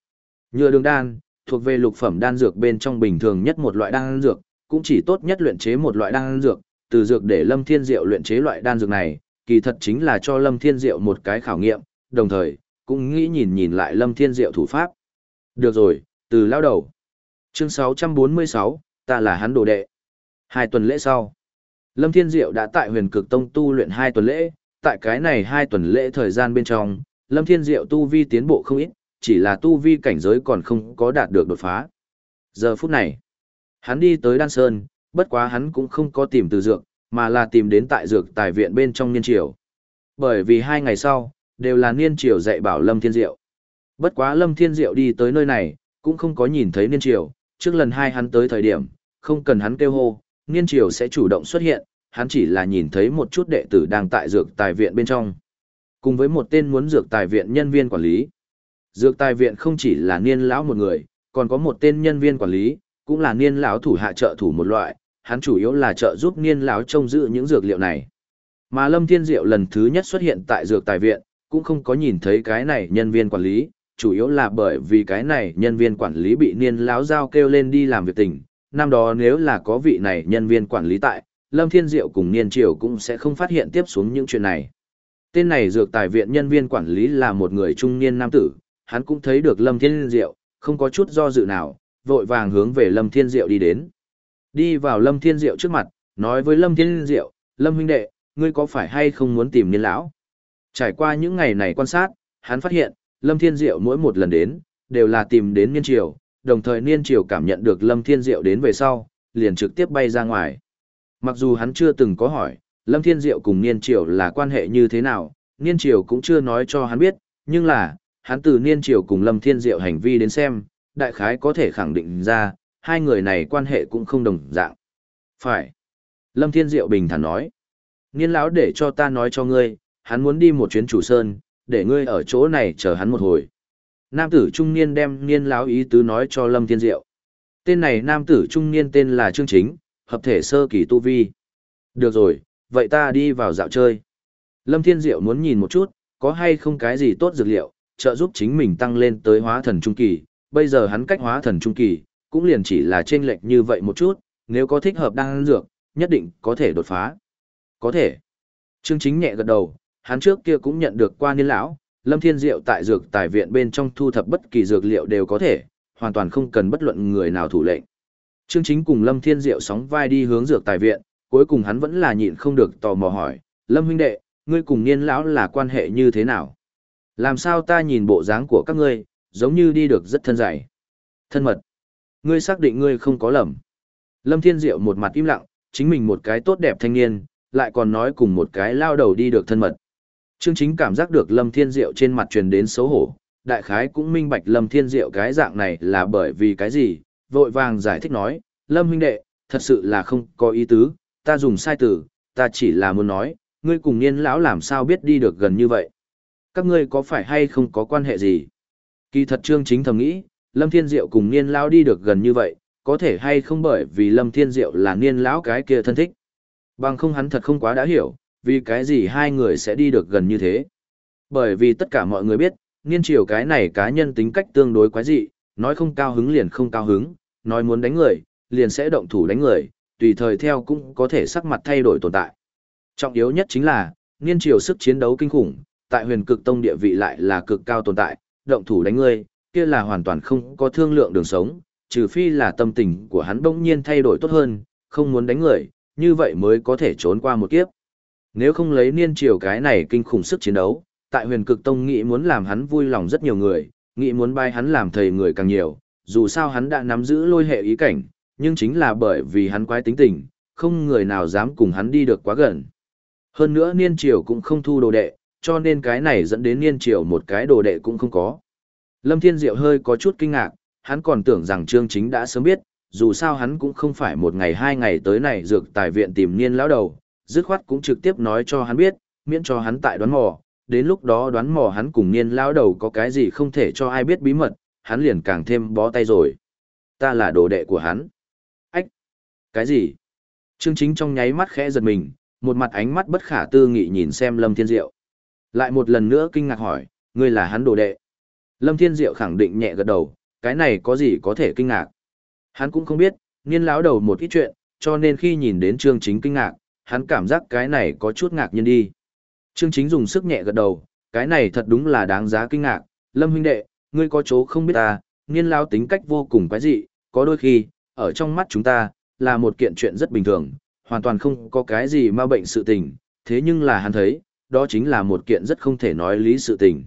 Nhựa đường đan, thuộc về lục phẩm đan dược bên trong bình thường nhất một loại đan dược, cũng chỉ tốt nhất luyện chế một loại đan dược, từ dược để Lâm Thiên Diệu luyện chế loại đan dược này, kỳ thật chính là cho Lâm Thiên Diệu một cái khảo nghiệm, đồng thời, cũng nghĩ nhìn nhìn lại Lâm Thiên Diệu thủ pháp. Được rồi, từ lao đầu. Chương 646, ta là hắn đồ đệ. Hai tuần lễ sau, Lâm Thiên Diệu đã tại huyền cực tông tu luyện hai tuần lễ, tại cái này hai tuần lễ thời gian bên trong, Lâm Thiên Diệu tu vi tiến bộ không ít, chỉ là tu vi cảnh giới còn không có đạt được đột phá. Giờ phút này, hắn đi tới Đan Sơn, bất quá hắn cũng không có tìm từ dược, mà là tìm đến tại dược tài viện bên trong niên triều. Bởi vì hai ngày sau, đều là niên triều dạy bảo Lâm Thiên Diệu. Bất quá Lâm Thiên Diệu đi tới nơi này, cũng không có nhìn thấy niên triều, trước lần hai hắn tới thời điểm, không cần hắn kêu hô, niên triều sẽ chủ động xuất hiện, hắn chỉ là nhìn thấy một chút đệ tử đang tại dược tài viện bên trong. Cùng với một tên muốn dược tài viện nhân viên quản lý. Dược tài viện không chỉ là niên lão một người, còn có một tên nhân viên quản lý, cũng là niên lão thủ hạ trợ thủ một loại, hắn chủ yếu là trợ giúp niên lão trông giữ những dược liệu này. Mà Lâm Thiên Diệu lần thứ nhất xuất hiện tại dược tài viện, cũng không có nhìn thấy cái này nhân viên quản lý, chủ yếu là bởi vì cái này nhân viên quản lý bị niên lão giao kêu lên đi làm việc tình. Năm đó nếu là có vị này nhân viên quản lý tại, Lâm Thiên Diệu cùng Niên Triều cũng sẽ không phát hiện tiếp xuống những chuyện này. Tên này dược tài viện nhân viên quản lý là một người trung niên nam tử, hắn cũng thấy được Lâm Thiên Diệu, không có chút do dự nào, vội vàng hướng về Lâm Thiên Diệu đi đến. Đi vào Lâm Thiên Diệu trước mặt, nói với Lâm Thiên Diệu, Lâm huynh đệ, ngươi có phải hay không muốn tìm niên lão? Trải qua những ngày này quan sát, hắn phát hiện, Lâm Thiên Diệu mỗi một lần đến, đều là tìm đến Niên Triều, đồng thời Niên Triều cảm nhận được Lâm Thiên Diệu đến về sau, liền trực tiếp bay ra ngoài. Mặc dù hắn chưa từng có hỏi, Lâm Thiên Diệu cùng Niên Triều là quan hệ như thế nào, Niên Triều cũng chưa nói cho hắn biết, nhưng là, hắn từ Niên Triều cùng Lâm Thiên Diệu hành vi đến xem, đại khái có thể khẳng định ra, hai người này quan hệ cũng không đồng dạng. Phải. Lâm Thiên Diệu bình thản nói. Niên lão để cho ta nói cho ngươi, hắn muốn đi một chuyến chủ sơn, để ngươi ở chỗ này chờ hắn một hồi. Nam tử trung niên đem niên lão ý tứ nói cho Lâm Thiên Diệu. Tên này nam tử trung niên tên là Trương Chính, hợp thể sơ kỳ tu vi. Được rồi, vậy ta đi vào dạo chơi. Lâm Thiên Diệu muốn nhìn một chút, có hay không cái gì tốt dược liệu, trợ giúp chính mình tăng lên tới hóa thần trung kỳ. Bây giờ hắn cách hóa thần trung kỳ, cũng liền chỉ là chênh lệch như vậy một chút, nếu có thích hợp đang dược, nhất định có thể đột phá. Có thể. Trương Chính nhẹ gật đầu, hắn trước kia cũng nhận được qua niên lão, Lâm Thiên Diệu tại dược tài viện bên trong thu thập bất kỳ dược liệu đều có thể, hoàn toàn không cần bất luận người nào thủ lệnh. Trương Chính cùng Lâm Thiên Diệu sóng vai đi hướng dược tài viện, cuối cùng hắn vẫn là nhịn không được tò mò hỏi, Lâm huynh đệ, ngươi cùng niên lão là quan hệ như thế nào? Làm sao ta nhìn bộ dáng của các ngươi, giống như đi được rất thân dày. Thân mật. Ngươi xác định ngươi không có lầm. Lâm Thiên Diệu một mặt im lặng, chính mình một cái tốt đẹp thanh niên, lại còn nói cùng một cái lao đầu đi được thân mật. Trương Chính cảm giác được Lâm Thiên Diệu trên mặt truyền đến xấu hổ, đại khái cũng minh bạch Lâm Thiên Diệu cái dạng này là bởi vì cái gì, vội vàng giải thích nói, Lâm huynh đệ, thật sự là không có ý tứ, ta dùng sai từ, ta chỉ là muốn nói, ngươi cùng niên lão làm sao biết đi được gần như vậy. Các ngươi có phải hay không có quan hệ gì? Kỳ thật trương chính thầm nghĩ, Lâm Thiên Diệu cùng niên lão đi được gần như vậy, có thể hay không bởi vì Lâm Thiên Diệu là niên lão cái kia thân thích. Bằng không hắn thật không quá đã hiểu, vì cái gì hai người sẽ đi được gần như thế. Bởi vì tất cả mọi người biết, niên triều cái này cá nhân tính cách tương đối quái dị, nói không cao hứng liền không cao hứng, nói muốn đánh người, liền sẽ động thủ đánh người, tùy thời theo cũng có thể sắc mặt thay đổi tồn tại. Trọng yếu nhất chính là, niên triều sức chiến đấu kinh khủng, tại huyền cực tông địa vị lại là cực cao tồn tại, động thủ đánh ngươi, kia là hoàn toàn không có thương lượng đường sống, trừ phi là tâm tình của hắn bỗng nhiên thay đổi tốt hơn, không muốn đánh người, như vậy mới có thể trốn qua một kiếp. Nếu không lấy niên triều cái này kinh khủng sức chiến đấu, tại huyền cực tông nghĩ muốn làm hắn vui lòng rất nhiều người, nghĩ muốn bay hắn làm thầy người càng nhiều, dù sao hắn đã nắm giữ lôi hệ ý cảnh, nhưng chính là bởi vì hắn quái tính tình, không người nào dám cùng hắn đi được quá gần. Hơn nữa niên triều cũng không thu đồ đệ, cho nên cái này dẫn đến niên triều một cái đồ đệ cũng không có. Lâm Thiên Diệu hơi có chút kinh ngạc, hắn còn tưởng rằng Trương Chính đã sớm biết, dù sao hắn cũng không phải một ngày hai ngày tới này dược tài viện tìm niên lão đầu, dứt khoát cũng trực tiếp nói cho hắn biết, miễn cho hắn tại đoán mò, đến lúc đó đoán mò hắn cùng niên lão đầu có cái gì không thể cho ai biết bí mật, hắn liền càng thêm bó tay rồi. Ta là đồ đệ của hắn. Ách! Cái gì? Trương Chính trong nháy mắt khẽ giật mình, một mặt ánh mắt bất khả tư nghị nhìn xem Lâm Thiên Diệu. Lại một lần nữa kinh ngạc hỏi, ngươi là hắn đồ đệ. Lâm Thiên Diệu khẳng định nhẹ gật đầu, cái này có gì có thể kinh ngạc. Hắn cũng không biết, niên lão đầu một ít chuyện, cho nên khi nhìn đến Trương Chính kinh ngạc, hắn cảm giác cái này có chút ngạc nhiên đi. Trương Chính dùng sức nhẹ gật đầu, cái này thật đúng là đáng giá kinh ngạc, Lâm huynh đệ, ngươi có chỗ không biết ta, niên lão tính cách vô cùng quái dị, có đôi khi, ở trong mắt chúng ta, là một kiện chuyện rất bình thường, hoàn toàn không có cái gì ma bệnh sự tình, thế nhưng là hắn thấy, đó chính là một kiện rất không thể nói lý sự tình.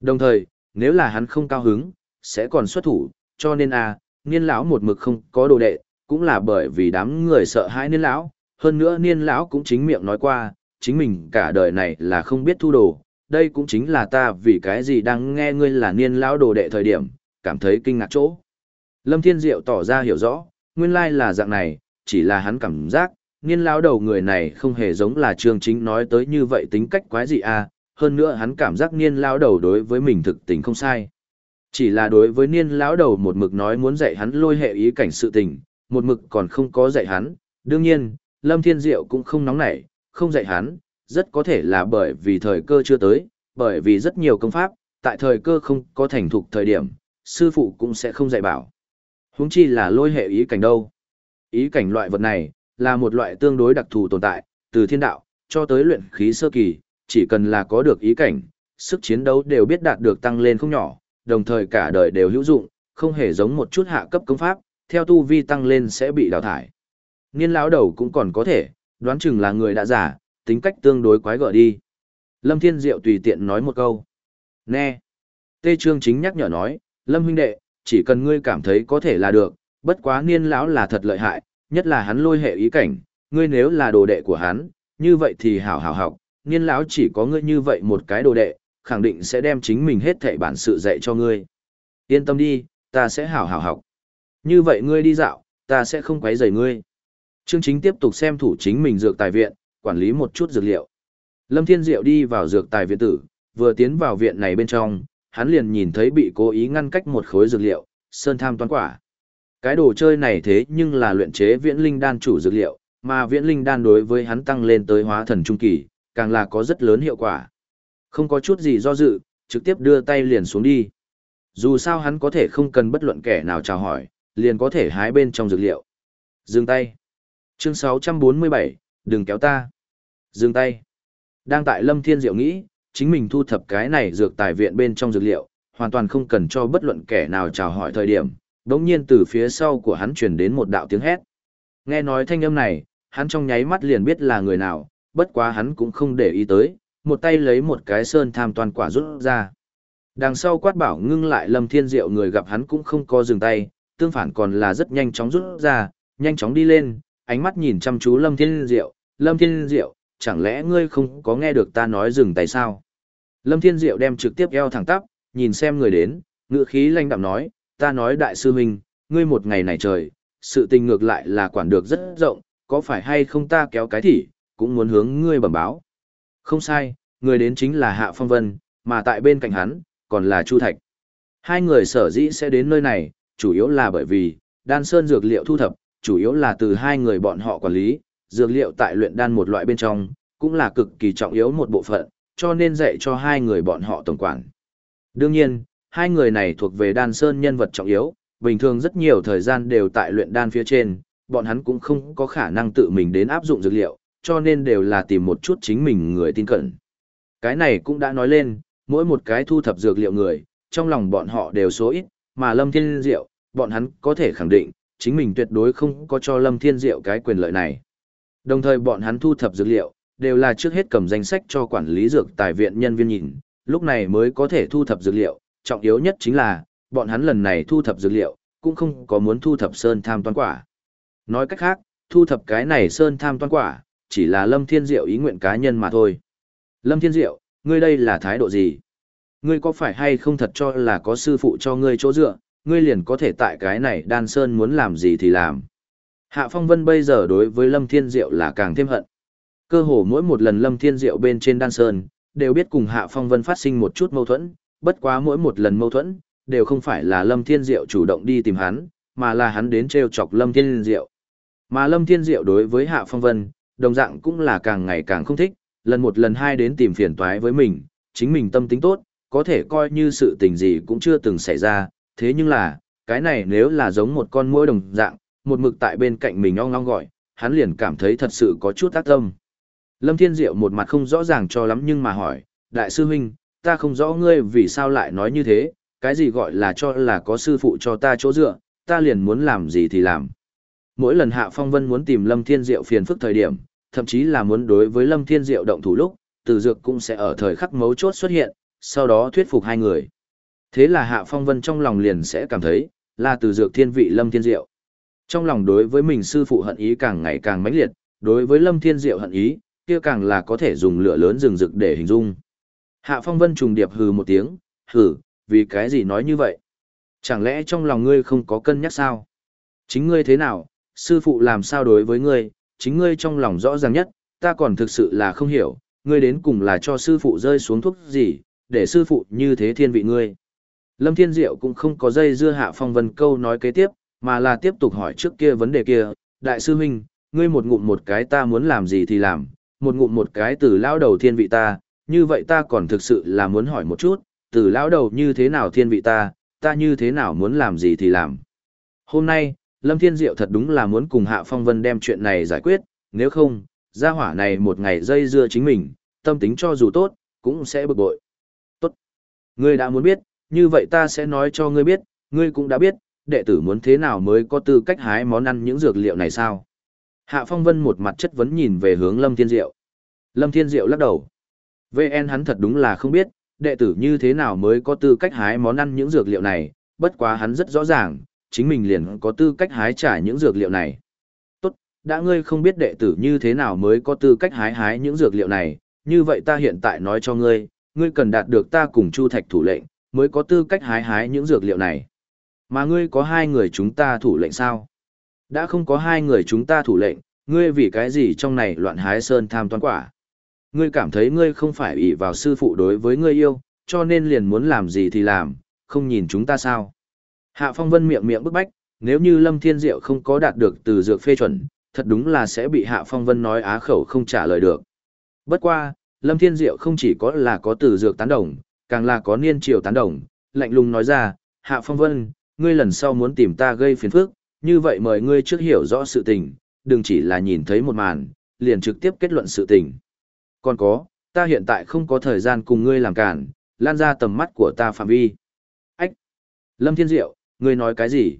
Đồng thời, nếu là hắn không cao hứng, sẽ còn xuất thủ, cho nên a, niên lão một mực không có đồ đệ, cũng là bởi vì đám người sợ hãi niên lão, hơn nữa niên lão cũng chính miệng nói qua, chính mình cả đời này là không biết thu đồ, đây cũng chính là ta vì cái gì đang nghe ngươi là niên lão đồ đệ thời điểm, cảm thấy kinh ngạc chỗ. Lâm Thiên Diệu tỏ ra hiểu rõ, nguyên lai là dạng này, chỉ là hắn cảm giác, niên lão đầu người này không hề giống là trương chính nói tới như vậy tính cách quái gì à, hơn nữa hắn cảm giác niên lão đầu đối với mình thực tình không sai. Chỉ là đối với niên lão đầu một mực nói muốn dạy hắn lôi hệ ý cảnh sự tình, một mực còn không có dạy hắn, đương nhiên, Lâm Thiên Diệu cũng không nóng nảy, không dạy hắn, rất có thể là bởi vì thời cơ chưa tới, bởi vì rất nhiều công pháp, tại thời cơ không có thành thục thời điểm, sư phụ cũng sẽ không dạy bảo. Huống chi là lôi hệ ý cảnh đâu. Ý cảnh loại vật này, là một loại tương đối đặc thù tồn tại, từ thiên đạo, cho tới luyện khí sơ kỳ, chỉ cần là có được ý cảnh, sức chiến đấu đều biết đạt được tăng lên không nhỏ, đồng thời cả đời đều hữu dụng, không hề giống một chút hạ cấp công pháp, theo tu vi tăng lên sẽ bị đào thải. Niên lão đầu cũng còn có thể, đoán chừng là người đã giả, tính cách tương đối quái gở đi. Lâm Thiên Diệu tùy tiện nói một câu. Nè. Tê Trương chính nhắc nhở nói, Lâm huynh đệ, chỉ cần ngươi cảm thấy có thể là được, bất quá niên lão là thật lợi hại, nhất là hắn lôi hệ ý cảnh, ngươi nếu là đồ đệ của hắn, như vậy thì hảo hảo học, niên lão chỉ có ngươi như vậy một cái đồ đệ, khẳng định sẽ đem chính mình hết thảy bản sự dạy cho ngươi. Yên tâm đi, ta sẽ hảo hảo học. Như vậy ngươi đi dạo, ta sẽ không quấy rầy ngươi. Trương Chính tiếp tục xem thủ chính mình dược tài viện, quản lý một chút dược liệu. Lâm Thiên Diệu đi vào dược tài viện tử, vừa tiến vào viện này bên trong, hắn liền nhìn thấy bị cố ý ngăn cách một khối dược liệu, sơn tham toán quả. Cái đồ chơi này thế nhưng là luyện chế viễn linh đan chủ dược liệu, mà viễn linh đan đối với hắn tăng lên tới hóa thần trung kỳ, càng là có rất lớn hiệu quả. Không có chút gì do dự, trực tiếp đưa tay liền xuống đi. Dù sao hắn có thể không cần bất luận kẻ nào chào hỏi, liền có thể hái bên trong dược liệu. Dừng tay. Chương 647, đừng kéo ta. Dừng tay. Đang tại Lâm Thiên Diệu nghĩ, chính mình thu thập cái này dược tài viện bên trong dược liệu, hoàn toàn không cần cho bất luận kẻ nào chào hỏi thời điểm. Đống nhiên từ phía sau của hắn truyền đến một đạo tiếng hét. Nghe nói thanh âm này, hắn trong nháy mắt liền biết là người nào, bất quá hắn cũng không để ý tới, một tay lấy một cái sơn tham toàn quả rút ra. Đằng sau quát bảo ngưng lại Lâm Thiên Diệu người gặp hắn cũng không có dừng tay, tương phản còn là rất nhanh chóng rút ra, nhanh chóng đi lên, ánh mắt nhìn chăm chú Lâm Thiên Diệu, Lâm Thiên Diệu, chẳng lẽ ngươi không có nghe được ta nói dừng tay sao? Lâm Thiên Diệu đem trực tiếp eo thẳng tắp, nhìn xem người đến, ngựa khí lanh đạm nói, ta nói đại sư huynh, ngươi một ngày này trời, sự tình ngược lại là quản được rất rộng, có phải hay không ta kéo cái thỉ, cũng muốn hướng ngươi bẩm báo. Không sai, người đến chính là Hạ Phong Vân, mà tại bên cạnh hắn, còn là Chu Thạch. Hai người sở dĩ sẽ đến nơi này, chủ yếu là bởi vì, đan sơn dược liệu thu thập, chủ yếu là từ hai người bọn họ quản lý, dược liệu tại luyện đan một loại bên trong, cũng là cực kỳ trọng yếu một bộ phận, cho nên dạy cho hai người bọn họ tổng quản. Đương nhiên, hai người này thuộc về đan sơn nhân vật trọng yếu, bình thường rất nhiều thời gian đều tại luyện đan phía trên, bọn hắn cũng không có khả năng tự mình đến áp dụng dược liệu, cho nên đều là tìm một chút chính mình người tin cẩn. Cái này cũng đã nói lên, mỗi một cái thu thập dược liệu người, trong lòng bọn họ đều số ít, mà Lâm Thiên Diệu, bọn hắn có thể khẳng định, chính mình tuyệt đối không có cho Lâm Thiên Diệu cái quyền lợi này. Đồng thời bọn hắn thu thập dược liệu, đều là trước hết cầm danh sách cho quản lý dược tài viện nhân viên nhìn, lúc này mới có thể thu thập dược liệu, trọng yếu nhất chính là, bọn hắn lần này thu thập dược liệu, cũng không có muốn thu thập sơn tham toán quả. Nói cách khác, thu thập cái này sơn tham toán quả, chỉ là Lâm Thiên Diệu ý nguyện cá nhân mà thôi. Lâm Thiên Diệu, ngươi đây là thái độ gì? Ngươi có phải hay không thật cho là có sư phụ cho ngươi chỗ dựa, ngươi liền có thể tại cái này đan sơn muốn làm gì thì làm. Hạ Phong Vân bây giờ đối với Lâm Thiên Diệu là càng thêm hận. Cơ hồ mỗi một lần Lâm Thiên Diệu bên trên đan sơn, đều biết cùng Hạ Phong Vân phát sinh một chút mâu thuẫn, bất quá mỗi một lần mâu thuẫn, đều không phải là Lâm Thiên Diệu chủ động đi tìm hắn, mà là hắn đến treo chọc Lâm Thiên Diệu. Mà Lâm Thiên Diệu đối với Hạ Phong Vân, đồng dạng cũng là càng ngày càng không thích, lần một lần hai đến tìm phiền toái với mình, chính mình tâm tính tốt, có thể coi như sự tình gì cũng chưa từng xảy ra, thế nhưng là, cái này nếu là giống một con muỗi đồng dạng, một mực tại bên cạnh mình ong ong gọi, hắn liền cảm thấy thật sự có chút tác tâm. Lâm Thiên Diệu một mặt không rõ ràng cho lắm nhưng mà hỏi, Đại sư huynh, ta không rõ ngươi vì sao lại nói như thế, cái gì gọi là cho là có sư phụ cho ta chỗ dựa, ta liền muốn làm gì thì làm. Mỗi lần Hạ Phong Vân muốn tìm Lâm Thiên Diệu phiền phức thời điểm, thậm chí là muốn đối với Lâm Thiên Diệu động thủ lúc, Từ Dược cũng sẽ ở thời khắc mấu chốt xuất hiện, sau đó thuyết phục hai người. Thế là Hạ Phong Vân trong lòng liền sẽ cảm thấy, là Từ Dược thiên vị Lâm Thiên Diệu. Trong lòng đối với mình sư phụ hận ý càng ngày càng mãnh liệt, đối với Lâm Thiên Diệu hận ý, kia càng là có thể dùng lửa lớn rừng rực để hình dung. Hạ Phong Vân trùng điệp hừ một tiếng, hừ, vì cái gì nói như vậy? Chẳng lẽ trong lòng ngươi không có cân nhắc sao? Chính ngươi thế nào, sư phụ làm sao đối với ngươi, chính ngươi trong lòng rõ ràng nhất, ta còn thực sự là không hiểu, ngươi đến cùng là cho sư phụ rơi xuống thuốc gì, để sư phụ như thế thiên vị ngươi. Lâm Thiên Diệu cũng không có dây dưa Hạ Phong Vân câu nói kế tiếp, mà là tiếp tục hỏi trước kia vấn đề kia, đại sư huynh, ngươi một ngụm một cái ta muốn làm gì thì làm, một ngụm một cái từ lao đầu thiên vị ta, như vậy ta còn thực sự là muốn hỏi một chút, từ lão đầu như thế nào thiên vị ta, ta như thế nào muốn làm gì thì làm. Hôm nay, Lâm Thiên Diệu thật đúng là muốn cùng Hạ Phong Vân đem chuyện này giải quyết, nếu không, gia hỏa này một ngày dây dưa chính mình, tâm tính cho dù tốt, cũng sẽ bực bội. Tốt. Ngươi đã muốn biết, như vậy ta sẽ nói cho ngươi biết, ngươi cũng đã biết, đệ tử muốn thế nào mới có tư cách hái món ăn những dược liệu này sao? Hạ Phong Vân một mặt chất vấn nhìn về hướng Lâm Thiên Diệu. Lâm Thiên Diệu lắc đầu. VN hắn thật đúng là không biết, đệ tử như thế nào mới có tư cách hái món ăn những dược liệu này, bất quá hắn rất rõ ràng, chính mình liền có tư cách hái trả những dược liệu này. Tốt, đã ngươi không biết đệ tử như thế nào mới có tư cách hái hái những dược liệu này, như vậy ta hiện tại nói cho ngươi, ngươi cần đạt được ta cùng Chu Thạch thủ lệnh, mới có tư cách hái hái những dược liệu này. Mà ngươi có hai người chúng ta thủ lệnh sao? Đã không có hai người chúng ta thủ lệnh, ngươi vì cái gì trong này loạn hái sơn tham toán quả? Ngươi cảm thấy ngươi không phải ỷ vào sư phụ đối với ngươi yêu, cho nên liền muốn làm gì thì làm, không nhìn chúng ta sao? Hạ Phong Vân miệng miệng bức bách, nếu như Lâm Thiên Diệu không có đạt được từ dược phê chuẩn, thật đúng là sẽ bị Hạ Phong Vân nói á khẩu không trả lời được. Bất qua, Lâm Thiên Diệu không chỉ có là có từ dược tán đồng, càng là có niên triều tán đồng, lạnh lùng nói ra, Hạ Phong Vân, ngươi lần sau muốn tìm ta gây phiền phức, như vậy mời ngươi trước hiểu rõ sự tình, đừng chỉ là nhìn thấy một màn, liền trực tiếp kết luận sự tình. Còn có, ta hiện tại không có thời gian cùng ngươi làm cản, lan ra tầm mắt của ta phạm vi. Ách! Lâm Thiên Diệu, ngươi nói cái gì?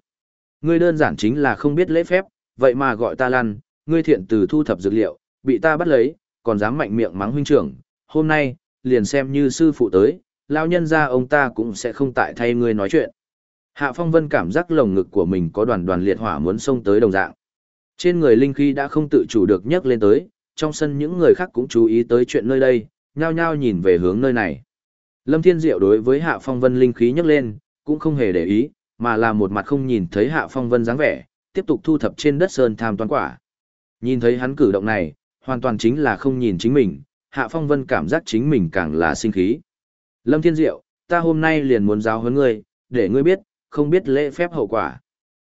Ngươi đơn giản chính là không biết lễ phép, vậy mà gọi ta lăn, ngươi thiện từ thu thập dược liệu, bị ta bắt lấy, còn dám mạnh miệng mắng huynh trưởng, hôm nay, liền xem như sư phụ tới, lao nhân ra ông ta cũng sẽ không tại thay ngươi nói chuyện. Hạ Phong Vân cảm giác lồng ngực của mình có đoàn đoàn liệt hỏa muốn xông tới đồng dạng. Trên người linh khí đã không tự chủ được nhấc lên tới, trong sân những người khác cũng chú ý tới chuyện nơi đây, nhao nhao nhìn về hướng nơi này. Lâm Thiên Diệu đối với Hạ Phong Vân linh khí nhấc lên, cũng không hề để ý, mà là một mặt không nhìn thấy Hạ Phong Vân dáng vẻ, tiếp tục thu thập trên đất sơn tham toán quả. Nhìn thấy hắn cử động này, hoàn toàn chính là không nhìn chính mình, Hạ Phong Vân cảm giác chính mình càng là sinh khí. Lâm Thiên Diệu, ta hôm nay liền muốn giáo huấn ngươi, để ngươi biết, không biết lễ phép hậu quả.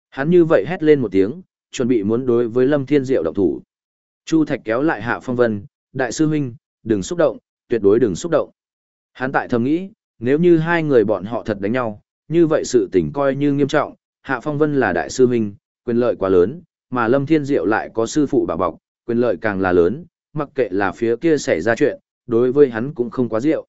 Hắn như vậy hét lên một tiếng, chuẩn bị muốn đối với Lâm Thiên Diệu động thủ. Chu Thạch kéo lại Hạ Phong Vân, đại sư huynh, đừng xúc động, tuyệt đối đừng xúc động. Hắn tại thầm nghĩ, nếu như hai người bọn họ thật đánh nhau, như vậy sự tình coi như nghiêm trọng, Hạ Phong Vân là đại sư huynh, quyền lợi quá lớn, mà Lâm Thiên Diệu lại có sư phụ bảo bọc, quyền lợi càng là lớn, mặc kệ là phía kia xảy ra chuyện, đối với hắn cũng không quá diệu.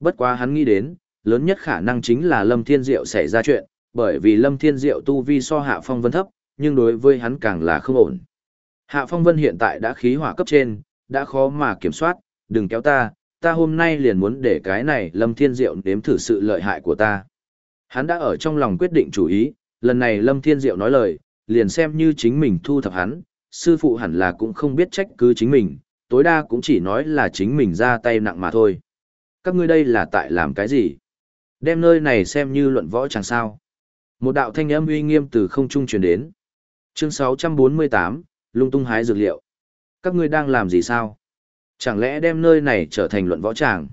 Bất quá hắn nghĩ đến, lớn nhất khả năng chính là Lâm Thiên Diệu xảy ra chuyện, bởi vì Lâm Thiên Diệu tu vi so Hạ Phong Vân thấp, nhưng đối với hắn càng là không ổn. Hạ Phong Vân hiện tại đã khí hỏa cấp trên, đã khó mà kiểm soát, đừng kéo ta, ta hôm nay liền muốn để cái này Lâm Thiên Diệu nếm thử sự lợi hại của ta. Hắn đã ở trong lòng quyết định chủ ý, lần này Lâm Thiên Diệu nói lời, liền xem như chính mình thu thập hắn, sư phụ hẳn là cũng không biết trách cứ chính mình, tối đa cũng chỉ nói là chính mình ra tay nặng mà thôi. Các ngươi đây là tại làm cái gì? Đem nơi này xem như luận võ chẳng sao. Một đạo thanh âm uy nghiêm từ không trung truyền đến. Chương 648, lung tung hái dược liệu. Các ngươi đang làm gì sao? Chẳng lẽ đem nơi này trở thành luận võ tràng?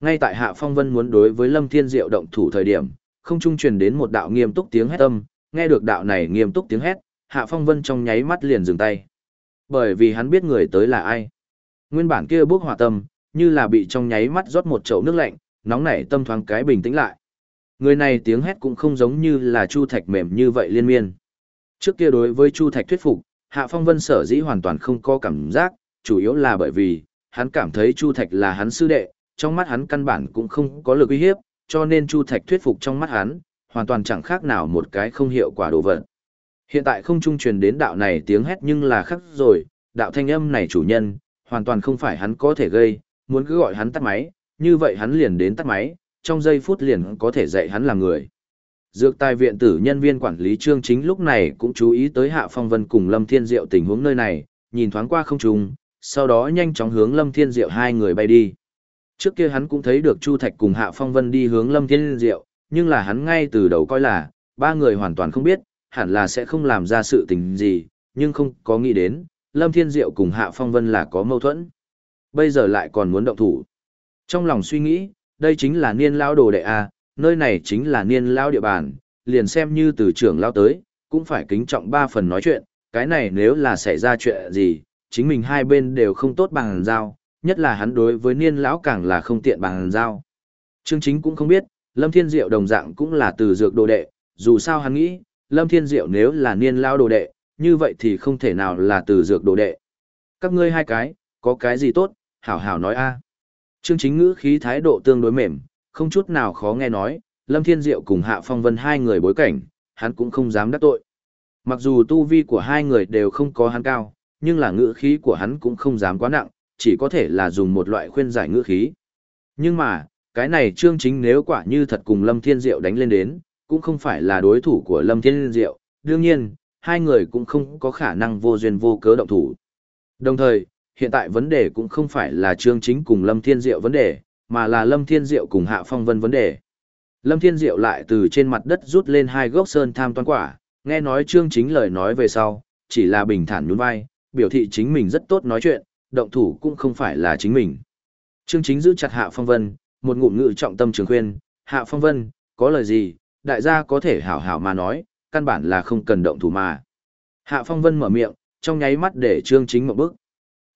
Ngay tại Hạ Phong Vân muốn đối với Lâm Thiên Diệu động thủ thời điểm, không trung truyền đến một đạo nghiêm túc tiếng hét âm, nghe được đạo này nghiêm túc tiếng hét, Hạ Phong Vân trong nháy mắt liền dừng tay. Bởi vì hắn biết người tới là ai. Nguyên bản kia bước hỏa tâm, như là bị trong nháy mắt rót một chậu nước lạnh, nóng nảy tâm thoáng cái bình tĩnh lại. Người này tiếng hét cũng không giống như là Chu Thạch mềm như vậy liên miên. Trước kia đối với Chu Thạch thuyết phục, Hạ Phong Vân sở dĩ hoàn toàn không có cảm giác, chủ yếu là bởi vì, hắn cảm thấy Chu Thạch là hắn sư đệ, trong mắt hắn căn bản cũng không có lực uy hiếp, cho nên Chu Thạch thuyết phục trong mắt hắn, hoàn toàn chẳng khác nào một cái không hiệu quả đồ vật. Hiện tại không trung truyền đến đạo này tiếng hét nhưng là khác rồi, đạo thanh âm này chủ nhân, hoàn toàn không phải hắn có thể gây, muốn cứ gọi hắn tắt máy, như vậy hắn liền đến tắt máy, trong giây phút liền có thể dạy hắn làm người. Dược tài viện tử nhân viên quản lý trương chính lúc này cũng chú ý tới Hạ Phong Vân cùng Lâm Thiên Diệu tình huống nơi này, nhìn thoáng qua không trùng sau đó nhanh chóng hướng Lâm Thiên Diệu hai người bay đi. Trước kia hắn cũng thấy được Chu Thạch cùng Hạ Phong Vân đi hướng Lâm Thiên Diệu, nhưng là hắn ngay từ đầu coi là, ba người hoàn toàn không biết, hẳn là sẽ không làm ra sự tình gì, nhưng không có nghĩ đến, Lâm Thiên Diệu cùng Hạ Phong Vân là có mâu thuẫn. Bây giờ lại còn muốn động thủ. Trong lòng suy nghĩ, đây chính là niên lao đồ đệ A, nơi này chính là niên lao địa bàn, liền xem như từ trưởng lao tới, cũng phải kính trọng ba phần nói chuyện, cái này nếu là xảy ra chuyện gì, chính mình hai bên đều không tốt bằng giao, nhất là hắn đối với niên lão càng là không tiện bằng giao. Trương chính cũng không biết, Lâm Thiên Diệu đồng dạng cũng là từ dược đồ đệ, dù sao hắn nghĩ, Lâm Thiên Diệu nếu là niên lao đồ đệ, như vậy thì không thể nào là từ dược đồ đệ. Các ngươi hai cái, có cái gì tốt, hảo hảo nói a. Trương chính ngữ khí thái độ tương đối mềm, không chút nào khó nghe nói, Lâm Thiên Diệu cùng Hạ Phong Vân hai người bối cảnh, hắn cũng không dám đắc tội. Mặc dù tu vi của hai người đều không có hắn cao, nhưng là ngữ khí của hắn cũng không dám quá nặng, chỉ có thể là dùng một loại khuyên giải ngữ khí. Nhưng mà, cái này Trương Chính nếu quả như thật cùng Lâm Thiên Diệu đánh lên đến, cũng không phải là đối thủ của Lâm Thiên Diệu, đương nhiên, hai người cũng không có khả năng vô duyên vô cớ động thủ. Đồng thời, hiện tại vấn đề cũng không phải là Trương Chính cùng Lâm Thiên Diệu vấn đề, mà là Lâm Thiên Diệu cùng Hạ Phong Vân vấn đề. Lâm Thiên Diệu lại từ trên mặt đất rút lên hai gốc sơn tham toán quả, nghe nói Trương Chính lời nói về sau, chỉ là bình thản nhún vai, biểu thị chính mình rất tốt nói chuyện, động thủ cũng không phải là chính mình. Trương Chính giữ chặt Hạ Phong Vân, một ngụm ngữ trọng tâm trường khuyên, Hạ Phong Vân, có lời gì, đại gia có thể hảo hảo mà nói, căn bản là không cần động thủ mà. Hạ Phong Vân mở miệng, trong nháy mắt để Trương Chính một bước.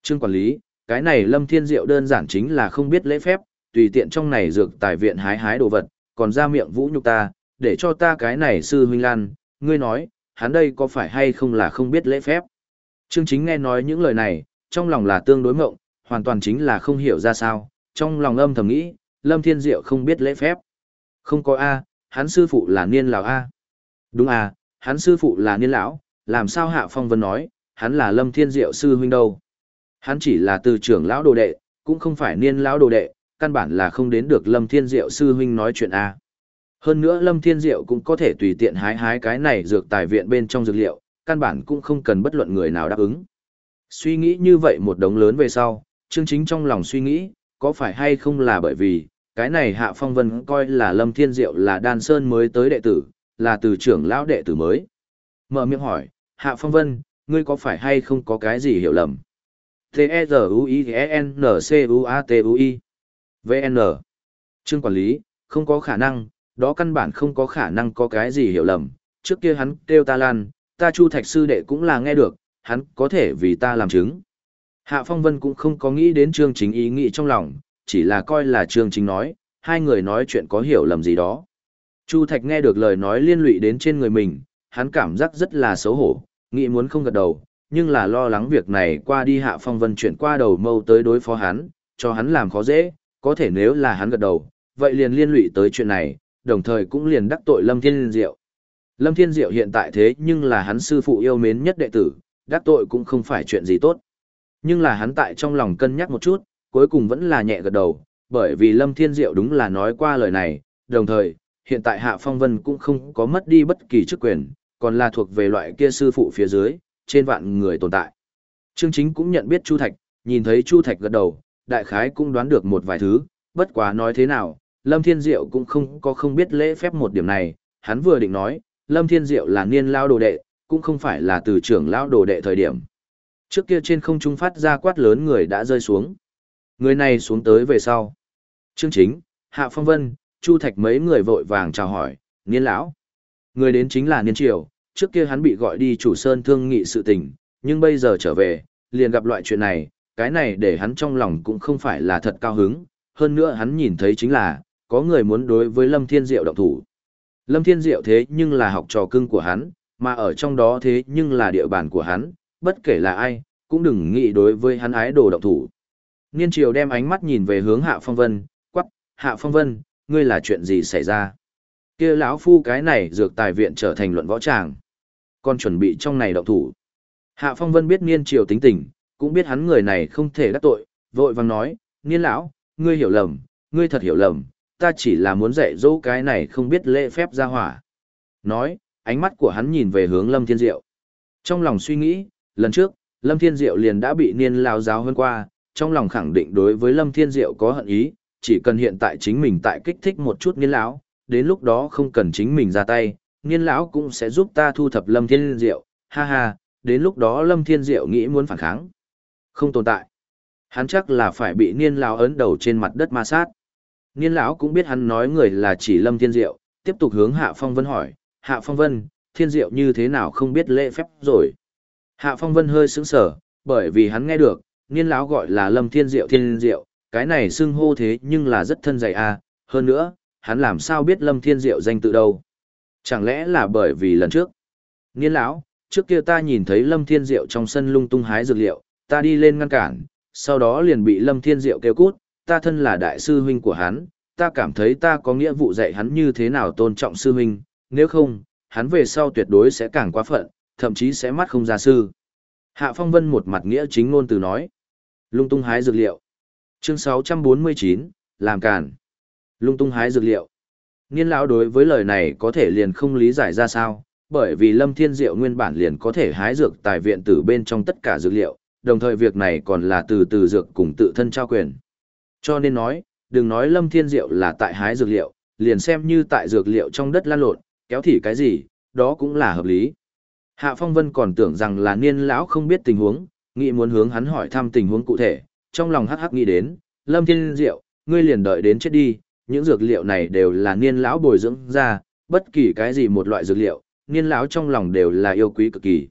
Trương quản lý, cái này Lâm Thiên Diệu đơn giản chính là không biết lễ phép, tùy tiện trong này dược tài viện hái hái đồ vật, còn ra miệng vũ nhục ta, để cho ta cái này sư huynh lan, ngươi nói, hắn đây có phải hay không là không biết lễ phép. Trương Chính nghe nói những lời này, trong lòng là tương đối mộng, hoàn toàn chính là không hiểu ra sao, trong lòng âm thầm nghĩ, Lâm Thiên Diệu không biết lễ phép. Không có A, hắn sư phụ là niên lão A. Đúng A, hắn sư phụ là niên lão, làm sao Hạ Phong Vân nói, hắn là Lâm Thiên Diệu sư huynh đâu. Hắn chỉ là từ trưởng lão đồ đệ, cũng không phải niên lão đồ đệ, căn bản là không đến được Lâm Thiên Diệu sư huynh nói chuyện A. Hơn nữa Lâm Thiên Diệu cũng có thể tùy tiện hái hái cái này dược tài viện bên trong dược liệu, căn bản cũng không cần bất luận người nào đáp ứng. Suy nghĩ như vậy một đống lớn về sau, chương chính trong lòng suy nghĩ, có phải hay không là bởi vì, cái này Hạ Phong Vân coi là Lâm Thiên Diệu là đan sơn mới tới đệ tử, là từ trưởng lão đệ tử mới. Mở miệng hỏi, Hạ Phong Vân, ngươi có phải hay không có cái gì hiểu lầm? T-E-Z-U-I-N-C-U-A-T-U-I VN Trương quản lý, không có khả năng, đó căn bản không có khả năng có cái gì hiểu lầm. Trước kia hắn kêu ta lan, ta chu thạch sư đệ cũng là nghe được, hắn có thể vì ta làm chứng. Hạ Phong Vân cũng không có nghĩ đến Trương Chính ý nghĩ trong lòng, chỉ là coi là Trương Chính nói, hai người nói chuyện có hiểu lầm gì đó. Chu Thạch nghe được lời nói liên lụy đến trên người mình, hắn cảm giác rất là xấu hổ, nghĩ muốn không gật đầu, nhưng là lo lắng việc này qua đi Hạ Phong Vân chuyển qua đầu mâu tới đối phó hắn, cho hắn làm khó dễ, có thể nếu là hắn gật đầu, vậy liền liên lụy tới chuyện này, đồng thời cũng liền đắc tội Lâm Thiên Diệu. Lâm Thiên Diệu hiện tại thế nhưng là hắn sư phụ yêu mến nhất đệ tử, đắc tội cũng không phải chuyện gì tốt. Nhưng là hắn tại trong lòng cân nhắc một chút, cuối cùng vẫn là nhẹ gật đầu, bởi vì Lâm Thiên Diệu đúng là nói qua lời này, đồng thời, hiện tại Hạ Phong Vân cũng không có mất đi bất kỳ chức quyền, còn là thuộc về loại kia sư phụ phía dưới, trên vạn người tồn tại. Trương Chính cũng nhận biết Chu Thạch, nhìn thấy Chu Thạch gật đầu, đại khái cũng đoán được một vài thứ, bất quá nói thế nào, Lâm Thiên Diệu cũng không có không biết lễ phép một điểm này, hắn vừa định nói, Lâm Thiên Diệu là niên lao đồ đệ, cũng không phải là từ trưởng lao đồ đệ thời điểm. Trước kia trên không trung phát ra quát lớn người đã rơi xuống. Người này xuống tới về sau. Trương Chính, Hạ Phong Vân, Chu Thạch mấy người vội vàng chào hỏi, niên lão. Người đến chính là niên triều, trước kia hắn bị gọi đi chủ sơn thương nghị sự tình, nhưng bây giờ trở về, liền gặp loại chuyện này, cái này để hắn trong lòng cũng không phải là thật cao hứng, hơn nữa hắn nhìn thấy chính là, có người muốn đối với Lâm Thiên Diệu động thủ. Lâm Thiên Diệu thế nhưng là học trò cưng của hắn, mà ở trong đó thế nhưng là địa bàn của hắn, bất kể là ai, cũng đừng nghĩ đối với hắn ái đồ động thủ. Niên triều đem ánh mắt nhìn về hướng Hạ Phong Vân, quắc, Hạ Phong Vân, ngươi là chuyện gì xảy ra? kia lão phu cái này dược tài viện trở thành luận võ tràng. Còn chuẩn bị trong này động thủ. Hạ Phong Vân biết Niên triều tính tình, cũng biết hắn người này không thể đắc tội, vội vàng nói, Niên lão, ngươi hiểu lầm, ngươi thật hiểu lầm, ta chỉ là muốn dạy dỗ cái này không biết lễ phép ra hỏa. Nói, ánh mắt của hắn nhìn về hướng Lâm Thiên Diệu. Trong lòng suy nghĩ, lần trước, Lâm Thiên Diệu liền đã bị niên lao giáo hơn qua, trong lòng khẳng định đối với Lâm Thiên Diệu có hận ý, chỉ cần hiện tại chính mình tại kích thích một chút niên lão, đến lúc đó không cần chính mình ra tay, niên lão cũng sẽ giúp ta thu thập Lâm Thiên Diệu, ha ha, đến lúc đó Lâm Thiên Diệu nghĩ muốn phản kháng. Không tồn tại. Hắn chắc là phải bị niên lão ấn đầu trên mặt đất ma sát. Niên lão cũng biết hắn nói người là chỉ Lâm Thiên Diệu, tiếp tục hướng Hạ Phong Vân hỏi, Hạ Phong Vân, Thiên Diệu như thế nào không biết lễ phép rồi. Hạ Phong Vân hơi sững sờ, bởi vì hắn nghe được, niên lão gọi là Lâm Thiên Diệu Thiên Diệu, cái này xưng hô thế nhưng là rất thân dày a, hơn nữa, hắn làm sao biết Lâm Thiên Diệu danh tự đâu? Chẳng lẽ là bởi vì lần trước? Niên lão, trước kia ta nhìn thấy Lâm Thiên Diệu trong sân lung tung hái dược liệu, ta đi lên ngăn cản, sau đó liền bị Lâm Thiên Diệu kêu cút, ta thân là đại sư huynh của hắn, ta cảm thấy ta có nghĩa vụ dạy hắn như thế nào tôn trọng sư huynh, nếu không, hắn về sau tuyệt đối sẽ càng quá phận, thậm chí sẽ mắt không ra sư. Hạ Phong Vân một mặt nghĩa chính ngôn từ nói. Lung tung hái dược liệu. Chương 649, làm càn. Lung tung hái dược liệu. Niên lão đối với lời này có thể liền không lý giải ra sao, bởi vì Lâm Thiên Diệu nguyên bản liền có thể hái dược tài viện từ bên trong tất cả dược liệu, đồng thời việc này còn là từ từ dược cùng tự thân trao quyền. Cho nên nói, đừng nói Lâm Thiên Diệu là tại hái dược liệu, liền xem như tại dược liệu trong đất lan lộn, kéo thì cái gì, đó cũng là hợp lý. Hạ Phong Vân còn tưởng rằng là niên lão không biết tình huống, nghĩ muốn hướng hắn hỏi thăm tình huống cụ thể, trong lòng hắc hắc nghĩ đến, Lâm Thiên Diệu, ngươi liền đợi đến chết đi, những dược liệu này đều là niên lão bồi dưỡng ra, bất kỳ cái gì một loại dược liệu, niên lão trong lòng đều là yêu quý cực kỳ.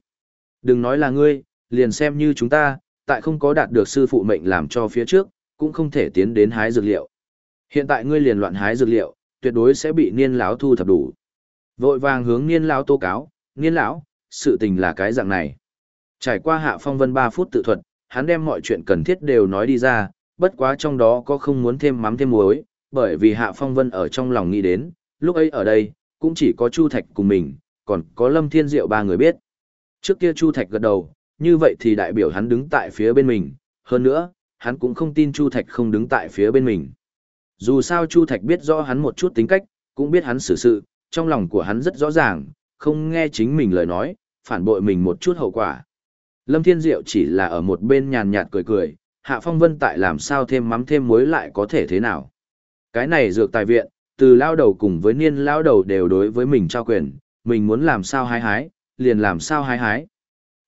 Đừng nói là ngươi, liền xem như chúng ta, tại không có đạt được sư phụ mệnh làm cho phía trước, cũng không thể tiến đến hái dược liệu. Hiện tại ngươi liền loạn hái dược liệu, tuyệt đối sẽ bị niên lão thu thập đủ. Vội vàng hướng niên lão tố cáo, niên lão, sự tình là cái dạng này. Trải qua hạ phong vân 3 phút tự thuật, hắn đem mọi chuyện cần thiết đều nói đi ra, bất quá trong đó có không muốn thêm mắm thêm muối, bởi vì hạ phong vân ở trong lòng nghĩ đến, lúc ấy ở đây, cũng chỉ có Chu Thạch cùng mình, còn có Lâm Thiên Diệu ba người biết. Trước kia Chu Thạch gật đầu, như vậy thì đại biểu hắn đứng tại phía bên mình, hơn nữa, hắn cũng không tin Chu Thạch không đứng tại phía bên mình. Dù sao Chu Thạch biết rõ hắn một chút tính cách, cũng biết hắn xử sự, trong lòng của hắn rất rõ ràng, không nghe chính mình lời nói, phản bội mình một chút hậu quả. Lâm Thiên Diệu chỉ là ở một bên nhàn nhạt cười cười, Hạ Phong Vân tại làm sao thêm mắm thêm muối lại có thể thế nào. Cái này dược tài viện, từ lao đầu cùng với niên lao đầu đều đối với mình trao quyền, mình muốn làm sao hái hái, liền làm sao hái hái.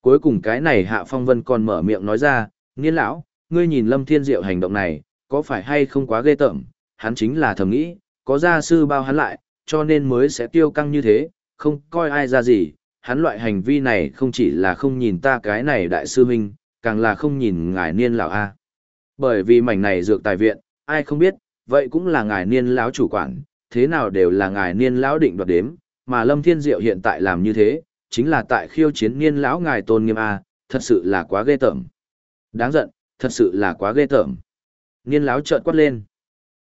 Cuối cùng cái này Hạ Phong Vân còn mở miệng nói ra, niên lão, ngươi nhìn Lâm Thiên Diệu hành động này, có phải hay không quá ghê tởm, hắn chính là thầm nghĩ, có gia sư bao hắn lại, cho nên mới sẽ tiêu căng như thế, không coi ai ra gì, hắn loại hành vi này không chỉ là không nhìn ta cái này đại sư huynh, càng là không nhìn ngài niên lão A. Bởi vì mảnh này dược tài viện, ai không biết, vậy cũng là ngài niên lão chủ quản, thế nào đều là ngài niên lão định đoạt đếm, mà Lâm Thiên Diệu hiện tại làm như thế, chính là tại khiêu chiến niên lão ngài tôn nghiêm a, thật sự là quá ghê tởm. Đáng giận, thật sự là quá ghê tởm. Niên lão trợn quát lên.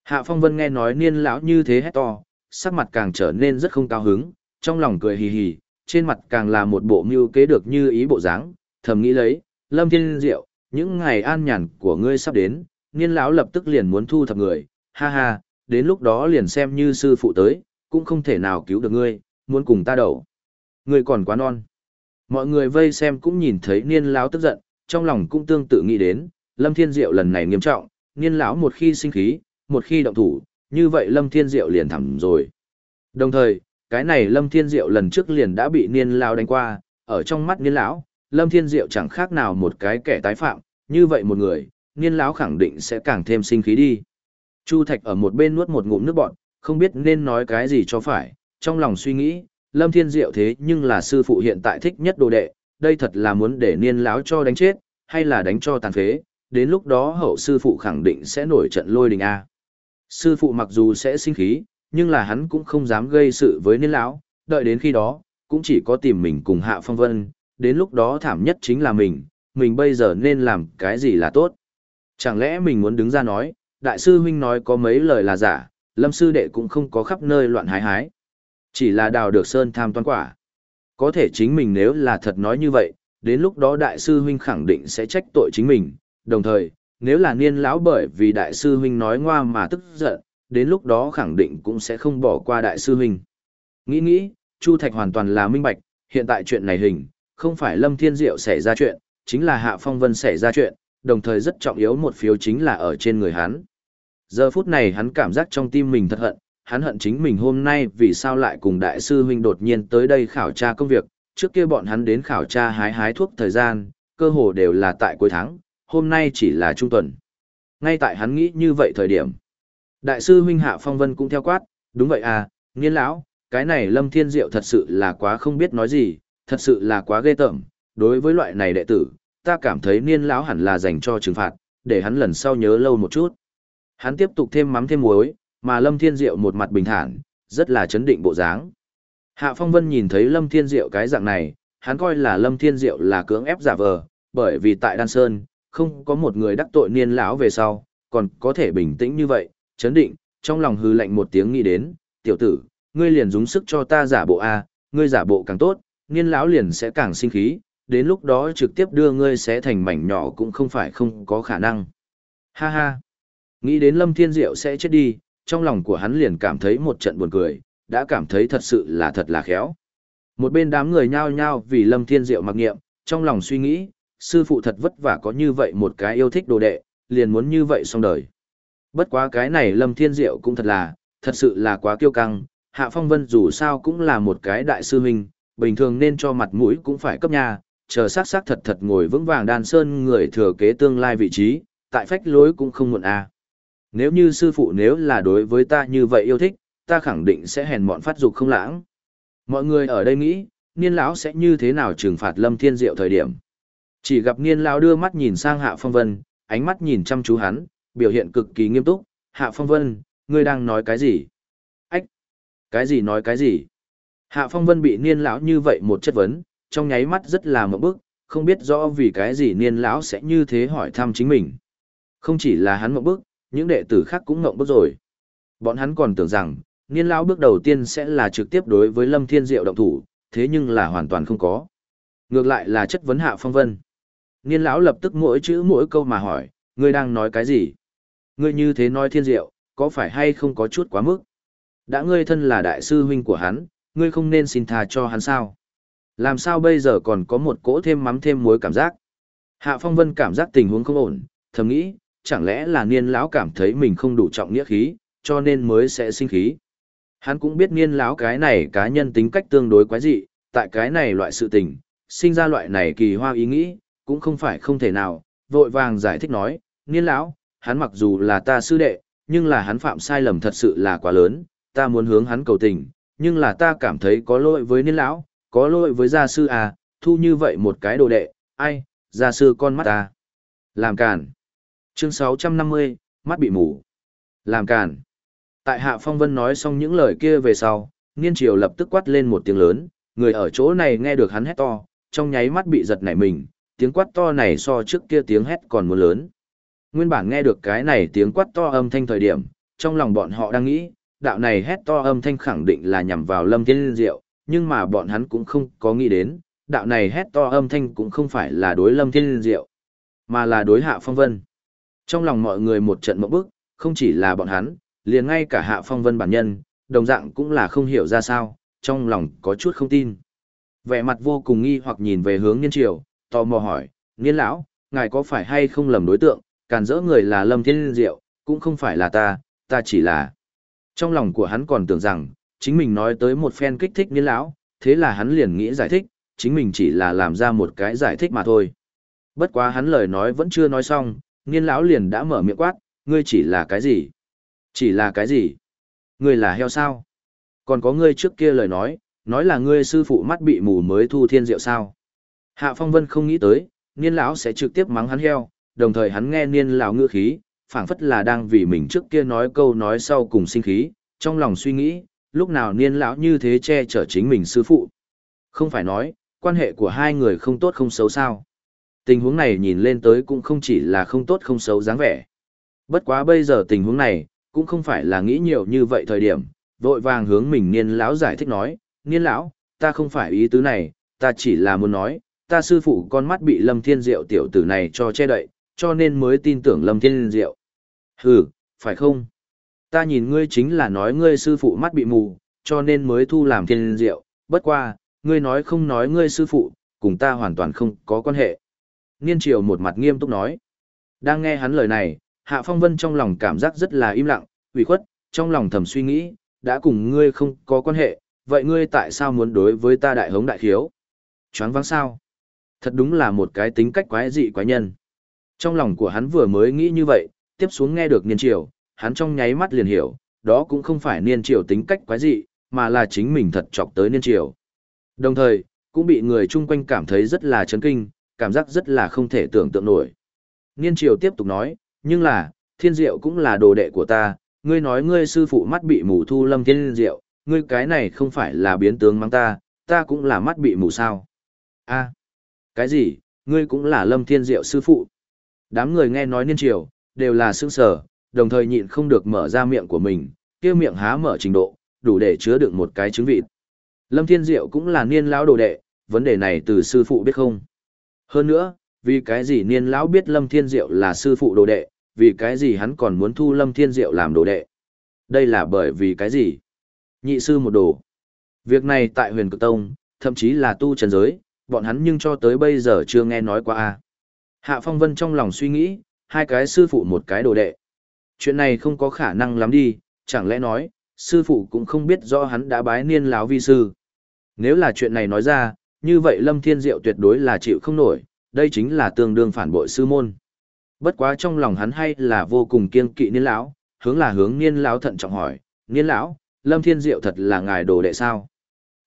Hạ Phong Vân nghe nói niên lão như thế hét to, sắc mặt càng trở nên rất không cao hứng, trong lòng cười hì hì, trên mặt càng là một bộ mưu kế được như ý bộ dáng, thầm nghĩ lấy, Lâm Thiên Diệu, những ngày an nhàn của ngươi sắp đến, niên lão lập tức liền muốn thu thập người, ha ha, đến lúc đó liền xem như sư phụ tới, cũng không thể nào cứu được ngươi, muốn cùng ta đầu. Ngươi còn quá non. Mọi người vây xem cũng nhìn thấy niên lão tức giận, trong lòng cũng tương tự nghĩ đến, Lâm Thiên Diệu lần này nghiêm trọng, niên lão một khi sinh khí, một khi động thủ, như vậy Lâm Thiên Diệu liền thẳng rồi. Đồng thời, cái này Lâm Thiên Diệu lần trước liền đã bị niên lão đánh qua, ở trong mắt niên lão, Lâm Thiên Diệu chẳng khác nào một cái kẻ tái phạm, như vậy một người, niên lão khẳng định sẽ càng thêm sinh khí đi. Chu Thạch ở một bên nuốt một ngụm nước bọt, không biết nên nói cái gì cho phải, trong lòng suy nghĩ, Lâm Thiên Diệu thế nhưng là sư phụ hiện tại thích nhất đồ đệ, đây thật là muốn để niên lão cho đánh chết, hay là đánh cho tàn phế, đến lúc đó hậu sư phụ khẳng định sẽ nổi trận lôi đình A. Sư phụ mặc dù sẽ sinh khí, nhưng là hắn cũng không dám gây sự với niên lão, đợi đến khi đó, cũng chỉ có tìm mình cùng Hạ Phong Vân, đến lúc đó thảm nhất chính là mình, mình bây giờ nên làm cái gì là tốt. Chẳng lẽ mình muốn đứng ra nói, đại sư huynh nói có mấy lời là giả, lâm sư đệ cũng không có khắp nơi loạn hái hái. Chỉ là đào được sơn tham toán quả. Có thể chính mình nếu là thật nói như vậy, đến lúc đó đại sư huynh khẳng định sẽ trách tội chính mình, đồng thời, nếu là niên lão bởi vì đại sư huynh nói ngoa mà tức giận, đến lúc đó khẳng định cũng sẽ không bỏ qua đại sư huynh. Nghĩ nghĩ, Chu Thạch hoàn toàn là minh bạch, hiện tại chuyện này hình, không phải Lâm Thiên Diệu xảy ra chuyện, chính là Hạ Phong Vân xảy ra chuyện, đồng thời rất trọng yếu một phiếu chính là ở trên người hắn. Giờ phút này hắn cảm giác trong tim mình thật hận, hắn hận chính mình hôm nay vì sao lại cùng đại sư huynh đột nhiên tới đây khảo tra công việc, trước kia bọn hắn đến khảo tra hái hái thuốc thời gian, cơ hồ đều là tại cuối tháng, hôm nay chỉ là trung tuần. Ngay tại hắn nghĩ như vậy thời điểm, đại sư huynh Hạ Phong Vân cũng theo quát, đúng vậy à, nghiên lão, cái này Lâm Thiên Diệu thật sự là quá không biết nói gì, thật sự là quá ghê tởm, đối với loại này đệ tử, ta cảm thấy niên lão hẳn là dành cho trừng phạt, để hắn lần sau nhớ lâu một chút. Hắn tiếp tục thêm mắm thêm muối, mà Lâm Thiên Diệu một mặt bình thản, rất là chấn định bộ dáng. Hạ Phong Vân nhìn thấy Lâm Thiên Diệu cái dạng này, hắn coi là Lâm Thiên Diệu là cưỡng ép giả vờ, bởi vì tại Đan Sơn, không có một người đắc tội niên lão về sau, còn có thể bình tĩnh như vậy, chấn định, trong lòng hư lạnh một tiếng nghĩ đến, tiểu tử, ngươi liền dúng sức cho ta giả bộ A, ngươi giả bộ càng tốt, niên lão liền sẽ càng sinh khí, đến lúc đó trực tiếp đưa ngươi sẽ thành mảnh nhỏ cũng không phải không có khả năng. Ha ha. Nghĩ đến Lâm Thiên Diệu sẽ chết đi, trong lòng của hắn liền cảm thấy một trận buồn cười, đã cảm thấy thật sự là thật là khéo. Một bên đám người nhao nhao vì Lâm Thiên Diệu mặc nghiệm, trong lòng suy nghĩ, sư phụ thật vất vả có như vậy một cái yêu thích đồ đệ, liền muốn như vậy xong đời. Bất quá cái này Lâm Thiên Diệu cũng thật là, thật sự là quá kiêu căng, Hạ Phong Vân dù sao cũng là một cái đại sư huynh, bình thường nên cho mặt mũi cũng phải cấp nhà, chờ sát sát thật thật ngồi vững vàng đan sơn người thừa kế tương lai vị trí, tại phách lối cũng không muộn à. Nếu như sư phụ nếu là đối với ta như vậy yêu thích, ta khẳng định sẽ hèn mọn phát dục không lãng. Mọi người ở đây nghĩ, niên lão sẽ như thế nào trừng phạt lâm thiên diệu thời điểm. Chỉ gặp niên lão đưa mắt nhìn sang hạ phong vân, ánh mắt nhìn chăm chú hắn, biểu hiện cực kỳ nghiêm túc. Hạ phong vân, ngươi đang nói cái gì? Ách! Cái gì nói cái gì? Hạ phong vân bị niên lão như vậy một chất vấn, trong nháy mắt rất là một bức, không biết rõ vì cái gì niên lão sẽ như thế hỏi thăm chính mình. Không chỉ là hắn một bức, những đệ tử khác cũng ngộng bức rồi. Bọn hắn còn tưởng rằng, niên lão bước đầu tiên sẽ là trực tiếp đối với Lâm Thiên Diệu động thủ, thế nhưng là hoàn toàn không có. Ngược lại là chất vấn Hạ Phong Vân. Niên lão lập tức mỗi chữ mỗi câu mà hỏi, ngươi đang nói cái gì? Ngươi như thế nói Thiên Diệu, có phải hay không có chút quá mức? Đã ngươi thân là đại sư huynh của hắn, ngươi không nên xin tha cho hắn sao? Làm sao bây giờ còn có một cỗ thêm mắm thêm muối cảm giác? Hạ Phong Vân cảm giác tình huống không ổn, thầm nghĩ, chẳng lẽ là niên lão cảm thấy mình không đủ trọng nghĩa khí, cho nên mới sẽ sinh khí. Hắn cũng biết niên lão cái này cá nhân tính cách tương đối quái dị, tại cái này loại sự tình, sinh ra loại này kỳ hoa ý nghĩ, cũng không phải không thể nào, vội vàng giải thích nói, niên lão, hắn mặc dù là ta sư đệ, nhưng là hắn phạm sai lầm thật sự là quá lớn, ta muốn hướng hắn cầu tình, nhưng là ta cảm thấy có lỗi với niên lão, có lỗi với gia sư à, thu như vậy một cái đồ đệ, ai, gia sư con mắt ta. Làm cản. Chương 650, mắt bị mù. Làm cản. Tại Hạ Phong Vân nói xong những lời kia về sau, Niên Triều lập tức quát lên một tiếng lớn, người ở chỗ này nghe được hắn hét to, trong nháy mắt bị giật nảy mình, tiếng quát to này so trước kia tiếng hét còn muốn lớn. Nguyên bản nghe được cái này tiếng quát to âm thanh thời điểm, trong lòng bọn họ đang nghĩ, đạo này hét to âm thanh khẳng định là nhằm vào Lâm Thiên Diệu, nhưng mà bọn hắn cũng không có nghĩ đến, đạo này hét to âm thanh cũng không phải là đối Lâm Thiên Diệu, mà là đối Hạ Phong Vân. Trong lòng mọi người một trận mộng bức, không chỉ là bọn hắn, liền ngay cả Hạ Phong Vân bản nhân, đồng dạng cũng là không hiểu ra sao, trong lòng có chút không tin. Vẻ mặt vô cùng nghi hoặc nhìn về hướng Niên Triều, tò mò hỏi, Niên lão, ngài có phải hay không lầm đối tượng, càn dỡ người là Lâm Thiên Diệu, cũng không phải là ta, ta chỉ là... Trong lòng của hắn còn tưởng rằng, chính mình nói tới một phen kích thích Niên lão, thế là hắn liền nghĩ giải thích, chính mình chỉ là làm ra một cái giải thích mà thôi. Bất quá hắn lời nói vẫn chưa nói xong, Niên lão liền đã mở miệng quát, ngươi chỉ là cái gì? Chỉ là cái gì? Ngươi là heo sao? Còn có ngươi trước kia lời nói, nói là ngươi sư phụ mắt bị mù mới thu thiên diệu sao? Hạ Phong Vân không nghĩ tới, Niên lão sẽ trực tiếp mắng hắn heo, đồng thời hắn nghe Niên lão ngữ khí, phảng phất là đang vì mình trước kia nói câu nói sau cùng sinh khí, trong lòng suy nghĩ, lúc nào Niên lão như thế che chở chính mình sư phụ? Không phải nói, quan hệ của hai người không tốt không xấu sao? Tình huống này nhìn lên tới cũng không chỉ là không tốt không xấu dáng vẻ. Bất quá bây giờ tình huống này, cũng không phải là nghĩ nhiều như vậy thời điểm, vội vàng hướng mình niên lão giải thích nói, niên lão, ta không phải ý tứ này, ta chỉ là muốn nói, ta sư phụ con mắt bị lâm thiên diệu tiểu tử này cho che đậy, cho nên mới tin tưởng lâm thiên diệu. Hừ, phải không? Ta nhìn ngươi chính là nói ngươi sư phụ mắt bị mù, cho nên mới thu làm thiên diệu, bất qua, ngươi nói không nói ngươi sư phụ, cùng ta hoàn toàn không có quan hệ. Niên triều một mặt nghiêm túc nói. Đang nghe hắn lời này, Hạ Phong Vân trong lòng cảm giác rất là im lặng, ủy khuất, trong lòng thầm suy nghĩ, đã cùng ngươi không có quan hệ, vậy ngươi tại sao muốn đối với ta đại hống đại khiếu? Choáng váng sao? Thật đúng là một cái tính cách quái dị quái nhân. Trong lòng của hắn vừa mới nghĩ như vậy, tiếp xuống nghe được niên triều, hắn trong nháy mắt liền hiểu, đó cũng không phải niên triều tính cách quái dị, mà là chính mình thật chọc tới niên triều. Đồng thời, cũng bị người chung quanh cảm thấy rất là chấn kinh, cảm giác rất là không thể tưởng tượng nổi. Niên triều tiếp tục nói, nhưng là, thiên diệu cũng là đồ đệ của ta, ngươi nói ngươi sư phụ mắt bị mù thu lâm thiên diệu, ngươi cái này không phải là biến tướng mang ta, ta cũng là mắt bị mù sao. a cái gì, ngươi cũng là lâm thiên diệu sư phụ. Đám người nghe nói niên triều, đều là sững sở, đồng thời nhịn không được mở ra miệng của mình, kia miệng há mở trình độ, đủ để chứa đựng một cái trứng vịt. Lâm Thiên Diệu cũng là niên lão đồ đệ, vấn đề này từ sư phụ biết không? Hơn nữa, vì cái gì niên lão biết Lâm Thiên Diệu là sư phụ đồ đệ, vì cái gì hắn còn muốn thu Lâm Thiên Diệu làm đồ đệ? Đây là bởi vì cái gì? Nhị sư một đồ. Việc này tại huyền cực tông, thậm chí là tu trần giới, bọn hắn nhưng cho tới bây giờ chưa nghe nói qua. a Hạ Phong Vân trong lòng suy nghĩ, hai cái sư phụ một cái đồ đệ. Chuyện này không có khả năng lắm đi, chẳng lẽ nói, sư phụ cũng không biết rõ hắn đã bái niên lão vi sư. Nếu là chuyện này nói ra, như vậy Lâm Thiên Diệu tuyệt đối là chịu không nổi, đây chính là tương đương phản bội sư môn. Bất quá trong lòng hắn hay là vô cùng kiên kỵ niên lão, hướng là hướng niên lão thận trọng hỏi, niên lão, Lâm Thiên Diệu thật là ngài đồ đệ sao?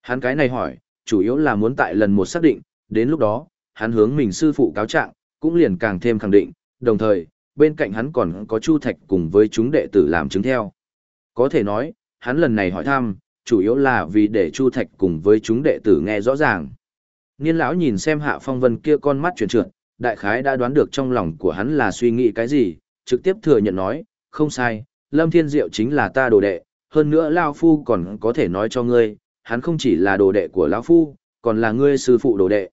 Hắn cái này hỏi, chủ yếu là muốn tại lần một xác định, đến lúc đó, hắn hướng mình sư phụ cáo trạng, cũng liền càng thêm khẳng định, đồng thời, bên cạnh hắn còn có Chu Thạch cùng với chúng đệ tử làm chứng theo. Có thể nói, hắn lần này hỏi thăm, chủ yếu là vì để Chu Thạch cùng với chúng đệ tử nghe rõ ràng. Niên lão nhìn xem Hạ Phong Vân kia con mắt chuyển trượt, đại khái đã đoán được trong lòng của hắn là suy nghĩ cái gì, trực tiếp thừa nhận nói, không sai, Lâm Thiên Diệu chính là ta đồ đệ, hơn nữa Lao Phu còn có thể nói cho ngươi, hắn không chỉ là đồ đệ của Lão Phu, còn là ngươi sư phụ đồ đệ.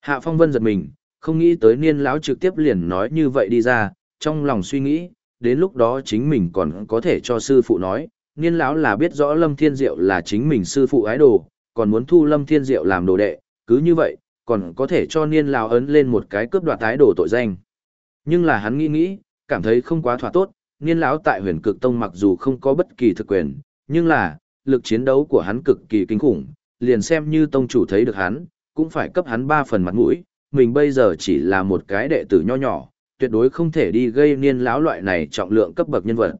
Hạ Phong Vân giật mình, không nghĩ tới niên lão trực tiếp liền nói như vậy đi ra, trong lòng suy nghĩ, đến lúc đó chính mình còn có thể cho sư phụ nói, niên lão là biết rõ Lâm Thiên Diệu là chính mình sư phụ ái đồ, còn muốn thu Lâm Thiên Diệu làm đồ đệ, cứ như vậy, còn có thể cho niên lão ấn lên một cái cướp đoạt tái đồ tội danh. Nhưng là hắn nghĩ nghĩ, cảm thấy không quá thỏa tốt, niên lão tại huyền cực tông mặc dù không có bất kỳ thực quyền, nhưng là, lực chiến đấu của hắn cực kỳ kinh khủng, liền xem như tông chủ thấy được hắn, cũng phải cấp hắn ba phần mặt mũi, mình bây giờ chỉ là một cái đệ tử nho nhỏ, tuyệt đối không thể đi gây niên lão loại này trọng lượng cấp bậc nhân vật.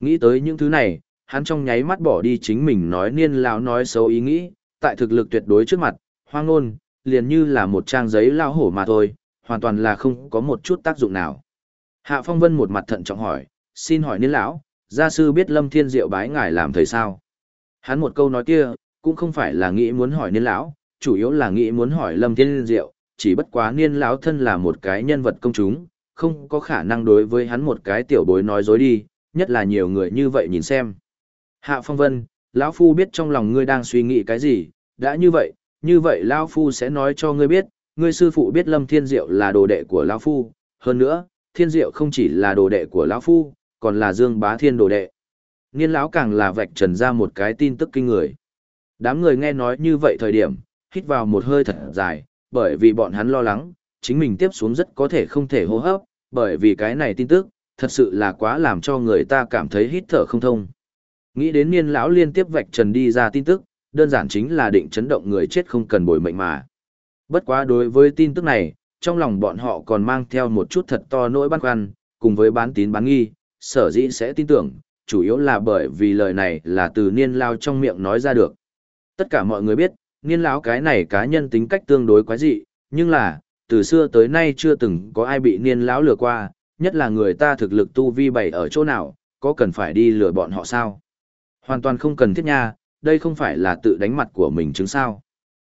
Nghĩ tới những thứ này, hắn trong nháy mắt bỏ đi chính mình nói niên lão nói xấu ý nghĩ, tại thực lực tuyệt đối trước mặt, hoang ngôn, liền như là một trang giấy lao hổ mà thôi, hoàn toàn là không có một chút tác dụng nào. Hạ Phong Vân một mặt thận trọng hỏi, xin hỏi niên lão, gia sư biết Lâm Thiên Diệu bái ngài làm thầy sao? Hắn một câu nói kia, cũng không phải là nghĩ muốn hỏi niên lão, chủ yếu là nghĩ muốn hỏi Lâm Thiên Diệu, chỉ bất quá niên lão thân là một cái nhân vật công chúng, không có khả năng đối với hắn một cái tiểu bối nói dối đi, nhất là nhiều người như vậy nhìn xem. Hạ Phong Vân, lão phu biết trong lòng ngươi đang suy nghĩ cái gì, đã như vậy, như vậy lão phu sẽ nói cho ngươi biết, ngươi sư phụ biết Lâm Thiên Diệu là đồ đệ của lão phu, hơn nữa, Thiên Diệu không chỉ là đồ đệ của lão phu, còn là Dương Bá Thiên đồ đệ. Niên lão càng là vạch trần ra một cái tin tức kinh người. Đám người nghe nói như vậy thời điểm, hít vào một hơi thật dài, bởi vì bọn hắn lo lắng, chính mình tiếp xuống rất có thể không thể hô hấp, bởi vì cái này tin tức, thật sự là quá làm cho người ta cảm thấy hít thở không thông. Nghĩ đến niên lão liên tiếp vạch trần đi ra tin tức, đơn giản chính là định chấn động người chết không cần bồi mệnh mà. Bất quá đối với tin tức này, trong lòng bọn họ còn mang theo một chút thật to nỗi băn khoăn, cùng với bán tín bán nghi, sở dĩ sẽ tin tưởng, chủ yếu là bởi vì lời này là từ niên lao trong miệng nói ra được. Tất cả mọi người biết, niên lão cái này cá nhân tính cách tương đối quái dị, nhưng là, từ xưa tới nay chưa từng có ai bị niên lão lừa qua, nhất là người ta thực lực tu vi bày ở chỗ nào, có cần phải đi lừa bọn họ sao? Hoàn toàn không cần thiết nha, đây không phải là tự đánh mặt của mình chứng sao.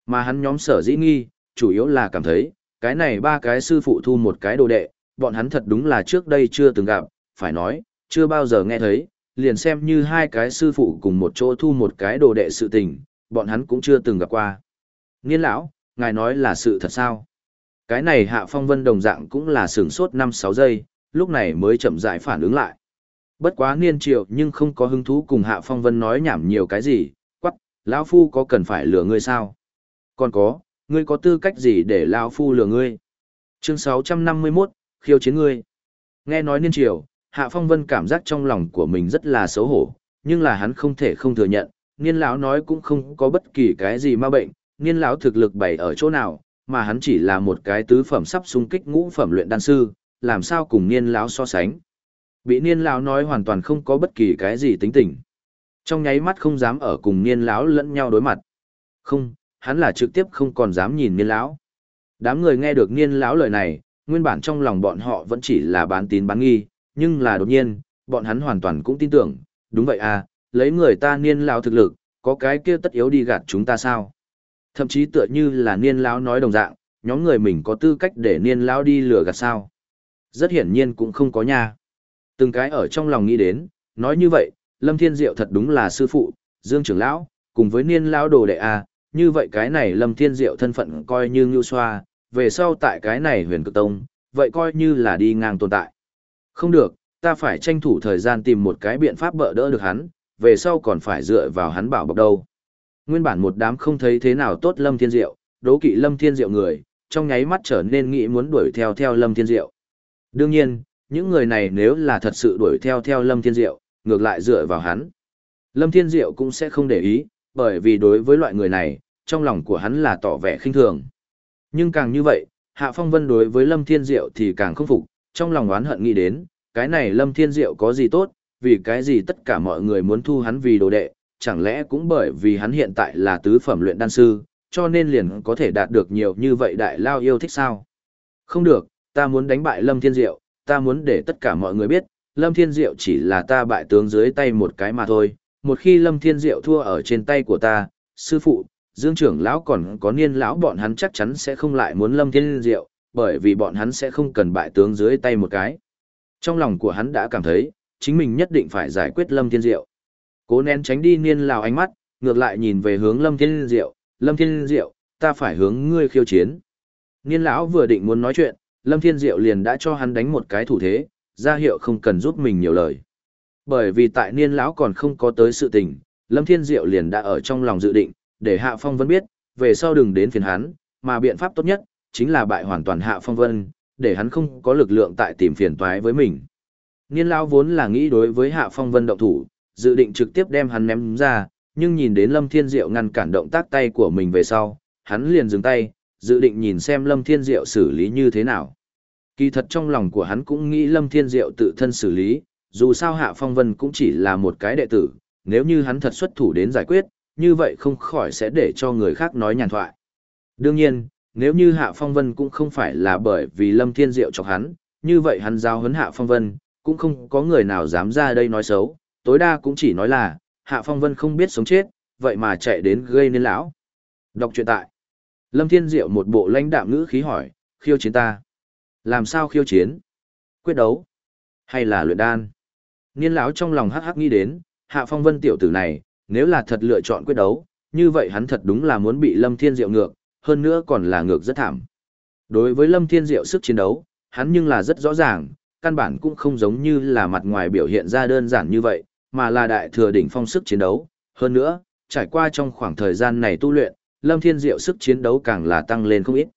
Mà hắn nhóm sở dĩ nghi, chủ yếu là cảm thấy, cái này ba cái sư phụ thu một cái đồ đệ, bọn hắn thật đúng là trước đây chưa từng gặp, phải nói, chưa bao giờ nghe thấy, liền xem như hai cái sư phụ cùng một chỗ thu một cái đồ đệ sự tình, bọn hắn cũng chưa từng gặp qua. Niên lão, ngài nói là sự thật sao? Cái này hạ phong vân đồng dạng cũng là sửng sốt 5-6 giây, lúc này mới chậm rãi phản ứng lại. Bất quá niên triệu nhưng không có hứng thú cùng hạ phong vân nói nhảm nhiều cái gì, lão phu có cần phải lừa ngươi sao? Còn có, ngươi có tư cách gì để lão phu lừa ngươi? Chương 651, khiêu chiến ngươi. Nghe nói niên triều, Hạ Phong Vân cảm giác trong lòng của mình rất là xấu hổ, nhưng là hắn không thể không thừa nhận, niên lão nói cũng không có bất kỳ cái gì ma bệnh, niên lão thực lực bày ở chỗ nào, mà hắn chỉ là một cái tứ phẩm sắp xung kích ngũ phẩm luyện đan sư, làm sao cùng niên lão so sánh. Bị niên lão nói hoàn toàn không có bất kỳ cái gì tính tình. Trong nháy mắt không dám ở cùng niên lão lẫn nhau đối mặt. Không, hắn là trực tiếp không còn dám nhìn niên lão. Đám người nghe được niên lão lời này, nguyên bản trong lòng bọn họ vẫn chỉ là bán tín bán nghi, nhưng là đột nhiên, bọn hắn hoàn toàn cũng tin tưởng, đúng vậy à, lấy người ta niên lão thực lực, có cái kia tất yếu đi gạt chúng ta sao? Thậm chí tựa như là niên lão nói đồng dạng, nhóm người mình có tư cách để niên lão đi lừa gạt sao? Rất hiển nhiên cũng không có nha. Từng cái ở trong lòng nghĩ đến, nói như vậy, Lâm Thiên Diệu thật đúng là sư phụ, Dương trưởng lão, cùng với niên lão đồ đệ à, như vậy cái này Lâm Thiên Diệu thân phận coi như ngưu xoa, về sau tại cái này huyền cực tông, vậy coi như là đi ngang tồn tại. Không được, ta phải tranh thủ thời gian tìm một cái biện pháp bỡ đỡ được hắn, về sau còn phải dựa vào hắn bảo bọc đâu. Nguyên bản một đám không thấy thế nào tốt Lâm Thiên Diệu, đố kỵ Lâm Thiên Diệu người, trong nháy mắt trở nên nghĩ muốn đuổi theo theo Lâm Thiên Diệu. Đương nhiên, những người này nếu là thật sự đuổi theo theo Lâm Thiên Diệu, ngược lại dựa vào hắn. Lâm Thiên Diệu cũng sẽ không để ý, bởi vì đối với loại người này, trong lòng của hắn là tỏ vẻ khinh thường. Nhưng càng như vậy, Hạ Phong Vân đối với Lâm Thiên Diệu thì càng không phục, trong lòng oán hận nghĩ đến, cái này Lâm Thiên Diệu có gì tốt, vì cái gì tất cả mọi người muốn thu hắn vì đồ đệ, chẳng lẽ cũng bởi vì hắn hiện tại là tứ phẩm luyện đan sư, cho nên liền có thể đạt được nhiều như vậy đại lao yêu thích sao? Không được, ta muốn đánh bại Lâm Thiên Diệu, ta muốn để tất cả mọi người biết, Lâm Thiên Diệu chỉ là ta bại tướng dưới tay một cái mà thôi, một khi Lâm Thiên Diệu thua ở trên tay của ta, sư phụ, Dương trưởng lão còn có niên lão bọn hắn chắc chắn sẽ không lại muốn Lâm Thiên Diệu, bởi vì bọn hắn sẽ không cần bại tướng dưới tay một cái. Trong lòng của hắn đã cảm thấy, chính mình nhất định phải giải quyết Lâm Thiên Diệu. Cố nén tránh đi niên lão ánh mắt, ngược lại nhìn về hướng Lâm Thiên Diệu, Lâm Thiên Diệu, ta phải hướng ngươi khiêu chiến. Niên lão vừa định muốn nói chuyện, Lâm Thiên Diệu liền đã cho hắn đánh một cái thủ thế, ra hiệu không cần giúp mình nhiều lời. Bởi vì tại niên lão còn không có tới sự tình, Lâm Thiên Diệu liền đã ở trong lòng dự định, để Hạ Phong Vân biết, về sau đừng đến phiền hắn, mà biện pháp tốt nhất, chính là bại hoàn toàn Hạ Phong Vân, để hắn không có lực lượng tại tìm phiền toái với mình. Niên lão vốn là nghĩ đối với Hạ Phong Vân động thủ, dự định trực tiếp đem hắn ném ra, nhưng nhìn đến Lâm Thiên Diệu ngăn cản động tác tay của mình về sau, hắn liền dừng tay, dự định nhìn xem Lâm Thiên Diệu xử lý như thế nào. Kỳ thật trong lòng của hắn cũng nghĩ Lâm Thiên Diệu tự thân xử lý, dù sao Hạ Phong Vân cũng chỉ là một cái đệ tử, nếu như hắn thật xuất thủ đến giải quyết, như vậy không khỏi sẽ để cho người khác nói nhàn thoại. Đương nhiên, nếu như Hạ Phong Vân cũng không phải là bởi vì Lâm Thiên Diệu chọc hắn, như vậy hắn giao hấn Hạ Phong Vân, cũng không có người nào dám ra đây nói xấu, tối đa cũng chỉ nói là, Hạ Phong Vân không biết sống chết, vậy mà chạy đến gây nên lão. Đọc truyện tại. Lâm Thiên Diệu một bộ lãnh đạm ngữ khí hỏi, khiêu chiến ta. Làm sao khiêu chiến? Quyết đấu? Hay là luyện đan? Niên lão trong lòng hắc hắc nghĩ đến, Hạ Phong Vân tiểu tử này, nếu là thật lựa chọn quyết đấu, như vậy hắn thật đúng là muốn bị Lâm Thiên Diệu ngược, hơn nữa còn là ngược rất thảm. Đối với Lâm Thiên Diệu sức chiến đấu, hắn nhưng là rất rõ ràng, căn bản cũng không giống như là mặt ngoài biểu hiện ra đơn giản như vậy, mà là đại thừa đỉnh phong sức chiến đấu. Hơn nữa, trải qua trong khoảng thời gian này tu luyện, Lâm Thiên Diệu sức chiến đấu càng là tăng lên không ít.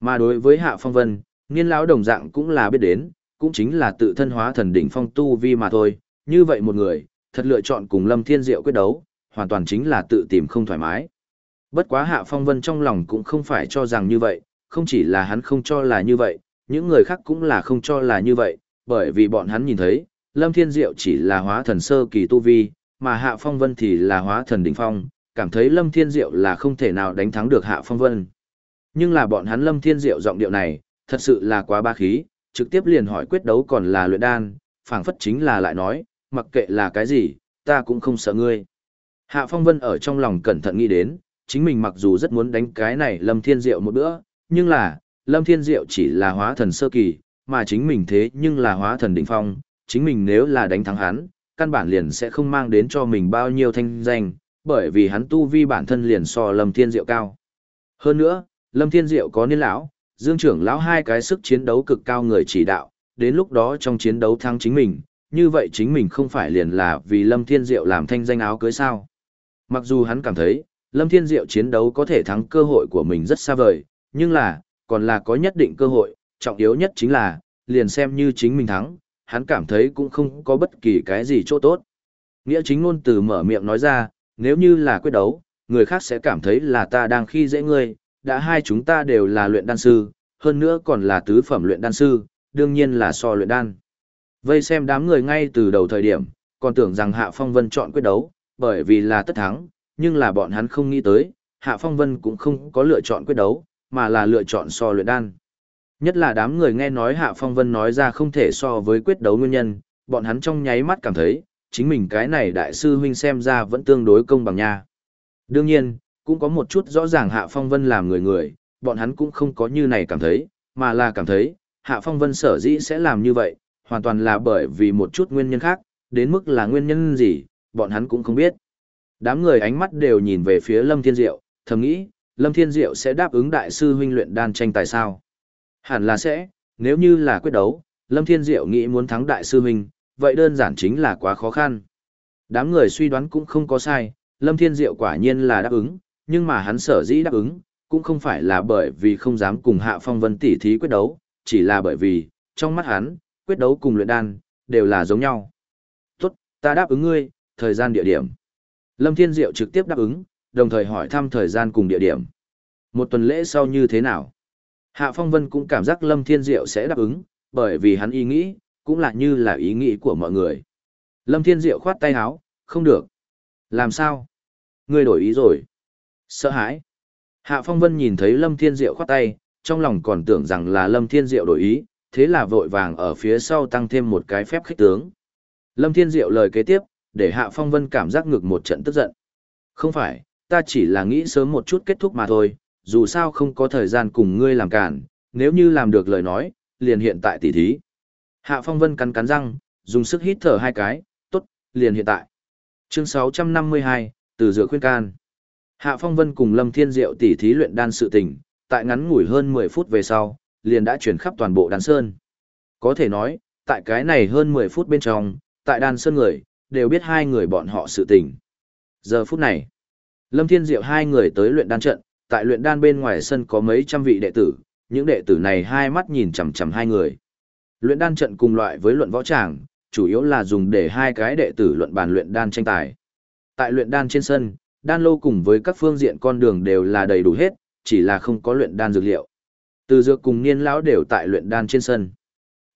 Mà đối với Hạ Phong Vân, nghiên lão đồng dạng cũng là biết đến, cũng chính là tự thân hóa thần đỉnh phong tu vi mà thôi. Như vậy một người, thật lựa chọn cùng Lâm Thiên Diệu quyết đấu, hoàn toàn chính là tự tìm không thoải mái. Bất quá Hạ Phong Vân trong lòng cũng không phải cho rằng như vậy, không chỉ là hắn không cho là như vậy, những người khác cũng là không cho là như vậy, bởi vì bọn hắn nhìn thấy, Lâm Thiên Diệu chỉ là hóa thần sơ kỳ tu vi, mà Hạ Phong Vân thì là hóa thần đỉnh phong, cảm thấy Lâm Thiên Diệu là không thể nào đánh thắng được Hạ Phong Vân. Nhưng là bọn hắn Lâm Thiên Diệu giọng điệu này, thật sự là quá ba khí, trực tiếp liền hỏi quyết đấu còn là luyện đan, phảng phất chính là lại nói, mặc kệ là cái gì, ta cũng không sợ ngươi. Hạ Phong Vân ở trong lòng cẩn thận nghĩ đến, chính mình mặc dù rất muốn đánh cái này Lâm Thiên Diệu một bữa, nhưng là, Lâm Thiên Diệu chỉ là hóa thần sơ kỳ, mà chính mình thế nhưng là hóa thần đỉnh phong, chính mình nếu là đánh thắng hắn, căn bản liền sẽ không mang đến cho mình bao nhiêu thanh danh, bởi vì hắn tu vi bản thân liền so Lâm Thiên Diệu cao. Hơn nữa, Lâm Thiên Diệu có niên lão, Dương trưởng lão hai cái sức chiến đấu cực cao người chỉ đạo, đến lúc đó trong chiến đấu thắng chính mình, như vậy chính mình không phải liền là vì Lâm Thiên Diệu làm thanh danh áo cưới sao. Mặc dù hắn cảm thấy, Lâm Thiên Diệu chiến đấu có thể thắng cơ hội của mình rất xa vời, nhưng là, còn là có nhất định cơ hội, trọng yếu nhất chính là, liền xem như chính mình thắng, hắn cảm thấy cũng không có bất kỳ cái gì chỗ tốt. Nghĩa chính ngôn từ mở miệng nói ra, nếu như là quyết đấu, người khác sẽ cảm thấy là ta đang khi dễ ngươi, đã hai chúng ta đều là luyện đan sư, hơn nữa còn là tứ phẩm luyện đan sư, đương nhiên là so luyện đan. Vây xem đám người ngay từ đầu thời điểm, còn tưởng rằng Hạ Phong Vân chọn quyết đấu, bởi vì là tất thắng, nhưng là bọn hắn không nghĩ tới, Hạ Phong Vân cũng không có lựa chọn quyết đấu, mà là lựa chọn so luyện đan. Nhất là đám người nghe nói Hạ Phong Vân nói ra không thể so với quyết đấu nguyên nhân, bọn hắn trong nháy mắt cảm thấy, chính mình cái này đại sư huynh xem ra vẫn tương đối công bằng nha. Đương nhiên, cũng có một chút rõ ràng Hạ Phong Vân làm người người, bọn hắn cũng không có như này cảm thấy, mà là cảm thấy, Hạ Phong Vân sở dĩ sẽ làm như vậy, hoàn toàn là bởi vì một chút nguyên nhân khác, đến mức là nguyên nhân gì, bọn hắn cũng không biết. Đám người ánh mắt đều nhìn về phía Lâm Thiên Diệu, thầm nghĩ, Lâm Thiên Diệu sẽ đáp ứng đại sư huynh luyện đan tranh tài sao? Hẳn là sẽ, nếu như là quyết đấu, Lâm Thiên Diệu nghĩ muốn thắng đại sư huynh, vậy đơn giản chính là quá khó khăn. Đám người suy đoán cũng không có sai, Lâm Thiên Diệu quả nhiên là đáp ứng, nhưng mà hắn sở dĩ đáp ứng, cũng không phải là bởi vì không dám cùng Hạ Phong Vân tỉ thí quyết đấu, chỉ là bởi vì, trong mắt hắn, quyết đấu cùng luyện đan, đều là giống nhau. Tốt, ta đáp ứng ngươi, thời gian địa điểm. Lâm Thiên Diệu trực tiếp đáp ứng, đồng thời hỏi thăm thời gian cùng địa điểm. Một tuần lễ sau như thế nào? Hạ Phong Vân cũng cảm giác Lâm Thiên Diệu sẽ đáp ứng, bởi vì hắn ý nghĩ, cũng là như là ý nghĩ của mọi người. Lâm Thiên Diệu khoát tay áo, không được. Làm sao? Ngươi đổi ý rồi. Sợ hãi. Hạ Phong Vân nhìn thấy Lâm Thiên Diệu khoát tay, trong lòng còn tưởng rằng là Lâm Thiên Diệu đổi ý, thế là vội vàng ở phía sau tăng thêm một cái phép khích tướng. Lâm Thiên Diệu lời kế tiếp, để Hạ Phong Vân cảm giác ngược một trận tức giận. Không phải, ta chỉ là nghĩ sớm một chút kết thúc mà thôi, dù sao không có thời gian cùng ngươi làm cản, nếu như làm được lời nói, liền hiện tại tỉ thí. Hạ Phong Vân cắn cắn răng, dùng sức hít thở hai cái, tốt, liền hiện tại. Chương 652, từ dựa khuyên can. Hạ Phong Vân cùng Lâm Thiên Diệu tỉ thí luyện đan sự tình, tại ngắn ngủi hơn 10 phút về sau, liền đã chuyển khắp toàn bộ đan sơn. Có thể nói, tại cái này hơn 10 phút bên trong, tại đan sơn người, đều biết hai người bọn họ sự tình. Giờ phút này, Lâm Thiên Diệu hai người tới luyện đan trận, tại luyện đan bên ngoài sân có mấy trăm vị đệ tử, những đệ tử này hai mắt nhìn chằm chằm hai người. Luyện đan trận cùng loại với luận võ tràng, chủ yếu là dùng để hai cái đệ tử luận bàn luyện đan tranh tài. Tại luyện đan trên sân, đan lô cùng với các phương diện con đường đều là đầy đủ hết, chỉ là không có luyện đan dược liệu. Từ dược cùng niên lão đều tại luyện đan trên sân.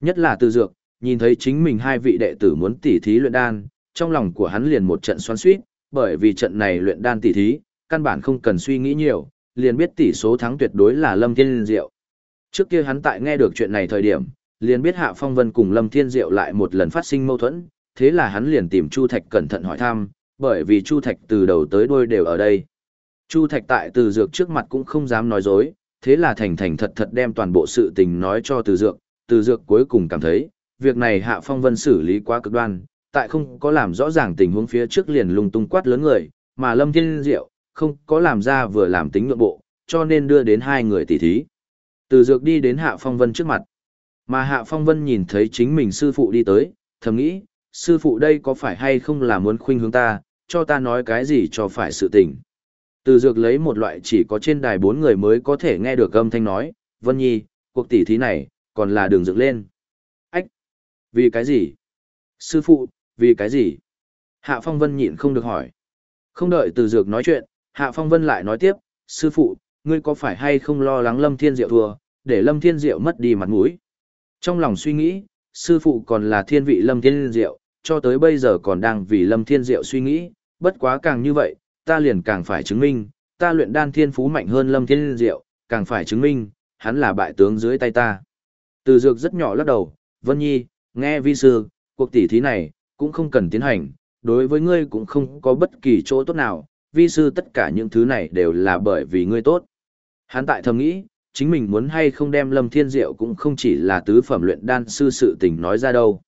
Nhất là từ dược, nhìn thấy chính mình hai vị đệ tử muốn tỉ thí luyện đan, trong lòng của hắn liền một trận xoắn xuýt, bởi vì trận này luyện đan tỉ thí, căn bản không cần suy nghĩ nhiều, liền biết tỷ số thắng tuyệt đối là Lâm Thiên Diệu. Trước kia hắn tại nghe được chuyện này thời điểm, liền biết Hạ Phong Vân cùng Lâm Thiên Diệu lại một lần phát sinh mâu thuẫn, thế là hắn liền tìm Chu Thạch cẩn thận hỏi thăm, bởi vì Chu Thạch từ đầu tới đuôi đều ở đây. Chu Thạch tại từ dược trước mặt cũng không dám nói dối, thế là thành thành thật thật đem toàn bộ sự tình nói cho từ dược, từ dược cuối cùng cảm thấy, việc này Hạ Phong Vân xử lý quá cực đoan, tại không có làm rõ ràng tình huống phía trước liền lung tung quát lớn người, mà Lâm Thiên Diệu không có làm ra vừa làm tính nhượng bộ, cho nên đưa đến hai người tỷ thí. Từ dược đi đến Hạ Phong Vân trước mặt, mà Hạ Phong Vân nhìn thấy chính mình sư phụ đi tới, thầm nghĩ, sư phụ đây có phải hay không là muốn khuynh hướng ta, cho ta nói cái gì cho phải sự tình. Từ dược lấy một loại chỉ có trên đài bốn người mới có thể nghe được âm thanh nói, Vân Nhi, cuộc tỷ thí này, còn là đường dựng lên. Ách! Vì cái gì? Sư phụ, vì cái gì? Hạ Phong Vân nhịn không được hỏi. Không đợi từ dược nói chuyện, Hạ Phong Vân lại nói tiếp, sư phụ, ngươi có phải hay không lo lắng Lâm Thiên Diệu thua, để Lâm Thiên Diệu mất đi mặt mũi? Trong lòng suy nghĩ, sư phụ còn là thiên vị Lâm Thiên Diệu, cho tới bây giờ còn đang vì Lâm Thiên Diệu suy nghĩ, bất quá càng như vậy, ta liền càng phải chứng minh, ta luyện đan thiên phú mạnh hơn Lâm Thiên Diệu, càng phải chứng minh, hắn là bại tướng dưới tay ta. Từ dược rất nhỏ lắc đầu, Vân Nhi, nghe vi sư, cuộc tỷ thí này, cũng không cần tiến hành, đối với ngươi cũng không có bất kỳ chỗ tốt nào, vi sư tất cả những thứ này đều là bởi vì ngươi tốt. Hắn tại thầm nghĩ, chính mình muốn hay không đem Lâm Thiên Diệu cũng không chỉ là tứ phẩm luyện đan sư sự tình nói ra đâu.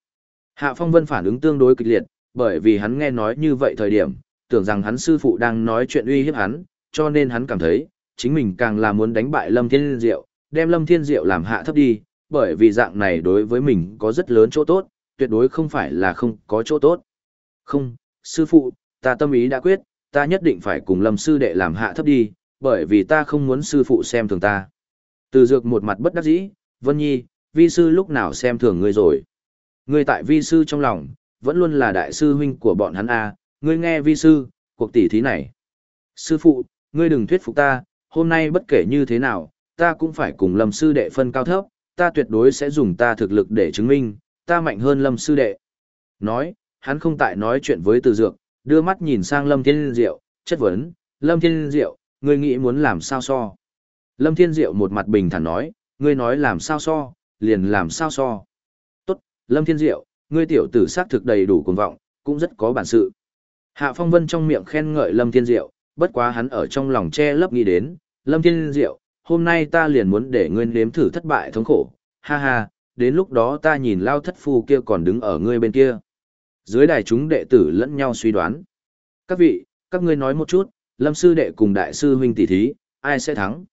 Hạ Phong Vân phản ứng tương đối kịch liệt, bởi vì hắn nghe nói như vậy thời điểm, tưởng rằng hắn sư phụ đang nói chuyện uy hiếp hắn, cho nên hắn cảm thấy, chính mình càng là muốn đánh bại Lâm Thiên Diệu, đem Lâm Thiên Diệu làm hạ thấp đi, bởi vì dạng này đối với mình có rất lớn chỗ tốt, tuyệt đối không phải là không có chỗ tốt. Không, sư phụ, ta tâm ý đã quyết, ta nhất định phải cùng Lâm sư đệ làm hạ thấp đi, bởi vì ta không muốn sư phụ xem thường ta. Từ dược một mặt bất đắc dĩ, Vân Nhi, vi sư lúc nào xem thường ngươi rồi. Ngươi tại vi sư trong lòng, vẫn luôn là đại sư huynh của bọn hắn A, ngươi nghe vi sư, cuộc tỷ thí này. Sư phụ, ngươi đừng thuyết phục ta, hôm nay bất kể như thế nào, ta cũng phải cùng lâm sư đệ phân cao thấp, ta tuyệt đối sẽ dùng ta thực lực để chứng minh, ta mạnh hơn lâm sư đệ. Nói, hắn không tại nói chuyện với từ dược, đưa mắt nhìn sang lâm thiên diệu, chất vấn, lâm thiên diệu, ngươi nghĩ muốn làm sao so. Lâm thiên diệu một mặt bình thản nói, ngươi nói làm sao so, liền làm sao so. Tốt, lâm thiên diệu, ngươi tiểu tử xác thực đầy đủ cuồng vọng, cũng rất có bản sự. Hạ Phong Vân trong miệng khen ngợi Lâm Thiên Diệu, bất quá hắn ở trong lòng che lấp nghĩ đến, Lâm Thiên Diệu, hôm nay ta liền muốn để ngươi nếm thử thất bại thống khổ, ha ha, đến lúc đó ta nhìn lao thất phu kia còn đứng ở ngươi bên kia. Dưới đài chúng đệ tử lẫn nhau suy đoán. Các vị, các ngươi nói một chút, Lâm sư đệ cùng đại sư huynh tỷ thí, ai sẽ thắng?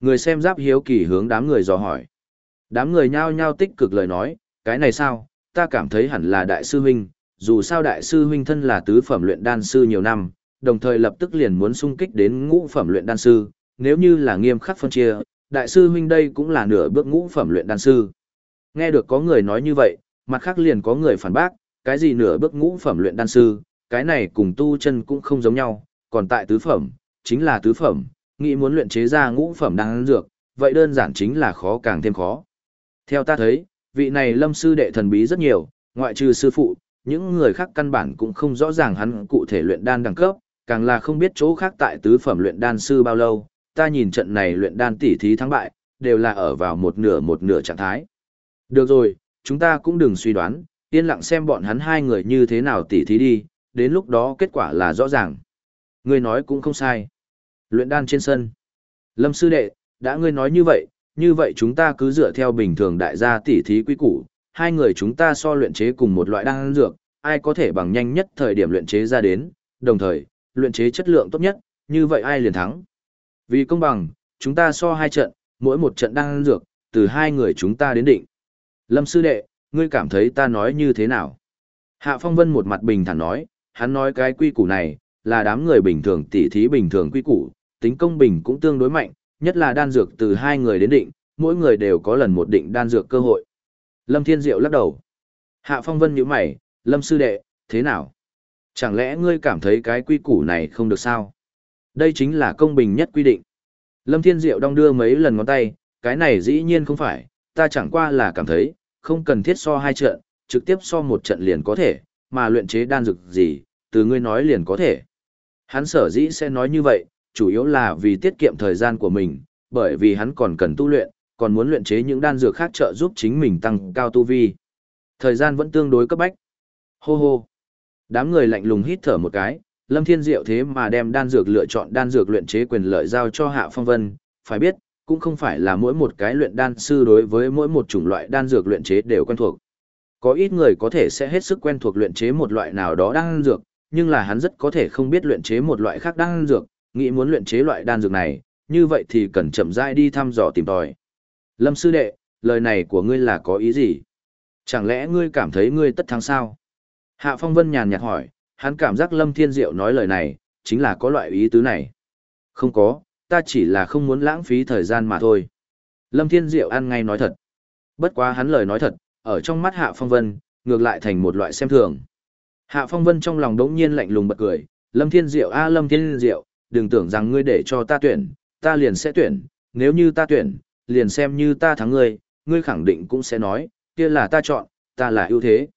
Người xem giáp hiếu kỳ hướng đám người dò hỏi. Đám người nhao nhao tích cực lời nói, cái này sao, ta cảm thấy hẳn là đại sư huynh, dù sao đại sư huynh thân là tứ phẩm luyện đan sư nhiều năm, đồng thời lập tức liền muốn sung kích đến ngũ phẩm luyện đan sư, nếu như là nghiêm khắc phân chia, đại sư huynh đây cũng là nửa bước ngũ phẩm luyện đan sư. Nghe được có người nói như vậy, mặt khác liền có người phản bác, cái gì nửa bước ngũ phẩm luyện đan sư, cái này cùng tu chân cũng không giống nhau, còn tại tứ phẩm, chính là tứ phẩm, nghĩ muốn luyện chế ra ngũ phẩm đan dược, vậy đơn giản chính là khó càng thêm khó. Theo ta thấy, vị này lâm sư đệ thần bí rất nhiều, ngoại trừ sư phụ, những người khác căn bản cũng không rõ ràng hắn cụ thể luyện đan đẳng cấp, càng là không biết chỗ khác tại tứ phẩm luyện đan sư bao lâu, ta nhìn trận này luyện đan tỉ thí thắng bại, đều là ở vào một nửa một nửa trạng thái. Được rồi, chúng ta cũng đừng suy đoán, yên lặng xem bọn hắn hai người như thế nào tỉ thí đi, đến lúc đó kết quả là rõ ràng. Ngươi nói cũng không sai. Luyện đan trên sân. Lâm sư đệ, đã ngươi nói như vậy, như vậy chúng ta cứ dựa theo bình thường đại gia tỉ thí quy củ, hai người chúng ta so luyện chế cùng một loại đan dược, ai có thể bằng nhanh nhất thời điểm luyện chế ra đến, đồng thời, luyện chế chất lượng tốt nhất, như vậy ai liền thắng. Vì công bằng, chúng ta so hai trận, mỗi một trận đan dược, từ hai người chúng ta đến định. Lâm sư đệ, ngươi cảm thấy ta nói như thế nào? Hạ Phong Vân một mặt bình thản nói, hắn nói cái quy củ này, là đám người bình thường tỉ thí bình thường quy củ, tính công bình cũng tương đối mạnh, nhất là đan dược từ hai người đến định, mỗi người đều có lần một định đan dược cơ hội. Lâm Thiên Diệu lắc đầu. Hạ Phong Vân nhíu mày, Lâm sư đệ, thế nào? Chẳng lẽ ngươi cảm thấy cái quy củ này không được sao? Đây chính là công bình nhất quy định. Lâm Thiên Diệu đong đưa mấy lần ngón tay, cái này dĩ nhiên không phải, ta chẳng qua là cảm thấy, không cần thiết so hai trận, trực tiếp so một trận liền có thể, mà luyện chế đan dược gì, từ ngươi nói liền có thể. Hắn sở dĩ sẽ nói như vậy, chủ yếu là vì tiết kiệm thời gian của mình, bởi vì hắn còn cần tu luyện, còn muốn luyện chế những đan dược khác trợ giúp chính mình tăng cao tu vi. Thời gian vẫn tương đối cấp bách. Hô hô. Đám người lạnh lùng hít thở một cái, Lâm Thiên Diệu thế mà đem đan dược lựa chọn đan dược luyện chế quyền lợi giao cho Hạ Phong Vân, phải biết, cũng không phải là mỗi một cái luyện đan sư đối với mỗi một chủng loại đan dược luyện chế đều quen thuộc. Có ít người có thể sẽ hết sức quen thuộc luyện chế một loại nào đó đan dược, nhưng là hắn rất có thể không biết luyện chế một loại khác đan dược, nghĩ muốn luyện chế loại đan dược này, như vậy thì cần chậm rãi đi thăm dò tìm tòi. Lâm sư đệ, lời này của ngươi là có ý gì? Chẳng lẽ ngươi cảm thấy ngươi tất thắng sao? Hạ Phong Vân nhàn nhạt hỏi, hắn cảm giác Lâm Thiên Diệu nói lời này, chính là có loại ý tứ này. Không có, ta chỉ là không muốn lãng phí thời gian mà thôi. Lâm Thiên Diệu ăn ngay nói thật. Bất quá hắn lời nói thật, ở trong mắt Hạ Phong Vân, ngược lại thành một loại xem thường. Hạ Phong Vân trong lòng đống nhiên lạnh lùng bật cười, Lâm Thiên Diệu a Lâm Thiên Diệu, đừng tưởng rằng ngươi để cho ta tuyển, ta liền sẽ tuyển, nếu như ta tuyển, liền xem như ta thắng ngươi, ngươi khẳng định cũng sẽ nói, kia là ta chọn, ta là ưu thế.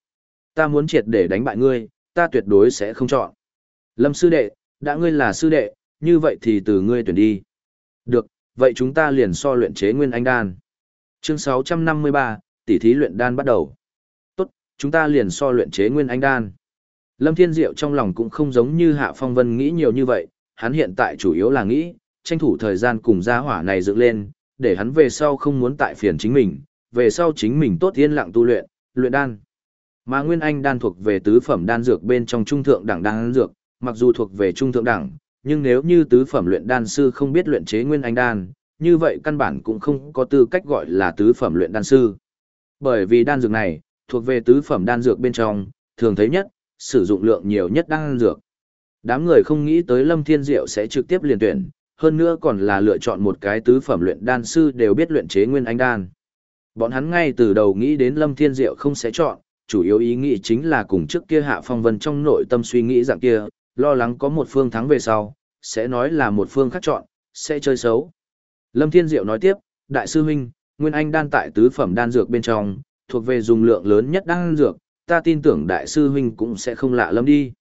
Ta muốn triệt để đánh bại ngươi, ta tuyệt đối sẽ không chọn. Lâm sư đệ, đã ngươi là sư đệ, như vậy thì từ ngươi tuyển đi. Được, vậy chúng ta liền so luyện chế nguyên anh đan. Chương 653, tỷ thí luyện đan bắt đầu. Tốt, chúng ta liền so luyện chế nguyên anh đan. Lâm Thiên Diệu trong lòng cũng không giống như Hạ Phong Vân nghĩ nhiều như vậy, hắn hiện tại chủ yếu là nghĩ, tranh thủ thời gian cùng gia hỏa này dựng lên, để hắn về sau không muốn tại phiền chính mình, về sau chính mình tốt yên lặng tu luyện, luyện đan. Mà Nguyên Anh đan thuộc về tứ phẩm đan dược bên trong trung thượng đẳng đan dược, mặc dù thuộc về trung thượng đẳng, nhưng nếu như tứ phẩm luyện đan sư không biết luyện chế Nguyên Anh đan, như vậy căn bản cũng không có tư cách gọi là tứ phẩm luyện đan sư. Bởi vì đan dược này, thuộc về tứ phẩm đan dược bên trong, thường thấy nhất, sử dụng lượng nhiều nhất đan dược. Đám người không nghĩ tới Lâm Thiên Diệu sẽ trực tiếp liền tuyển, hơn nữa còn là lựa chọn một cái tứ phẩm luyện đan sư đều biết luyện chế nguyên anh đan. Bọn hắn ngay từ đầu nghĩ đến Lâm Thiên Diệu không sẽ chọn, chủ yếu ý nghĩ chính là cùng trước kia Hạ Phong Vân trong nội tâm suy nghĩ dạng kia, lo lắng có một phương thắng về sau, sẽ nói là một phương khác chọn, sẽ chơi xấu. Lâm Thiên Diệu nói tiếp, Đại sư huynh, Nguyên Anh đan tại tứ phẩm đan dược bên trong, thuộc về dùng lượng lớn nhất đan dược, ta tin tưởng Đại sư huynh cũng sẽ không lạ lâm đi.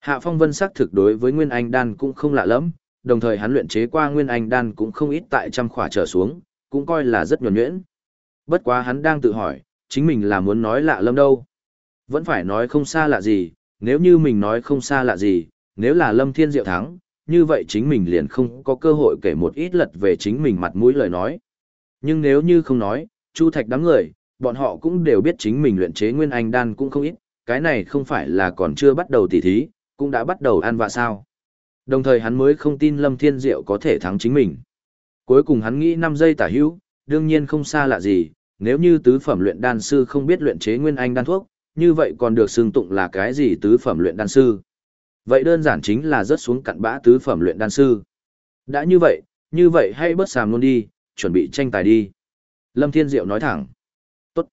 Hạ Phong Vân xác thực đối với Nguyên Anh đan cũng không lạ lắm, đồng thời hắn luyện chế qua Nguyên Anh đan cũng không ít tại trăm khỏa trở xuống, cũng coi là rất nhuần nhuyễn. Bất quá hắn đang tự hỏi, chính mình là muốn nói lạ lâm đâu. Vẫn phải nói không xa lạ gì, nếu như mình nói không xa lạ gì, nếu là Lâm Thiên Diệu thắng, như vậy chính mình liền không có cơ hội kể một ít lật về chính mình mặt mũi lời nói. Nhưng nếu như không nói, Chu Thạch đám người, bọn họ cũng đều biết chính mình luyện chế Nguyên Anh đan cũng không ít, cái này không phải là còn chưa bắt đầu tỉ thí, cũng đã bắt đầu ăn vạ sao. Đồng thời hắn mới không tin Lâm Thiên Diệu có thể thắng chính mình. Cuối cùng hắn nghĩ 5 giây tả hữu, đương nhiên không xa lạ gì, nếu như tứ phẩm luyện đan sư không biết luyện chế nguyên anh đan thuốc, như vậy còn được xưng tụng là cái gì tứ phẩm luyện đan sư? Vậy đơn giản chính là rớt xuống cặn bã tứ phẩm luyện đan sư. Đã như vậy, như vậy hãy bớt sàm luôn đi, chuẩn bị tranh tài đi. Lâm Thiên Diệu nói thẳng. Tốt.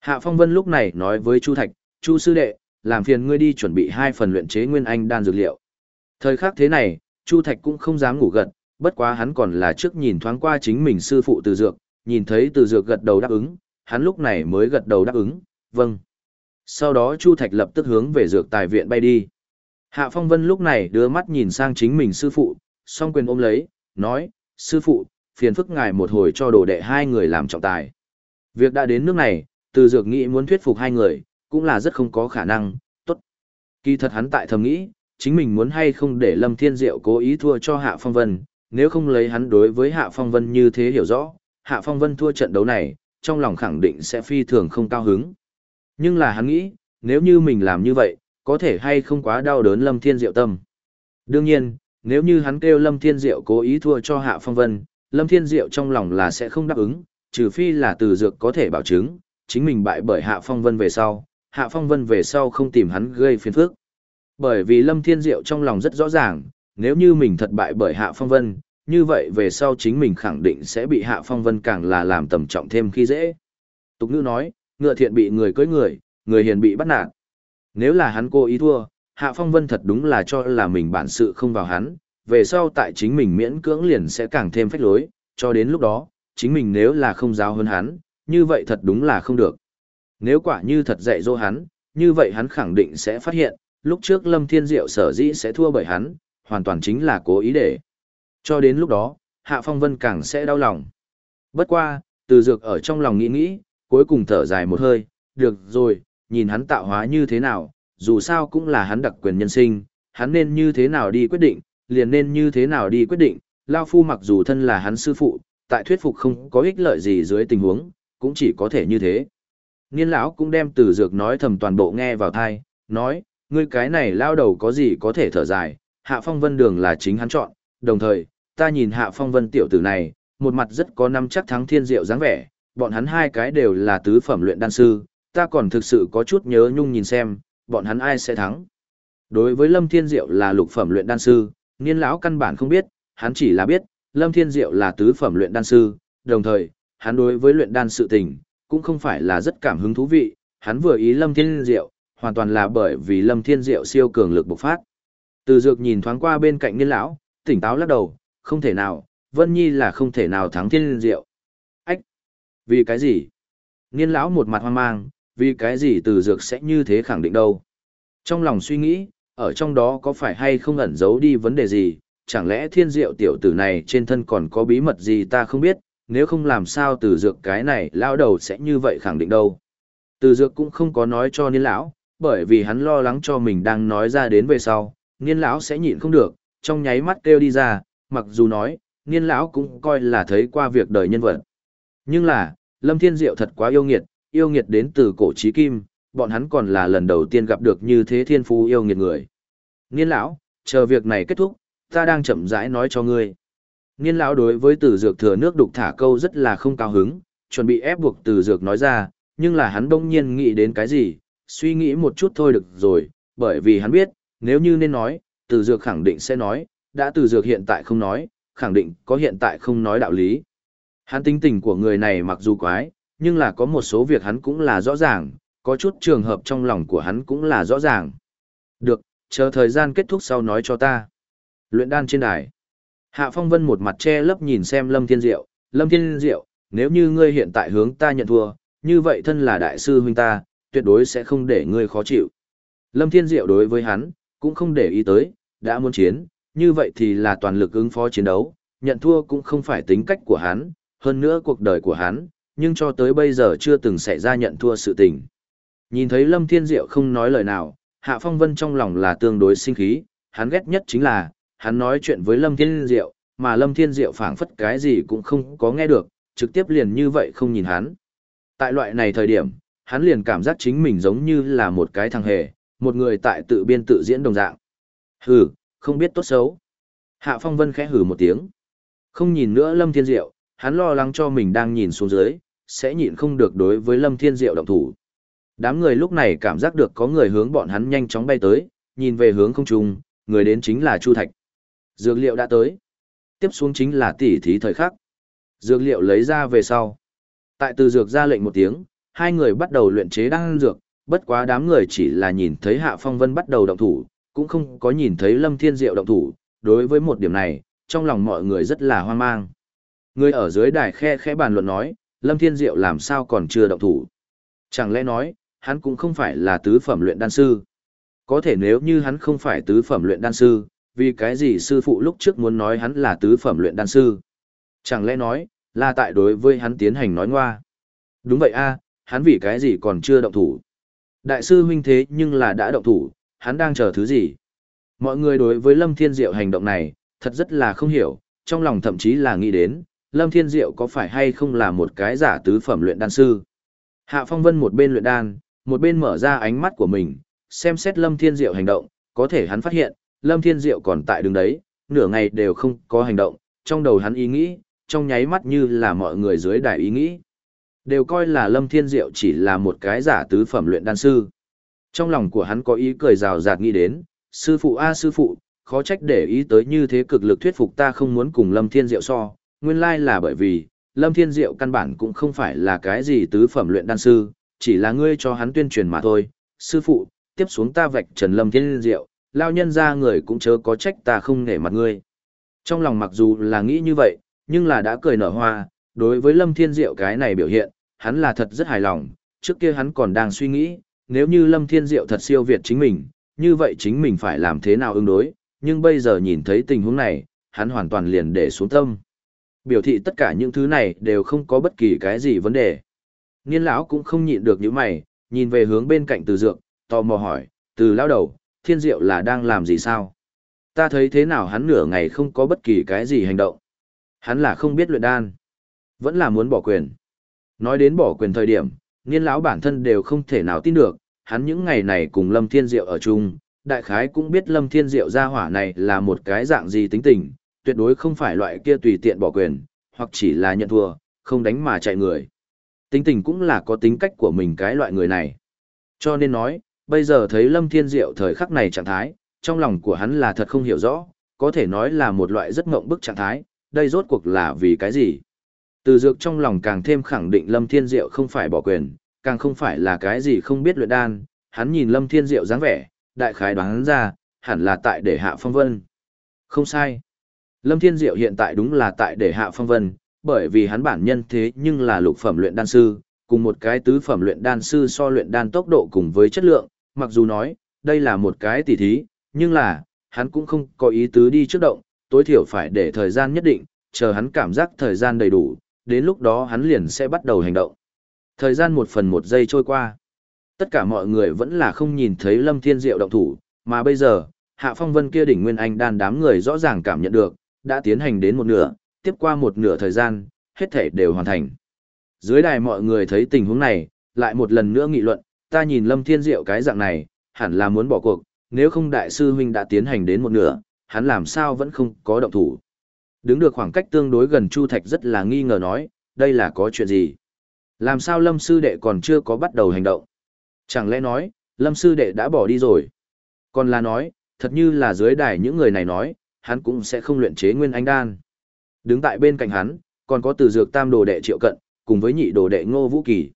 Hạ Phong Vân lúc này nói với Chu Thạch, Chu Sư Đệ, làm phiền ngươi đi chuẩn bị hai phần luyện chế nguyên anh đan dược liệu. Thời khắc thế này, Chu Thạch cũng không dám ngủ gật, bất quá hắn còn là trước nhìn thoáng qua chính mình sư phụ từ dược, nhìn thấy từ dược gật đầu đáp ứng, hắn lúc này mới gật đầu đáp ứng, vâng. Sau đó Chu Thạch lập tức hướng về dược tài viện bay đi. Hạ Phong Vân lúc này đưa mắt nhìn sang chính mình sư phụ, song quyền ôm lấy, nói, sư phụ, phiền phức ngài một hồi cho đồ đệ hai người làm trọng tài. Việc đã đến nước này, từ dược nghĩ muốn thuyết phục hai người, cũng là rất không có khả năng, tốt. Kỳ thật hắn tại thầm nghĩ, chính mình muốn hay không để Lâm Thiên Diệu cố ý thua cho Hạ Phong Vân, nếu không lấy hắn đối với Hạ Phong Vân như thế hiểu rõ, Hạ Phong Vân thua trận đấu này, trong lòng khẳng định sẽ phi thường không cao hứng. Nhưng là hắn nghĩ, nếu như mình làm như vậy, có thể hay không quá đau đớn Lâm Thiên Diệu tâm. Đương nhiên, nếu như hắn kêu Lâm Thiên Diệu cố ý thua cho Hạ Phong Vân, Lâm Thiên Diệu trong lòng là sẽ không đáp ứng, trừ phi là từ dược có thể bảo chứng, chính mình bại bởi Hạ Phong Vân về sau, Hạ Phong Vân về sau không tìm hắn gây phiền phức. Bởi vì Lâm Thiên Diệu trong lòng rất rõ ràng, nếu như mình thật bại bởi Hạ Phong Vân, như vậy về sau chính mình khẳng định sẽ bị Hạ Phong Vân càng là làm tầm trọng thêm khi dễ. Tục ngữ nói, ngựa thiện bị người cưới người, người hiền bị bắt nạt. Nếu là hắn cố ý thua, Hạ Phong Vân thật đúng là cho là mình bản sự không vào hắn, về sau tại chính mình miễn cưỡng liền sẽ càng thêm phách lối, cho đến lúc đó, chính mình nếu là không giáo hơn hắn, như vậy thật đúng là không được. Nếu quả như thật dạy dỗ hắn, như vậy hắn khẳng định sẽ phát hiện, lúc trước Lâm Thiên Diệu sở dĩ sẽ thua bởi hắn, hoàn toàn chính là cố ý để. Cho đến lúc đó, Hạ Phong Vân càng sẽ đau lòng. Bất qua, từ dược ở trong lòng nghĩ nghĩ, cuối cùng thở dài một hơi, được rồi, nhìn hắn tạo hóa như thế nào, dù sao cũng là hắn đặc quyền nhân sinh, hắn nên như thế nào đi quyết định, liền nên như thế nào đi quyết định, Lao Phu mặc dù thân là hắn sư phụ, tại thuyết phục không có ích lợi gì dưới tình huống, cũng chỉ có thể như thế. Niên lão cũng đem từ dược nói thầm toàn bộ nghe vào thai, nói, ngươi cái này lao đầu có gì có thể thở dài, hạ phong vân đường là chính hắn chọn, đồng thời, ta nhìn hạ phong vân tiểu tử này, một mặt rất có năm chắc thắng thiên diệu dáng vẻ, bọn hắn hai cái đều là tứ phẩm luyện đan sư, ta còn thực sự có chút nhớ nhung nhìn xem, bọn hắn ai sẽ thắng. Đối với Lâm Thiên Diệu là lục phẩm luyện đan sư, niên lão căn bản không biết, hắn chỉ là biết, Lâm Thiên Diệu là tứ phẩm luyện đan sư, đồng thời, hắn đối với luyện đan sự tình, cũng không phải là rất cảm hứng thú vị, hắn vừa ý Lâm Thiên Diệu, hoàn toàn là bởi vì Lâm Thiên Diệu siêu cường lực bộc phát. Từ Dược nhìn thoáng qua bên cạnh niên lão, tỉnh táo lắc đầu, không thể nào, Vân Nhi là không thể nào thắng Thiên Diệu. Ách! Vì cái gì? Niên lão một mặt hoang mang, vì cái gì Từ Dược sẽ như thế khẳng định đâu? Trong lòng suy nghĩ, ở trong đó có phải hay không ẩn giấu đi vấn đề gì, chẳng lẽ thiên diệu tiểu tử này trên thân còn có bí mật gì ta không biết, nếu không làm sao từ dược cái này lão đầu sẽ như vậy khẳng định đâu. Từ dược cũng không có nói cho niên lão, bởi vì hắn lo lắng cho mình đang nói ra đến về sau, niên lão sẽ nhịn không được, trong nháy mắt kêu đi ra, mặc dù nói, niên lão cũng coi là thấy qua việc đời nhân vật. Nhưng là, Lâm Thiên Diệu thật quá yêu nghiệt, yêu nghiệt đến từ cổ trí kim, bọn hắn còn là lần đầu tiên gặp được như thế thiên phú yêu nghiệt người. Niên lão, chờ việc này kết thúc, ta đang chậm rãi nói cho ngươi. Niên lão đối với tử dược thừa nước đục thả câu rất là không cao hứng, chuẩn bị ép buộc tử dược nói ra, nhưng là hắn bỗng nhiên nghĩ đến cái gì, suy nghĩ một chút thôi được rồi, bởi vì hắn biết, nếu như nên nói, tử dược khẳng định sẽ nói, đã tử dược hiện tại không nói, khẳng định có hiện tại không nói đạo lý. Hắn tính tình của người này mặc dù quái, nhưng là có một số việc hắn cũng là rõ ràng, có chút trường hợp trong lòng của hắn cũng là rõ ràng. Được, chờ thời gian kết thúc sau nói cho ta. Luyện đan trên đài. Hạ Phong Vân một mặt che lấp nhìn xem Lâm Thiên Diệu, Lâm Thiên Diệu, nếu như ngươi hiện tại hướng ta nhận thua, như vậy thân là đại sư huynh ta, tuyệt đối sẽ không để ngươi khó chịu. Lâm Thiên Diệu đối với hắn, cũng không để ý tới, đã muốn chiến, như vậy thì là toàn lực ứng phó chiến đấu, nhận thua cũng không phải tính cách của hắn, hơn nữa cuộc đời của hắn, nhưng cho tới bây giờ chưa từng xảy ra nhận thua sự tình. Nhìn thấy Lâm Thiên Diệu không nói lời nào, Hạ Phong Vân trong lòng là tương đối sinh khí, hắn ghét nhất chính là, hắn nói chuyện với Lâm Thiên Diệu, mà Lâm Thiên Diệu phảng phất cái gì cũng không có nghe được, trực tiếp liền như vậy không nhìn hắn. Tại loại này thời điểm, hắn liền cảm giác chính mình giống như là một cái thằng hề, một người tại tự biên tự diễn đồng dạng. Hừ, không biết tốt xấu. Hạ Phong Vân khẽ hừ một tiếng. Không nhìn nữa Lâm Thiên Diệu, hắn lo lắng cho mình đang nhìn xuống dưới, sẽ nhịn không được đối với Lâm Thiên Diệu động thủ. Đám người lúc này cảm giác được có người hướng bọn hắn nhanh chóng bay tới, nhìn về hướng không trung, người đến chính là Chu Thạch. Dược liệu đã tới. Tiếp xuống chính là tỉ thí thời khắc. Dược liệu lấy ra về sau. Tại từ dược ra lệnh một tiếng, hai người bắt đầu luyện chế đan dược, bất quá đám người chỉ là nhìn thấy Hạ Phong Vân bắt đầu động thủ, cũng không có nhìn thấy Lâm Thiên Diệu động thủ. Đối với một điểm này, trong lòng mọi người rất là hoang mang. Người ở dưới đài khe khẽ bàn luận nói, Lâm Thiên Diệu làm sao còn chưa động thủ. Chẳng lẽ nói, hắn cũng không phải là tứ phẩm luyện đan sư. Có thể nếu như hắn không phải tứ phẩm luyện đan sư, vì cái gì sư phụ lúc trước muốn nói hắn là tứ phẩm luyện đan sư? Chẳng lẽ nói, là tại đối với hắn tiến hành nói ngoa? Đúng vậy a, hắn vì cái gì còn chưa động thủ? Đại sư huynh thế nhưng là đã động thủ, hắn đang chờ thứ gì? Mọi người đối với Lâm Thiên Diệu hành động này, thật rất là không hiểu, trong lòng thậm chí là nghĩ đến, Lâm Thiên Diệu có phải hay không là một cái giả tứ phẩm luyện đan sư? Hạ Phong Vân một bên luyện đan, một bên mở ra ánh mắt của mình, xem xét Lâm Thiên Diệu hành động, có thể hắn phát hiện, Lâm Thiên Diệu còn tại đứng đấy, nửa ngày đều không có hành động, trong đầu hắn ý nghĩ, trong nháy mắt như là mọi người dưới đài ý nghĩ. Đều coi là Lâm Thiên Diệu chỉ là một cái giả tứ phẩm luyện đan sư. Trong lòng của hắn có ý cười rào rạt nghĩ đến, sư phụ a sư phụ, khó trách để ý tới như thế cực lực thuyết phục ta không muốn cùng Lâm Thiên Diệu so, nguyên lai là bởi vì, Lâm Thiên Diệu căn bản cũng không phải là cái gì tứ phẩm luyện đan sư, chỉ là ngươi cho hắn tuyên truyền mà thôi. Sư phụ, tiếp xuống ta vạch trần Lâm Thiên Diệu, lao nhân ra người cũng chớ có trách ta không nể mặt ngươi. Trong lòng mặc dù là nghĩ như vậy, nhưng là đã cười nở hoa, đối với Lâm Thiên Diệu cái này biểu hiện, hắn là thật rất hài lòng, trước kia hắn còn đang suy nghĩ, nếu như Lâm Thiên Diệu thật siêu việt chính mình, như vậy chính mình phải làm thế nào ứng đối, nhưng bây giờ nhìn thấy tình huống này, hắn hoàn toàn liền để xuống tâm. Biểu thị tất cả những thứ này đều không có bất kỳ cái gì vấn đề. Niên lão cũng không nhịn được những mày, nhìn về hướng bên cạnh từ dược, tò mò hỏi, từ Lão đầu, thiên diệu là đang làm gì sao? Ta thấy thế nào hắn nửa ngày không có bất kỳ cái gì hành động. Hắn là không biết luyện đan. Vẫn là muốn bỏ quyền. Nói đến bỏ quyền thời điểm, niên lão bản thân đều không thể nào tin được, hắn những ngày này cùng Lâm Thiên Diệu ở chung, đại khái cũng biết Lâm Thiên Diệu gia hỏa này là một cái dạng gì tính tình, tuyệt đối không phải loại kia tùy tiện bỏ quyền, hoặc chỉ là nhận thua, không đánh mà chạy người. Tính tình cũng là có tính cách của mình cái loại người này. Cho nên nói, bây giờ thấy Lâm Thiên Diệu thời khắc này trạng thái, trong lòng của hắn là thật không hiểu rõ, có thể nói là một loại rất ngộng bức trạng thái, đây rốt cuộc là vì cái gì? Từ dược trong lòng càng thêm khẳng định Lâm Thiên Diệu không phải bỏ quyền, càng không phải là cái gì không biết luyện đan, hắn nhìn Lâm Thiên Diệu dáng vẻ, đại khái đoán ra, hẳn là tại để hạ phong vân. Không sai. Lâm Thiên Diệu hiện tại đúng là tại để hạ phong vân, bởi vì hắn bản nhân thế nhưng là lục phẩm luyện đan sư, cùng một cái tứ phẩm luyện đan sư so luyện đan tốc độ cùng với chất lượng, mặc dù nói, đây là một cái tỉ thí, nhưng là, hắn cũng không có ý tứ đi trước động, tối thiểu phải để thời gian nhất định, chờ hắn cảm giác thời gian đầy đủ, đến lúc đó hắn liền sẽ bắt đầu hành động. Thời gian một phần một giây trôi qua. Tất cả mọi người vẫn là không nhìn thấy Lâm Thiên Diệu động thủ, mà bây giờ, Hạ Phong Vân kia đỉnh Nguyên Anh đan đám người rõ ràng cảm nhận được, đã tiến hành đến một nửa, tiếp qua một nửa thời gian, hết thể đều hoàn thành. Dưới đài mọi người thấy tình huống này, lại một lần nữa nghị luận, ta nhìn Lâm Thiên Diệu cái dạng này, hẳn là muốn bỏ cuộc, nếu không đại sư huynh đã tiến hành đến một nửa, hắn làm sao vẫn không có động thủ. Đứng được khoảng cách tương đối gần Chu Thạch rất là nghi ngờ nói, đây là có chuyện gì? Làm sao Lâm sư đệ còn chưa có bắt đầu hành động? Chẳng lẽ nói, Lâm sư đệ đã bỏ đi rồi? Còn là nói, thật như là dưới đài những người này nói, hắn cũng sẽ không luyện chế nguyên anh đan. Đứng tại bên cạnh hắn, còn có từ dược tam đồ đệ triệu cận, cùng với nhị đồ đệ ngô vũ kỳ.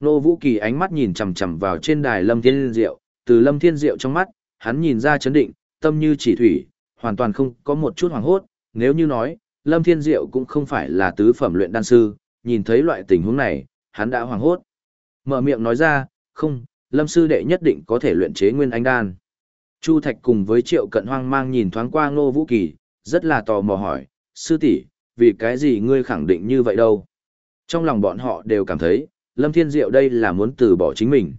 Nô vũ kỳ ánh mắt nhìn chằm chằm vào trên đài Lâm Thiên Diệu, từ Lâm Thiên Diệu trong mắt, hắn nhìn ra chấn định, tâm như chỉ thủy, hoàn toàn không có một chút hoảng hốt, nếu như nói, Lâm Thiên Diệu cũng không phải là tứ phẩm luyện đan sư, nhìn thấy loại tình huống này, hắn đã hoảng hốt. Mở miệng nói ra, không, Lâm sư đệ nhất định có thể luyện chế nguyên anh đan. Chu Thạch cùng với Triệu Cận hoang mang nhìn thoáng qua Ngô Vũ Kỳ, rất là tò mò hỏi, sư tỷ, vì cái gì ngươi khẳng định như vậy đâu? Trong lòng bọn họ đều cảm thấy, Lâm Thiên Diệu đây là muốn từ bỏ chính mình.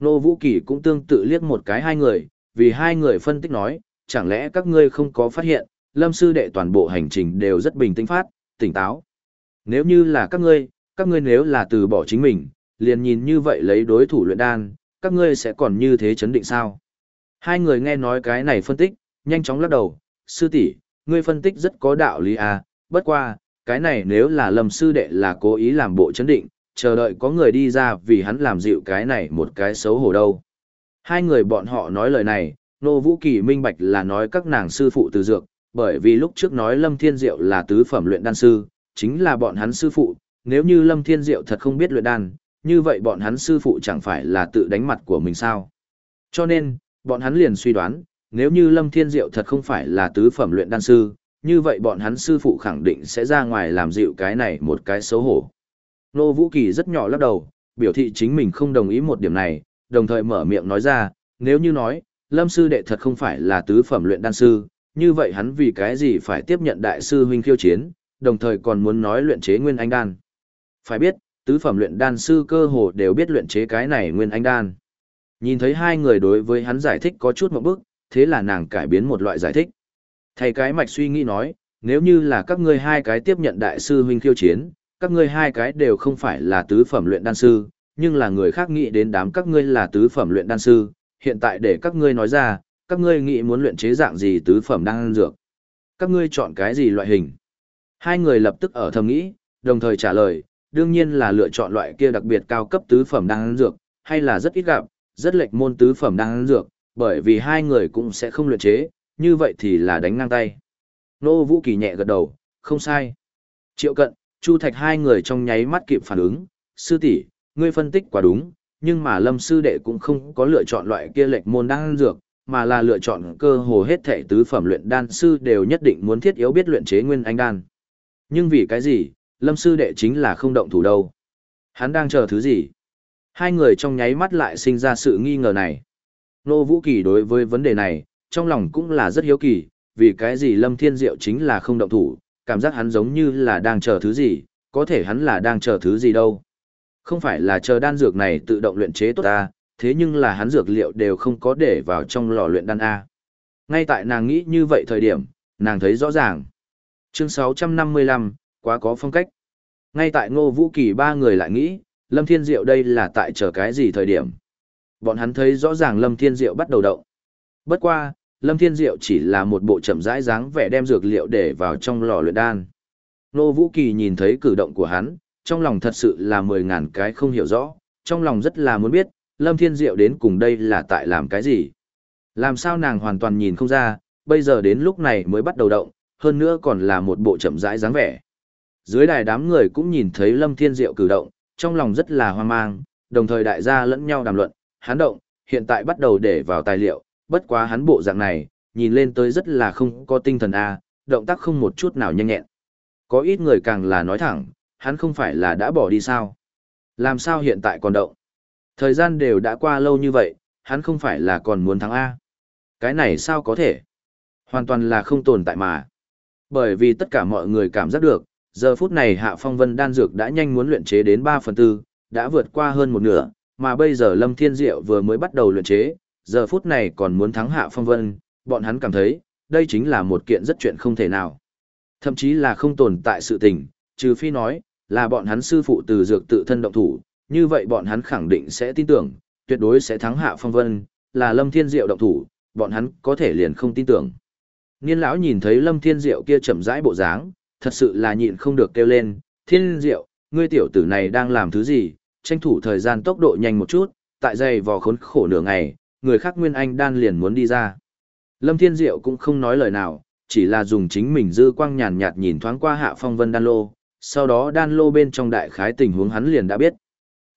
Nô Vũ Kỳ cũng tương tự liếc một cái hai người, vì hai người phân tích nói, chẳng lẽ các ngươi không có phát hiện, lâm sư đệ toàn bộ hành trình đều rất bình tĩnh phát, tỉnh táo. Nếu như là các ngươi, các ngươi nếu là từ bỏ chính mình, liền nhìn như vậy lấy đối thủ luyện đan, các ngươi sẽ còn như thế chấn định sao? Hai người nghe nói cái này phân tích, nhanh chóng lắc đầu, sư tỷ, ngươi phân tích rất có đạo lý à, bất qua, cái này nếu là lâm sư đệ là cố ý làm bộ chấn định, chờ đợi có người đi ra vì hắn làm dịu cái này một cái xấu hổ đâu. Hai người bọn họ nói lời này, Nô Vũ Kỳ minh bạch là nói các nàng sư phụ từ dược, bởi vì lúc trước nói Lâm Thiên Diệu là tứ phẩm luyện đan sư, chính là bọn hắn sư phụ, nếu như Lâm Thiên Diệu thật không biết luyện đan, như vậy bọn hắn sư phụ chẳng phải là tự đánh mặt của mình sao. Cho nên, bọn hắn liền suy đoán, nếu như Lâm Thiên Diệu thật không phải là tứ phẩm luyện đan sư, như vậy bọn hắn sư phụ khẳng định sẽ ra ngoài làm dịu cái này một cái xấu hổ. Nô Vũ Kỳ rất nhỏ lắc đầu, biểu thị chính mình không đồng ý một điểm này, đồng thời mở miệng nói ra, nếu như nói, Lâm sư đệ thật không phải là tứ phẩm luyện đan sư, như vậy hắn vì cái gì phải tiếp nhận đại sư huynh khiêu chiến, đồng thời còn muốn nói luyện chế nguyên anh đan. Phải biết, tứ phẩm luyện đan sư cơ hồ đều biết luyện chế cái này nguyên anh đan. Nhìn thấy hai người đối với hắn giải thích có chút một bước, thế là nàng cải biến một loại giải thích. Thầy cái mạch suy nghĩ nói, nếu như là các ngươi hai cái tiếp nhận đại sư huynh khiêu chiến, các ngươi hai cái đều không phải là tứ phẩm luyện đan sư, nhưng là người khác nghĩ đến đám các ngươi là tứ phẩm luyện đan sư, hiện tại để các ngươi nói ra, các ngươi nghĩ muốn luyện chế dạng gì tứ phẩm đan dược. Các ngươi chọn cái gì loại hình. Hai người lập tức ở thầm nghĩ, đồng thời trả lời, đương nhiên là lựa chọn loại kia đặc biệt cao cấp tứ phẩm đan dược, hay là rất ít gặp, rất lệch môn tứ phẩm đan dược, bởi vì hai người cũng sẽ không luyện chế, như vậy thì là đánh ngang tay. Nô Vũ Kỳ nhẹ gật đầu, không sai. Triệu cận, Chu Thạch hai người trong nháy mắt kịp phản ứng, sư tỷ, ngươi phân tích quá đúng, nhưng mà lâm sư đệ cũng không có lựa chọn loại kia lệch môn đan dược, mà là lựa chọn cơ hồ hết thảy tứ phẩm luyện đan sư đều nhất định muốn thiết yếu biết luyện chế nguyên anh đan. Nhưng vì cái gì, lâm sư đệ chính là không động thủ đâu. Hắn đang chờ thứ gì? Hai người trong nháy mắt lại sinh ra sự nghi ngờ này. Nô Vũ Kỳ đối với vấn đề này, trong lòng cũng là rất hiếu kỳ, vì cái gì Lâm Thiên Diệu chính là không động thủ, cảm giác hắn giống như là đang chờ thứ gì, có thể hắn là đang chờ thứ gì đâu. Không phải là chờ đan dược này tự động luyện chế tốt ta, thế nhưng là hắn dược liệu đều không có để vào trong lò luyện đan A. Ngay tại nàng nghĩ như vậy thời điểm, nàng thấy rõ ràng. Chương 655, quá có phong cách. Ngay tại ngô vũ kỳ ba người lại nghĩ, Lâm Thiên Diệu đây là tại chờ cái gì thời điểm. Bọn hắn thấy rõ ràng Lâm Thiên Diệu bắt đầu động. Bất qua, Lâm Thiên Diệu chỉ là một bộ chậm rãi dáng vẻ đem dược liệu để vào trong lò luyện đan. Nô Vũ Kỳ nhìn thấy cử động của hắn, trong lòng thật sự là mười ngàn cái không hiểu rõ, trong lòng rất là muốn biết, Lâm Thiên Diệu đến cùng đây là tại làm cái gì. Làm sao nàng hoàn toàn nhìn không ra, bây giờ đến lúc này mới bắt đầu động, hơn nữa còn là một bộ chậm rãi dáng vẻ. Dưới đài đám người cũng nhìn thấy Lâm Thiên Diệu cử động, trong lòng rất là hoang mang, đồng thời đại gia lẫn nhau đàm luận, hắn động, hiện tại bắt đầu để vào tài liệu, bất quá hắn bộ dạng này, nhìn lên tới rất là không có tinh thần a, động tác không một chút nào nhanh nhẹn. Có ít người càng là nói thẳng, hắn không phải là đã bỏ đi sao? Làm sao hiện tại còn động? Thời gian đều đã qua lâu như vậy, hắn không phải là còn muốn thắng A. Cái này sao có thể? Hoàn toàn là không tồn tại mà. Bởi vì tất cả mọi người cảm giác được, giờ phút này Hạ Phong Vân đan dược đã nhanh muốn luyện chế đến 3 phần 4, đã vượt qua hơn một nửa, mà bây giờ Lâm Thiên Diệu vừa mới bắt đầu luyện chế, giờ phút này còn muốn thắng Hạ Phong Vân, bọn hắn cảm thấy, đây chính là một kiện rất chuyện không thể nào. Thậm chí là không tồn tại sự tình, trừ phi nói, là bọn hắn sư phụ từ dược tự thân động thủ, như vậy bọn hắn khẳng định sẽ tin tưởng, tuyệt đối sẽ thắng Hạ Phong Vân, là Lâm Thiên Diệu động thủ, bọn hắn có thể liền không tin tưởng. Niên lão nhìn thấy Lâm Thiên Diệu kia chậm rãi bộ dáng, thật sự là nhịn không được kêu lên, "Thiên Diệu, ngươi tiểu tử này đang làm thứ gì? Tranh thủ thời gian tốc độ nhanh một chút, tại dây vò khốn khổ nửa ngày, người khác Nguyên Anh đan liền muốn đi ra." Lâm Thiên Diệu cũng không nói lời nào, chỉ là dùng chính mình dư quang nhàn nhạt nhìn thoáng qua Hạ Phong Vân đan lô, sau đó đan lô bên trong đại khái tình huống hắn liền đã biết.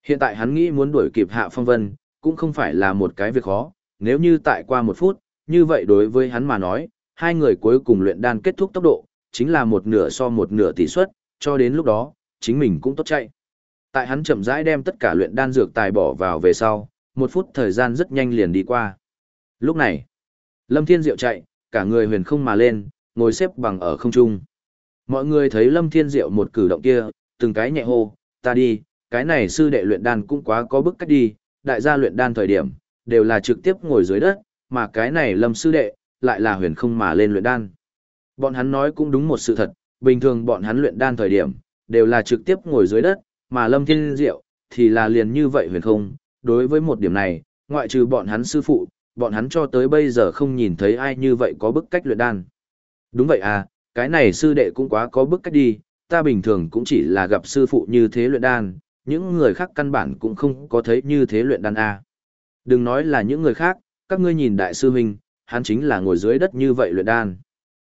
Hiện tại hắn nghĩ muốn đuổi kịp Hạ Phong Vân, cũng không phải là một cái việc khó, nếu như tại qua một phút, như vậy đối với hắn mà nói, hai người cuối cùng luyện đan kết thúc tốc độ, chính là một nửa so một nửa tỷ suất, cho đến lúc đó, chính mình cũng tốt chạy. Tại hắn chậm rãi đem tất cả luyện đan dược tài bỏ vào về sau, một phút thời gian rất nhanh liền đi qua. Lúc này, Lâm Thiên Diệu chạy, cả người huyền không mà lên, ngồi xếp bằng ở không trung. Mọi người thấy Lâm Thiên Diệu một cử động kia, từng cái nhẹ hô, ta đi, cái này sư đệ luyện đan cũng quá có bức cách đi, đại gia luyện đan thời điểm, đều là trực tiếp ngồi dưới đất, mà cái này Lâm sư đệ, lại là huyền không mà lên luyện đan. Bọn hắn nói cũng đúng một sự thật, bình thường bọn hắn luyện đan thời điểm, đều là trực tiếp ngồi dưới đất, mà Lâm Thiên Diệu, thì là liền như vậy huyền không. Đối với một điểm này, ngoại trừ bọn hắn sư phụ, bọn hắn cho tới bây giờ không nhìn thấy ai như vậy có bức cách luyện đan. Đúng vậy à, cái này sư đệ cũng quá có bức cách đi, ta bình thường cũng chỉ là gặp sư phụ như thế luyện đan, những người khác căn bản cũng không có thấy như thế luyện đan à. Đừng nói là những người khác, các ngươi nhìn đại sư huynh, hắn chính là ngồi dưới đất như vậy luyện đan.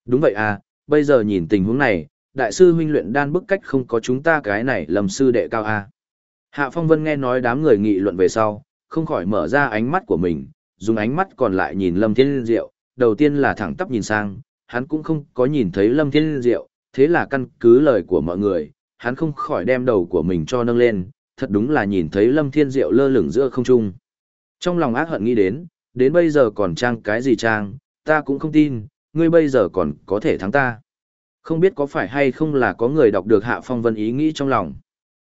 Đúng vậy à, bây giờ nhìn tình huống này, đại sư huynh luyện đan bức cách không có chúng ta cái này lầm sư đệ cao à. Hạ Phong Vân nghe nói đám người nghị luận về sau, không khỏi mở ra ánh mắt của mình, dùng ánh mắt còn lại nhìn Lâm Thiên Diệu, đầu tiên là thẳng tắp nhìn sang, hắn cũng không có nhìn thấy Lâm Thiên Diệu, thế là căn cứ lời của mọi người, hắn không khỏi đem đầu của mình cho nâng lên, thật đúng là nhìn thấy Lâm Thiên Diệu lơ lửng giữa không trung. Trong lòng ác hận nghĩ đến, đến bây giờ còn trang cái gì trang, ta cũng không tin, ngươi bây giờ còn có thể thắng ta. Không biết có phải hay không là có người đọc được Hạ Phong Vân ý nghĩ trong lòng.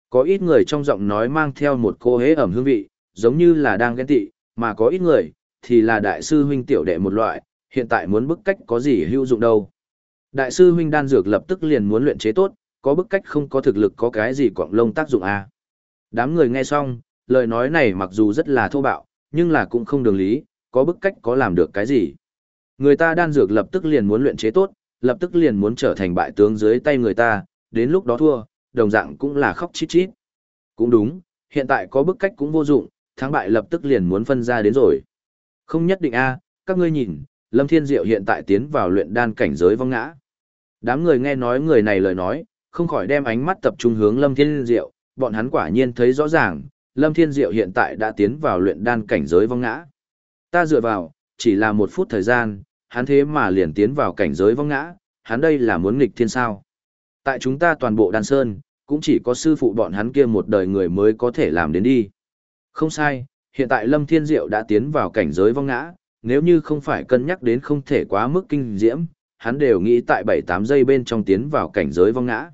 Có ít người trong giọng nói mang theo một cô hế ẩm hương vị, giống như là đang ghen tị, mà có ít người, thì là đại sư huynh tiểu đệ một loại, hiện tại muốn bức cách có gì hữu dụng đâu. Đại sư huynh đan dược lập tức liền muốn luyện chế tốt, có bức cách không có thực lực có cái gì quọng lông tác dụng à. Đám người nghe xong, lời nói này mặc dù rất là thô bạo, nhưng là cũng không đường lý, có bức cách có làm được cái gì. Người ta đan dược lập tức liền muốn luyện chế tốt, lập tức liền muốn trở thành bại tướng dưới tay người ta, đến lúc đó thua, đồng dạng cũng là khóc chít chít. Cũng đúng, hiện tại có bức cách cũng vô dụng, thắng bại lập tức liền muốn phân ra đến rồi. Không nhất định a, các ngươi nhìn, Lâm Thiên Diệu hiện tại tiến vào luyện đan cảnh giới vong ngã. Đám người nghe nói người này lời nói, không khỏi đem ánh mắt tập trung hướng Lâm Thiên Diệu, bọn hắn quả nhiên thấy rõ ràng, Lâm Thiên Diệu hiện tại đã tiến vào luyện đan cảnh giới vong ngã. Ta dựa vào, chỉ là một phút thời gian, hắn thế mà liền tiến vào cảnh giới vong ngã, hắn đây là muốn nghịch thiên sao. Tại chúng ta toàn bộ đan sơn, cũng chỉ có sư phụ bọn hắn kia một đời người mới có thể làm đến đi. Không sai, hiện tại Lâm Thiên Diệu đã tiến vào cảnh giới vong ngã, nếu như không phải cân nhắc đến không thể quá mức kinh diễm, hắn đều nghĩ tại 7-8 giây bên trong tiến vào cảnh giới vong ngã.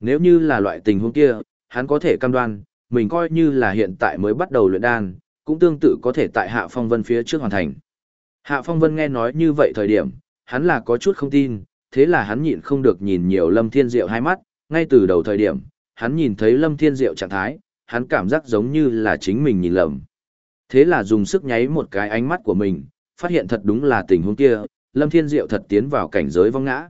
Nếu như là loại tình huống kia, hắn có thể cam đoan, mình coi như là hiện tại mới bắt đầu luyện đan, cũng tương tự có thể tại Hạ Phong Vân phía trước hoàn thành. Hạ Phong Vân nghe nói như vậy thời điểm, hắn là có chút không tin, thế là hắn nhịn không được nhìn nhiều Lâm Thiên Diệu hai mắt, ngay từ đầu thời điểm, hắn nhìn thấy Lâm Thiên Diệu trạng thái, hắn cảm giác giống như là chính mình nhìn lầm. Thế là dùng sức nháy một cái ánh mắt của mình, phát hiện thật đúng là tình huống kia, Lâm Thiên Diệu thật tiến vào cảnh giới vong ngã.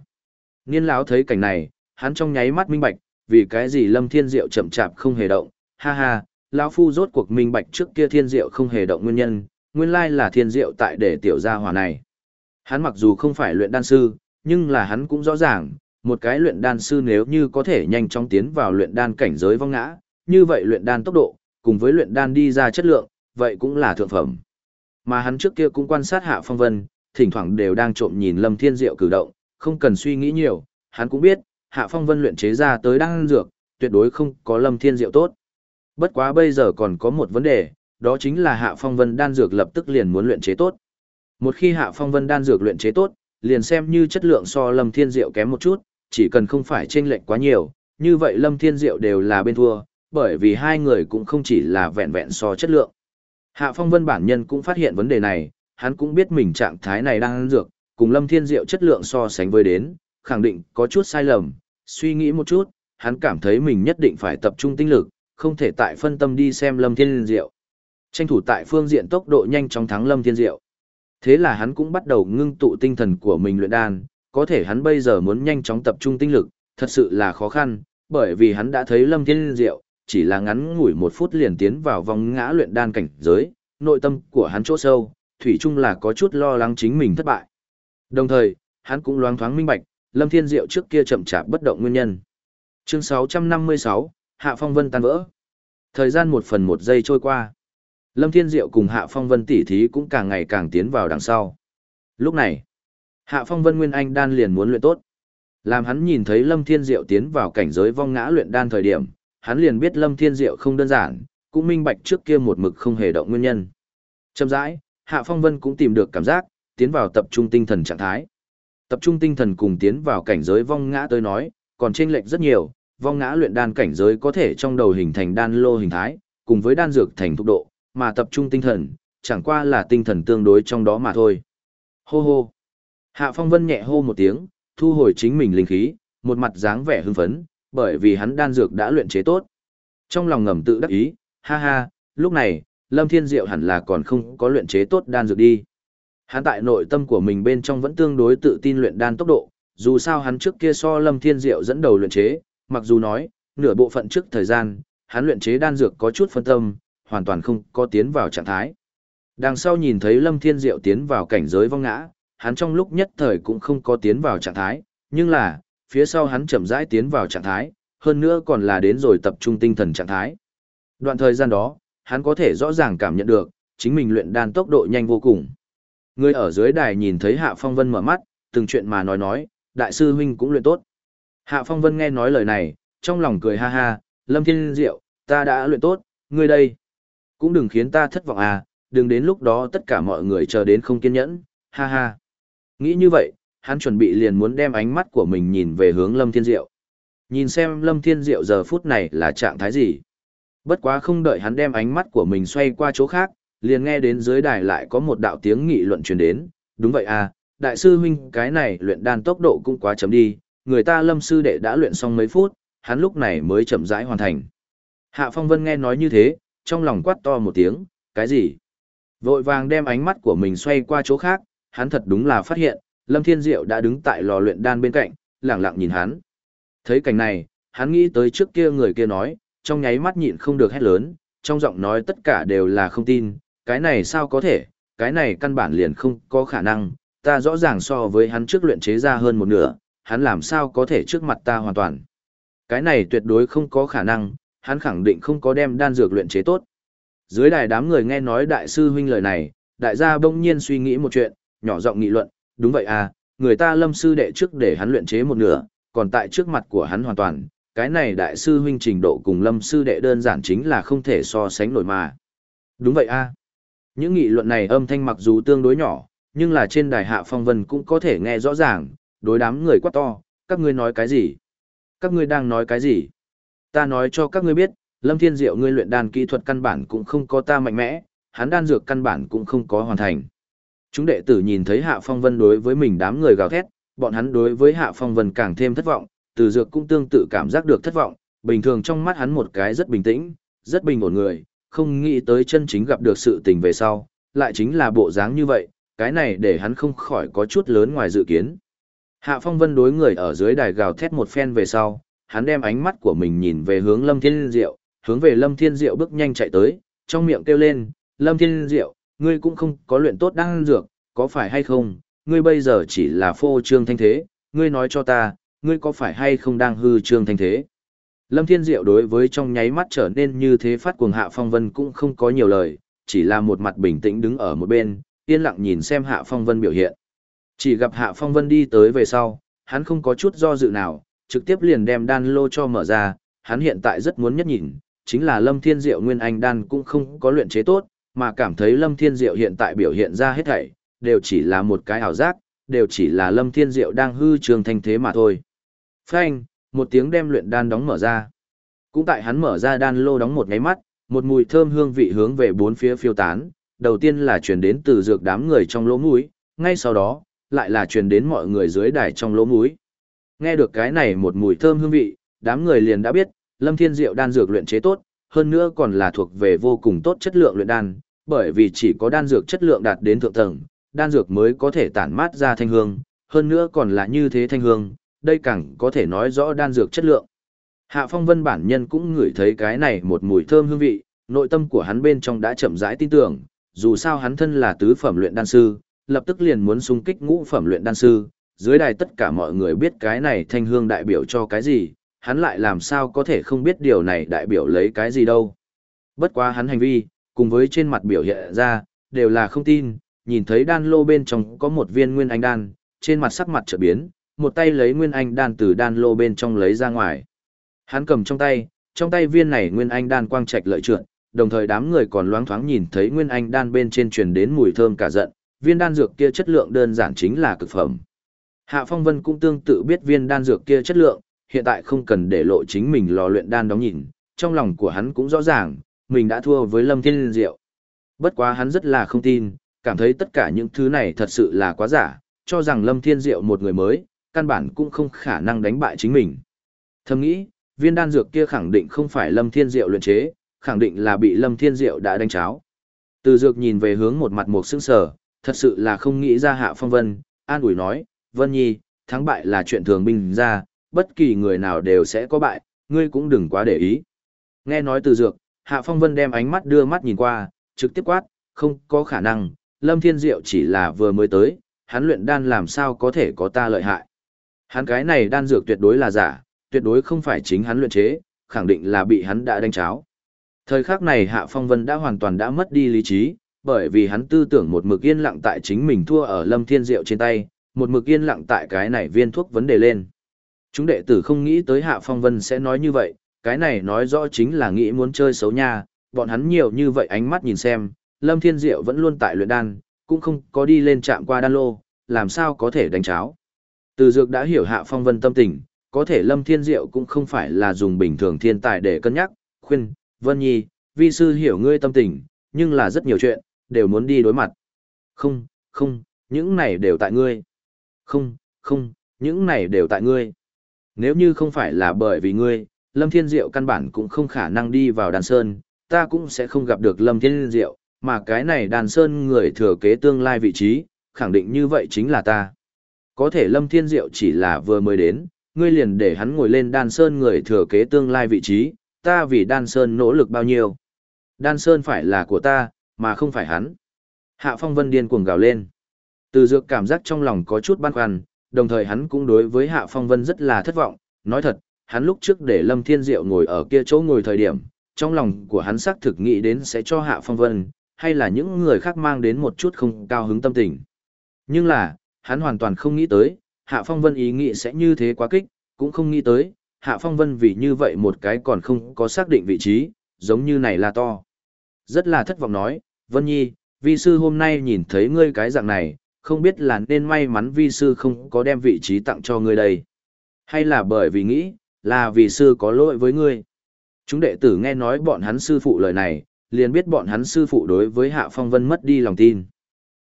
Niên lão thấy cảnh này, hắn trong nháy mắt minh bạch, vì cái gì Lâm Thiên Diệu chậm chạp không hề động, ha ha, lão phu rốt cuộc minh bạch trước kia Thiên Diệu không hề động nguyên nhân, nguyên lai là Thiên Diệu tại để tiểu gia hỏa này. Hắn mặc dù không phải luyện đan sư, nhưng là hắn cũng rõ ràng, một cái luyện đan sư nếu như có thể nhanh chóng tiến vào luyện đan cảnh giới vong ngã, như vậy luyện đan tốc độ, cùng với luyện đan đi ra chất lượng, vậy cũng là thượng phẩm. Mà hắn trước kia cũng quan sát Hạ Phong Vân, thỉnh thoảng đều đang trộm nhìn Lâm Thiên Diệu cử động, không cần suy nghĩ nhiều, hắn cũng biết, Hạ Phong Vân luyện chế ra tới đan dược, tuyệt đối không có Lâm Thiên Diệu tốt. Bất quá bây giờ còn có một vấn đề, đó chính là Hạ Phong Vân đan dược lập tức liền muốn luyện chế tốt. Một khi Hạ Phong Vân đan dược luyện chế tốt, liền xem như chất lượng so Lâm Thiên Diệu kém một chút, chỉ cần không phải chênh lệch quá nhiều, như vậy Lâm Thiên Diệu đều là bên thua, bởi vì hai người cũng không chỉ là vẹn vẹn so chất lượng. Hạ Phong Vân bản nhân cũng phát hiện vấn đề này, hắn cũng biết mình trạng thái này đang ăn dược, cùng Lâm Thiên Diệu chất lượng so sánh với đến, khẳng định có chút sai lầm, suy nghĩ một chút, hắn cảm thấy mình nhất định phải tập trung tinh lực, không thể tại phân tâm đi xem Lâm Thiên Diệu. Tranh thủ tại phương diện tốc độ nhanh chóng thắng Lâm Thiên Diệu. Thế là hắn cũng bắt đầu ngưng tụ tinh thần của mình luyện đan, có thể hắn bây giờ muốn nhanh chóng tập trung tinh lực, thật sự là khó khăn, bởi vì hắn đã thấy Lâm Thiên Diệu, chỉ là ngắn ngủi một phút liền tiến vào vòng ngã luyện đan cảnh giới, nội tâm của hắn chỗ sâu, thủy chung là có chút lo lắng chính mình thất bại. Đồng thời, hắn cũng loáng thoáng minh bạch, Lâm Thiên Diệu trước kia chậm chạp bất động nguyên nhân. Chương 656, Hạ Phong Vân tan vỡ. Thời gian một phần một giây trôi qua. Lâm Thiên Diệu cùng Hạ Phong Vân tỉ thí cũng càng ngày càng tiến vào đằng sau. Lúc này, Hạ Phong Vân Nguyên Anh đan liền muốn luyện tốt. Làm hắn nhìn thấy Lâm Thiên Diệu tiến vào cảnh giới vong ngã luyện đan thời điểm, hắn liền biết Lâm Thiên Diệu không đơn giản, cũng minh bạch trước kia một mực không hề động nguyên nhân. Chậm rãi, Hạ Phong Vân cũng tìm được cảm giác, tiến vào tập trung tinh thần trạng thái. Tập trung tinh thần cùng tiến vào cảnh giới vong ngã tới nói, còn chênh lệch rất nhiều, vong ngã luyện đan cảnh giới có thể trong đầu hình thành đan lô hình thái, cùng với đan dược thành tốc độ, mà tập trung tinh thần, chẳng qua là tinh thần tương đối trong đó mà thôi. Hô hô. Hạ Phong Vân nhẹ hô một tiếng, thu hồi chính mình linh khí, một mặt dáng vẻ hưng phấn, bởi vì hắn đan dược đã luyện chế tốt. Trong lòng ngầm tự đắc ý, ha ha, lúc này, Lâm Thiên Diệu hẳn là còn không có luyện chế tốt đan dược đi. Hắn tại nội tâm của mình bên trong vẫn tương đối tự tin luyện đan tốc độ, dù sao hắn trước kia so Lâm Thiên Diệu dẫn đầu luyện chế, mặc dù nói, nửa bộ phận trước thời gian, hắn luyện chế đan dược có chút phân tâm, hoàn toàn không có tiến vào trạng thái. Đằng sau nhìn thấy Lâm Thiên Diệu tiến vào cảnh giới vong ngã, hắn trong lúc nhất thời cũng không có tiến vào trạng thái, nhưng là, phía sau hắn chậm rãi tiến vào trạng thái, hơn nữa còn là đến rồi tập trung tinh thần trạng thái. Đoạn thời gian đó, hắn có thể rõ ràng cảm nhận được, chính mình luyện đan tốc độ nhanh vô cùng. Người ở dưới đài nhìn thấy Hạ Phong Vân mở mắt, từng chuyện mà nói nói, đại sư huynh cũng luyện tốt. Hạ Phong Vân nghe nói lời này, trong lòng cười ha ha, Lâm Thiên Diệu, ta đã luyện tốt, ngươi đây. Cũng đừng khiến ta thất vọng à, đừng đến lúc đó tất cả mọi người chờ đến không kiên nhẫn, ha ha. Nghĩ như vậy, hắn chuẩn bị liền muốn đem ánh mắt của mình nhìn về hướng Lâm Thiên Diệu. Nhìn xem Lâm Thiên Diệu giờ phút này là trạng thái gì. Bất quá không đợi hắn đem ánh mắt của mình xoay qua chỗ khác, liền nghe đến dưới đài lại có một đạo tiếng nghị luận truyền đến. Đúng vậy à, đại sư huynh cái này luyện đan tốc độ cũng quá chậm đi, người ta lâm sư đệ đã luyện xong mấy phút, hắn lúc này mới chậm rãi hoàn thành. Hạ Phong Vân nghe nói như thế, trong lòng quát to một tiếng, cái gì? Vội vàng đem ánh mắt của mình xoay qua chỗ khác, hắn thật đúng là phát hiện, Lâm Thiên Diệu đã đứng tại lò luyện đan bên cạnh, lặng lặng nhìn hắn. Thấy cảnh này, hắn nghĩ tới trước kia người kia nói, trong nháy mắt nhịn không được hét lớn, trong giọng nói tất cả đều là không tin, cái này sao có thể, cái này căn bản liền không có khả năng, ta rõ ràng so với hắn trước luyện chế ra hơn một nửa, hắn làm sao có thể trước mặt ta hoàn toàn. Cái này tuyệt đối không có khả năng, hắn khẳng định không có đem đan dược luyện chế tốt. Dưới đài đám người nghe nói đại sư huynh lời này, đại gia bỗng nhiên suy nghĩ một chuyện, nhỏ giọng nghị luận, đúng vậy à, người ta lâm sư đệ trước để hắn luyện chế một nửa, còn tại trước mặt của hắn hoàn toàn, cái này đại sư huynh trình độ cùng lâm sư đệ đơn giản chính là không thể so sánh nổi mà. Đúng vậy a Những nghị luận này âm thanh mặc dù tương đối nhỏ, nhưng là trên đài hạ phong vân cũng có thể nghe rõ ràng, đối đám người quá to, các ngươi nói cái gì? Các ngươi đang nói cái gì? Ta nói cho các ngươi biết, Lâm Thiên Diệu ngươi luyện đan kỹ thuật căn bản cũng không có ta mạnh mẽ, hắn đan dược căn bản cũng không có hoàn thành. Chúng đệ tử nhìn thấy Hạ Phong Vân đối với mình đám người gào thét, bọn hắn đối với Hạ Phong Vân càng thêm thất vọng, từ dược cũng tương tự cảm giác được thất vọng, bình thường trong mắt hắn một cái rất bình tĩnh, rất bình ổn người, không nghĩ tới chân chính gặp được sự tình về sau, lại chính là bộ dáng như vậy, cái này để hắn không khỏi có chút lớn ngoài dự kiến. Hạ Phong Vân đối người ở dưới đài gào thét một phen về sau, hắn đem ánh mắt của mình nhìn về hướng Lâm Thiên Diệu, hướng về Lâm Thiên Diệu bước nhanh chạy tới, trong miệng kêu lên, Lâm Thiên Diệu, ngươi cũng không có luyện tốt đang dược, có phải hay không, ngươi bây giờ chỉ là phô trương thanh thế, ngươi nói cho ta, ngươi có phải hay không đang hư trương thanh thế. Lâm Thiên Diệu đối với trong nháy mắt trở nên như thế phát cuồng Hạ Phong Vân cũng không có nhiều lời, chỉ là một mặt bình tĩnh đứng ở một bên, yên lặng nhìn xem Hạ Phong Vân biểu hiện. Chỉ gặp Hạ Phong Vân đi tới về sau, hắn không có chút do dự nào, trực tiếp liền đem đan lô cho mở ra, hắn hiện tại rất muốn nhất nhìn, chính là Lâm Thiên Diệu Nguyên Anh đan cũng không có luyện chế tốt, mà cảm thấy Lâm Thiên Diệu hiện tại biểu hiện ra hết thảy, đều chỉ là một cái ảo giác, đều chỉ là Lâm Thiên Diệu đang hư trường thanh thế mà thôi. Phanh, một tiếng đem luyện đan đóng mở ra. Cũng tại hắn mở ra đan lô đóng một ngáy mắt, một mùi thơm hương vị hướng về bốn phía phiêu tán, đầu tiên là truyền đến từ dược đám người trong lỗ mũi, ngay sau đó, lại là truyền đến mọi người dưới đài trong lỗ mũi. Nghe được cái này một mùi thơm hương vị, đám người liền đã biết, Lâm Thiên Diệu đan dược luyện chế tốt, hơn nữa còn là thuộc về vô cùng tốt chất lượng luyện đan, bởi vì chỉ có đan dược chất lượng đạt đến thượng tầng, đan dược mới có thể tản mát ra thanh hương, hơn nữa còn là như thế thanh hương, đây càng có thể nói rõ đan dược chất lượng. Hạ Phong Vân bản nhân cũng ngửi thấy cái này một mùi thơm hương vị, nội tâm của hắn bên trong đã chậm rãi tin tưởng, dù sao hắn thân là tứ phẩm luyện đan sư, lập tức liền muốn xung kích ngũ phẩm luyện đan sư, dưới đài tất cả mọi người biết cái này thanh hương đại biểu cho cái gì, hắn lại làm sao có thể không biết điều này đại biểu lấy cái gì đâu. Bất quá hắn hành vi, cùng với trên mặt biểu hiện ra, đều là không tin, nhìn thấy đan lô bên trong có một viên nguyên anh đan, trên mặt sắc mặt trở biến, một tay lấy nguyên anh đan từ đan lô bên trong lấy ra ngoài. Hắn cầm trong tay, trong tay viên này nguyên anh đan quang trạch lợi trượt, đồng thời đám người còn loáng thoáng nhìn thấy nguyên anh đan bên trên truyền đến mùi thơm cả giận, viên đan dược kia chất lượng đơn giản chính là cực phẩm. Hạ Phong Vân cũng tương tự biết viên đan dược kia chất lượng, hiện tại không cần để lộ chính mình lò luyện đan đóng nhìn, trong lòng của hắn cũng rõ ràng, mình đã thua với Lâm Thiên Diệu. Bất quá hắn rất là không tin, cảm thấy tất cả những thứ này thật sự là quá giả, cho rằng Lâm Thiên Diệu một người mới, căn bản cũng không khả năng đánh bại chính mình. Thầm nghĩ, viên đan dược kia khẳng định không phải Lâm Thiên Diệu luyện chế, khẳng định là bị Lâm Thiên Diệu đã đánh cháo. Từ dược nhìn về hướng một mặt một sững sờ, thật sự là không nghĩ ra Hạ Phong Vân, an ủi nói, Vân Nhi, thắng bại là chuyện thường bình ra, bất kỳ người nào đều sẽ có bại, ngươi cũng đừng quá để ý. Nghe nói từ dược, Hạ Phong Vân đem ánh mắt đưa mắt nhìn qua, trực tiếp quát, không có khả năng, Lâm Thiên Diệu chỉ là vừa mới tới, hắn luyện đan làm sao có thể có ta lợi hại. Hắn cái này đan dược tuyệt đối là giả, tuyệt đối không phải chính hắn luyện chế, khẳng định là bị hắn đã đánh cháo. Thời khắc này Hạ Phong Vân đã hoàn toàn đã mất đi lý trí, bởi vì hắn tư tưởng một mực yên lặng tại chính mình thua ở Lâm Thiên Diệu trên tay, một mực yên lặng tại cái này viên thuốc vấn đề lên. Chúng đệ tử không nghĩ tới Hạ Phong Vân sẽ nói như vậy, cái này nói rõ chính là nghĩ muốn chơi xấu nha, bọn hắn nhiều như vậy ánh mắt nhìn xem, Lâm Thiên Diệu vẫn luôn tại luyện đan, cũng không có đi lên chạm qua đan lô, làm sao có thể đánh cháo. Từ dược đã hiểu Hạ Phong Vân tâm tình, có thể Lâm Thiên Diệu cũng không phải là dùng bình thường thiên tài để cân nhắc, khuyên, Vân Nhi, vi sư hiểu ngươi tâm tình, nhưng là rất nhiều chuyện, đều muốn đi đối mặt. Không, không, những này đều tại ngươi. Không, không, những này đều tại ngươi. Nếu như không phải là bởi vì ngươi, Lâm Thiên Diệu căn bản cũng không khả năng đi vào đàn sơn, ta cũng sẽ không gặp được Lâm Thiên Diệu, mà cái này đàn sơn người thừa kế tương lai vị trí, khẳng định như vậy chính là ta. Có thể Lâm Thiên Diệu chỉ là vừa mới đến, ngươi liền để hắn ngồi lên đan sơn người thừa kế tương lai vị trí, ta vì đan sơn nỗ lực bao nhiêu. Đan sơn phải là của ta, mà không phải hắn. Hạ Phong Vân điên cuồng gào lên. Từ dược cảm giác trong lòng có chút băn khoăn, đồng thời hắn cũng đối với Hạ Phong Vân rất là thất vọng, nói thật, hắn lúc trước để Lâm Thiên Diệu ngồi ở kia chỗ ngồi thời điểm, trong lòng của hắn xác thực nghĩ đến sẽ cho Hạ Phong Vân, hay là những người khác mang đến một chút không cao hứng tâm tình. Nhưng là, hắn hoàn toàn không nghĩ tới, Hạ Phong Vân ý nghĩ sẽ như thế quá kích, cũng không nghĩ tới, Hạ Phong Vân vì như vậy một cái còn không có xác định vị trí, giống như này là to. Rất là thất vọng nói, Vân Nhi, vi sư hôm nay nhìn thấy ngươi cái dạng này, không biết là nên may mắn vi sư không có đem vị trí tặng cho ngươi đây. Hay là bởi vì nghĩ, là vì sư có lỗi với ngươi. Chúng đệ tử nghe nói bọn hắn sư phụ lời này, liền biết bọn hắn sư phụ đối với Hạ Phong Vân mất đi lòng tin.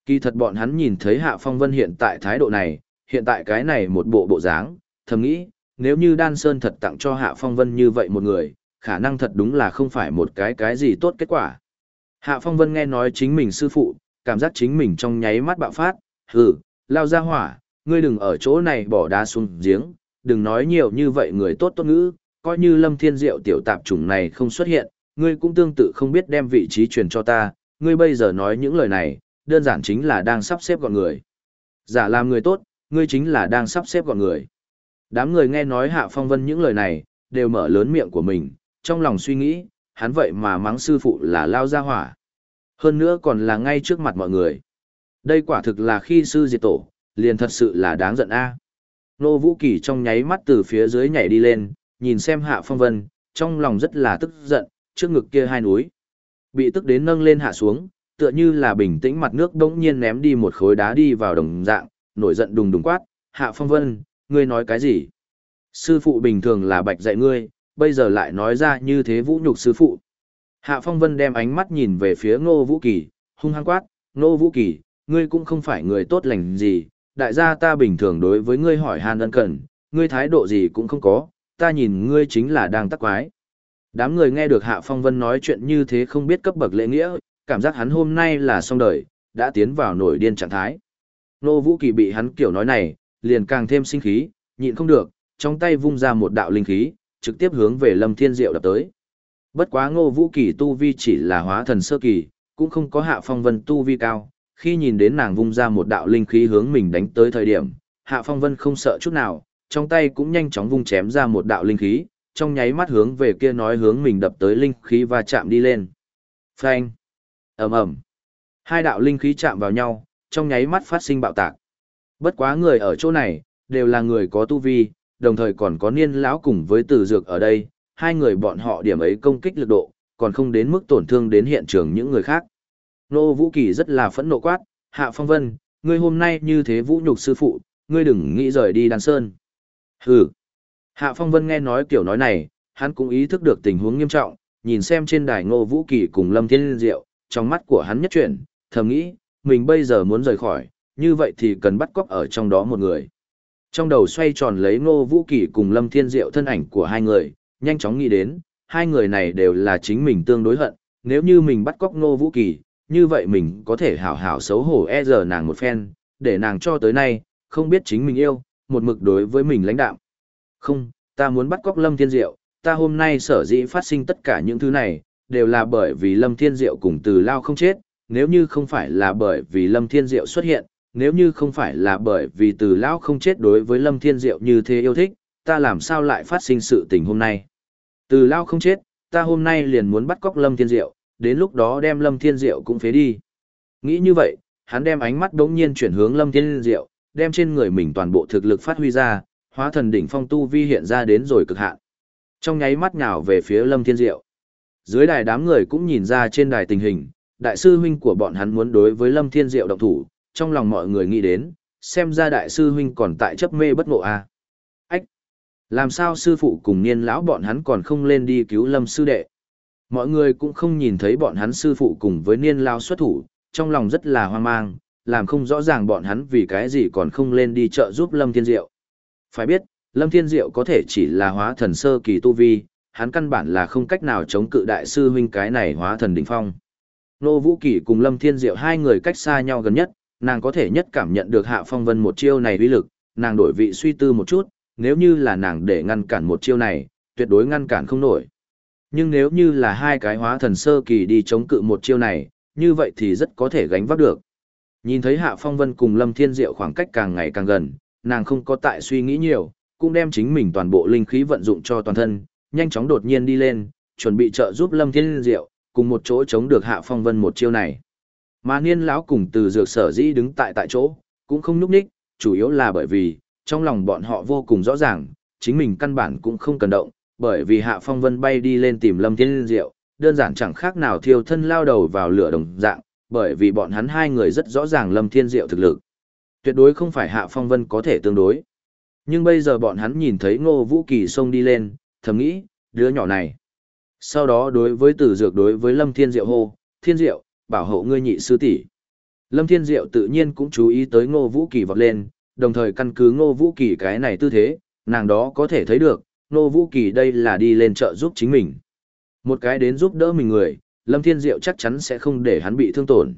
Kỳ thật bọn hắn nhìn thấy Hạ Phong Vân hiện tại thái độ này, hiện tại cái này một bộ bộ dáng, thầm nghĩ, nếu như Đan Sơn thật tặng cho Hạ Phong Vân như vậy một người, khả năng thật đúng là không phải một cái cái gì tốt kết quả. Hạ Phong Vân nghe nói chính mình sư phụ, cảm giác chính mình trong nháy mắt bạo phát, hừ, lao ra hỏa, ngươi đừng ở chỗ này bỏ đá xuống giếng, đừng nói nhiều như vậy người tốt tốt ngữ, coi như lâm thiên diệu tiểu tạp chủng này không xuất hiện, ngươi cũng tương tự không biết đem vị trí truyền cho ta, ngươi bây giờ nói những lời này, đơn giản chính là đang sắp xếp gọn người. Giả làm người tốt, ngươi chính là đang sắp xếp gọn người. Đám người nghe nói Hạ Phong Vân những lời này, đều mở lớn miệng của mình, trong lòng suy nghĩ, hắn vậy mà mắng sư phụ là lao ra hỏa. Hơn nữa còn là ngay trước mặt mọi người. Đây quả thực là khi sư diệt tổ, liền thật sự là đáng giận a. Nô Vũ Kỳ trong nháy mắt từ phía dưới nhảy đi lên, nhìn xem Hạ Phong Vân, trong lòng rất là tức giận, trước ngực kia hai núi. Bị tức đến nâng lên hạ xuống, tựa như là bình tĩnh mặt nước đống nhiên ném đi một khối đá đi vào đồng dạng, nổi giận đùng đùng quát, Hạ Phong Vân, ngươi nói cái gì? Sư phụ bình thường là bạch dạy ngươi, bây giờ lại nói ra như thế vũ nhục sư phụ. Hạ Phong Vân đem ánh mắt nhìn về phía Ngô Vũ Kỳ, hung hăng quát, Ngô Vũ Kỳ, ngươi cũng không phải người tốt lành gì, đại gia ta bình thường đối với ngươi hỏi han ân cần, ngươi thái độ gì cũng không có, ta nhìn ngươi chính là đang tắc quái. Đám người nghe được Hạ Phong Vân nói chuyện như thế không biết cấp bậc lễ nghĩa, cảm giác hắn hôm nay là xong đời, đã tiến vào nổi điên trạng thái. Nô Vũ Kỳ bị hắn kiểu nói này, liền càng thêm sinh khí, nhịn không được, trong tay vung ra một đạo linh khí, trực tiếp hướng về Lâm Thiên Diệu đập tới. Bất quá Ngô Vũ Kỳ tu vi chỉ là hóa thần sơ kỳ, cũng không có Hạ Phong Vân tu vi cao, khi nhìn đến nàng vung ra một đạo linh khí hướng mình đánh tới thời điểm, Hạ Phong Vân không sợ chút nào, trong tay cũng nhanh chóng vung chém ra một đạo linh khí, trong nháy mắt hướng về kia nói hướng mình đập tới linh khí và chạm đi lên. Phanh! ầm ầm Hai đạo linh khí chạm vào nhau, trong nháy mắt phát sinh bạo tạc. Bất quá người ở chỗ này, đều là người có tu vi, đồng thời còn có niên lão cùng với tử dược ở đây, hai người bọn họ điểm ấy công kích lực độ, còn không đến mức tổn thương đến hiện trường những người khác. Nô Vũ Kỳ rất là phẫn nộ quát, Hạ Phong Vân, ngươi hôm nay như thế vũ nhục sư phụ, ngươi đừng nghĩ rời đi đàn sơn. Hừ. Hạ Phong Vân nghe nói kiểu nói này, hắn cũng ý thức được tình huống nghiêm trọng, nhìn xem trên đài Ngô Vũ Kỳ cùng Lâm Thiên Diệu, trong mắt của hắn nhất chuyển, thầm nghĩ, mình bây giờ muốn rời khỏi, như vậy thì cần bắt cóc ở trong đó một người. Trong đầu xoay tròn lấy Ngô Vũ Kỳ cùng Lâm Thiên Diệu thân ảnh của hai người, nhanh chóng nghĩ đến, hai người này đều là chính mình tương đối hận, nếu như mình bắt cóc Ngô Vũ Kỳ, như vậy mình có thể hảo hảo xấu hổ e giờ nàng một phen, để nàng cho tới nay, không biết chính mình yêu, một mực đối với mình lãnh đạm. Không, ta muốn bắt cóc Lâm Thiên Diệu, ta hôm nay sở dĩ phát sinh tất cả những thứ này, đều là bởi vì Lâm Thiên Diệu cùng từ lao không chết, nếu như không phải là bởi vì Lâm Thiên Diệu xuất hiện, nếu như không phải là bởi vì từ lão không chết đối với Lâm Thiên Diệu như thế yêu thích, ta làm sao lại phát sinh sự tình hôm nay. Từ lao không chết, ta hôm nay liền muốn bắt cóc Lâm Thiên Diệu, đến lúc đó đem Lâm Thiên Diệu cũng phế đi. Nghĩ như vậy, hắn đem ánh mắt đống nhiên chuyển hướng Lâm Thiên Diệu, đem trên người mình toàn bộ thực lực phát huy ra, hóa thần đỉnh phong tu vi hiện ra đến rồi cực hạn. Trong nháy mắt nhào về phía Lâm Thiên Diệu. Dưới đài đám người cũng nhìn ra trên đài tình hình, đại sư huynh của bọn hắn muốn đối với Lâm Thiên Diệu động thủ, trong lòng mọi người nghĩ đến, xem ra đại sư huynh còn tại chấp mê bất ngộ a. À. Ách! Làm sao sư phụ cùng niên lão bọn hắn còn không lên đi cứu Lâm sư đệ? Mọi người cũng không nhìn thấy bọn hắn sư phụ cùng với niên lao xuất thủ, trong lòng rất là hoang mang, làm không rõ ràng bọn hắn vì cái gì còn không lên đi chợ giúp Lâm Thiên Diệu. Phải biết, Lâm Thiên Diệu có thể chỉ là hóa thần sơ kỳ tu vi, hắn căn bản là không cách nào chống cự đại sư huynh cái này hóa thần đỉnh phong. Nô Vũ Kỳ cùng Lâm Thiên Diệu hai người cách xa nhau gần nhất, nàng có thể nhất cảm nhận được Hạ Phong Vân một chiêu này uy lực, nàng đổi vị suy tư một chút, nếu như là nàng để ngăn cản một chiêu này, tuyệt đối ngăn cản không nổi. Nhưng nếu như là hai cái hóa thần sơ kỳ đi chống cự một chiêu này, như vậy thì rất có thể gánh vác được. Nhìn thấy Hạ Phong Vân cùng Lâm Thiên Diệu khoảng cách càng ngày càng gần, nàng không có tại suy nghĩ nhiều, cũng đem chính mình toàn bộ linh khí vận dụng cho toàn thân, nhanh chóng đột nhiên đi lên, chuẩn bị trợ giúp Lâm Thiên Diệu, cùng một chỗ chống được Hạ Phong Vân một chiêu này. Mà niên lão cùng từ dược sở dĩ đứng tại tại chỗ, cũng không nhúc nhích, chủ yếu là bởi vì, trong lòng bọn họ vô cùng rõ ràng, chính mình căn bản cũng không cần động, bởi vì Hạ Phong Vân bay đi lên tìm Lâm Thiên Diệu, đơn giản chẳng khác nào thiêu thân lao đầu vào lửa đồng dạng, bởi vì bọn hắn hai người rất rõ ràng Lâm Thiên Diệu thực lực. Tuyệt đối không phải Hạ Phong Vân có thể tương đối. Nhưng bây giờ bọn hắn nhìn thấy Ngô Vũ Kỳ xông đi lên, thầm nghĩ, đứa nhỏ này. Sau đó đối với Từ Dược đối với Lâm Thiên Diệu hô, Thiên Diệu, bảo hộ ngươi nhị sư tỷ. Lâm Thiên Diệu tự nhiên cũng chú ý tới Ngô Vũ Kỳ vọt lên, đồng thời căn cứ Ngô Vũ Kỳ cái này tư thế, nàng đó có thể thấy được, Nô Vũ Kỳ đây là đi lên chợ giúp chính mình. Một cái đến giúp đỡ mình người, Lâm Thiên Diệu chắc chắn sẽ không để hắn bị thương tổn.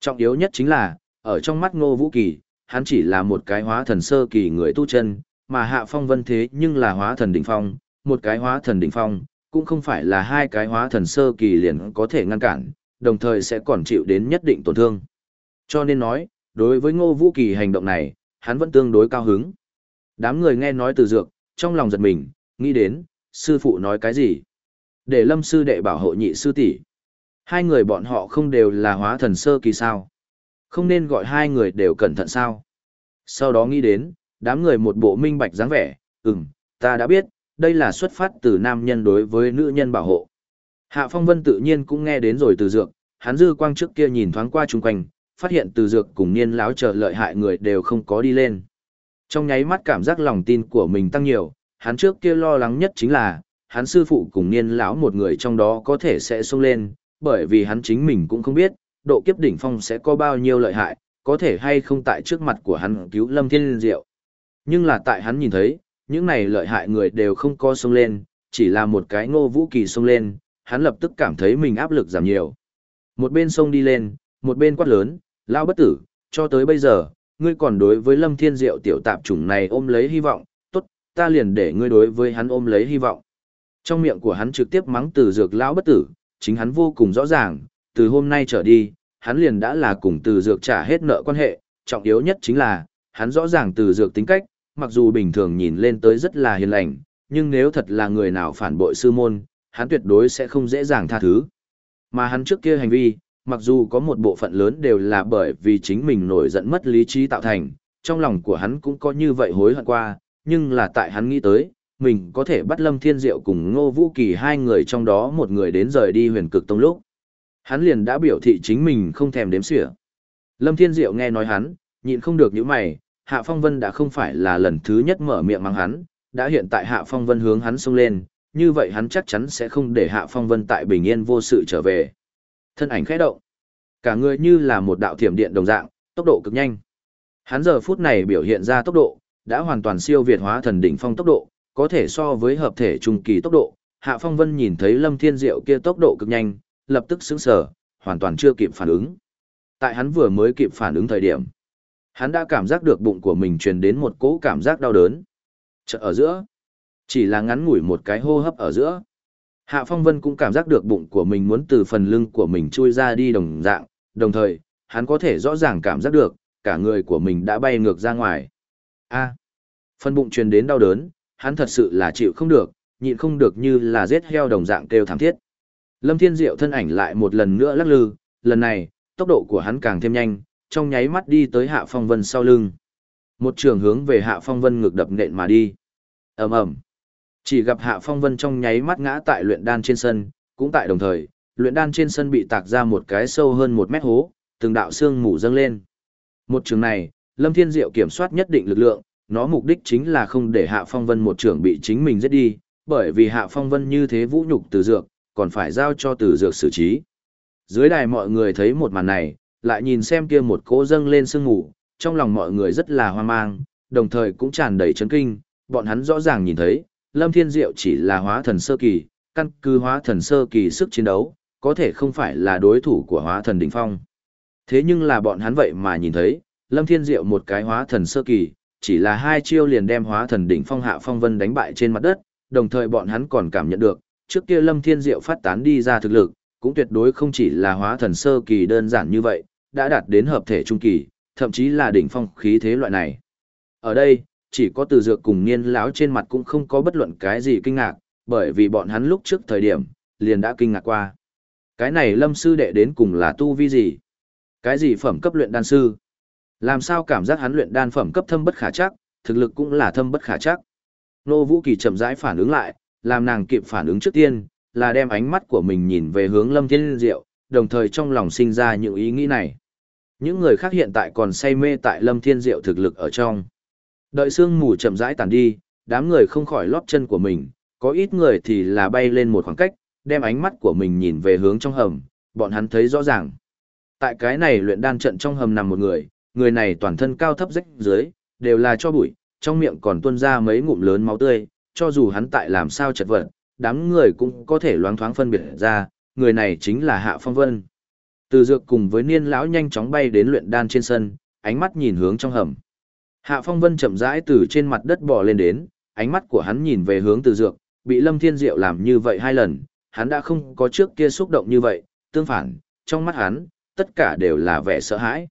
Trọng yếu nhất chính là, ở trong mắt Ngô Vũ Kỳ, hắn chỉ là một cái hóa thần sơ kỳ người tu chân, mà Hạ Phong Vân thế nhưng là hóa thần đỉnh phong, một cái hóa thần đỉnh phong, cũng không phải là hai cái hóa thần sơ kỳ liền có thể ngăn cản, đồng thời sẽ còn chịu đến nhất định tổn thương. Cho nên nói, đối với Ngô Vũ Kỳ hành động này, hắn vẫn tương đối cao hứng. Đám người nghe nói từ dược, trong lòng giật mình, nghĩ đến, sư phụ nói cái gì? Để lâm sư đệ bảo hộ nhị sư tỷ Hai người bọn họ không đều là hóa thần sơ kỳ sao? Không nên gọi hai người đều cẩn thận sao? Sau đó nghĩ đến, đám người một bộ minh bạch dáng vẻ, ừm, ta đã biết, đây là xuất phát từ nam nhân đối với nữ nhân bảo hộ. Hạ Phong Vân tự nhiên cũng nghe đến rồi từ dược, hắn dư quang trước kia nhìn thoáng qua chung quanh, phát hiện từ dược cùng niên láo chờ lợi hại người đều không có đi lên. Trong nháy mắt cảm giác lòng tin của mình tăng nhiều, hắn trước kia lo lắng nhất chính là, hắn sư phụ cùng niên lão một người trong đó có thể sẽ xông lên, bởi vì hắn chính mình cũng không biết, độ kiếp đỉnh phong sẽ có bao nhiêu lợi hại, có thể hay không tại trước mặt của hắn cứu lâm thiên liên diệu. Nhưng là tại hắn nhìn thấy, những này lợi hại người đều không có xông lên, chỉ là một cái ngô vũ kỳ xông lên, hắn lập tức cảm thấy mình áp lực giảm nhiều. Một bên sông đi lên, một bên quát lớn, lao bất tử, cho tới bây giờ, ngươi còn đối với lâm thiên diệu tiểu tạp chủng này ôm lấy hy vọng, ta liền để ngươi đối với hắn ôm lấy hy vọng. Trong miệng của hắn trực tiếp mắng từ dược lão bất tử, chính hắn vô cùng rõ ràng, từ hôm nay trở đi, hắn liền đã là cùng từ dược trả hết nợ quan hệ, trọng yếu nhất chính là, hắn rõ ràng từ dược tính cách, mặc dù bình thường nhìn lên tới rất là hiền lành, nhưng nếu thật là người nào phản bội sư môn, hắn tuyệt đối sẽ không dễ dàng tha thứ. Mà hắn trước kia hành vi, mặc dù có một bộ phận lớn đều là bởi vì chính mình nổi giận mất lý trí tạo thành, trong lòng của hắn cũng có như vậy hối hận qua, nhưng là tại hắn nghĩ tới, mình có thể bắt Lâm Thiên Diệu cùng Ngô Vũ Kỳ hai người trong đó một người đến rời đi huyền cực tông lúc. Hắn liền đã biểu thị chính mình không thèm đếm xỉa. Lâm Thiên Diệu nghe nói hắn, nhịn không được những mày, Hạ Phong Vân đã không phải là lần thứ nhất mở miệng mắng hắn, đã hiện tại Hạ Phong Vân hướng hắn xông lên, như vậy hắn chắc chắn sẽ không để Hạ Phong Vân tại bình yên vô sự trở về. Thân ảnh khẽ động, cả người như là một đạo thiểm điện đồng dạng, tốc độ cực nhanh. Hắn giờ phút này biểu hiện ra tốc độ, đã hoàn toàn siêu việt hóa thần đỉnh phong tốc độ, có thể so với hợp thể trung kỳ tốc độ. Hạ Phong Vân nhìn thấy Lâm Thiên Diệu kia tốc độ cực nhanh, lập tức sững sờ, hoàn toàn chưa kịp phản ứng. Tại hắn vừa mới kịp phản ứng thời điểm, hắn đã cảm giác được bụng của mình truyền đến một cỗ cảm giác đau đớn. Chợt ở giữa, chỉ là ngắn ngủi một cái hô hấp ở giữa. Hạ Phong Vân cũng cảm giác được bụng của mình muốn từ phần lưng của mình chui ra đi đồng dạng, đồng thời, hắn có thể rõ ràng cảm giác được, cả người của mình đã bay ngược ra ngoài. A. phần bụng truyền đến đau đớn, hắn thật sự là chịu không được, nhịn không được như là giết heo đồng dạng kêu thảm thiết. Lâm Thiên Diệu thân ảnh lại một lần nữa lắc lư, lần này, tốc độ của hắn càng thêm nhanh, trong nháy mắt đi tới Hạ Phong Vân sau lưng. Một trường hướng về Hạ Phong Vân ngược đập nện mà đi. Ầm ầm. Chỉ gặp Hạ Phong Vân trong nháy mắt ngã tại luyện đan trên sân, cũng tại đồng thời, luyện đan trên sân bị tạc ra một cái sâu hơn một mét hố, từng đạo xương mù dâng lên. Một trường này, Lâm Thiên Diệu kiểm soát nhất định lực lượng, nó mục đích chính là không để Hạ Phong Vân một trưởng bị chính mình giết đi, bởi vì Hạ Phong Vân như thế vũ nhục từ dược, còn phải giao cho từ dược xử trí. Dưới đài mọi người thấy một màn này, lại nhìn xem kia một cỗ dâng lên sương mù, trong lòng mọi người rất là hoang mang, đồng thời cũng tràn đầy chấn kinh, bọn hắn rõ ràng nhìn thấy, Lâm Thiên Diệu chỉ là hóa thần sơ kỳ, căn cứ hóa thần sơ kỳ sức chiến đấu, có thể không phải là đối thủ của hóa thần đỉnh phong. Thế nhưng là bọn hắn vậy mà nhìn thấy, Lâm Thiên Diệu một cái hóa thần sơ kỳ, chỉ là hai chiêu liền đem hóa thần đỉnh phong hạ phong vân đánh bại trên mặt đất, đồng thời bọn hắn còn cảm nhận được, trước kia Lâm Thiên Diệu phát tán đi ra thực lực, cũng tuyệt đối không chỉ là hóa thần sơ kỳ đơn giản như vậy, đã đạt đến hợp thể trung kỳ, thậm chí là đỉnh phong khí thế loại này. Ở đây, chỉ có từ dược cùng niên lão trên mặt cũng không có bất luận cái gì kinh ngạc, bởi vì bọn hắn lúc trước thời điểm, liền đã kinh ngạc qua. Cái này lâm sư đệ đến cùng là tu vi gì? Cái gì phẩm cấp luyện đan sư? Làm sao cảm giác hắn luyện đan phẩm cấp thâm bất khả chắc, thực lực cũng là thâm bất khả chắc. Nô Vũ Kỳ chậm rãi phản ứng lại, làm nàng kịp phản ứng trước tiên, là đem ánh mắt của mình nhìn về hướng Lâm Thiên Diệu, đồng thời trong lòng sinh ra những ý nghĩ này. Những người khác hiện tại còn say mê tại Lâm Thiên Diệu thực lực ở trong. Đợi sương mù chậm rãi tàn đi, đám người không khỏi lóp chân của mình, có ít người thì là bay lên một khoảng cách, đem ánh mắt của mình nhìn về hướng trong hầm, bọn hắn thấy rõ ràng. Tại cái này luyện đan trận trong hầm nằm một người, người này toàn thân cao thấp rách dưới, đều là cho bụi, trong miệng còn tuôn ra mấy ngụm lớn máu tươi, cho dù hắn tại làm sao chật vật, đám người cũng có thể loáng thoáng phân biệt ra, người này chính là Hạ Phong Vân. Từ dược cùng với niên lão nhanh chóng bay đến luyện đan trên sân, ánh mắt nhìn hướng trong hầm. Hạ Phong Vân chậm rãi từ trên mặt đất bò lên đến, ánh mắt của hắn nhìn về hướng từ dược, bị Lâm Thiên Diệu làm như vậy hai lần, hắn đã không có trước kia xúc động như vậy, tương phản, trong mắt hắn, tất cả đều là vẻ sợ hãi.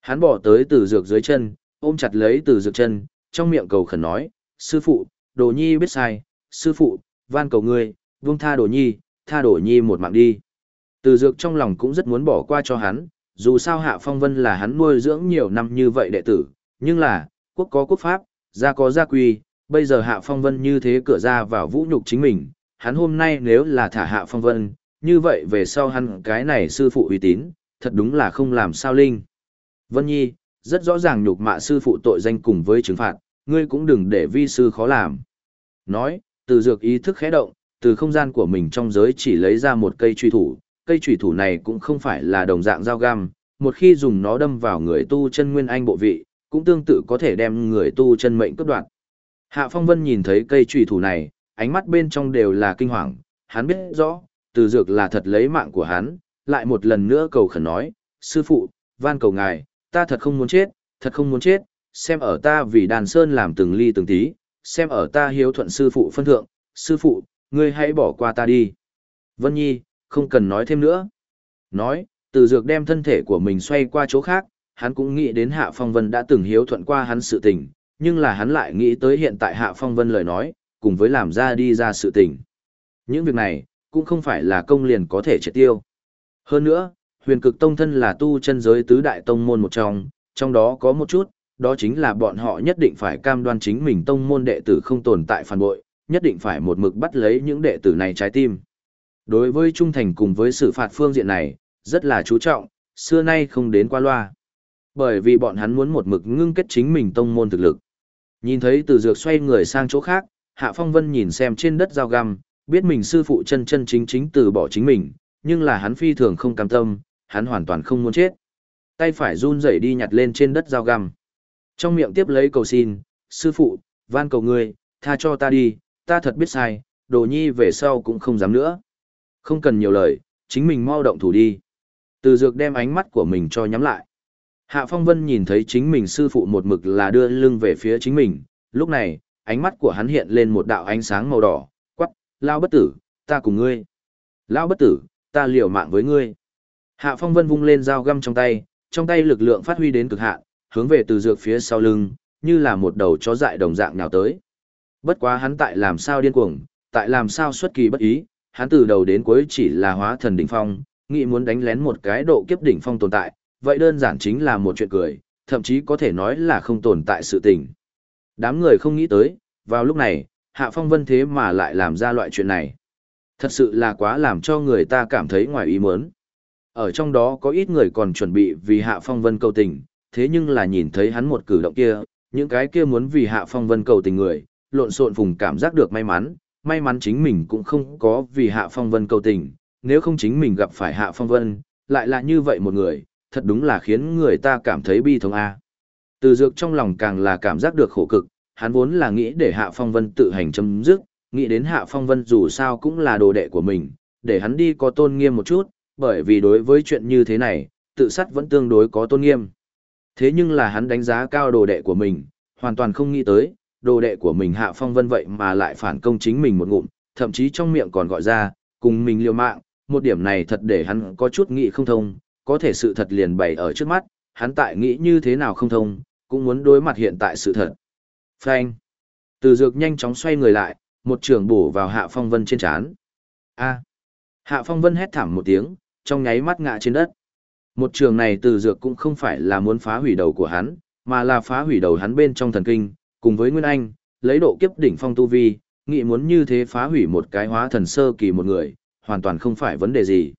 Hắn bỏ tới từ dược dưới chân, ôm chặt lấy từ dược chân, trong miệng cầu khẩn nói, sư phụ, đồ nhi biết sai, sư phụ, van cầu ngươi, vung tha đồ nhi, tha đồ nhi một mạng đi. Từ dược trong lòng cũng rất muốn bỏ qua cho hắn, dù sao Hạ Phong Vân là hắn nuôi dưỡng nhiều năm như vậy đệ tử, nhưng là, quốc có quốc pháp, gia có gia quy, bây giờ Hạ Phong Vân như thế cửa ra vào vũ nhục chính mình, hắn hôm nay nếu là thả Hạ Phong Vân, như vậy về sau hắn cái này sư phụ uy tín, thật đúng là không làm sao linh. Vân Nhi, rất rõ ràng nhục mạ sư phụ tội danh cùng với trừng phạt, ngươi cũng đừng để vi sư khó làm. Nói, từ dược ý thức khẽ động, từ không gian của mình trong giới chỉ lấy ra một cây truy thủ, cây truy thủ này cũng không phải là đồng dạng dao găm, một khi dùng nó đâm vào người tu chân nguyên anh bộ vị, cũng tương tự có thể đem người tu chân mệnh cướp đoạt. Hạ Phong Vân nhìn thấy cây truy thủ này, ánh mắt bên trong đều là kinh hoàng, hắn biết rõ, từ dược là thật lấy mạng của hắn, lại một lần nữa cầu khẩn nói, sư phụ, van cầu ngài, ta thật không muốn chết, thật không muốn chết, xem ở ta vì đàn sơn làm từng ly từng tí, xem ở ta hiếu thuận sư phụ phân thượng, sư phụ, ngươi hãy bỏ qua ta đi. Vân Nhi, không cần nói thêm nữa. Nói, từ dược đem thân thể của mình xoay qua chỗ khác, hắn cũng nghĩ đến Hạ Phong Vân đã từng hiếu thuận qua hắn sự tình, nhưng là hắn lại nghĩ tới hiện tại Hạ Phong Vân lời nói, cùng với làm ra đi ra sự tình. Những việc này, cũng không phải là công liền có thể triệt tiêu. Hơn nữa, huyền cực tông thân là tu chân giới tứ đại tông môn một trong, trong đó có một chút, đó chính là bọn họ nhất định phải cam đoan chính mình tông môn đệ tử không tồn tại phản bội, nhất định phải một mực bắt lấy những đệ tử này trái tim. Đối với trung thành cùng với xử phạt phương diện này, rất là chú trọng, xưa nay không đến qua loa. Bởi vì bọn hắn muốn một mực ngưng kết chính mình tông môn thực lực. Nhìn thấy từ dược xoay người sang chỗ khác, Hạ Phong Vân nhìn xem trên đất dao găm, biết mình sư phụ chân chân chính chính từ bỏ chính mình, nhưng là hắn phi thường không cam tâm, hắn hoàn toàn không muốn chết. Tay phải run rẩy đi nhặt lên trên đất dao găm. Trong miệng tiếp lấy cầu xin, sư phụ, van cầu ngươi, tha cho ta đi, ta thật biết sai, đồ nhi về sau cũng không dám nữa. Không cần nhiều lời, chính mình mau động thủ đi. Từ dược đem ánh mắt của mình cho nhắm lại. Hạ Phong Vân nhìn thấy chính mình sư phụ một mực là đưa lưng về phía chính mình, lúc này, ánh mắt của hắn hiện lên một đạo ánh sáng màu đỏ, quắc, lao bất tử, ta cùng ngươi. Lao bất tử, ta liều mạng với ngươi. Hạ Phong Vân vung lên dao găm trong tay, trong tay lực lượng phát huy đến cực hạn, hướng về từ dược phía sau lưng, như là một đầu chó dại đồng dạng nhào tới. Bất quá hắn tại làm sao điên cuồng, tại làm sao xuất kỳ bất ý, hắn từ đầu đến cuối chỉ là hóa thần đỉnh phong, nghĩ muốn đánh lén một cái độ kiếp đỉnh phong tồn tại, vậy đơn giản chính là một chuyện cười, thậm chí có thể nói là không tồn tại sự tình. Đám người không nghĩ tới, vào lúc này, Hạ Phong Vân thế mà lại làm ra loại chuyện này. Thật sự là quá làm cho người ta cảm thấy ngoài ý muốn. Ở trong đó có ít người còn chuẩn bị vì Hạ Phong Vân cầu tình, thế nhưng là nhìn thấy hắn một cử động kia, những cái kia muốn vì Hạ Phong Vân cầu tình người, lộn xộn vùng cảm giác được may mắn, may mắn chính mình cũng không có vì Hạ Phong Vân cầu tình, nếu không chính mình gặp phải Hạ Phong Vân, lại là như vậy một người, thật đúng là khiến người ta cảm thấy bi thống a. Từ dược trong lòng càng là cảm giác được khổ cực, hắn vốn là nghĩ để Hạ Phong Vân tự hành chấm dứt, nghĩ đến Hạ Phong Vân dù sao cũng là đồ đệ của mình, để hắn đi có tôn nghiêm một chút, bởi vì đối với chuyện như thế này, tự sát vẫn tương đối có tôn nghiêm. Thế nhưng là hắn đánh giá cao đồ đệ của mình, hoàn toàn không nghĩ tới, đồ đệ của mình Hạ Phong Vân vậy mà lại phản công chính mình một ngụm, thậm chí trong miệng còn gọi ra, cùng mình liều mạng, một điểm này thật để hắn có chút nghĩ không thông, có thể sự thật liền bày ở trước mắt, hắn tại nghĩ như thế nào không thông, cũng muốn đối mặt hiện tại sự thật. Phanh. Từ dược nhanh chóng xoay người lại, một trường bổ vào Hạ Phong Vân trên chán. A. Hạ Phong Vân hét thảm một tiếng, trong nháy mắt ngã trên đất. Một trường này từ dược cũng không phải là muốn phá hủy đầu của hắn, mà là phá hủy đầu hắn bên trong thần kinh, cùng với Nguyên Anh, lấy độ kiếp đỉnh phong tu vi, nghĩ muốn như thế phá hủy một cái hóa thần sơ kỳ một người, hoàn toàn không phải vấn đề gì.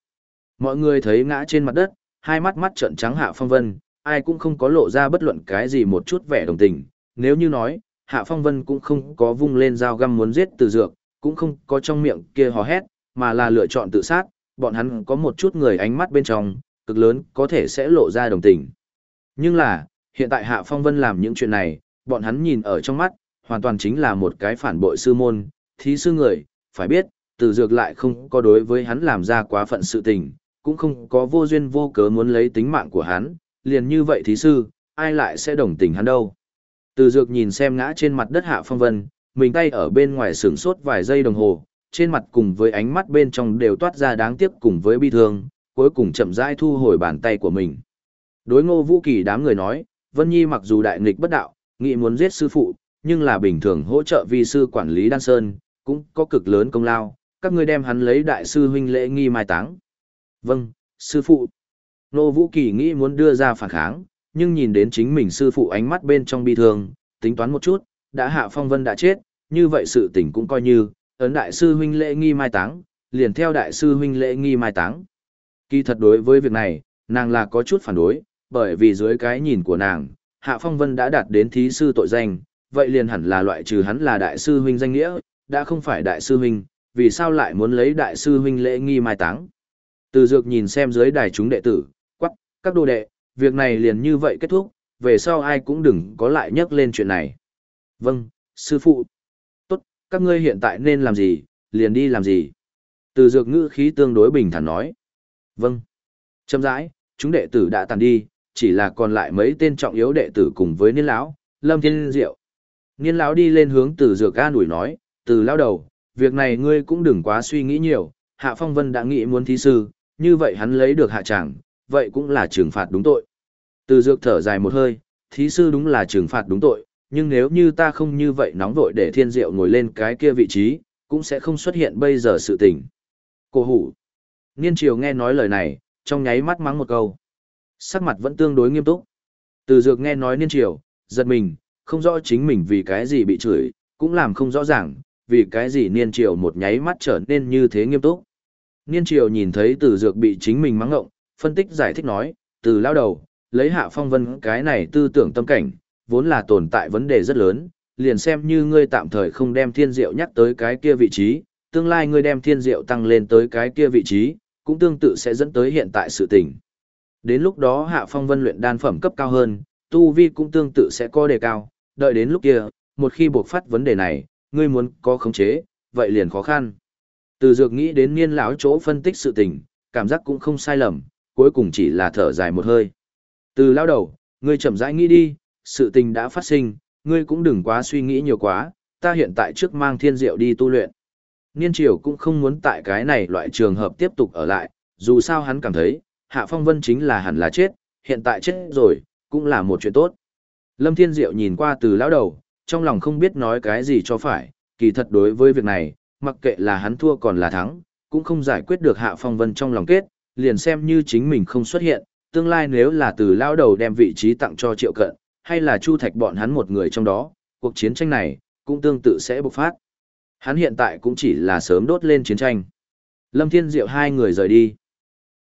Mọi người thấy ngã trên mặt đất, hai mắt mắt trợn trắng Hạ Phong Vân, ai cũng không có lộ ra bất luận cái gì một chút vẻ đồng tình, nếu như nói, Hạ Phong Vân cũng không có vung lên dao găm muốn giết từ dược, cũng không có trong miệng kia hò hét, mà là lựa chọn tự sát, bọn hắn có một chút người ánh mắt bên trong, cực lớn có thể sẽ lộ ra đồng tình. Nhưng là, hiện tại Hạ Phong Vân làm những chuyện này, bọn hắn nhìn ở trong mắt, hoàn toàn chính là một cái phản bội sư môn, thí sư người, phải biết, từ dược lại không có đối với hắn làm ra quá phận sự tình, cũng không có vô duyên vô cớ muốn lấy tính mạng của hắn, liền như vậy thí sư, ai lại sẽ đồng tình hắn đâu. Từ dược nhìn xem ngã trên mặt đất Hạ Phong Vân, mình tay ở bên ngoài sửng sốt vài giây đồng hồ, trên mặt cùng với ánh mắt bên trong đều toát ra đáng tiếc cùng với bi thương, cuối cùng chậm rãi thu hồi bàn tay của mình. Đối ngô vũ kỳ đám người nói, Vân Nhi mặc dù đại nghịch bất đạo, nghị muốn giết sư phụ, nhưng là bình thường hỗ trợ vi sư quản lý Đan Sơn, cũng có cực lớn công lao, các ngươi đem hắn lấy đại sư huynh lễ nghi mai táng. Vâng, sư phụ. Ngô Vũ Kỳ nghĩ muốn đưa ra phản kháng, nhưng nhìn đến chính mình sư phụ ánh mắt bên trong bi thương, tính toán một chút, đã hạ phong vân đã chết, như vậy sự tình cũng coi như, ấn đại sư huynh lễ nghi mai táng, liền theo đại sư huynh lễ nghi mai táng. Kỳ thật đối với việc này, nàng là có chút phản đối, bởi vì dưới cái nhìn của nàng, Hạ Phong Vân đã đạt đến thí sư tội danh, vậy liền hẳn là loại trừ hắn là đại sư huynh danh nghĩa, đã không phải đại sư huynh, vì sao lại muốn lấy đại sư huynh lễ nghi mai táng. Từ dược nhìn xem dưới đài chúng đệ tử, quắc, các đồ đệ, việc này liền như vậy kết thúc, về sau ai cũng đừng có lại nhắc lên chuyện này. Vâng, sư phụ. Các ngươi hiện tại nên làm gì, liền đi làm gì. Từ dược ngữ khí tương đối bình thản nói. Vâng. Châm rãi, chúng đệ tử đã tàn đi, chỉ là còn lại mấy tên trọng yếu đệ tử cùng với niên lão, lâm thiên diệu. Niên lão đi lên hướng từ dược ca đuổi nói, từ lão đầu, việc này ngươi cũng đừng quá suy nghĩ nhiều, hạ phong vân đã nghĩ muốn thí sư, như vậy hắn lấy được hạ tràng, vậy cũng là trừng phạt đúng tội. Từ dược thở dài một hơi, thí sư đúng là trừng phạt đúng tội, nhưng nếu như ta không như vậy nóng vội để thiên diệu ngồi lên cái kia vị trí, cũng sẽ không xuất hiện bây giờ sự tình. Cô hủ. Niên triều nghe nói lời này, trong nháy mắt mắng một câu. Sắc mặt vẫn tương đối nghiêm túc. Từ dược nghe nói niên triều, giật mình, không rõ chính mình vì cái gì bị chửi, cũng làm không rõ ràng, vì cái gì niên triều một nháy mắt trở nên như thế nghiêm túc. Niên triều nhìn thấy từ dược bị chính mình mắng ngộng, phân tích giải thích nói, từ lao đầu, lấy hạ phong vân cái này tư tưởng tâm cảnh, vốn là tồn tại vấn đề rất lớn, liền xem như ngươi tạm thời không đem thiên diệu nhắc tới cái kia vị trí, tương lai ngươi đem thiên diệu tăng lên tới cái kia vị trí, cũng tương tự sẽ dẫn tới hiện tại sự tình. Đến lúc đó hạ phong vân luyện đan phẩm cấp cao hơn, tu vi cũng tương tự sẽ có đề cao, đợi đến lúc kia, một khi buộc phát vấn đề này, ngươi muốn có khống chế, vậy liền khó khăn. Từ dược nghĩ đến niên lão chỗ phân tích sự tình, cảm giác cũng không sai lầm, cuối cùng chỉ là thở dài một hơi. Từ lao đầu, ngươi chậm rãi nghĩ đi, sự tình đã phát sinh, ngươi cũng đừng quá suy nghĩ nhiều quá, ta hiện tại trước mang thiên diệu đi tu luyện. Niên triều cũng không muốn tại cái này loại trường hợp tiếp tục ở lại, dù sao hắn cảm thấy, Hạ Phong Vân chính là hẳn là chết, hiện tại chết rồi, cũng là một chuyện tốt. Lâm Thiên Diệu nhìn qua từ lão đầu, trong lòng không biết nói cái gì cho phải, kỳ thật đối với việc này, mặc kệ là hắn thua còn là thắng, cũng không giải quyết được Hạ Phong Vân trong lòng kết, liền xem như chính mình không xuất hiện, tương lai nếu là từ lão đầu đem vị trí tặng cho Triệu Cận, hay là Chu Thạch bọn hắn một người trong đó, cuộc chiến tranh này cũng tương tự sẽ bộc phát. Hắn hiện tại cũng chỉ là sớm đốt lên chiến tranh. Lâm Thiên Diệu hai người rời đi.